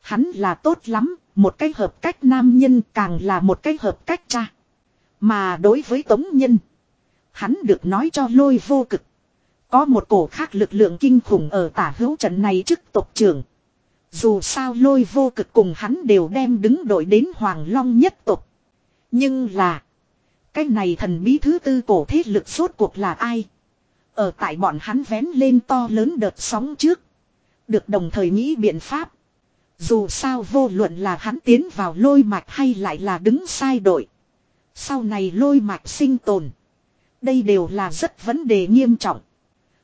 Hắn là tốt lắm, một cái hợp cách nam nhân càng là một cái hợp cách cha. Mà đối với tống nhân, hắn được nói cho lôi vô cực. Có một cổ khác lực lượng kinh khủng ở tả hữu trận này trước tộc trưởng. Dù sao lôi vô cực cùng hắn đều đem đứng đội đến Hoàng Long nhất tộc. Nhưng là. Cái này thần bí thứ tư cổ thế lực suốt cuộc là ai? Ở tại bọn hắn vén lên to lớn đợt sóng trước. Được đồng thời nghĩ biện pháp. Dù sao vô luận là hắn tiến vào lôi mạch hay lại là đứng sai đội. Sau này lôi mạch sinh tồn. Đây đều là rất vấn đề nghiêm trọng.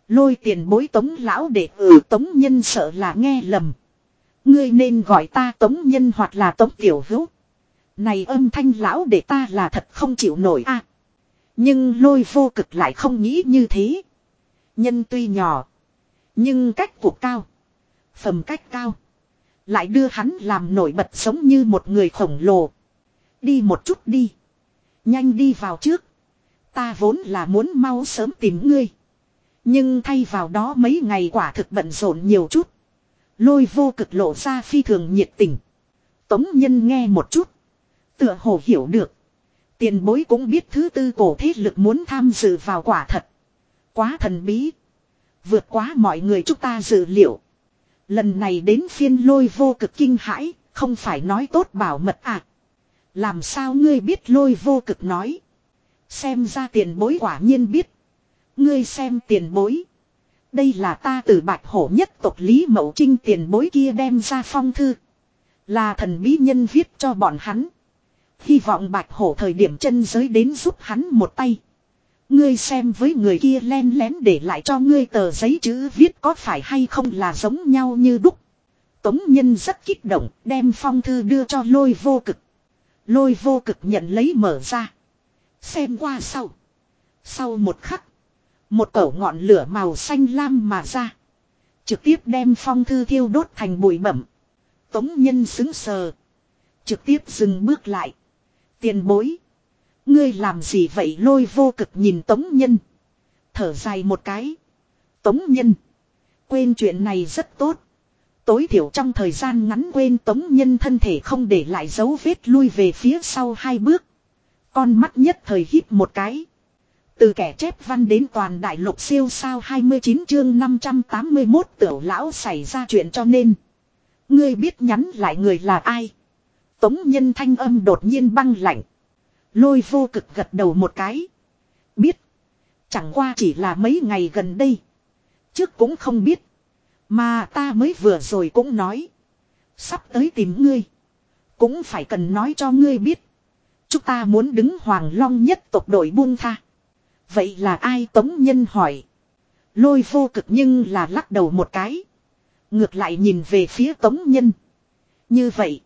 Lôi tiền bối tống lão để ừ, tống nhân sợ là nghe lầm. Ngươi nên gọi ta tống nhân hoặc là tống tiểu hữu. Này âm thanh lão để ta là thật không chịu nổi a. nhưng lôi vô cực lại không nghĩ như thế. Nhân tuy nhỏ. Nhưng cách cuộc cao. Phẩm cách cao. Lại đưa hắn làm nổi bật sống như một người khổng lồ. Đi một chút đi. Nhanh đi vào trước. Ta vốn là muốn mau sớm tìm ngươi. Nhưng thay vào đó mấy ngày quả thực bận rộn nhiều chút. Lôi vô cực lộ ra phi thường nhiệt tình. Tống nhân nghe một chút. Tựa hồ hiểu được. Tiền bối cũng biết thứ tư cổ thế lực muốn tham dự vào quả thật. Quá thần bí. Vượt quá mọi người chúng ta dự liệu. Lần này đến phiên lôi vô cực kinh hãi, không phải nói tốt bảo mật à. Làm sao ngươi biết lôi vô cực nói. Xem ra tiền bối quả nhiên biết. Ngươi xem tiền bối. Đây là ta từ bạch hổ nhất tộc Lý Mậu Trinh tiền bối kia đem ra phong thư. Là thần bí nhân viết cho bọn hắn. Hy vọng bạch hổ thời điểm chân giới đến giúp hắn một tay. Ngươi xem với người kia len lén để lại cho ngươi tờ giấy chữ viết có phải hay không là giống nhau như đúc. Tống nhân rất kích động, đem phong thư đưa cho lôi vô cực. Lôi vô cực nhận lấy mở ra. Xem qua sau. Sau một khắc. Một cẩu ngọn lửa màu xanh lam mà ra. Trực tiếp đem phong thư thiêu đốt thành bụi bẩm. Tống nhân xứng sờ. Trực tiếp dừng bước lại. Tiền bối. Ngươi làm gì vậy lôi vô cực nhìn tống nhân. Thở dài một cái. Tống nhân. Quên chuyện này rất tốt. Tối thiểu trong thời gian ngắn quên tống nhân thân thể không để lại dấu vết lui về phía sau hai bước. Con mắt nhất thời hít một cái. Từ kẻ chép văn đến toàn đại lục siêu sao 29 chương 581 tiểu lão xảy ra chuyện cho nên. Ngươi biết nhắn lại người là ai. Tống nhân thanh âm đột nhiên băng lạnh. Lôi vô cực gật đầu một cái. Biết. Chẳng qua chỉ là mấy ngày gần đây. Trước cũng không biết. Mà ta mới vừa rồi cũng nói. Sắp tới tìm ngươi. Cũng phải cần nói cho ngươi biết. Chúng ta muốn đứng hoàng long nhất tộc đội buông tha. Vậy là ai tống nhân hỏi. Lôi vô cực nhưng là lắc đầu một cái. Ngược lại nhìn về phía tống nhân. Như vậy.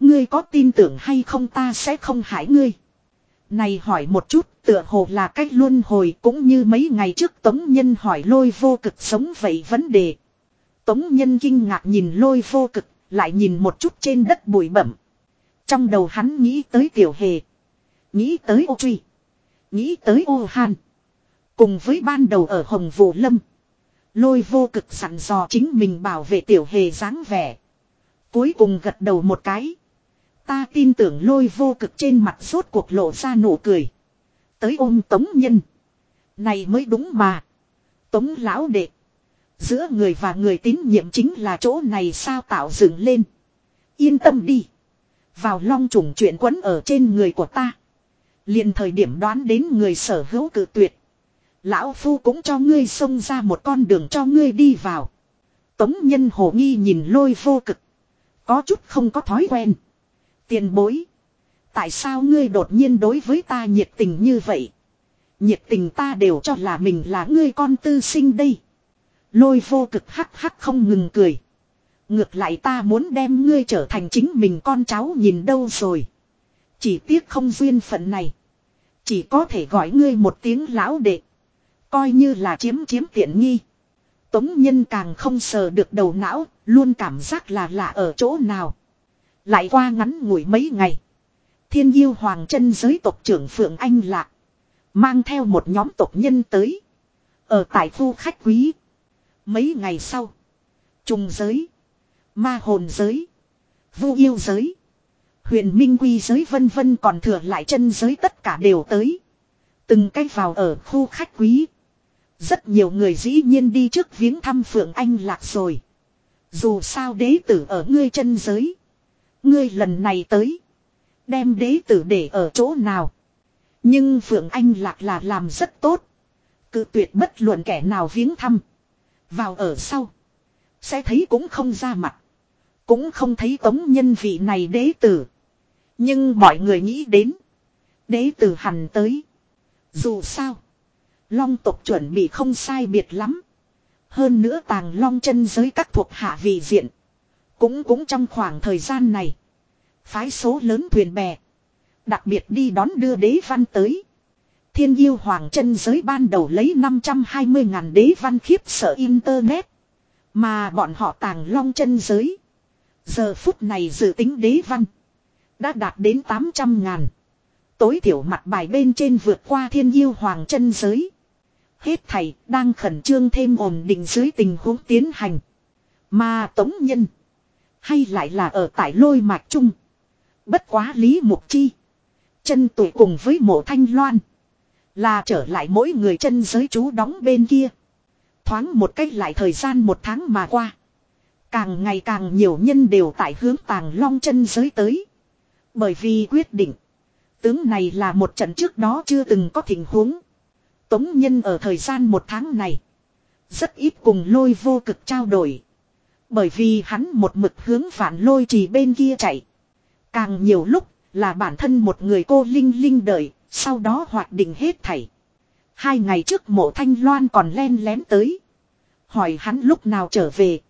Ngươi có tin tưởng hay không ta sẽ không hại ngươi. Này hỏi một chút tựa hồ là cách luân hồi cũng như mấy ngày trước Tống Nhân hỏi lôi vô cực sống vậy vấn đề. Tống Nhân kinh ngạc nhìn lôi vô cực, lại nhìn một chút trên đất bụi bẩm. Trong đầu hắn nghĩ tới tiểu hề. Nghĩ tới ô truy. Nghĩ tới ô hàn. Cùng với ban đầu ở Hồng Vũ Lâm. Lôi vô cực sẵn dò chính mình bảo vệ tiểu hề dáng vẻ. Cuối cùng gật đầu một cái. Ta tin tưởng lôi vô cực trên mặt rốt cuộc lộ ra nụ cười. Tới ôm tống nhân. Này mới đúng mà. Tống lão đệ. Giữa người và người tín nhiệm chính là chỗ này sao tạo dựng lên. Yên tâm đi. Vào long trùng chuyện quấn ở trên người của ta. liền thời điểm đoán đến người sở hữu cự tuyệt. Lão Phu cũng cho ngươi xông ra một con đường cho ngươi đi vào. Tống nhân hồ nghi nhìn lôi vô cực. Có chút không có thói quen. Tiền bối. Tại sao ngươi đột nhiên đối với ta nhiệt tình như vậy? Nhiệt tình ta đều cho là mình là ngươi con tư sinh đây. Lôi vô cực hắc hắc không ngừng cười. Ngược lại ta muốn đem ngươi trở thành chính mình con cháu nhìn đâu rồi. Chỉ tiếc không duyên phận này. Chỉ có thể gọi ngươi một tiếng lão đệ. Coi như là chiếm chiếm tiện nghi. Tống nhân càng không sờ được đầu não, luôn cảm giác là lạ ở chỗ nào. Lại qua ngắn ngủi mấy ngày. Thiên yêu hoàng chân giới tộc trưởng Phượng Anh Lạc. Mang theo một nhóm tộc nhân tới. Ở tại khu khách quý. Mấy ngày sau. Trùng giới. Ma hồn giới. Vu yêu giới. Huyền Minh Quy giới vân vân còn thừa lại chân giới tất cả đều tới. Từng cách vào ở khu khách quý. Rất nhiều người dĩ nhiên đi trước viếng thăm Phượng Anh Lạc rồi. Dù sao đế tử ở ngươi chân giới. Ngươi lần này tới. Đem đế tử để ở chỗ nào. Nhưng Phượng Anh Lạc là làm rất tốt. Cự tuyệt bất luận kẻ nào viếng thăm. Vào ở sau. Sẽ thấy cũng không ra mặt. Cũng không thấy tống nhân vị này đế tử. Nhưng mọi người nghĩ đến. Đế tử hẳn tới. Dù sao. Long tộc chuẩn bị không sai biệt lắm. Hơn nữa tàng long chân giới các thuộc hạ vị diện. Cũng cũng trong khoảng thời gian này. Phái số lớn thuyền bè. Đặc biệt đi đón đưa đế văn tới. Thiên yêu hoàng chân giới ban đầu lấy 520 ngàn đế văn khiếp sợ internet. Mà bọn họ tàng long chân giới. Giờ phút này dự tính đế văn. Đã đạt đến 800 ngàn. Tối thiểu mặt bài bên trên vượt qua thiên yêu hoàng chân giới. Hết thầy đang khẩn trương thêm ổn định dưới tình huống tiến hành. Mà tống nhân. Hay lại là ở tại lôi mạch chung, Bất quá lý mục chi. Chân tuổi cùng với mộ thanh loan. Là trở lại mỗi người chân giới chú đóng bên kia. Thoáng một cách lại thời gian một tháng mà qua. Càng ngày càng nhiều nhân đều tại hướng tàng long chân giới tới. Bởi vì quyết định. Tướng này là một trận trước đó chưa từng có tình huống. Tống nhân ở thời gian một tháng này. Rất ít cùng lôi vô cực trao đổi. Bởi vì hắn một mực hướng phản lôi trì bên kia chạy. Càng nhiều lúc là bản thân một người cô Linh Linh đợi, sau đó hoạt định hết thảy. Hai ngày trước mộ thanh loan còn len lén tới. Hỏi hắn lúc nào trở về.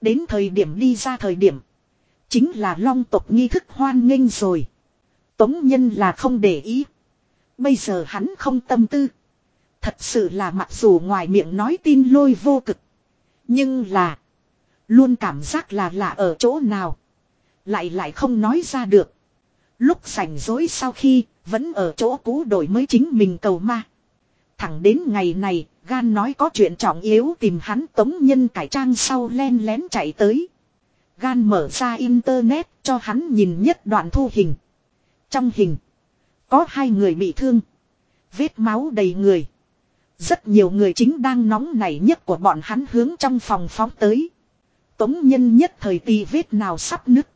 Đến thời điểm đi ra thời điểm. Chính là long tộc nghi thức hoan nghênh rồi. Tống nhân là không để ý. Bây giờ hắn không tâm tư. Thật sự là mặc dù ngoài miệng nói tin lôi vô cực. Nhưng là. Luôn cảm giác là lạ ở chỗ nào. Lại lại không nói ra được. Lúc sảnh dối sau khi vẫn ở chỗ cũ đổi mới chính mình cầu ma. Thẳng đến ngày này, gan nói có chuyện trọng yếu tìm hắn tống nhân cải trang sau len lén chạy tới. Gan mở ra internet cho hắn nhìn nhất đoạn thu hình. Trong hình, có hai người bị thương. Vết máu đầy người. Rất nhiều người chính đang nóng nảy nhất của bọn hắn hướng trong phòng phóng tới. Tống nhân nhất thời tì vết nào sắp nứt.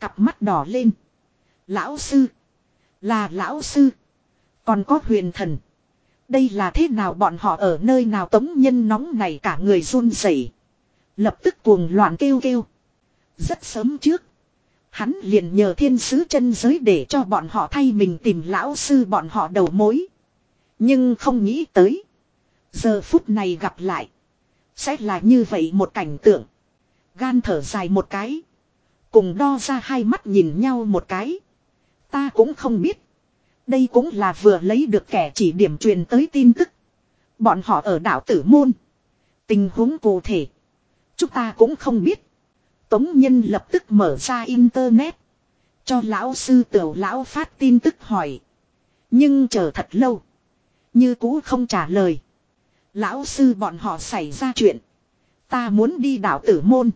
Cặp mắt đỏ lên. Lão sư. Là lão sư. Còn có huyền thần. Đây là thế nào bọn họ ở nơi nào tống nhân nóng này cả người run rẩy, Lập tức cuồng loạn kêu kêu. Rất sớm trước. Hắn liền nhờ thiên sứ chân giới để cho bọn họ thay mình tìm lão sư bọn họ đầu mối. Nhưng không nghĩ tới. Giờ phút này gặp lại. Sẽ là như vậy một cảnh tượng. Gan thở dài một cái. Cùng đo ra hai mắt nhìn nhau một cái. Ta cũng không biết. Đây cũng là vừa lấy được kẻ chỉ điểm truyền tới tin tức. Bọn họ ở đảo tử môn. Tình huống cụ thể. Chúng ta cũng không biết. Tống Nhân lập tức mở ra internet. Cho lão sư tiểu lão phát tin tức hỏi. Nhưng chờ thật lâu. Như cũ không trả lời. Lão sư bọn họ xảy ra chuyện. Ta muốn đi đảo tử môn.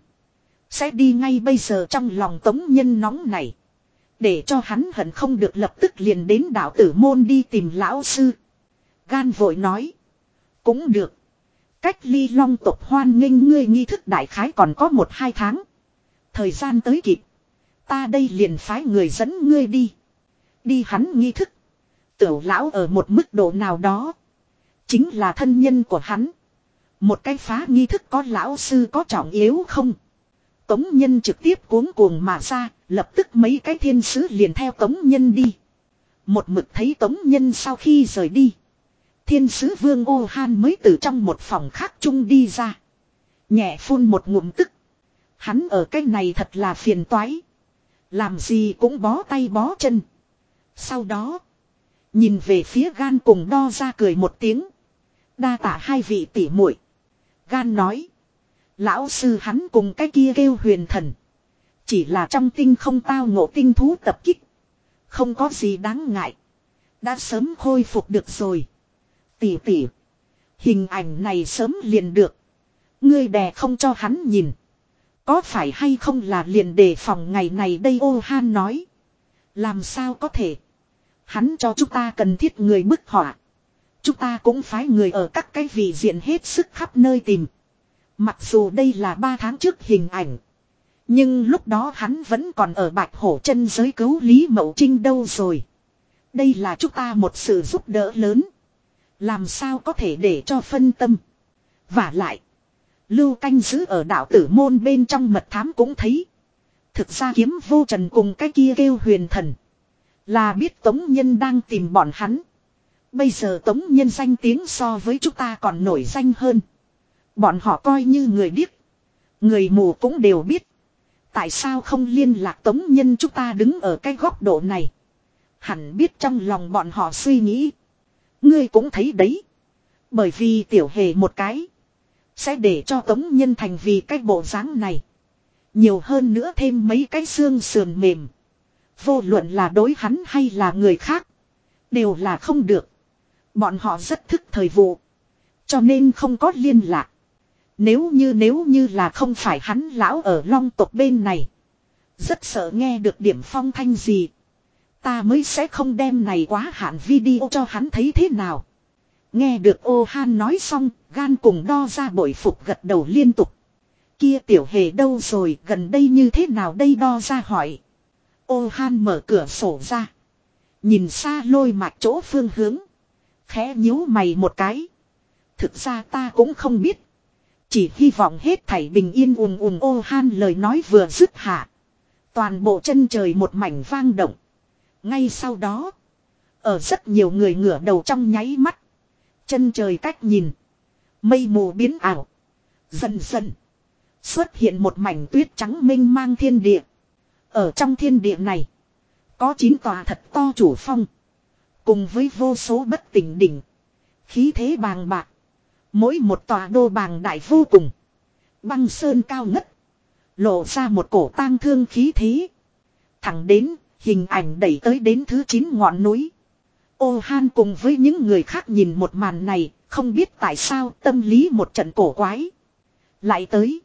Sẽ đi ngay bây giờ trong lòng tống nhân nóng này. Để cho hắn hận không được lập tức liền đến đạo tử môn đi tìm lão sư. Gan vội nói. Cũng được. Cách ly long tộc hoan nghênh ngươi nghi thức đại khái còn có một hai tháng. Thời gian tới kịp. Ta đây liền phái người dẫn ngươi đi. Đi hắn nghi thức. Tiểu lão ở một mức độ nào đó. Chính là thân nhân của hắn. Một cái phá nghi thức có lão sư có trọng yếu không? Tống nhân trực tiếp cuống cuồng mà ra, lập tức mấy cái thiên sứ liền theo tống nhân đi. Một mực thấy tống nhân sau khi rời đi. Thiên sứ vương ô han mới từ trong một phòng khác chung đi ra. Nhẹ phun một ngụm tức. Hắn ở cái này thật là phiền toái. Làm gì cũng bó tay bó chân. Sau đó. Nhìn về phía gan cùng đo ra cười một tiếng. Đa tả hai vị tỷ muội Gan nói. Lão sư hắn cùng cái kia kêu huyền thần. Chỉ là trong tinh không tao ngộ tinh thú tập kích. Không có gì đáng ngại. Đã sớm khôi phục được rồi. Tỷ tỷ. Hình ảnh này sớm liền được. Ngươi đè không cho hắn nhìn. Có phải hay không là liền đề phòng ngày này đây ô han nói. Làm sao có thể. Hắn cho chúng ta cần thiết người bức họa. Chúng ta cũng phái người ở các cái vị diện hết sức khắp nơi tìm. Mặc dù đây là ba tháng trước hình ảnh. Nhưng lúc đó hắn vẫn còn ở bạch hổ chân giới cứu Lý Mậu Trinh đâu rồi. Đây là chúng ta một sự giúp đỡ lớn. Làm sao có thể để cho phân tâm. Và lại. Lưu canh giữ ở đạo tử môn bên trong mật thám cũng thấy. Thực ra kiếm vô trần cùng cái kia kêu huyền thần. Là biết Tống Nhân đang tìm bọn hắn. Bây giờ Tống Nhân danh tiếng so với chúng ta còn nổi danh hơn. Bọn họ coi như người điếc. Người mù cũng đều biết. Tại sao không liên lạc Tống Nhân chúng ta đứng ở cái góc độ này. Hẳn biết trong lòng bọn họ suy nghĩ. Ngươi cũng thấy đấy. Bởi vì tiểu hề một cái. Sẽ để cho Tống Nhân thành vì cái bộ dáng này. Nhiều hơn nữa thêm mấy cái xương sườn mềm. Vô luận là đối hắn hay là người khác. Đều là không được. Bọn họ rất thức thời vụ. Cho nên không có liên lạc. Nếu như nếu như là không phải hắn lão ở long tộc bên này. Rất sợ nghe được điểm phong thanh gì. Ta mới sẽ không đem này quá hạn video cho hắn thấy thế nào. Nghe được ô han nói xong, gan cùng đo ra bội phục gật đầu liên tục. Kia tiểu hề đâu rồi, gần đây như thế nào đây đo ra hỏi. Ô han mở cửa sổ ra. Nhìn xa lôi mạch chỗ phương hướng. Khẽ nhíu mày một cái. Thực ra ta cũng không biết. Chỉ hy vọng hết thảy bình yên ùm ùm ô han lời nói vừa dứt hạ. Toàn bộ chân trời một mảnh vang động. Ngay sau đó. Ở rất nhiều người ngửa đầu trong nháy mắt. Chân trời cách nhìn. Mây mù biến ảo. Dần dần. Xuất hiện một mảnh tuyết trắng mênh mang thiên địa. Ở trong thiên địa này. Có chín tòa thật to chủ phong. Cùng với vô số bất tỉnh đỉnh. Khí thế bàng bạc. Mỗi một tòa đô bàng đại vô cùng. Băng sơn cao ngất. Lộ ra một cổ tang thương khí thế. Thẳng đến, hình ảnh đẩy tới đến thứ 9 ngọn núi. Ô Han cùng với những người khác nhìn một màn này, không biết tại sao tâm lý một trận cổ quái. Lại tới.